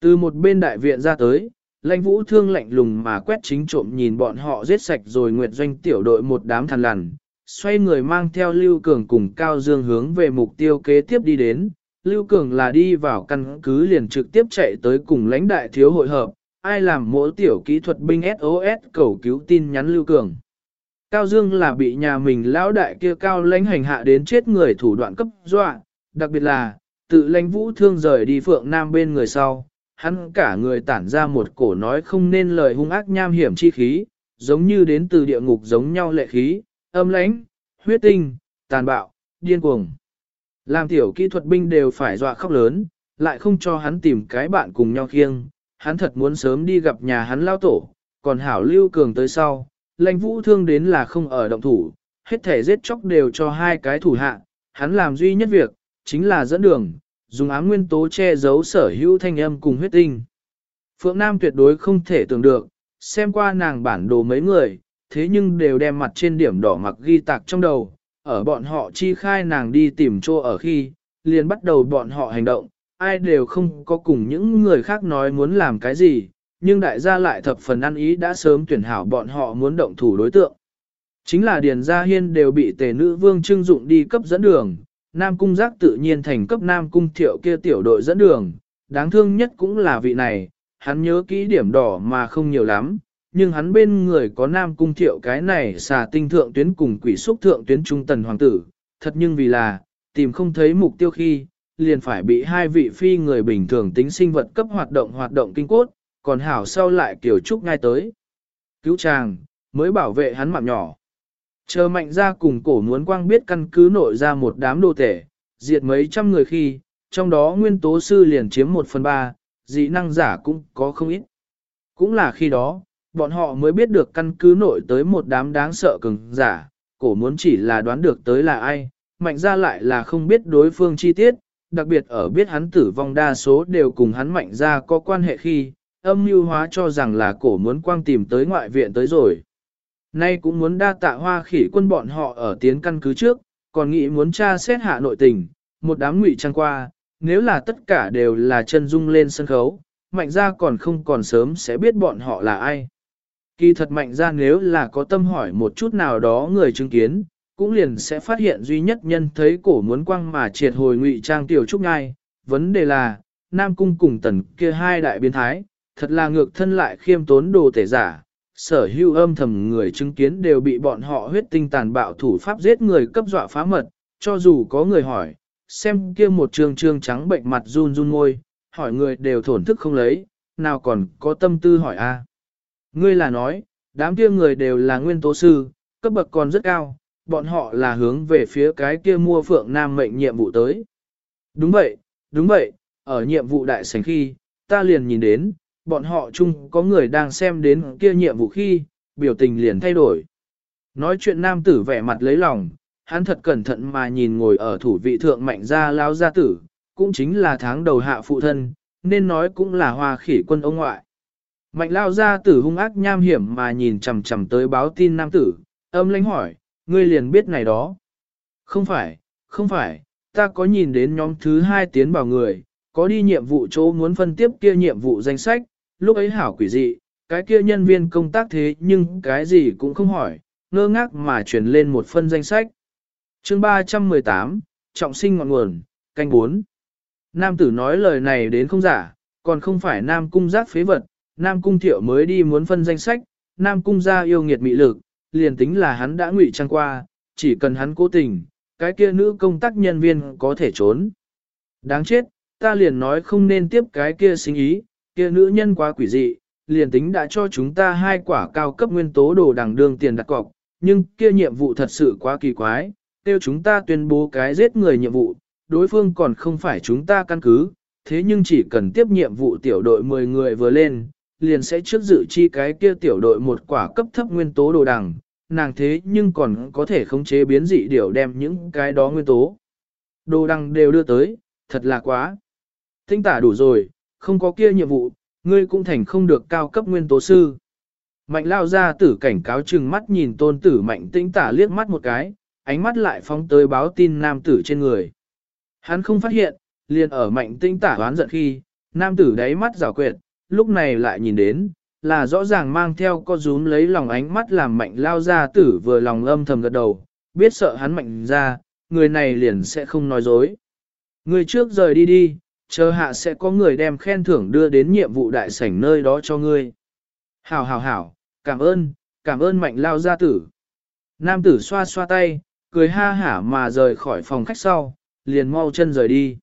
Từ một bên đại viện ra tới, lãnh vũ thương lạnh lùng mà quét chính trộm nhìn bọn họ giết sạch rồi nguyệt doanh tiểu đội một đám thằn lằn, xoay người mang theo Lưu Cường cùng Cao Dương hướng về mục tiêu kế tiếp đi đến. Lưu Cường là đi vào căn cứ liền trực tiếp chạy tới cùng lãnh đại thiếu hội hợp, ai làm mỗi tiểu kỹ thuật binh SOS cầu cứu tin nhắn Lưu Cường. Cao Dương là bị nhà mình lão đại kia cao lãnh hành hạ đến chết người thủ đoạn cấp dọa, đặc biệt là, tự lãnh vũ thương rời đi phượng nam bên người sau, hắn cả người tản ra một cổ nói không nên lời hung ác nham hiểm chi khí, giống như đến từ địa ngục giống nhau lệ khí, âm lãnh, huyết tinh, tàn bạo, điên cuồng. Làm tiểu kỹ thuật binh đều phải dọa khóc lớn, lại không cho hắn tìm cái bạn cùng nhau khiêng, hắn thật muốn sớm đi gặp nhà hắn lao tổ, còn hảo lưu cường tới sau, lãnh vũ thương đến là không ở động thủ, hết thể giết chóc đều cho hai cái thủ hạ, hắn làm duy nhất việc, chính là dẫn đường, dùng ám nguyên tố che giấu sở hữu thanh âm cùng huyết tinh. Phượng Nam tuyệt đối không thể tưởng được, xem qua nàng bản đồ mấy người, thế nhưng đều đem mặt trên điểm đỏ mặc ghi tạc trong đầu, ở bọn họ chi khai nàng đi tìm chỗ ở khi, liền bắt đầu bọn họ hành động, ai đều không có cùng những người khác nói muốn làm cái gì, nhưng đại gia lại thập phần ăn ý đã sớm tuyển hảo bọn họ muốn động thủ đối tượng. Chính là Điền Gia Hiên đều bị tề nữ vương trưng dụng đi cấp dẫn đường, Nam Cung giác tự nhiên thành cấp Nam Cung thiệu kia tiểu đội dẫn đường, đáng thương nhất cũng là vị này, hắn nhớ kỹ điểm đỏ mà không nhiều lắm, nhưng hắn bên người có Nam Cung thiệu cái này xà tinh thượng tuyến cùng quỷ xúc thượng tuyến trung tần hoàng tử, thật nhưng vì là, tìm không thấy mục tiêu khi, liền phải bị hai vị phi người bình thường tính sinh vật cấp hoạt động hoạt động kinh cốt, còn hảo sau lại kiểu trúc ngay tới. Cứu chàng, mới bảo vệ hắn mạng nhỏ. Chờ mạnh ra cùng cổ muốn quang biết căn cứ nội ra một đám đồ tể, diệt mấy trăm người khi, trong đó nguyên tố sư liền chiếm một phần ba, dị năng giả cũng có không ít. Cũng là khi đó, bọn họ mới biết được căn cứ nội tới một đám đáng sợ cường giả, cổ muốn chỉ là đoán được tới là ai, mạnh ra lại là không biết đối phương chi tiết, đặc biệt ở biết hắn tử vong đa số đều cùng hắn mạnh ra có quan hệ khi, âm mưu hóa cho rằng là cổ muốn quang tìm tới ngoại viện tới rồi. Nay cũng muốn đa tạ hoa khỉ quân bọn họ ở tiến căn cứ trước, còn nghĩ muốn tra xét hạ nội tình, một đám ngụy trang qua, nếu là tất cả đều là chân dung lên sân khấu, mạnh ra còn không còn sớm sẽ biết bọn họ là ai. Kỳ thật mạnh ra nếu là có tâm hỏi một chút nào đó người chứng kiến, cũng liền sẽ phát hiện duy nhất nhân thấy cổ muốn quăng mà triệt hồi ngụy trang tiểu trúc ngai. Vấn đề là, Nam Cung cùng tần kia hai đại biến thái, thật là ngược thân lại khiêm tốn đồ tể giả, sở hữu âm thầm người chứng kiến đều bị bọn họ huyết tinh tàn bạo thủ pháp giết người cấp dọa phá mật, cho dù có người hỏi, xem kia một trường trương trắng bệnh mặt run run môi, hỏi người đều thổn thức không lấy, nào còn có tâm tư hỏi a Ngươi là nói, đám kia người đều là nguyên tố sư, cấp bậc còn rất cao, bọn họ là hướng về phía cái kia mua phượng nam mệnh nhiệm vụ tới. Đúng vậy, đúng vậy, ở nhiệm vụ đại sảnh khi, ta liền nhìn đến, bọn họ chung có người đang xem đến kia nhiệm vụ khi, biểu tình liền thay đổi. Nói chuyện nam tử vẻ mặt lấy lòng, hắn thật cẩn thận mà nhìn ngồi ở thủ vị thượng mạnh gia lao gia tử, cũng chính là tháng đầu hạ phụ thân, nên nói cũng là hoa khỉ quân ông ngoại. Mạnh lao gia tử hung ác nham hiểm mà nhìn chằm chằm tới báo tin nam tử, âm lãnh hỏi, ngươi liền biết này đó. Không phải, không phải, ta có nhìn đến nhóm thứ hai tiến vào người, có đi nhiệm vụ chỗ muốn phân tiếp kia nhiệm vụ danh sách, lúc ấy hảo quỷ dị, cái kia nhân viên công tác thế nhưng cái gì cũng không hỏi, ngơ ngác mà truyền lên một phân danh sách. chương 318, Trọng sinh ngọn nguồn, canh 4. Nam tử nói lời này đến không giả, còn không phải Nam cung giác phế vật, Nam cung thiệu mới đi muốn phân danh sách, Nam cung gia yêu nghiệt mị lực, liền tính là hắn đã ngụy trang qua, chỉ cần hắn cố tình, cái kia nữ công tác nhân viên có thể trốn. Đáng chết, ta liền nói không nên tiếp cái kia sinh ý, kia nữ nhân quá quỷ dị, liền tính đã cho chúng ta hai quả cao cấp nguyên tố đồ đằng đương tiền đặt cọc, nhưng kia nhiệm vụ thật sự quá kỳ quái, tiêu chúng ta tuyên bố cái giết người nhiệm vụ, đối phương còn không phải chúng ta căn cứ, thế nhưng chỉ cần tiếp nhiệm vụ tiểu đội 10 người vừa lên, liền sẽ trước dự chi cái kia tiểu đội một quả cấp thấp nguyên tố đồ đằng, nàng thế nhưng còn có thể khống chế biến dị điều đem những cái đó nguyên tố. Đồ đằng đều đưa tới, thật là quá. Tinh tả đủ rồi, không có kia nhiệm vụ, ngươi cũng thành không được cao cấp nguyên tố sư. Mạnh lao ra tử cảnh cáo chừng mắt nhìn tôn tử mạnh tĩnh tả liếc mắt một cái, ánh mắt lại phóng tới báo tin nam tử trên người. Hắn không phát hiện, liền ở mạnh tĩnh tả đoán giận khi, nam tử đáy mắt rào quyệt, lúc này lại nhìn đến, là rõ ràng mang theo co rúm lấy lòng ánh mắt làm mạnh lao ra tử vừa lòng âm thầm gật đầu, biết sợ hắn mạnh ra, người này liền sẽ không nói dối. Người trước rời đi đi, chờ hạ sẽ có người đem khen thưởng đưa đến nhiệm vụ đại sảnh nơi đó cho ngươi. Hảo hảo hảo, cảm ơn, cảm ơn mạnh lao gia tử. Nam tử xoa xoa tay, cười ha hả mà rời khỏi phòng khách sau, liền mau chân rời đi.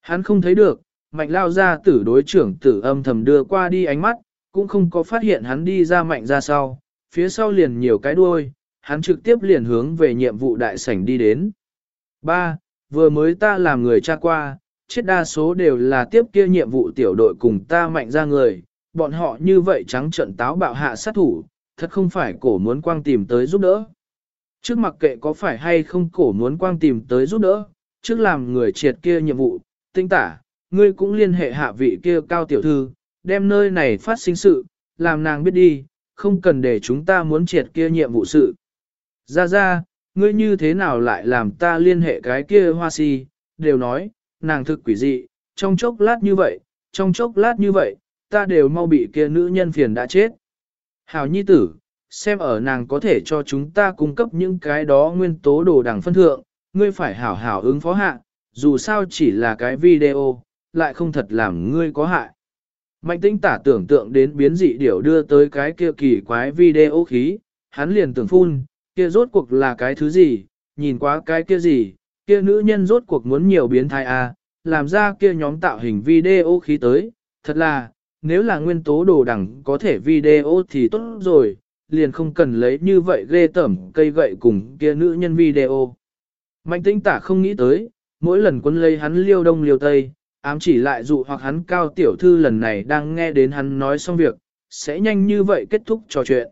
Hắn không thấy được, mạnh lao gia tử đối trưởng tử âm thầm đưa qua đi ánh mắt, cũng không có phát hiện hắn đi ra mạnh ra sau, phía sau liền nhiều cái đuôi, hắn trực tiếp liền hướng về nhiệm vụ đại sảnh đi đến. 3. vừa mới ta làm người tra qua, chết đa số đều là tiếp kia nhiệm vụ tiểu đội cùng ta mạnh ra người, bọn họ như vậy trắng trận táo bạo hạ sát thủ, thật không phải cổ muốn quang tìm tới giúp đỡ. Trước mặc kệ có phải hay không cổ muốn quang tìm tới giúp đỡ, trước làm người triệt kia nhiệm vụ, tinh tả, ngươi cũng liên hệ hạ vị kia cao tiểu thư, đem nơi này phát sinh sự, làm nàng biết đi, không cần để chúng ta muốn triệt kia nhiệm vụ sự. Ra ra, ngươi như thế nào lại làm ta liên hệ cái kia hoa si, đều nói, nàng thực quỷ dị, trong chốc lát như vậy, trong chốc lát như vậy, ta đều mau bị kia nữ nhân phiền đã chết. Hào nhi tử, xem ở nàng có thể cho chúng ta cung cấp những cái đó nguyên tố đồ đẳng phân thượng, ngươi phải hảo hảo ứng phó hạ, dù sao chỉ là cái video, lại không thật làm ngươi có hại. Mạnh tinh tả tưởng tượng đến biến dị điểu đưa tới cái kia kỳ quái video khí, hắn liền tưởng phun, kia rốt cuộc là cái thứ gì, nhìn quá cái kia gì, kia nữ nhân rốt cuộc muốn nhiều biến thái à, làm ra kia nhóm tạo hình video khí tới, thật là, nếu là nguyên tố đồ đẳng có thể video thì tốt rồi, liền không cần lấy như vậy ghê tẩm cây gậy cùng kia nữ nhân video. Mạnh tinh tả không nghĩ tới, mỗi lần quân lấy hắn liêu đông liêu tây, ám chỉ lại dụ hoặc hắn cao tiểu thư lần này đang nghe đến hắn nói xong việc, sẽ nhanh như vậy kết thúc trò chuyện.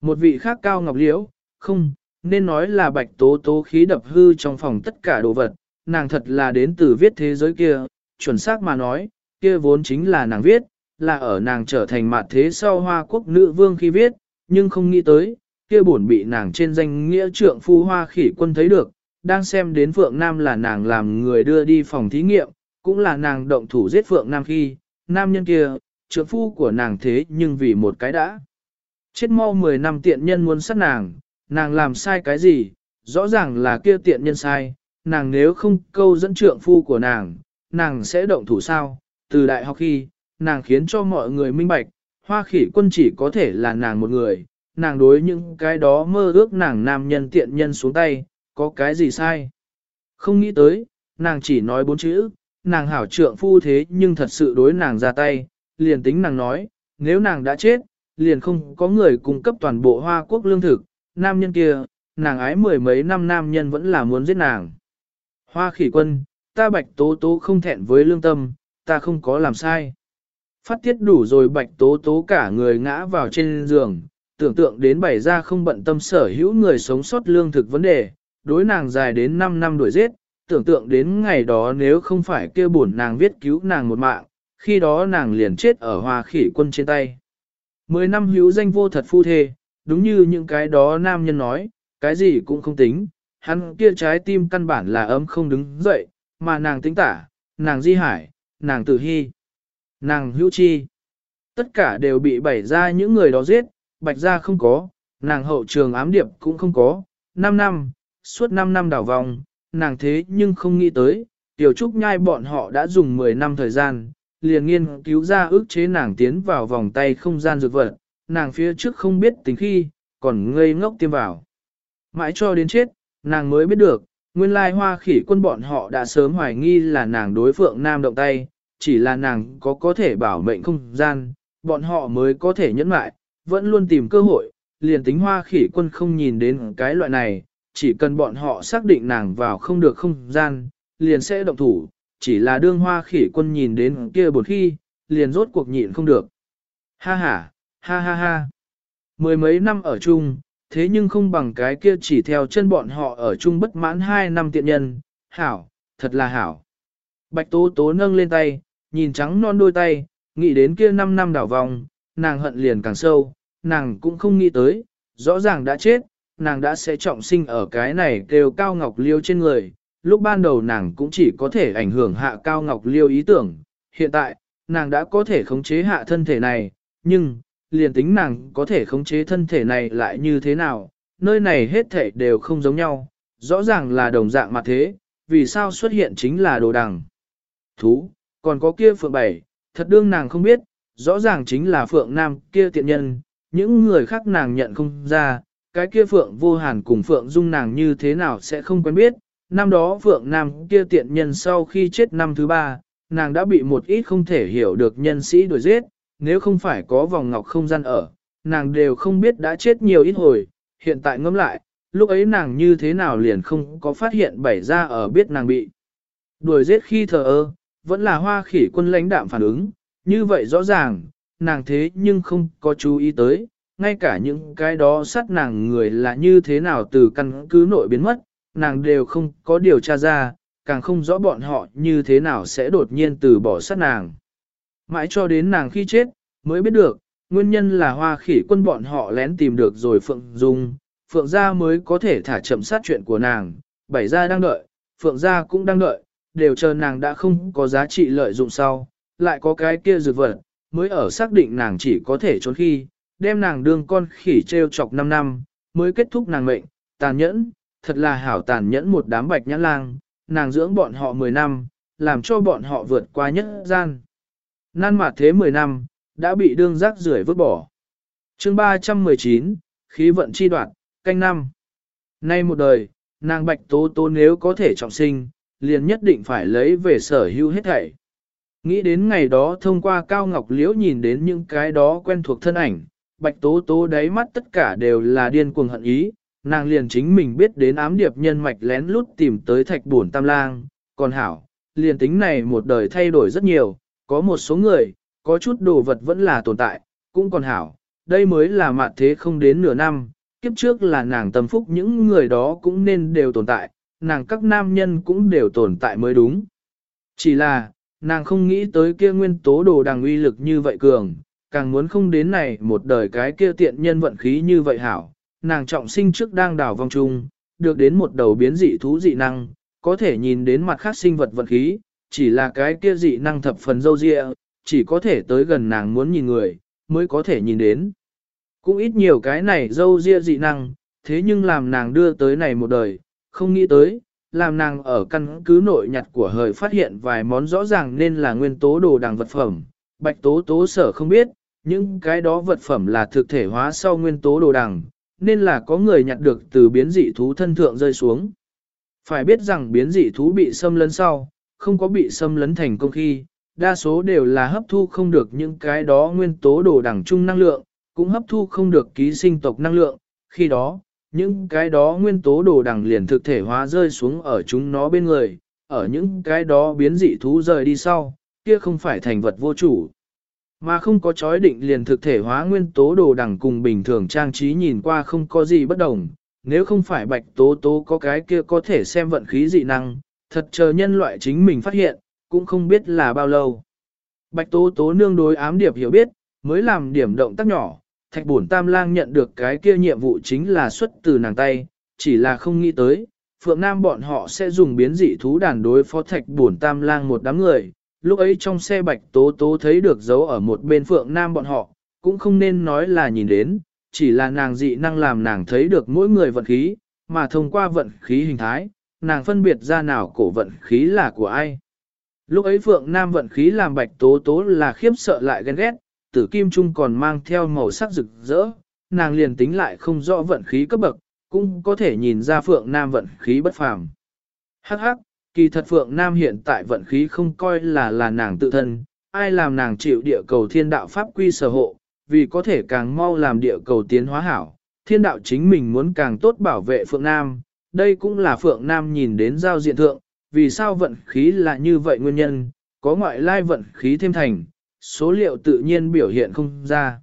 Một vị khác cao ngọc liễu, không, nên nói là bạch tố tố khí đập hư trong phòng tất cả đồ vật, nàng thật là đến từ viết thế giới kia, chuẩn xác mà nói, kia vốn chính là nàng viết, là ở nàng trở thành mạt thế sau hoa quốc nữ vương khi viết, nhưng không nghĩ tới, kia buồn bị nàng trên danh nghĩa trượng phu hoa khỉ quân thấy được, đang xem đến Phượng Nam là nàng làm người đưa đi phòng thí nghiệm, cũng là nàng động thủ giết Phượng Nam khi, nam nhân kia, trượng phu của nàng thế nhưng vì một cái đã. Chết mau 10 năm tiện nhân muốn sát nàng, nàng làm sai cái gì, rõ ràng là kia tiện nhân sai, nàng nếu không câu dẫn trượng phu của nàng, nàng sẽ động thủ sao, từ đại học khi, nàng khiến cho mọi người minh bạch, hoa khỉ quân chỉ có thể là nàng một người, nàng đối những cái đó mơ ước nàng nam nhân tiện nhân xuống tay, có cái gì sai. Không nghĩ tới, nàng chỉ nói bốn chữ, nàng hảo trượng phu thế nhưng thật sự đối nàng ra tay, liền tính nàng nói, nếu nàng đã chết, liền không có người cung cấp toàn bộ hoa quốc lương thực, nam nhân kia, nàng ái mười mấy năm nam nhân vẫn là muốn giết nàng. Hoa khỉ quân, ta bạch tố tố không thẹn với lương tâm, ta không có làm sai. Phát tiết đủ rồi bạch tố tố cả người ngã vào trên giường, tưởng tượng đến bảy ra không bận tâm sở hữu người sống sót lương thực vấn đề, đối nàng dài đến 5 năm đuổi giết, tưởng tượng đến ngày đó nếu không phải kia buồn nàng viết cứu nàng một mạng, khi đó nàng liền chết ở hoa khỉ quân trên tay. Mười năm hữu danh vô thật phu thê, đúng như những cái đó nam nhân nói, cái gì cũng không tính, hắn kia trái tim căn bản là ấm không đứng dậy, mà nàng tính tả, nàng di hải, nàng tử hy, nàng hữu chi. Tất cả đều bị bày ra những người đó giết, bạch ra không có, nàng hậu trường ám điệp cũng không có, 5 năm, suốt 5 năm đảo vòng, nàng thế nhưng không nghĩ tới, tiểu trúc nhai bọn họ đã dùng 10 năm thời gian, liền nghiên cứu ra ước chế nàng tiến vào vòng tay không gian dược vật, nàng phía trước không biết tính khi, còn ngây ngốc tiêm vào. Mãi cho đến chết, nàng mới biết được, nguyên lai hoa khỉ quân bọn họ đã sớm hoài nghi là nàng đối phượng nam động tay, chỉ là nàng có có thể bảo mệnh không gian, bọn họ mới có thể nhẫn mại, vẫn luôn tìm cơ hội, liền tính hoa khỉ quân không nhìn đến cái loại này, chỉ cần bọn họ xác định nàng vào không được không gian, liền sẽ động thủ, chỉ là đương hoa khỉ quân nhìn đến kia bột khi, liền rốt cuộc nhịn không được. Ha ha, ha ha ha. Mười mấy năm ở chung, thế nhưng không bằng cái kia chỉ theo chân bọn họ ở chung bất mãn hai năm tiện nhân, hảo, thật là hảo. Bạch tố tố nâng lên tay, nhìn trắng non đôi tay, nghĩ đến kia năm năm đảo vòng, nàng hận liền càng sâu, nàng cũng không nghĩ tới, rõ ràng đã chết, nàng đã sẽ trọng sinh ở cái này kêu cao ngọc liêu trên người. Lúc ban đầu nàng cũng chỉ có thể ảnh hưởng hạ cao ngọc liêu ý tưởng, hiện tại, nàng đã có thể khống chế hạ thân thể này, nhưng, liền tính nàng có thể khống chế thân thể này lại như thế nào, nơi này hết thể đều không giống nhau, rõ ràng là đồng dạng mà thế, vì sao xuất hiện chính là đồ đằng. Thú, còn có kia phượng bảy, thật đương nàng không biết, rõ ràng chính là phượng nam kia tiện nhân, những người khác nàng nhận không ra, cái kia Phượng Vô Hàn cùng Phượng Dung nàng như thế nào sẽ không quen biết, năm đó Phượng Nam kia tiện nhân sau khi chết năm thứ ba, nàng đã bị một ít không thể hiểu được nhân sĩ đuổi giết, nếu không phải có vòng ngọc không gian ở, nàng đều không biết đã chết nhiều ít hồi, hiện tại ngẫm lại, lúc ấy nàng như thế nào liền không có phát hiện bảy ra ở biết nàng bị. Đuổi giết khi thờ ơ, vẫn là hoa khỉ quân lãnh đạm phản ứng, như vậy rõ ràng, nàng thế nhưng không có chú ý tới, ngay cả những cái đó sát nàng người là như thế nào từ căn cứ nội biến mất, nàng đều không có điều tra ra, càng không rõ bọn họ như thế nào sẽ đột nhiên từ bỏ sát nàng. Mãi cho đến nàng khi chết, mới biết được, nguyên nhân là hoa khỉ quân bọn họ lén tìm được rồi Phượng Dung, Phượng gia mới có thể thả chậm sát chuyện của nàng, bảy gia đang đợi, Phượng gia cũng đang đợi, đều chờ nàng đã không có giá trị lợi dụng sau, lại có cái kia dược vật, mới ở xác định nàng chỉ có thể trốn khi, đem nàng đương con khỉ treo chọc 5 năm, mới kết thúc nàng mệnh, tàn nhẫn, thật là hảo tàn nhẫn một đám bạch nhãn lang, nàng dưỡng bọn họ 10 năm, làm cho bọn họ vượt qua nhất gian. Nan mặt thế 10 năm, đã bị đương rác rưởi vứt bỏ. chương 319, khí vận chi đoạn, canh năm. Nay một đời, nàng bạch tố tố nếu có thể trọng sinh, liền nhất định phải lấy về sở hữu hết thảy. Nghĩ đến ngày đó thông qua Cao Ngọc Liễu nhìn đến những cái đó quen thuộc thân ảnh, bạch tố tố đáy mắt tất cả đều là điên cuồng hận ý, nàng liền chính mình biết đến ám điệp nhân mạch lén lút tìm tới thạch bổn tam lang, còn hảo, liền tính này một đời thay đổi rất nhiều, có một số người, có chút đồ vật vẫn là tồn tại, cũng còn hảo, đây mới là mạn thế không đến nửa năm, kiếp trước là nàng tâm phúc những người đó cũng nên đều tồn tại, nàng các nam nhân cũng đều tồn tại mới đúng. Chỉ là, nàng không nghĩ tới kia nguyên tố đồ đằng uy lực như vậy cường, càng muốn không đến này một đời cái kia tiện nhân vận khí như vậy hảo, nàng trọng sinh trước đang đảo vòng chung, được đến một đầu biến dị thú dị năng, có thể nhìn đến mặt khác sinh vật vận khí, chỉ là cái kia dị năng thập phần dâu dịa, chỉ có thể tới gần nàng muốn nhìn người, mới có thể nhìn đến. Cũng ít nhiều cái này dâu dịa dị năng, thế nhưng làm nàng đưa tới này một đời, không nghĩ tới, làm nàng ở căn cứ nội nhặt của hời phát hiện vài món rõ ràng nên là nguyên tố đồ đằng vật phẩm. Bạch tố tố sở không biết, những cái đó vật phẩm là thực thể hóa sau nguyên tố đồ đằng, nên là có người nhặt được từ biến dị thú thân thượng rơi xuống. Phải biết rằng biến dị thú bị xâm lấn sau, không có bị xâm lấn thành công khi, đa số đều là hấp thu không được những cái đó nguyên tố đồ đẳng chung năng lượng, cũng hấp thu không được ký sinh tộc năng lượng, khi đó, những cái đó nguyên tố đồ đẳng liền thực thể hóa rơi xuống ở chúng nó bên người, ở những cái đó biến dị thú rời đi sau, kia không phải thành vật vô chủ. Mà không có chói định liền thực thể hóa nguyên tố đồ đẳng cùng bình thường trang trí nhìn qua không có gì bất đồng, nếu không phải bạch tố tố có cái kia có thể xem vận khí dị năng, thật chờ nhân loại chính mình phát hiện, cũng không biết là bao lâu. Bạch tố tố nương đối ám điệp hiểu biết, mới làm điểm động tác nhỏ, thạch bổn tam lang nhận được cái kia nhiệm vụ chính là xuất từ nàng tay, chỉ là không nghĩ tới, phượng nam bọn họ sẽ dùng biến dị thú đàn đối phó thạch bổn tam lang một đám người, lúc ấy trong xe bạch tố tố thấy được dấu ở một bên phượng nam bọn họ, cũng không nên nói là nhìn đến, chỉ là nàng dị năng làm nàng thấy được mỗi người vận khí, mà thông qua vận khí hình thái, nàng phân biệt ra nào cổ vận khí là của ai. Lúc ấy Phượng Nam vận khí làm bạch tố tố là khiếp sợ lại ghen ghét, tử kim trung còn mang theo màu sắc rực rỡ, nàng liền tính lại không rõ vận khí cấp bậc, cũng có thể nhìn ra Phượng Nam vận khí bất phàm. Hắc hắc, kỳ thật Phượng Nam hiện tại vận khí không coi là là nàng tự thân, ai làm nàng chịu địa cầu thiên đạo pháp quy sở hộ, vì có thể càng mau làm địa cầu tiến hóa hảo, thiên đạo chính mình muốn càng tốt bảo vệ Phượng Nam, đây cũng là Phượng Nam nhìn đến giao diện thượng, vì sao vận khí là như vậy nguyên nhân, có ngoại lai vận khí thêm thành, số liệu tự nhiên biểu hiện không ra.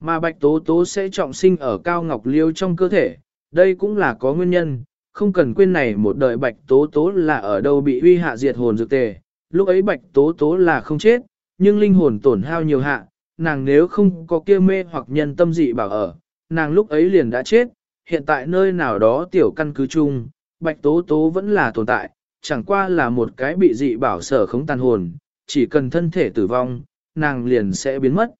Mà bạch tố tố sẽ trọng sinh ở cao ngọc liêu trong cơ thể, đây cũng là có nguyên nhân, không cần quên này một đời bạch tố tố là ở đâu bị uy hạ diệt hồn dược tề, lúc ấy bạch tố tố là không chết, nhưng linh hồn tổn hao nhiều hạ, nàng nếu không có kia mê hoặc nhân tâm dị bảo ở, nàng lúc ấy liền đã chết, hiện tại nơi nào đó tiểu căn cứ chung, bạch tố tố vẫn là tồn tại, chẳng qua là một cái bị dị bảo sở không tàn hồn, chỉ cần thân thể tử vong, nàng liền sẽ biến mất.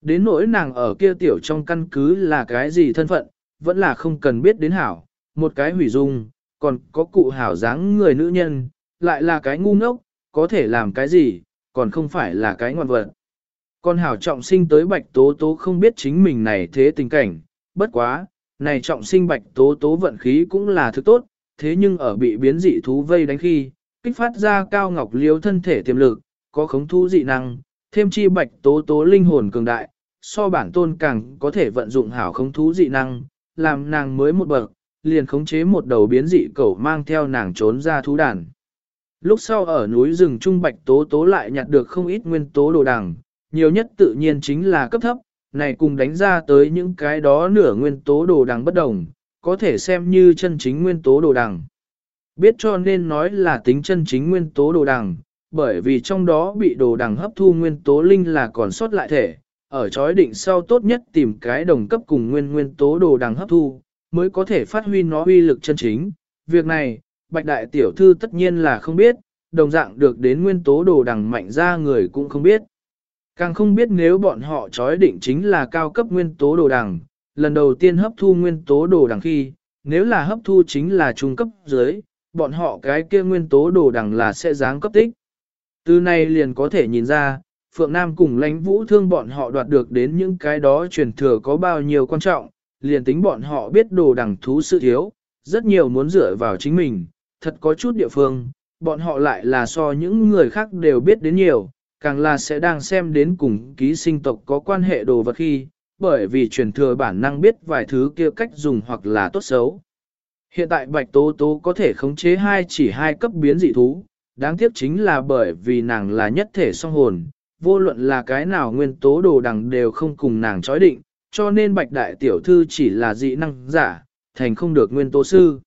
Đến nỗi nàng ở kia tiểu trong căn cứ là cái gì thân phận, vẫn là không cần biết đến hảo, một cái hủy dung, còn có cụ hảo dáng người nữ nhân, lại là cái ngu ngốc, có thể làm cái gì, còn không phải là cái ngoan vật. Con hảo trọng sinh tới bạch tố tố không biết chính mình này thế tình cảnh, bất quá, này trọng sinh bạch tố tố vận khí cũng là thứ tốt, thế nhưng ở bị biến dị thú vây đánh khi, kích phát ra cao ngọc liếu thân thể tiềm lực, có khống thú dị năng, thêm chi bạch tố tố linh hồn cường đại, so bản tôn càng có thể vận dụng hảo khống thú dị năng, làm nàng mới một bậc, liền khống chế một đầu biến dị cẩu mang theo nàng trốn ra thú đàn. Lúc sau ở núi rừng Trung Bạch Tố Tố lại nhặt được không ít nguyên tố đồ đằng, nhiều nhất tự nhiên chính là cấp thấp, này cùng đánh ra tới những cái đó nửa nguyên tố đồ đằng bất đồng, có thể xem như chân chính nguyên tố đồ đằng. Biết cho nên nói là tính chân chính nguyên tố đồ đằng, bởi vì trong đó bị đồ đằng hấp thu nguyên tố linh là còn sót lại thể, ở chói định sau tốt nhất tìm cái đồng cấp cùng nguyên nguyên tố đồ đằng hấp thu, mới có thể phát huy nó uy lực chân chính. Việc này, Bạch Đại Tiểu Thư tất nhiên là không biết, đồng dạng được đến nguyên tố đồ đằng mạnh ra người cũng không biết. Càng không biết nếu bọn họ chói định chính là cao cấp nguyên tố đồ đằng, lần đầu tiên hấp thu nguyên tố đồ đằng khi, nếu là hấp thu chính là trung cấp dưới, bọn họ cái kia nguyên tố đồ đằng là sẽ dáng cấp tích. Từ này liền có thể nhìn ra, Phượng Nam cùng lãnh vũ thương bọn họ đoạt được đến những cái đó truyền thừa có bao nhiêu quan trọng, liền tính bọn họ biết đồ đằng thú sự thiếu, rất nhiều muốn dựa vào chính mình, thật có chút địa phương, bọn họ lại là so những người khác đều biết đến nhiều, càng là sẽ đang xem đến cùng ký sinh tộc có quan hệ đồ vật khi, bởi vì truyền thừa bản năng biết vài thứ kia cách dùng hoặc là tốt xấu. Hiện tại Bạch Tố Tố có thể khống chế hai chỉ hai cấp biến dị thú, đáng tiếc chính là bởi vì nàng là nhất thể song hồn, vô luận là cái nào nguyên tố đồ đằng đều không cùng nàng chói định, cho nên Bạch Đại Tiểu Thư chỉ là dị năng giả, thành không được nguyên tố sư.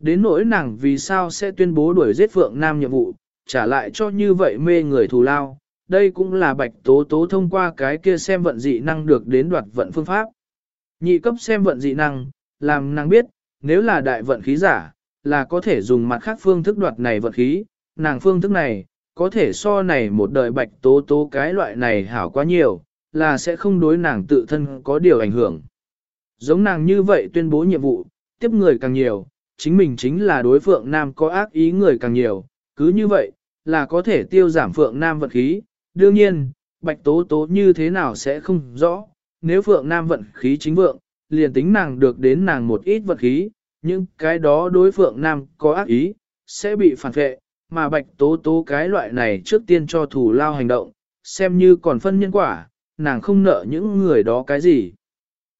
Đến nỗi nàng vì sao sẽ tuyên bố đuổi giết Phượng Nam nhiệm vụ, trả lại cho như vậy mê người thù lao, đây cũng là Bạch Tố Tố thông qua cái kia xem vận dị năng được đến đoạt vận phương pháp. Nhị cấp xem vận dị năng, làm nàng biết, nếu là đại vận khí giả, là có thể dùng mặt khác phương thức đoạt này vận khí, nàng phương thức này, có thể so này một đời bạch tố tố cái loại này hảo quá nhiều, là sẽ không đối nàng tự thân có điều ảnh hưởng. Giống nàng như vậy tuyên bố nhiệm vụ, tiếp người càng nhiều, chính mình chính là đối phượng nam có ác ý người càng nhiều, cứ như vậy, là có thể tiêu giảm phượng nam vận khí. Đương nhiên, bạch tố tố như thế nào sẽ không rõ, nếu phượng nam vận khí chính vượng, liền tính nàng được đến nàng một ít vận khí, nhưng cái đó đối phượng nam có ác ý, sẽ bị phản vệ, mà bạch tố tố cái loại này trước tiên cho thủ lao hành động, xem như còn phân nhân quả, nàng không nợ những người đó cái gì.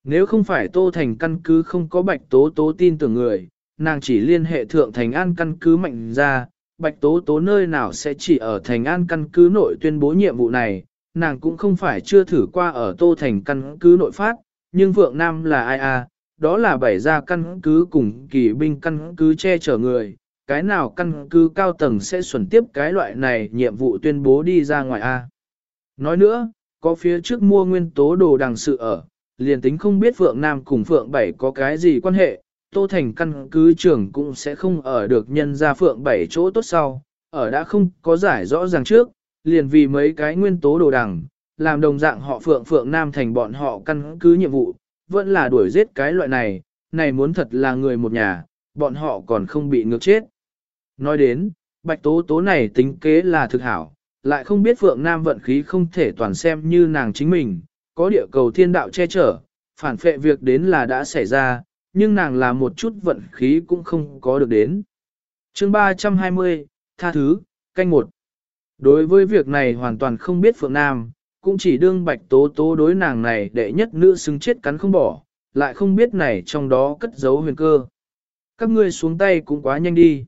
Nếu không phải tô thành căn cứ không có bạch tố tố tin tưởng người, nàng chỉ liên hệ thượng thành an căn cứ mạnh ra, bạch tố tố nơi nào sẽ chỉ ở thành an căn cứ nội tuyên bố nhiệm vụ này, nàng cũng không phải chưa thử qua ở tô thành căn cứ nội phát, nhưng vượng nam là ai à, đó là bảy gia căn cứ cùng kỳ binh căn cứ che chở người, cái nào căn cứ cao tầng sẽ xuẩn tiếp cái loại này nhiệm vụ tuyên bố đi ra ngoài A. Nói nữa, có phía trước mua nguyên tố đồ đằng sự ở, liền tính không biết Phượng Nam cùng Phượng Bảy có cái gì quan hệ, Tô Thành căn cứ trưởng cũng sẽ không ở được nhân ra Phượng Bảy chỗ tốt sau, ở đã không có giải rõ ràng trước, liền vì mấy cái nguyên tố đồ đằng, làm đồng dạng họ Phượng Phượng Nam thành bọn họ căn cứ nhiệm vụ, vẫn là đuổi giết cái loại này, này muốn thật là người một nhà, bọn họ còn không bị ngược chết. Nói đến, bạch tố tố này tính kế là thực hảo, lại không biết Phượng Nam vận khí không thể toàn xem như nàng chính mình, có địa cầu thiên đạo che chở, phản phệ việc đến là đã xảy ra, nhưng nàng là một chút vận khí cũng không có được đến. chương 320, tha thứ, canh một. Đối với việc này hoàn toàn không biết Phượng Nam, cũng chỉ đương bạch tố tố đối nàng này đệ nhất nữ xứng chết cắn không bỏ, lại không biết này trong đó cất giấu huyền cơ. Các ngươi xuống tay cũng quá nhanh đi.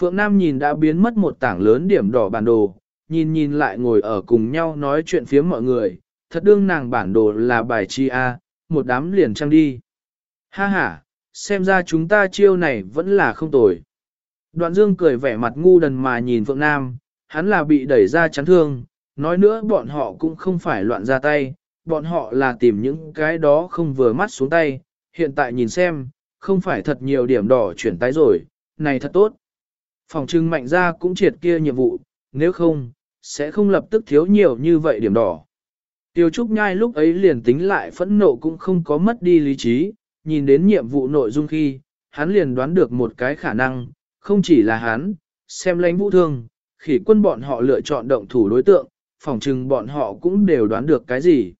Phượng Nam nhìn đã biến mất một tảng lớn điểm đỏ bản đồ, nhìn nhìn lại ngồi ở cùng nhau nói chuyện phía mọi người, thật đương nàng bản đồ là bài chi A, một đám liền trăng đi. Ha ha, xem ra chúng ta chiêu này vẫn là không tồi. Đoạn dương cười vẻ mặt ngu đần mà nhìn Phượng Nam, hắn là bị đẩy ra chán thương, nói nữa bọn họ cũng không phải loạn ra tay, bọn họ là tìm những cái đó không vừa mắt xuống tay, hiện tại nhìn xem, không phải thật nhiều điểm đỏ chuyển tái rồi, này thật tốt. Phòng trưng mạnh ra cũng triệt kia nhiệm vụ, nếu không, sẽ không lập tức thiếu nhiều như vậy điểm đỏ. Tiêu Trúc Nhai lúc ấy liền tính lại phẫn nộ cũng không có mất đi lý trí, nhìn đến nhiệm vụ nội dung khi, hắn liền đoán được một cái khả năng, không chỉ là hắn, xem lãnh vũ thương, khỉ quân bọn họ lựa chọn động thủ đối tượng, phòng chừng bọn họ cũng đều đoán được cái gì.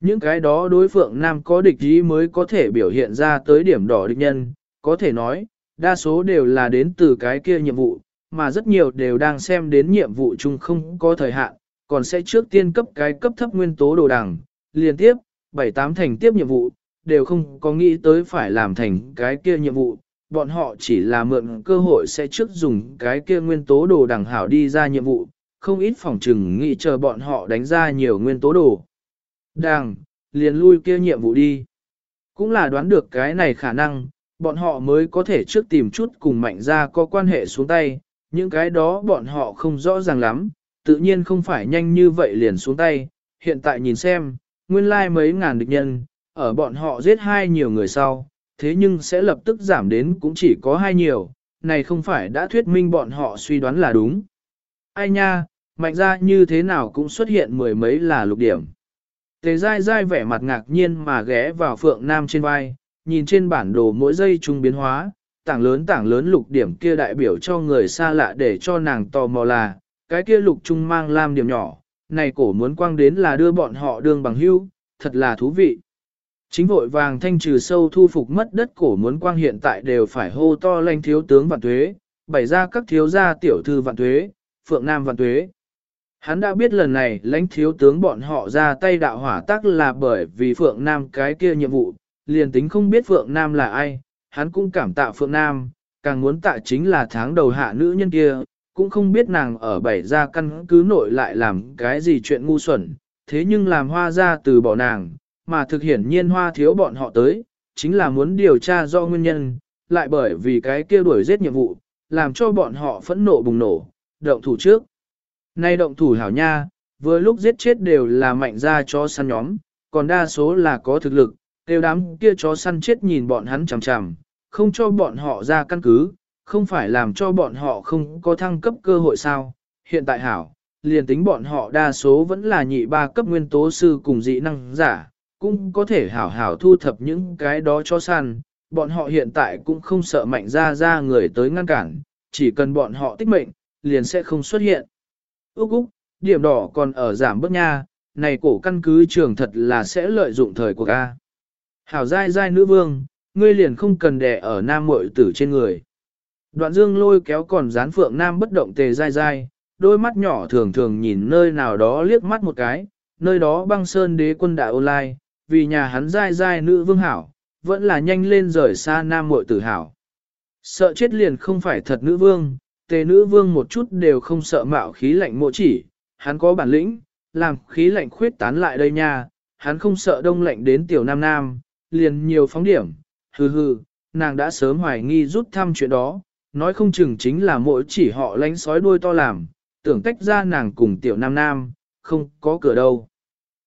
Những cái đó đối phượng nam có địch ý mới có thể biểu hiện ra tới điểm đỏ địch nhân, có thể nói, đa số đều là đến từ cái kia nhiệm vụ, mà rất nhiều đều đang xem đến nhiệm vụ chung không có thời hạn, còn sẽ trước tiên cấp cái cấp thấp nguyên tố đồ đằng, liên tiếp, 7-8 thành tiếp nhiệm vụ, đều không có nghĩ tới phải làm thành cái kia nhiệm vụ, bọn họ chỉ là mượn cơ hội sẽ trước dùng cái kia nguyên tố đồ đằng hảo đi ra nhiệm vụ, không ít phòng trừng nghĩ chờ bọn họ đánh ra nhiều nguyên tố đồ. Đằng, liền lui kia nhiệm vụ đi. Cũng là đoán được cái này khả năng, bọn họ mới có thể trước tìm chút cùng mạnh ra có quan hệ xuống tay, những cái đó bọn họ không rõ ràng lắm, tự nhiên không phải nhanh như vậy liền xuống tay, hiện tại nhìn xem, nguyên lai like mấy ngàn địch nhân, ở bọn họ giết hai nhiều người sau, thế nhưng sẽ lập tức giảm đến cũng chỉ có hai nhiều, này không phải đã thuyết minh bọn họ suy đoán là đúng. Ai nha, mạnh ra như thế nào cũng xuất hiện mười mấy là lục điểm. Tề dai dai vẻ mặt ngạc nhiên mà ghé vào phượng nam trên vai, nhìn trên bản đồ mỗi giây trung biến hóa, tảng lớn tảng lớn lục điểm kia đại biểu cho người xa lạ để cho nàng tò mò là, cái kia lục trung mang lam điểm nhỏ, này cổ muốn quang đến là đưa bọn họ đương bằng hưu, thật là thú vị. Chính vội vàng thanh trừ sâu thu phục mất đất cổ muốn quang hiện tại đều phải hô to lanh thiếu tướng vạn tuế, bày ra các thiếu gia tiểu thư vạn tuế, phượng nam vạn tuế. Hắn đã biết lần này lãnh thiếu tướng bọn họ ra tay đạo hỏa tác là bởi vì phượng nam cái kia nhiệm vụ, liền tính không biết phượng nam là ai, hắn cũng cảm tạ phượng nam, càng muốn tạ chính là tháng đầu hạ nữ nhân kia, cũng không biết nàng ở bảy gia căn cứ nội lại làm cái gì chuyện ngu xuẩn, thế nhưng làm hoa ra từ bỏ nàng, mà thực hiển nhiên hoa thiếu bọn họ tới, chính là muốn điều tra do nguyên nhân, lại bởi vì cái kia đuổi giết nhiệm vụ, làm cho bọn họ phẫn nộ bùng nổ, động thủ trước. Nay động thủ hảo nha, vừa lúc giết chết đều là mạnh ra cho săn nhóm, còn đa số là có thực lực, đều đám kia chó săn chết nhìn bọn hắn chằm chằm, không cho bọn họ ra căn cứ, không phải làm cho bọn họ không có thăng cấp cơ hội sao. Hiện tại hảo, liền tính bọn họ đa số vẫn là nhị ba cấp nguyên tố sư cùng dị năng giả, cũng có thể hảo hảo thu thập những cái đó cho săn. Bọn họ hiện tại cũng không sợ mạnh ra ra người tới ngăn cản, chỉ cần bọn họ tích mệnh, liền sẽ không xuất hiện. Úc Úc, điểm đỏ còn ở giảm bớt nha, này cổ căn cứ trường thật là sẽ lợi dụng thời của ca. Hảo dai dai nữ vương, ngươi liền không cần đẻ ở nam muội tử trên người. Đoạn dương lôi kéo còn dán phượng nam bất động tề dai dai, đôi mắt nhỏ thường thường nhìn nơi nào đó liếc mắt một cái, nơi đó băng sơn đế quân đại online, vì nhà hắn dai dai nữ vương hảo, vẫn là nhanh lên rời xa nam muội tử hảo. Sợ chết liền không phải thật nữ vương, tề nữ vương một chút đều không sợ mạo khí lạnh mộ chỉ, hắn có bản lĩnh, làm khí lạnh khuyết tán lại đây nha, hắn không sợ đông lạnh đến tiểu nam nam, liền nhiều phóng điểm, hừ hừ, nàng đã sớm hoài nghi rút thăm chuyện đó, nói không chừng chính là mỗi chỉ họ lánh sói đuôi to làm, tưởng tách ra nàng cùng tiểu nam nam, không có cửa đâu.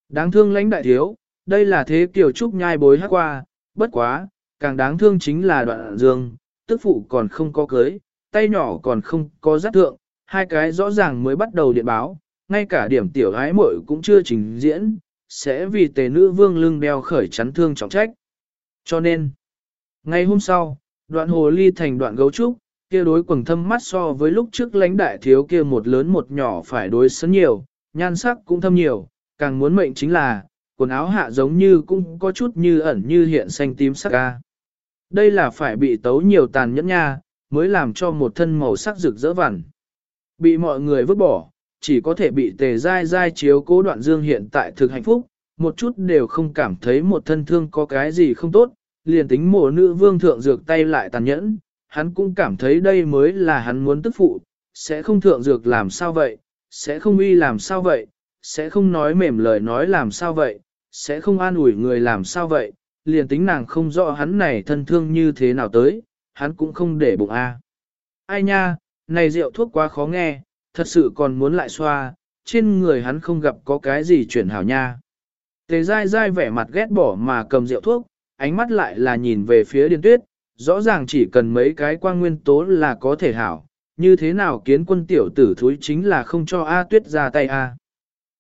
Đáng thương lãnh đại thiếu, đây là thế kiểu trúc nhai bối hát qua, bất quá, càng đáng thương chính là đoạn dương, tức phụ còn không có cưới, tay nhỏ còn không có giác thượng, hai cái rõ ràng mới bắt đầu điện báo, ngay cả điểm tiểu gái muội cũng chưa trình diễn, sẽ vì tề nữ vương lưng đeo khởi chắn thương trọng trách. Cho nên, ngày hôm sau, đoạn hồ ly thành đoạn gấu trúc, kia đối quần thâm mắt so với lúc trước lãnh đại thiếu kia một lớn một nhỏ phải đối sấn nhiều, nhan sắc cũng thâm nhiều, càng muốn mệnh chính là, quần áo hạ giống như cũng có chút như ẩn như hiện xanh tím sắc ca. Đây là phải bị tấu nhiều tàn nhẫn nha, mới làm cho một thân màu sắc rực rỡ vằn. Bị mọi người vứt bỏ, chỉ có thể bị tề dai dai chiếu cố đoạn dương hiện tại thực hạnh phúc, một chút đều không cảm thấy một thân thương có cái gì không tốt, liền tính mộ nữ vương thượng dược tay lại tàn nhẫn, hắn cũng cảm thấy đây mới là hắn muốn tức phụ, sẽ không thượng dược làm sao vậy, sẽ không uy làm sao vậy, sẽ không nói mềm lời nói làm sao vậy, sẽ không an ủi người làm sao vậy, liền tính nàng không rõ hắn này thân thương như thế nào tới, hắn cũng không để bụng a. Ai nha, này rượu thuốc quá khó nghe, thật sự còn muốn lại xoa, trên người hắn không gặp có cái gì chuyển hảo nha. Tề dai dai vẻ mặt ghét bỏ mà cầm rượu thuốc, ánh mắt lại là nhìn về phía điền tuyết, rõ ràng chỉ cần mấy cái quang nguyên tố là có thể hảo, như thế nào kiến quân tiểu tử thúi chính là không cho A tuyết ra tay A.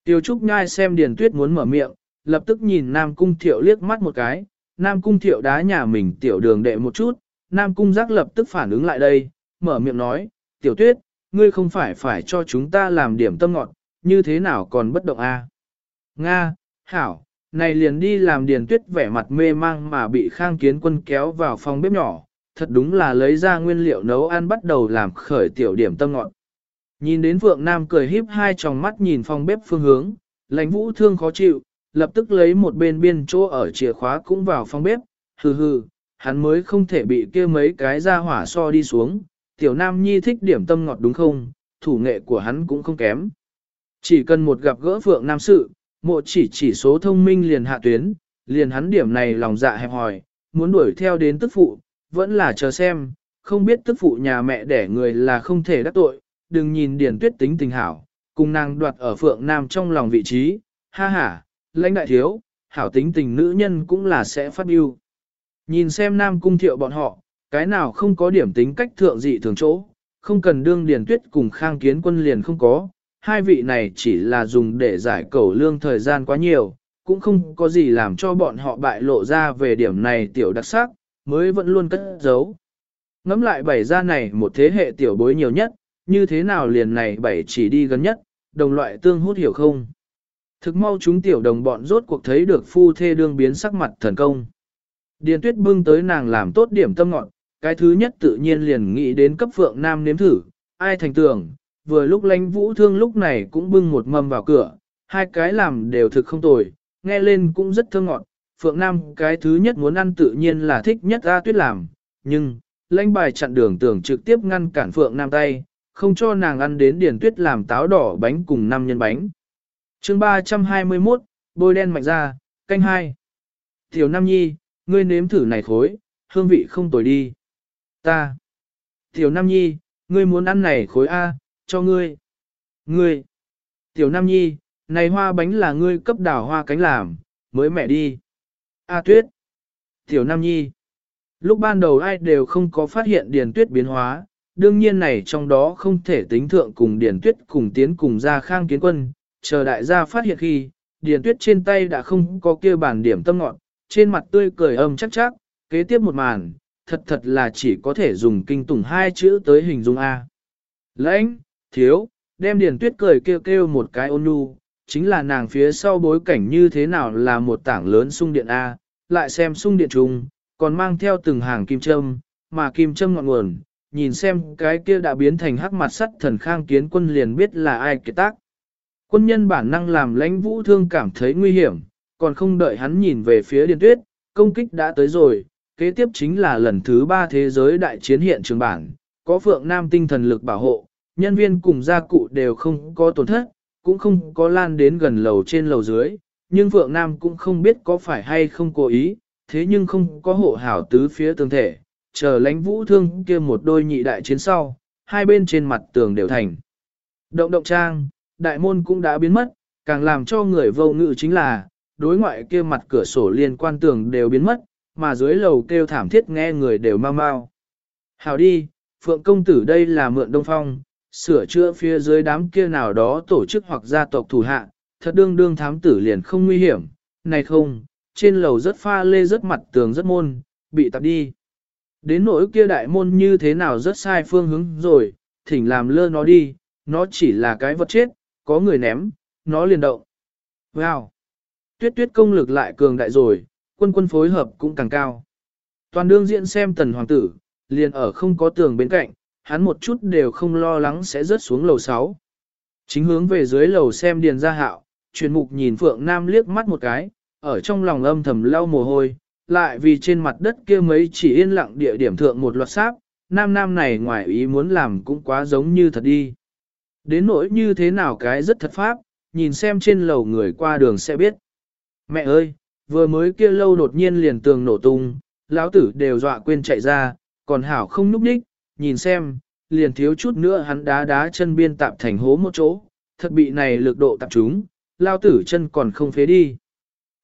Tiêu Trúc Nhai xem Điền Tuyết muốn mở miệng, lập tức nhìn Nam Cung Thiệu liếc mắt một cái, Nam Cung Thiệu đá nhà mình tiểu đường đệ một chút, Nam Cung Giác lập tức phản ứng lại đây, mở miệng nói, Tiểu Tuyết, ngươi không phải phải cho chúng ta làm điểm tâm ngọt, như thế nào còn bất động A. Nga, Hảo, này liền đi làm Điền Tuyết vẻ mặt mê mang mà bị Khang Kiến Quân kéo vào phòng bếp nhỏ, thật đúng là lấy ra nguyên liệu nấu ăn bắt đầu làm khởi tiểu điểm tâm ngọt. Nhìn đến Phượng Nam cười híp hai tròng mắt nhìn phòng bếp phương hướng, lãnh vũ thương khó chịu, lập tức lấy một bên biên chỗ ở chìa khóa cũng vào phòng bếp, hừ hừ, hắn mới không thể bị kia mấy cái ra hỏa so đi xuống, tiểu nam nhi thích điểm tâm ngọt đúng không, thủ nghệ của hắn cũng không kém. Chỉ cần một gặp gỡ phượng nam sự, mộ chỉ chỉ số thông minh liền hạ tuyến, liền hắn điểm này lòng dạ hẹp hòi, muốn đuổi theo đến tức phụ, vẫn là chờ xem, không biết tức phụ nhà mẹ đẻ người là không thể đắc tội, đừng nhìn điển tuyết tính tình hảo, cùng nàng đoạt ở phượng nam trong lòng vị trí, ha ha, lãnh đại thiếu, hảo tính tình nữ nhân cũng là sẽ phát biêu. Nhìn xem nam cung thiệu bọn họ, cái nào không có điểm tính cách thượng dị thường chỗ, không cần đương điển tuyết cùng khang kiến quân liền không có, hai vị này chỉ là dùng để giải cầu lương thời gian quá nhiều, cũng không có gì làm cho bọn họ bại lộ ra về điểm này tiểu đặc sắc, mới vẫn luôn cất giấu. Ngắm lại bảy gia này một thế hệ tiểu bối nhiều nhất, như thế nào liền này bảy chỉ đi gần nhất, đồng loại tương hút hiểu không? Thực mau chúng tiểu đồng bọn rốt cuộc thấy được phu thê đương biến sắc mặt thần công. Điền tuyết bưng tới nàng làm tốt điểm tâm ngọn, cái thứ nhất tự nhiên liền nghĩ đến cấp phượng nam nếm thử, ai thành tưởng, vừa lúc lánh vũ thương lúc này cũng bưng một mâm vào cửa, hai cái làm đều thực không tồi, nghe lên cũng rất thơ ngọt. Phượng Nam cái thứ nhất muốn ăn tự nhiên là thích nhất Ra Tuyết làm, nhưng, lãnh bài chặn đường tưởng trực tiếp ngăn cản Phượng Nam tay, không cho nàng ăn đến Điền Tuyết làm táo đỏ bánh cùng năm nhân bánh chương 321, bôi đen mạnh ra, canh hai. Tiểu Nam Nhi, ngươi nếm thử này khối, hương vị không tồi đi. Ta. Tiểu Nam Nhi, ngươi muốn ăn này khối A, cho ngươi. Ngươi. Tiểu Nam Nhi, này hoa bánh là ngươi cấp đảo hoa cánh làm, mới mẹ đi. A tuyết. Tiểu Nam Nhi. Lúc ban đầu ai đều không có phát hiện điền tuyết biến hóa, đương nhiên này trong đó không thể tính thượng cùng điền tuyết cùng tiến cùng ra khang kiến quân, chờ đại gia phát hiện khi, điền tuyết trên tay đã không có kia bản điểm tâm ngọn, trên mặt tươi cười âm chắc chắc, kế tiếp một màn, thật thật là chỉ có thể dùng kinh tủng hai chữ tới hình dung A. Lãnh, thiếu, đem điền tuyết cười kêu kêu một cái ôn nhu, chính là nàng phía sau bối cảnh như thế nào là một tảng lớn sung điện A, lại xem sung điện trùng, còn mang theo từng hàng kim châm, mà kim châm ngọn nguồn, nhìn xem cái kia đã biến thành hắc mặt sắt thần khang kiến quân liền biết là ai kế tác. Quân nhân bản năng làm lãnh vũ thương cảm thấy nguy hiểm, còn không đợi hắn nhìn về phía điền tuyết, công kích đã tới rồi, kế tiếp chính là lần thứ ba thế giới đại chiến hiện trường bản, có phượng nam tinh thần lực bảo hộ, nhân viên cùng gia cụ đều không có tổn thất, cũng không có lan đến gần lầu trên lầu dưới, nhưng Phượng Nam cũng không biết có phải hay không cố ý, thế nhưng không có hộ hảo tứ phía tương thể, chờ lãnh vũ thương kia một đôi nhị đại chiến sau, hai bên trên mặt tường đều thành. Động động trang, đại môn cũng đã biến mất, càng làm cho người vô ngự chính là, đối ngoại kia mặt cửa sổ liên quan tường đều biến mất, mà dưới lầu kêu thảm thiết nghe người đều mau mau. Hảo đi, Phượng công tử đây là mượn đông phong, sửa chữa phía dưới đám kia nào đó tổ chức hoặc gia tộc thủ hạ, thật đương đương thám tử liền không nguy hiểm, này không, trên lầu rất pha lê rất mặt tường rất môn, bị tạp đi. Đến nỗi kia đại môn như thế nào rất sai phương hướng rồi, thỉnh làm lơ nó đi, nó chỉ là cái vật chết, có người ném, nó liền động. Wow! Tuyết tuyết công lực lại cường đại rồi, quân quân phối hợp cũng càng cao. Toàn đương diện xem tần hoàng tử, liền ở không có tường bên cạnh, hắn một chút đều không lo lắng sẽ rớt xuống lầu 6. Chính hướng về dưới lầu xem điền gia hạo, truyền mục nhìn Phượng Nam liếc mắt một cái, ở trong lòng âm thầm lau mồ hôi, lại vì trên mặt đất kia mấy chỉ yên lặng địa điểm thượng một loạt sáp, nam nam này ngoài ý muốn làm cũng quá giống như thật đi. Đến nỗi như thế nào cái rất thật pháp, nhìn xem trên lầu người qua đường sẽ biết. Mẹ ơi, vừa mới kia lâu đột nhiên liền tường nổ tung, lão tử đều dọa quên chạy ra, còn hảo không núp đích, nhìn xem, liền thiếu chút nữa hắn đá đá chân biên tạm thành hố một chỗ, thật bị này lực độ tạp chúng, lao tử chân còn không phế đi.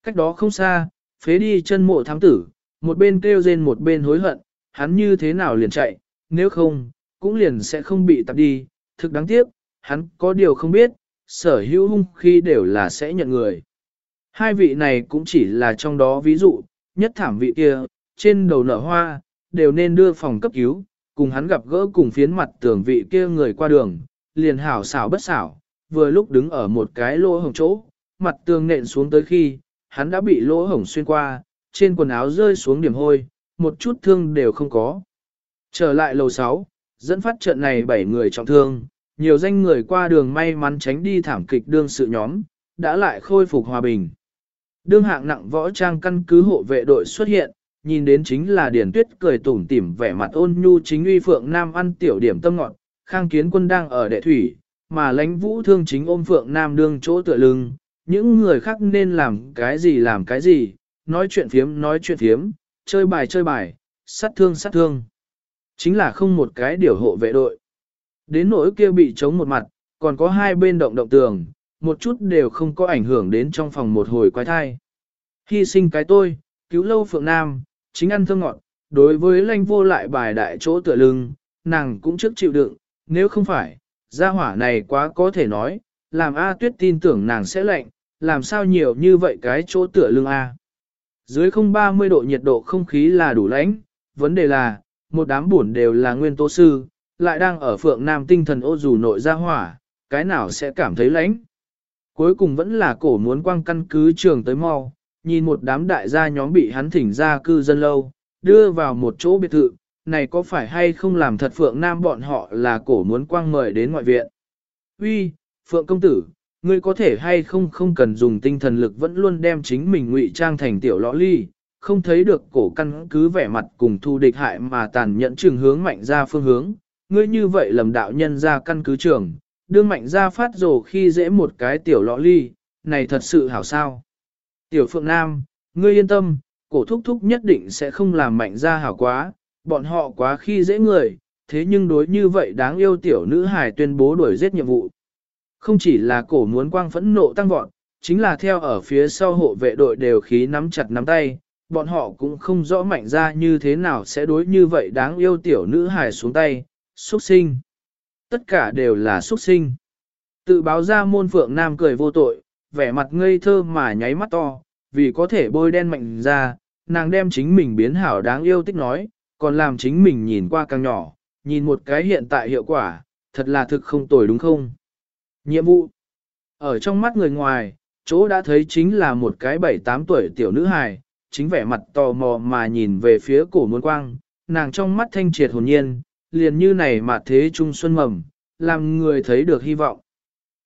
Cách đó không xa, phế đi chân mộ thám tử, một bên kêu rên một bên hối hận, hắn như thế nào liền chạy, nếu không, cũng liền sẽ không bị tạp đi, thực đáng tiếc, hắn có điều không biết, sở hữu hung khi đều là sẽ nhận người. Hai vị này cũng chỉ là trong đó ví dụ, nhất thảm vị kia, trên đầu nở hoa, đều nên đưa phòng cấp cứu, cùng hắn gặp gỡ cùng phiến mặt tường vị kia người qua đường, liền hảo xảo bất xảo, vừa lúc đứng ở một cái lỗ hổng chỗ, mặt tường nện xuống tới khi, hắn đã bị lỗ hổng xuyên qua, trên quần áo rơi xuống điểm hôi, một chút thương đều không có. Trở lại lầu 6, dẫn phát trận này 7 người trọng thương, nhiều danh người qua đường may mắn tránh đi thảm kịch đương sự nhóm, đã lại khôi phục hòa bình. Đương hạng nặng võ trang căn cứ hộ vệ đội xuất hiện, nhìn đến chính là Điển Tuyết cười tủm tỉm vẻ mặt ôn nhu chính uy phượng nam ăn tiểu điểm tâm ngọt, khang kiến quân đang ở đệ thủy, mà lãnh vũ thương chính ôm phượng nam đương chỗ tựa lưng, những người khác nên làm cái gì làm cái gì, nói chuyện phiếm nói chuyện phiếm, chơi bài chơi bài, sát thương sát thương. Chính là không một cái điều hộ vệ đội. Đến nỗi kia bị chống một mặt, còn có hai bên động động tường, một chút đều không có ảnh hưởng đến trong phòng một hồi quái thai. Hy sinh cái tôi, cứu lâu phượng nam, chính ăn thương ngọt, đối với lanh vô lại bài đại chỗ tựa lưng, nàng cũng trước chịu đựng, nếu không phải, gia hỏa này quá có thể nói, làm A tuyết tin tưởng nàng sẽ lạnh, làm sao nhiều như vậy cái chỗ tựa lưng A. Dưới không 30 độ nhiệt độ không khí là đủ lãnh, vấn đề là, một đám buồn đều là nguyên tố sư, lại đang ở phượng nam tinh thần ô dù nội gia hỏa, cái nào sẽ cảm thấy lãnh. Cuối cùng vẫn là cổ muốn quang căn cứ trường tới mau, nhìn một đám đại gia nhóm bị hắn thỉnh ra cư dân lâu, đưa vào một chỗ biệt thự, này có phải hay không làm thật Phượng Nam bọn họ là cổ muốn quang mời đến ngoại viện. Uy, Phượng công tử, ngươi có thể hay không không cần dùng tinh thần lực vẫn luôn đem chính mình ngụy trang thành tiểu lõ ly, không thấy được cổ căn cứ vẻ mặt cùng thu địch hại mà tàn nhẫn trường hướng mạnh ra phương hướng. Ngươi như vậy lầm đạo nhân ra căn cứ trường, đương mạnh ra phát rồ khi dễ một cái tiểu lõ ly, này thật sự hảo sao. Tiểu Phượng Nam, ngươi yên tâm, cổ thúc thúc nhất định sẽ không làm mạnh ra hảo quá, bọn họ quá khi dễ người, thế nhưng đối như vậy đáng yêu tiểu nữ hài tuyên bố đuổi giết nhiệm vụ. Không chỉ là cổ muốn quang phẫn nộ tăng vọt, chính là theo ở phía sau hộ vệ đội đều khí nắm chặt nắm tay, bọn họ cũng không rõ mạnh ra như thế nào sẽ đối như vậy đáng yêu tiểu nữ hài xuống tay, xuất sinh. Tất cả đều là xuất sinh. Tự báo ra môn phượng nam cười vô tội, vẻ mặt ngây thơ mà nháy mắt to, vì có thể bôi đen mạnh ra, nàng đem chính mình biến hảo đáng yêu tích nói, còn làm chính mình nhìn qua càng nhỏ, nhìn một cái hiện tại hiệu quả, thật là thực không tồi đúng không? Nhiệm vụ Ở trong mắt người ngoài, chỗ đã thấy chính là một cái 7-8 tuổi tiểu nữ hài, chính vẻ mặt tò mò mà nhìn về phía cổ muôn quang, nàng trong mắt thanh triệt hồn nhiên, liền như này mà thế trung xuân mầm, làm người thấy được hy vọng.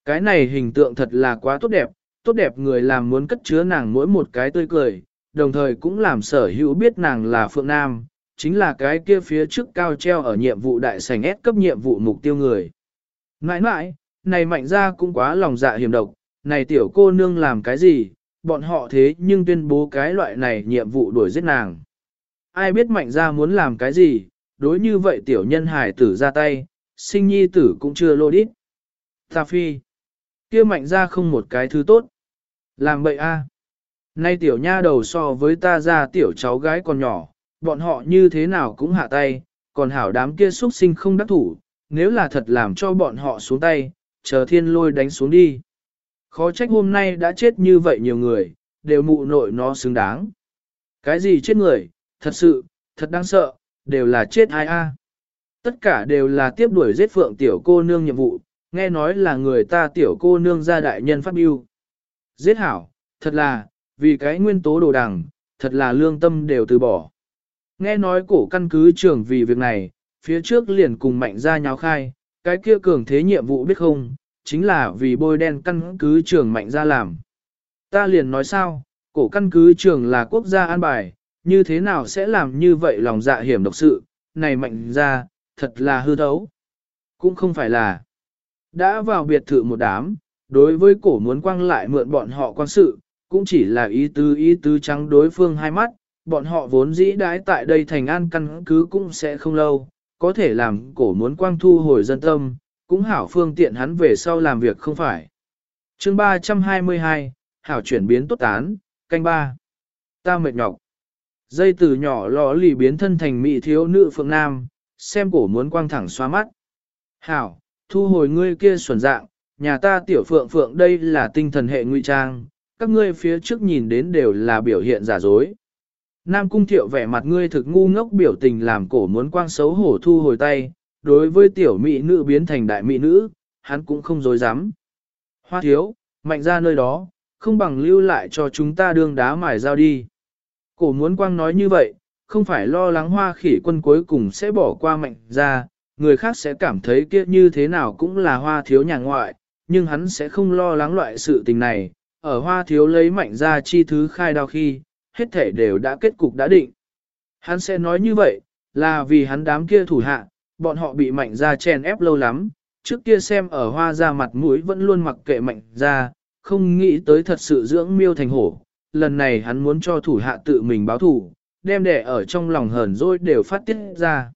Cái này hình tượng thật là quá tốt đẹp, tốt đẹp người làm muốn cất chứa nàng mỗi một cái tươi cười, đồng thời cũng làm sở hữu biết nàng là Phượng Nam, chính là cái kia phía trước cao treo ở nhiệm vụ đại sảnh S cấp nhiệm vụ mục tiêu người. Nãi nãi, này mạnh ra cũng quá lòng dạ hiểm độc, này tiểu cô nương làm cái gì, bọn họ thế nhưng tuyên bố cái loại này nhiệm vụ đuổi giết nàng. Ai biết mạnh ra muốn làm cái gì, đối như vậy tiểu nhân hải tử ra tay, sinh nhi tử cũng chưa lô đít. Ta phi, kia mạnh ra không một cái thứ tốt. Làm bậy a. À. Nay tiểu nha đầu so với ta ra tiểu cháu gái còn nhỏ, bọn họ như thế nào cũng hạ tay, còn hảo đám kia xuất sinh không đắc thủ, nếu là thật làm cho bọn họ xuống tay, chờ thiên lôi đánh xuống đi. Khó trách hôm nay đã chết như vậy nhiều người, đều mụ nội nó xứng đáng. Cái gì chết người, thật sự, thật đáng sợ, đều là chết ai a. Tất cả đều là tiếp đuổi giết phượng tiểu cô nương nhiệm vụ, nghe nói là người ta tiểu cô nương gia đại nhân phát biêu. Giết hảo, thật là, vì cái nguyên tố đồ đằng, thật là lương tâm đều từ bỏ. Nghe nói cổ căn cứ trưởng vì việc này, phía trước liền cùng mạnh ra nháo khai, cái kia cường thế nhiệm vụ biết không, chính là vì bôi đen căn cứ trưởng mạnh ra làm. Ta liền nói sao, cổ căn cứ trưởng là quốc gia an bài, như thế nào sẽ làm như vậy lòng dạ hiểm độc sự, này mạnh ra, thật là hư thấu. Cũng không phải là, đã vào biệt thự một đám, đối với cổ muốn quăng lại mượn bọn họ quan sự, cũng chỉ là ý tứ ý tứ trắng đối phương hai mắt, bọn họ vốn dĩ đãi tại đây thành an căn cứ cũng sẽ không lâu, có thể làm cổ muốn quang thu hồi dân tâm, cũng hảo phương tiện hắn về sau làm việc không phải. chương 322, hảo chuyển biến tốt tán, canh ba Ta mệt nhọc. Dây từ nhỏ lò lì biến thân thành mỹ thiếu nữ phượng nam, xem cổ muốn quang thẳng xoa mắt. Hảo, thu hồi ngươi kia xuẩn dạng, nhà ta tiểu phượng phượng đây là tinh thần hệ ngụy trang, các ngươi phía trước nhìn đến đều là biểu hiện giả dối. Nam cung thiệu vẻ mặt ngươi thực ngu ngốc biểu tình làm cổ muốn quang xấu hổ thu hồi tay, đối với tiểu mỹ nữ biến thành đại mỹ nữ, hắn cũng không dối dám. Hoa thiếu, mạnh ra nơi đó, không bằng lưu lại cho chúng ta đương đá mài giao đi. Cổ muốn quang nói như vậy, không phải lo lắng hoa khỉ quân cuối cùng sẽ bỏ qua mạnh ra, người khác sẽ cảm thấy kia như thế nào cũng là hoa thiếu nhà ngoại, nhưng hắn sẽ không lo lắng loại sự tình này, ở hoa thiếu lấy mạnh ra chi thứ khai đao khi, hết thể đều đã kết cục đã định. Hắn sẽ nói như vậy, là vì hắn đám kia thủ hạ, bọn họ bị mạnh ra chèn ép lâu lắm, trước kia xem ở hoa ra mặt mũi vẫn luôn mặc kệ mạnh ra, không nghĩ tới thật sự dưỡng miêu thành hổ. Lần này hắn muốn cho thủ hạ tự mình báo thủ, đem đẻ ở trong lòng hờn dỗi đều phát tiết ra.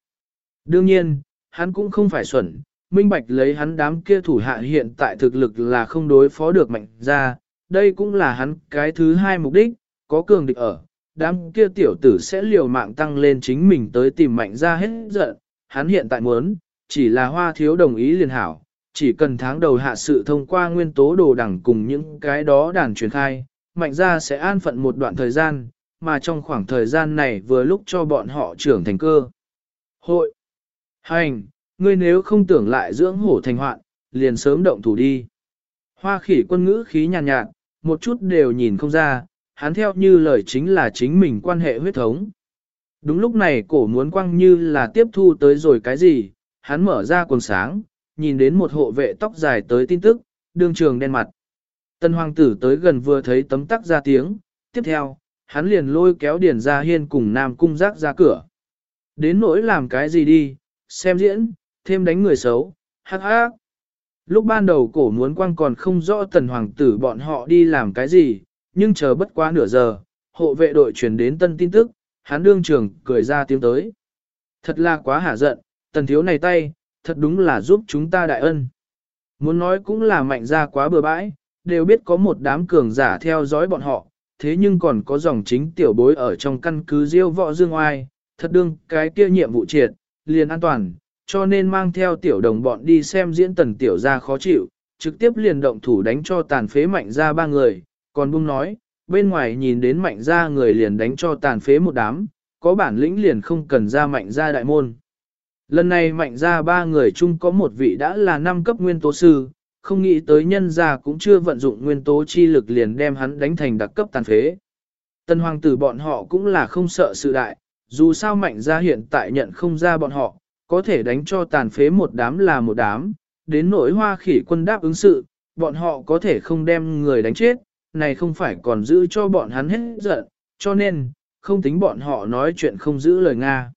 Đương nhiên, hắn cũng không phải xuẩn, minh bạch lấy hắn đám kia thủ hạ hiện tại thực lực là không đối phó được mạnh ra, đây cũng là hắn cái thứ hai mục đích, có cường địch ở, đám kia tiểu tử sẽ liều mạng tăng lên chính mình tới tìm mạnh ra hết giận, hắn hiện tại muốn, chỉ là hoa thiếu đồng ý liền hảo, chỉ cần tháng đầu hạ sự thông qua nguyên tố đồ đẳng cùng những cái đó đàn truyền khai, mạnh ra sẽ an phận một đoạn thời gian, mà trong khoảng thời gian này vừa lúc cho bọn họ trưởng thành cơ. Hội! Hành! Ngươi nếu không tưởng lại dưỡng hổ thành hoạn, liền sớm động thủ đi. Hoa khỉ quân ngữ khí nhàn nhạt, nhạt, một chút đều nhìn không ra, hắn theo như lời chính là chính mình quan hệ huyết thống. Đúng lúc này cổ muốn quăng như là tiếp thu tới rồi cái gì, hắn mở ra quần sáng, nhìn đến một hộ vệ tóc dài tới tin tức, đương trường đen mặt. Tân hoàng tử tới gần vừa thấy tấm tắc ra tiếng, tiếp theo, hắn liền lôi kéo Điền gia hiên cùng nam cung giác ra cửa. Đến nỗi làm cái gì đi, xem diễn, thêm đánh người xấu, hắc hắc. Lúc ban đầu cổ muốn quăng còn không rõ tần hoàng tử bọn họ đi làm cái gì, nhưng chờ bất quá nửa giờ, hộ vệ đội truyền đến tân tin tức, hắn đương trưởng cười ra tiếng tới. Thật là quá hả giận, tần thiếu này tay, thật đúng là giúp chúng ta đại ân. Muốn nói cũng là mạnh ra quá bừa bãi, đều biết có một đám cường giả theo dõi bọn họ, thế nhưng còn có dòng chính tiểu bối ở trong căn cứ diêu võ dương oai, thật đương cái kia nhiệm vụ triệt, liền an toàn, cho nên mang theo tiểu đồng bọn đi xem diễn tần tiểu ra khó chịu, trực tiếp liền động thủ đánh cho tàn phế mạnh ra ba người, còn bung nói, bên ngoài nhìn đến mạnh ra người liền đánh cho tàn phế một đám, có bản lĩnh liền không cần ra mạnh ra đại môn. Lần này mạnh ra ba người chung có một vị đã là năm cấp nguyên tố sư, không nghĩ tới nhân gia cũng chưa vận dụng nguyên tố chi lực liền đem hắn đánh thành đặc cấp tàn phế. Tân hoàng tử bọn họ cũng là không sợ sự đại, dù sao mạnh gia hiện tại nhận không ra bọn họ, có thể đánh cho tàn phế một đám là một đám, đến nỗi hoa khỉ quân đáp ứng sự, bọn họ có thể không đem người đánh chết, này không phải còn giữ cho bọn hắn hết giận, cho nên, không tính bọn họ nói chuyện không giữ lời Nga.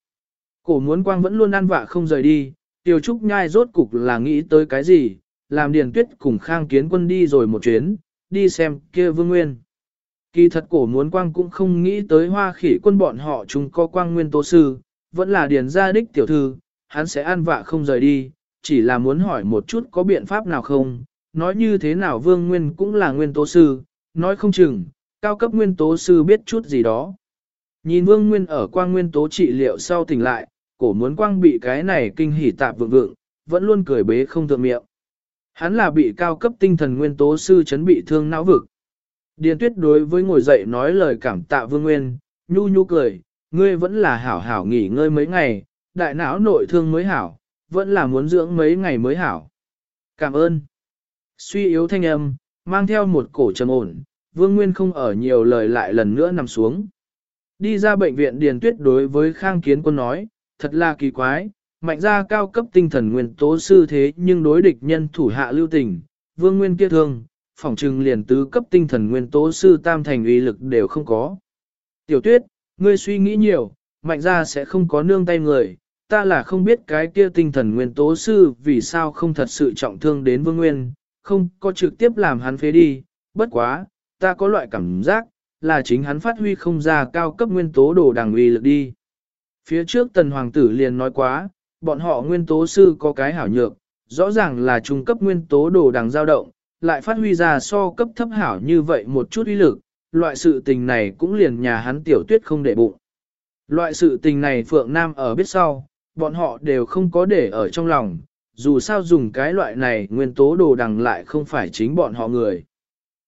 Cổ muốn quang vẫn luôn ăn vạ không rời đi, tiêu trúc nhai rốt cục là nghĩ tới cái gì, làm điền tuyết cùng khang kiến quân đi rồi một chuyến, đi xem kia vương nguyên. Kỳ thật cổ muốn quang cũng không nghĩ tới hoa khỉ quân bọn họ chúng có quang nguyên tố sư, vẫn là điền gia đích tiểu thư, hắn sẽ an vạ không rời đi, chỉ là muốn hỏi một chút có biện pháp nào không, nói như thế nào vương nguyên cũng là nguyên tố sư, nói không chừng, cao cấp nguyên tố sư biết chút gì đó. Nhìn vương nguyên ở quang nguyên tố trị liệu sau tỉnh lại, cổ muốn quang bị cái này kinh hỉ tạp vượng vượng, vẫn luôn cười bế không thượng miệng. Hắn là bị cao cấp tinh thần nguyên tố sư chấn bị thương não vực. Điền tuyết đối với ngồi dậy nói lời cảm tạ vương nguyên, nhu nhu cười, ngươi vẫn là hảo hảo nghỉ ngơi mấy ngày, đại não nội thương mới hảo, vẫn là muốn dưỡng mấy ngày mới hảo. Cảm ơn. Suy yếu thanh âm, mang theo một cổ trầm ổn, vương nguyên không ở nhiều lời lại lần nữa nằm xuống. Đi ra bệnh viện Điền Tuyết đối với Khang Kiến Quân nói, thật là kỳ quái, mạnh ra cao cấp tinh thần nguyên tố sư thế nhưng đối địch nhân thủ hạ lưu tình, vương nguyên kia thương, phỏng trừng liền tứ cấp tinh thần nguyên tố sư tam thành uy lực đều không có. Tiểu tuyết, ngươi suy nghĩ nhiều, mạnh ra sẽ không có nương tay người, ta là không biết cái kia tinh thần nguyên tố sư vì sao không thật sự trọng thương đến vương nguyên, không có trực tiếp làm hắn phế đi, bất quá, ta có loại cảm giác, là chính hắn phát huy không ra cao cấp nguyên tố đồ đằng uy lực đi. Phía trước tần hoàng tử liền nói quá, bọn họ nguyên tố sư có cái hảo nhược, rõ ràng là trung cấp nguyên tố đồ đằng dao động, lại phát huy ra so cấp thấp hảo như vậy một chút uy lực, loại sự tình này cũng liền nhà hắn tiểu tuyết không để bụng. Loại sự tình này Phượng Nam ở biết sau, bọn họ đều không có để ở trong lòng, dù sao dùng cái loại này nguyên tố đồ đằng lại không phải chính bọn họ người.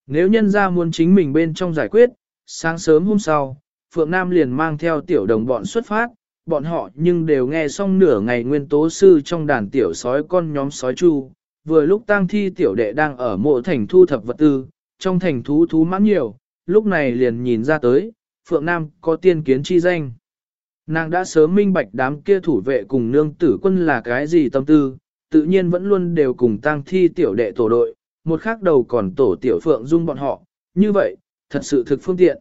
Nếu nhân ra muốn chính mình bên trong giải quyết, sáng sớm hôm sau, Phượng Nam liền mang theo tiểu đồng bọn xuất phát, bọn họ nhưng đều nghe xong nửa ngày nguyên tố sư trong đàn tiểu sói con nhóm sói chu, vừa lúc tang thi tiểu đệ đang ở mộ thành thu thập vật tư, trong thành thú thú mãn nhiều, lúc này liền nhìn ra tới, Phượng Nam có tiên kiến chi danh. Nàng đã sớm minh bạch đám kia thủ vệ cùng nương tử quân là cái gì tâm tư, tự nhiên vẫn luôn đều cùng tang thi tiểu đệ tổ đội, một khác đầu còn tổ tiểu Phượng dung bọn họ, như vậy, thật sự thực phương tiện.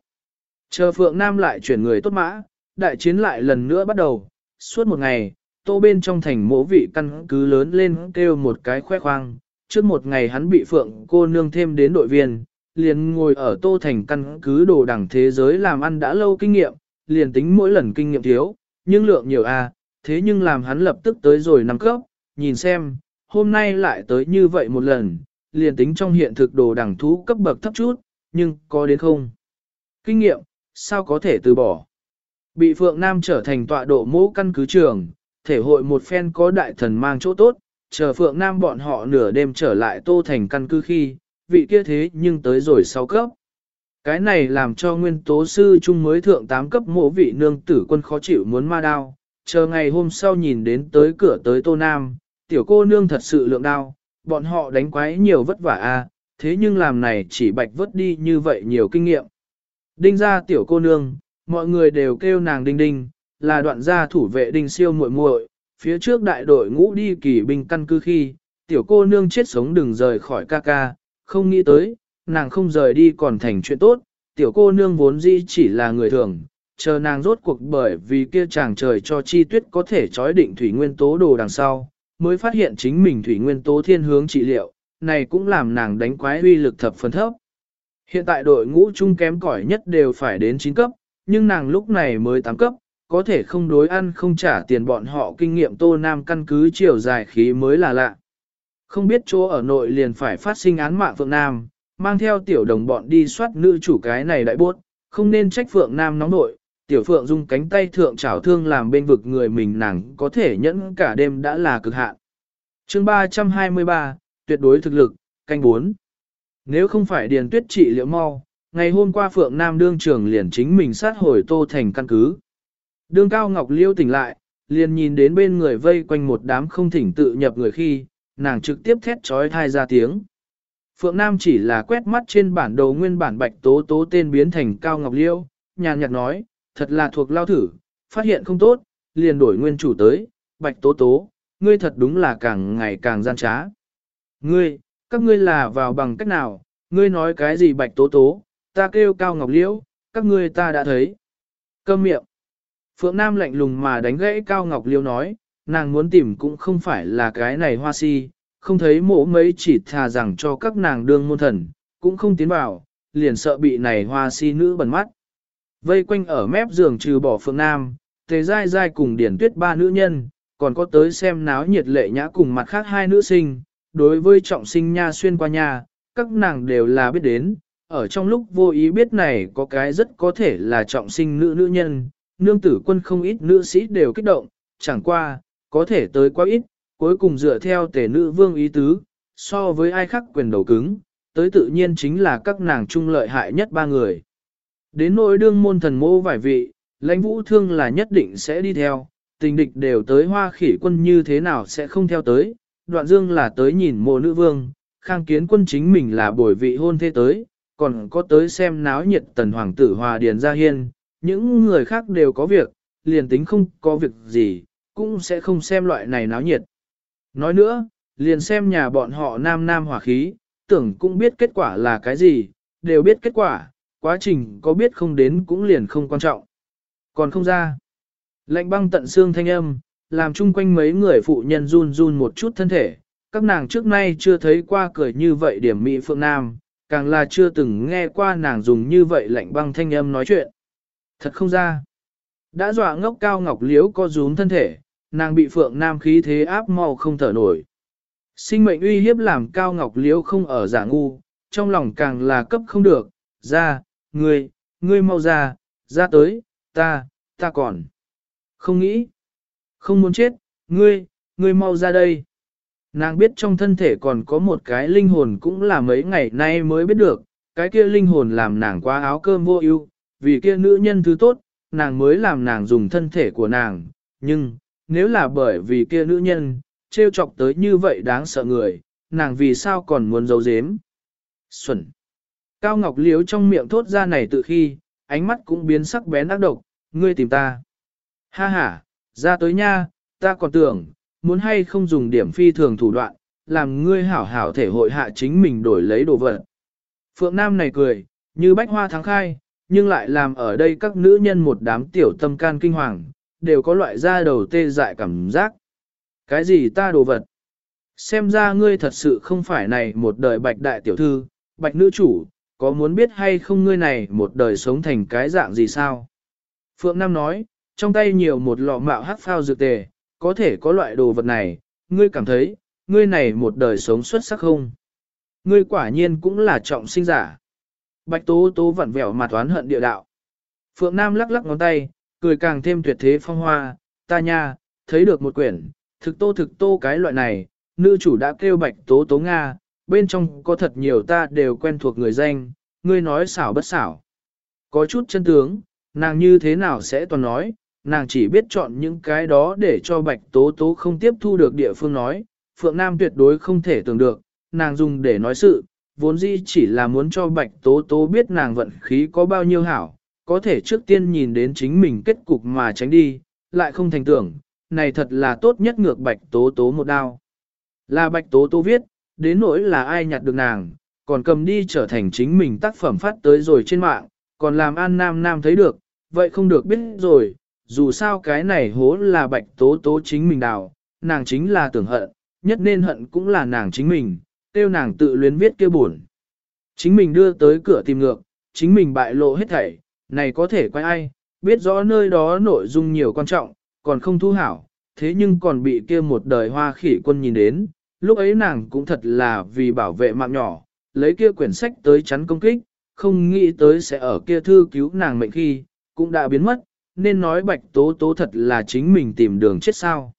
Chờ Phượng Nam lại chuyển người tốt mã, đại chiến lại lần nữa bắt đầu, suốt một ngày, tô bên trong thành mỗ vị căn cứ lớn lên kêu một cái khoe khoang, trước một ngày hắn bị Phượng cô nương thêm đến đội viên, liền ngồi ở tô thành căn cứ đồ đẳng thế giới làm ăn đã lâu kinh nghiệm, liền tính mỗi lần kinh nghiệm thiếu, nhưng lượng nhiều a, à, thế nhưng làm hắn lập tức tới rồi nằm cấp, nhìn xem, hôm nay lại tới như vậy một lần, liền tính trong hiện thực đồ đẳng thú cấp bậc thấp chút, nhưng có đến không? Kinh nghiệm, sao có thể từ bỏ? Bị Phượng Nam trở thành tọa độ mũ căn cứ trường, thể hội một phen có đại thần mang chỗ tốt, chờ Phượng Nam bọn họ nửa đêm trở lại tô thành căn cứ khi, vị kia thế nhưng tới rồi sau cấp. Cái này làm cho nguyên tố sư trung mới thượng 8 cấp mộ vị nương tử quân khó chịu muốn ma đao, chờ ngày hôm sau nhìn đến tới cửa tới tô nam, tiểu cô nương thật sự lượng đao, bọn họ đánh quái nhiều vất vả a, thế nhưng làm này chỉ bạch vớt đi như vậy nhiều kinh nghiệm. Đinh ra tiểu cô nương, mọi người đều kêu nàng đinh đinh, là đoạn gia thủ vệ đinh siêu muội muội, phía trước đại đội ngũ đi kỳ binh căn cứ khi, tiểu cô nương chết sống đừng rời khỏi ca ca, không nghĩ tới, nàng không rời đi còn thành chuyện tốt, tiểu cô nương vốn dĩ chỉ là người thường, chờ nàng rốt cuộc bởi vì kia chàng trời cho chi tuyết có thể trói định thủy nguyên tố đồ đằng sau, mới phát hiện chính mình thủy nguyên tố thiên hướng trị liệu, này cũng làm nàng đánh quái uy lực thập phần thấp. Hiện tại đội ngũ chung kém cỏi nhất đều phải đến 9 cấp, nhưng nàng lúc này mới tám cấp, có thể không đối ăn không trả tiền bọn họ kinh nghiệm tô nam căn cứ chiều dài khí mới là lạ. Không biết chỗ ở nội liền phải phát sinh án mạng Phượng Nam, mang theo tiểu đồng bọn đi soát nữ chủ cái này đại bốt, không nên trách Phượng Nam nóng nội, tiểu Phượng dùng cánh tay thượng chảo thương làm bên vực người mình nàng có thể nhẫn cả đêm đã là cực hạn. chương 323, tuyệt đối thực lực, canh 4. Nếu không phải điền tuyết trị liệu mau, ngày hôm qua Phượng Nam đương trưởng liền chính mình sát hồi tô thành căn cứ. Đương Cao Ngọc Liêu tỉnh lại, liền nhìn đến bên người vây quanh một đám không thỉnh tự nhập người khi, nàng trực tiếp thét trói thai ra tiếng. Phượng Nam chỉ là quét mắt trên bản đồ nguyên bản bạch tố tố tên biến thành Cao Ngọc Liêu, nhàn nhạt nói, thật là thuộc lao thử, phát hiện không tốt, liền đổi nguyên chủ tới, bạch tố tố, ngươi thật đúng là càng ngày càng gian trá. Ngươi, các ngươi là vào bằng cách nào, ngươi nói cái gì bạch tố tố, ta kêu Cao Ngọc liễu, các ngươi ta đã thấy. Câm miệng. Phượng Nam lạnh lùng mà đánh gãy Cao Ngọc liễu nói, nàng muốn tìm cũng không phải là cái này hoa si, không thấy mộ mấy chỉ thà rằng cho các nàng đương môn thần, cũng không tiến vào, liền sợ bị này hoa si nữ bẩn mắt. Vây quanh ở mép giường trừ bỏ Phượng Nam, tề dai dai cùng điển tuyết ba nữ nhân, còn có tới xem náo nhiệt lệ nhã cùng mặt khác hai nữ sinh, đối với trọng sinh nha xuyên qua nhà, các nàng đều là biết đến, ở trong lúc vô ý biết này có cái rất có thể là trọng sinh nữ nữ nhân, nương tử quân không ít nữ sĩ đều kích động, chẳng qua, có thể tới quá ít, cuối cùng dựa theo tể nữ vương ý tứ, so với ai khác quyền đầu cứng, tới tự nhiên chính là các nàng trung lợi hại nhất ba người. Đến nỗi đương môn thần mô vài vị, lãnh vũ thương là nhất định sẽ đi theo, tình địch đều tới hoa khỉ quân như thế nào sẽ không theo tới, đoạn dương là tới nhìn mộ nữ vương, khang kiến quân chính mình là bồi vị hôn thế tới, còn có tới xem náo nhiệt tần hoàng tử hòa điền gia hiên, những người khác đều có việc, liền tính không có việc gì, cũng sẽ không xem loại này náo nhiệt. Nói nữa, liền xem nhà bọn họ nam nam hỏa khí, tưởng cũng biết kết quả là cái gì, đều biết kết quả, quá trình có biết không đến cũng liền không quan trọng. Còn không ra. Lạnh băng tận xương thanh âm, làm chung quanh mấy người phụ nhân run run một chút thân thể, các nàng trước nay chưa thấy qua cười như vậy điểm mỹ phượng nam, càng là chưa từng nghe qua nàng dùng như vậy lạnh băng thanh âm nói chuyện. Thật không ra. Đã dọa ngốc cao ngọc liếu co rúm thân thể, nàng bị phượng nam khí thế áp mau không thở nổi. Sinh mệnh uy hiếp làm cao ngọc liếu không ở giả ngu, trong lòng càng là cấp không được, ra, ngươi, ngươi mau ra, ra tới, ta, ta còn. Không nghĩ, không muốn chết, ngươi, ngươi mau ra đây. Nàng biết trong thân thể còn có một cái linh hồn cũng là mấy ngày nay mới biết được, cái kia linh hồn làm nàng quá áo cơm vô ưu, vì kia nữ nhân thứ tốt, nàng mới làm nàng dùng thân thể của nàng, nhưng, nếu là bởi vì kia nữ nhân, trêu chọc tới như vậy đáng sợ người, nàng vì sao còn muốn giấu giếm. Xuẩn. Cao Ngọc Liếu trong miệng thốt ra này tự khi, ánh mắt cũng biến sắc bén ác độc, ngươi tìm ta. Ha ha, ra tới nha, ta còn tưởng, muốn hay không dùng điểm phi thường thủ đoạn, làm ngươi hảo hảo thể hội hạ chính mình đổi lấy đồ vật. Phượng Nam này cười, Như bách hoa thắng khai, nhưng lại làm ở đây các nữ nhân một đám tiểu tâm can kinh hoàng, đều có loại da đầu tê dại cảm giác. Cái gì ta đồ vật? Xem ra ngươi thật sự không phải này một đời bạch đại tiểu thư, bạch nữ chủ, có muốn biết hay không ngươi này một đời sống thành cái dạng gì sao? Phượng Nam nói, trong tay nhiều một lọ mạo hắc phao dược tề, có thể có loại đồ vật này, ngươi cảm thấy, ngươi này một đời sống xuất sắc không? Ngươi quả nhiên cũng là trọng sinh giả. Bạch Tố Tố vặn vẹo mặt oán hận địa đạo. Phượng Nam lắc lắc ngón tay, cười càng thêm tuyệt thế phong hoa, ta nha, thấy được một quyển, thực tô thực tô cái loại này, nữ chủ đã kêu Bạch Tố Tố Nga, bên trong có thật nhiều ta đều quen thuộc người danh, ngươi nói xảo bất xảo. Có chút chân tướng, nàng như thế nào sẽ toàn nói, nàng chỉ biết chọn những cái đó để cho Bạch Tố Tố không tiếp thu được địa phương nói, Phượng Nam tuyệt đối không thể tưởng được, nàng dùng để nói sự, vốn dĩ chỉ là muốn cho Bạch Tố Tố biết nàng vận khí có bao nhiêu hảo, có thể trước tiên nhìn đến chính mình kết cục mà tránh đi, lại không thành tưởng, này thật là tốt nhất ngược Bạch Tố Tố một đao. Là Bạch Tố Tố viết, đến nỗi là ai nhặt được nàng, còn cầm đi trở thành chính mình tác phẩm phát tới rồi trên mạng, còn làm An Nam Nam thấy được, vậy không được biết rồi, dù sao cái này hố là Bạch Tố Tố chính mình đào, nàng chính là tưởng hận, nhất nên hận cũng là nàng chính mình, tiêu nàng tự luyến viết kia buồn. Chính mình đưa tới cửa tìm ngược, chính mình bại lộ hết thảy, này có thể quay ai, biết rõ nơi đó nội dung nhiều quan trọng, còn không thu hảo, thế nhưng còn bị kia một đời hoa khỉ quân nhìn đến, lúc ấy nàng cũng thật là vì bảo vệ mạng nhỏ, lấy kia quyển sách tới chắn công kích, không nghĩ tới sẽ ở kia thư cứu nàng mệnh khi, cũng đã biến mất, nên nói bạch tố tố thật là chính mình tìm đường chết sao.